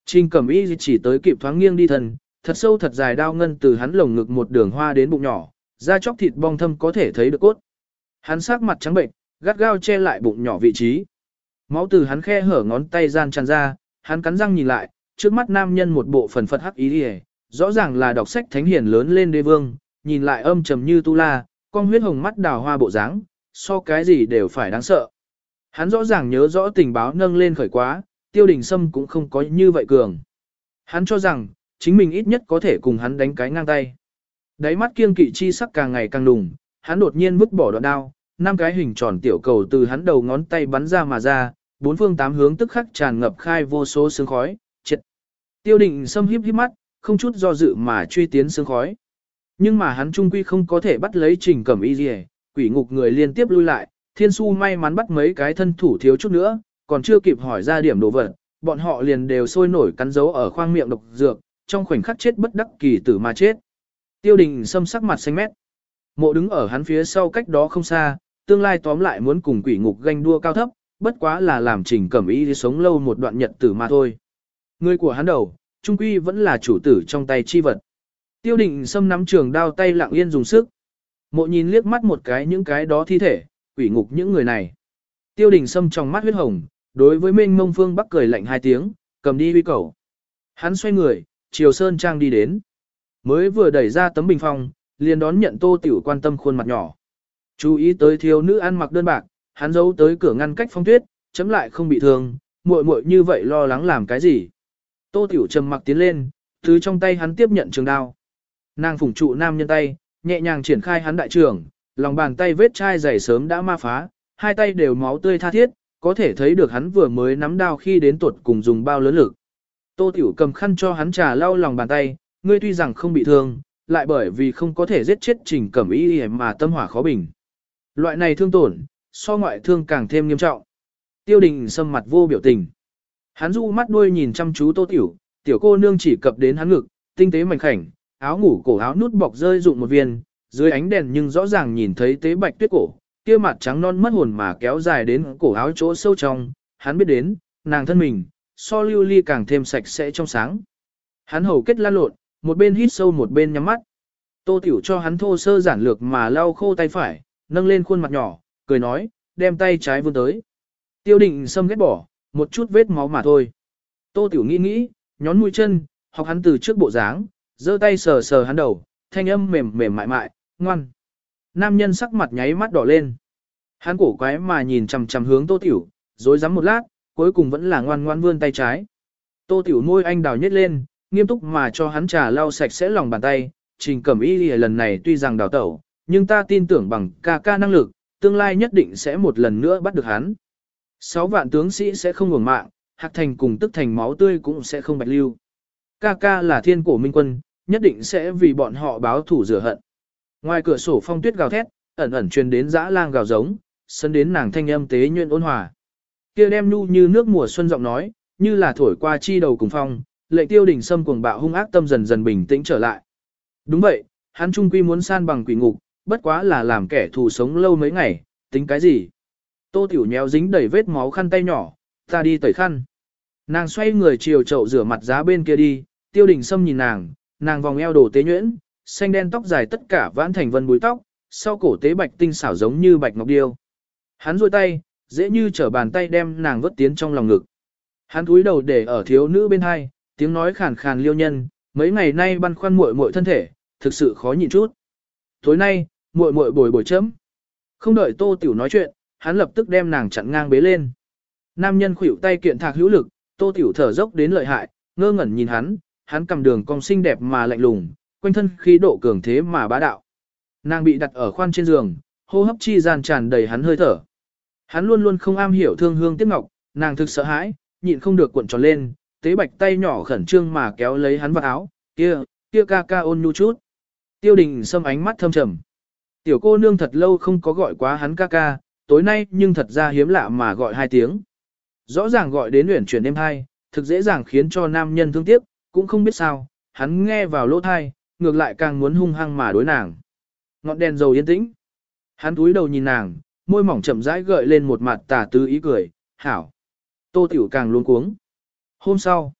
Trình cẩm y chỉ tới kịp thoáng nghiêng đi thần, thật sâu thật dài đao ngân từ hắn lồng ngực một đường hoa đến bụng nhỏ, da chóc thịt bong thâm có thể thấy được cốt. Hắn sắc mặt trắng bệnh, gắt gao che lại bụng nhỏ vị trí. Máu từ hắn khe hở ngón tay gian tràn ra, hắn cắn răng nhìn lại, trước mắt nam nhân một bộ phần phật hắc ý đi rõ ràng là đọc sách thánh hiền lớn lên đế vương, nhìn lại âm trầm như tu la, con huyết hồng mắt đào hoa bộ dáng, so cái gì đều phải đáng sợ. Hắn rõ ràng nhớ rõ tình báo nâng lên khởi quá, tiêu đình sâm cũng không có như vậy cường. Hắn cho rằng, chính mình ít nhất có thể cùng hắn đánh cái ngang tay. Đáy mắt kiêng kỵ chi sắc càng ngày càng đùng, hắn đột nhiên vứt bỏ đoạn đao, năm cái hình tròn tiểu cầu từ hắn đầu ngón tay bắn ra mà ra, bốn phương tám hướng tức khắc tràn ngập khai vô số sương khói, triệt. Tiêu đình sâm híp híp mắt, không chút do dự mà truy tiến sương khói. Nhưng mà hắn trung quy không có thể bắt lấy trình cẩm y gì quỷ ngục người liên tiếp lui lại, thiên su may mắn bắt mấy cái thân thủ thiếu chút nữa, còn chưa kịp hỏi ra điểm đồ vật, bọn họ liền đều sôi nổi cắn dấu ở khoang miệng độc dược, trong khoảnh khắc chết bất đắc kỳ tử mà chết. Tiêu đình xâm sắc mặt xanh mét. Mộ đứng ở hắn phía sau cách đó không xa, tương lai tóm lại muốn cùng quỷ ngục ganh đua cao thấp, bất quá là làm trình cẩm y đi sống lâu một đoạn nhật tử mà thôi. Người của hắn đầu, trung quy vẫn là chủ tử trong tay chi vật. Tiêu định xâm nắm trường đao tay lặng yên dùng sức. Mộ nhìn liếc mắt một cái những cái đó thi thể, quỷ ngục những người này. Tiêu đình sâm trong mắt huyết hồng, đối với Minh Mông Phương Bắc cười lạnh hai tiếng, cầm đi huy cầu. Hắn xoay người, chiều Sơn Trang đi đến. Mới vừa đẩy ra tấm bình phong, liền đón nhận tô tiểu quan tâm khuôn mặt nhỏ. Chú ý tới thiếu nữ ăn mặc đơn bạc, hắn giấu tới cửa ngăn cách phong tuyết, chấm lại không bị thương, muội muội như vậy lo lắng làm cái gì. Tô tiểu trầm mặc tiến lên, thứ trong tay hắn tiếp nhận trường đao. Nàng phủng trụ nam nhân tay, nhẹ nhàng triển khai hắn đại trường, lòng bàn tay vết chai dày sớm đã ma phá, hai tay đều máu tươi tha thiết, có thể thấy được hắn vừa mới nắm đao khi đến tuột cùng dùng bao lớn lực. Tô Tiểu cầm khăn cho hắn trà lau lòng bàn tay, ngươi tuy rằng không bị thương, lại bởi vì không có thể giết chết trình cẩm ý mà tâm hỏa khó bình. Loại này thương tổn, so ngoại thương càng thêm nghiêm trọng. Tiêu đình sâm mặt vô biểu tình. Hắn du mắt đuôi nhìn chăm chú tô tiểu, tiểu cô nương chỉ cập đến hắn ngực, tinh tế mảnh khảnh, áo ngủ cổ áo nút bọc rơi dụng một viên, dưới ánh đèn nhưng rõ ràng nhìn thấy tế bạch tuyết cổ, kia mặt trắng non mất hồn mà kéo dài đến cổ áo chỗ sâu trong, hắn biết đến, nàng thân mình, so lưu ly càng thêm sạch sẽ trong sáng. Hắn hầu kết lan lộn, một bên hít sâu một bên nhắm mắt. Tô Tiểu cho hắn thô sơ giản lược mà lau khô tay phải, nâng lên khuôn mặt nhỏ, cười nói, đem tay trái vươn tới. Tiêu định xâm ghét bỏ, một chút vết máu mà thôi. Tô Tiểu nghĩ nghĩ, nhón mũi chân, học hắn từ trước bộ dáng, giơ tay sờ sờ hắn đầu, thanh âm mềm mềm mại mại, ngoan. Nam nhân sắc mặt nháy mắt đỏ lên. Hắn cổ quái mà nhìn chằm chằm hướng Tô Tiểu, rồi rắm một lát, cuối cùng vẫn là ngoan ngoan vươn tay trái. Tô Tiểu môi anh đào nhếch lên, nghiêm túc mà cho hắn trà lau sạch sẽ lòng bàn tay, trình cẩm y lần này tuy rằng đào tẩu, nhưng ta tin tưởng bằng ca ca năng lực, tương lai nhất định sẽ một lần nữa bắt được hắn. Sáu vạn tướng sĩ sẽ không ngừng mạng, hạc thành cùng tức thành máu tươi cũng sẽ không bạch lưu. Ca ca là thiên cổ minh quân, nhất định sẽ vì bọn họ báo thủ rửa hận. Ngoài cửa sổ phong tuyết gào thét, ẩn ẩn truyền đến dã lang gào giống, sân đến nàng thanh âm tế nhuyễn ôn hòa. Kia đem nu như nước mùa xuân giọng nói, như là thổi qua chi đầu cùng phong, lệnh tiêu đỉnh sâm cuồng bạo hung ác tâm dần dần bình tĩnh trở lại. Đúng vậy, hắn trung quy muốn san bằng quỷ ngục, bất quá là làm kẻ thù sống lâu mấy ngày, tính cái gì. Tô tiểu nhéo dính đầy vết máu khăn tay nhỏ, ta đi tẩy khăn. Nàng xoay người chiều chậu rửa mặt giá bên kia đi, tiêu đình sâm nhìn nàng, nàng vòng eo đổ tế nhuyễn, xanh đen tóc dài tất cả vãn thành vân búi tóc, sau cổ tế bạch tinh xảo giống như bạch ngọc điêu. Hắn duỗi tay, dễ như trở bàn tay đem nàng vớt tiến trong lòng ngực. Hắn cúi đầu để ở thiếu nữ bên hai, tiếng nói khàn khàn liêu nhân, mấy ngày nay băn khoăn muội muội thân thể, thực sự khó nhịn chút. Tối nay, muội muội bồi bồi chấm. Không đợi Tô Tiểu nói chuyện, hắn lập tức đem nàng chặn ngang bế lên. Nam nhân khuỷu tay kiện thạc hữu lực, Tô Tiểu thở dốc đến lợi hại, ngơ ngẩn nhìn hắn, hắn cầm đường cong xinh đẹp mà lạnh lùng, quanh thân khí độ cường thế mà bá đạo. Nàng bị đặt ở khoan trên giường, hô hấp chi gian tràn đầy hắn hơi thở. Hắn luôn luôn không am hiểu thương hương tiếc ngọc, nàng thực sợ hãi, nhịn không được cuộn tròn lên, tế bạch tay nhỏ khẩn trương mà kéo lấy hắn vào áo, kia, kia ca ca ôn nhu chút. Tiêu đình xâm ánh mắt thâm trầm. Tiểu cô nương thật lâu không có gọi quá hắn ca ca, tối nay nhưng thật ra hiếm lạ mà gọi hai tiếng. Rõ ràng gọi đến luyện chuyển đêm hai, thực dễ dàng khiến cho nam nhân thương tiếc, cũng không biết sao, hắn nghe vào lỗ thai, ngược lại càng muốn hung hăng mà đối nàng. Ngọn đèn dầu yên tĩnh. Hắn túi đầu nhìn nàng, môi mỏng chậm rãi gợi lên một mặt tà tư ý cười, hảo. Tô tiểu càng luống cuống. Hôm sau,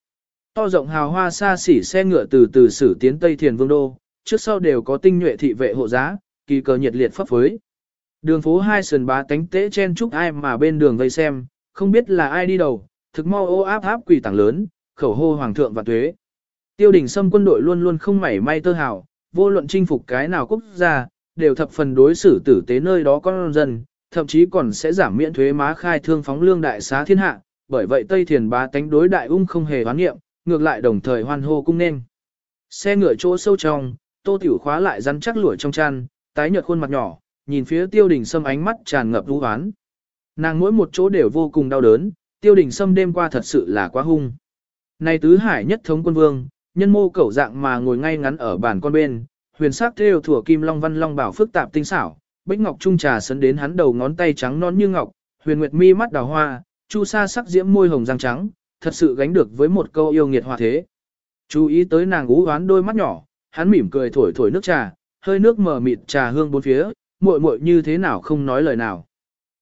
to rộng hào hoa xa xỉ xe ngựa từ từ xử tiến Tây Thiền Vương Đô, trước sau đều có tinh nhuệ thị vệ hộ giá, kỳ cờ nhiệt liệt pháp phối. Đường phố hai sườn bá tánh tế chen chúc ai mà bên đường vây xem, không biết là ai đi đầu, thực mau ô áp áp quỷ tảng lớn, khẩu hô hoàng thượng và tuế. Tiêu đình xâm quân đội luôn luôn không mảy may tơ hào, vô luận chinh phục cái nào quốc gia, đều thập phần đối xử tử tế nơi đó con dân, thậm chí còn sẽ giảm miễn thuế má khai thương phóng lương đại xá thiên hạ, bởi vậy Tây Thiền bá tánh đối đại ung không hề hoán nghiệm, ngược lại đồng thời hoan hô cung nên. Xe ngựa chỗ sâu trong, tô tiểu khóa lại rắn chắc lũi trong chăn, tái nhợt khuôn mặt nhỏ, nhìn phía tiêu đình sâm ánh mắt tràn ngập vũ hoán. Nàng mỗi một chỗ đều vô cùng đau đớn, tiêu đình sâm đêm qua thật sự là quá hung. Này tứ hải nhất thống quân vương, nhân mô cẩu dạng mà ngồi ngay ngắn ở bàn con bên, huyền sắc theo thủa kim long văn long bảo phức tạp tinh xảo, bích ngọc trung trà sấn đến hắn đầu ngón tay trắng non như ngọc, huyền nguyệt mi mắt đào hoa, chu sa sắc diễm môi hồng răng trắng, thật sự gánh được với một câu yêu nghiệt hòa thế. Chú ý tới nàng ú hoán đôi mắt nhỏ, hắn mỉm cười thổi thổi nước trà, hơi nước mờ mịt trà hương bốn phía, muội muội như thế nào không nói lời nào.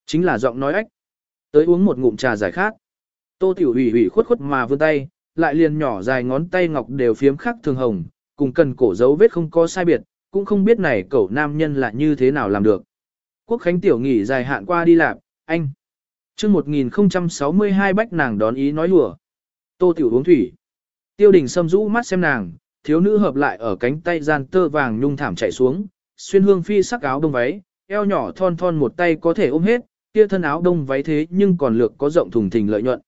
Chính là giọng nói ách. Tới uống một ngụm trà giải khát. Tô tiểu hủy hủy khuất khuất mà vươn tay, lại liền nhỏ dài ngón tay ngọc đều phiếm khắc thường hồng, cùng cần cổ dấu vết không có sai biệt, cũng không biết này cậu nam nhân là như thế nào làm được. Quốc khánh tiểu nghỉ dài hạn qua đi lạp, anh. chương 1062 bách nàng đón ý nói lùa. Tô tiểu uống thủy. Tiêu đình xâm rũ mắt xem nàng, thiếu nữ hợp lại ở cánh tay gian tơ vàng nhung thảm chạy xuống, xuyên hương phi sắc áo đông váy, eo nhỏ thon thon một tay có thể ôm hết, kia thân áo đông váy thế nhưng còn lược có rộng thùng thình lợi nhuận.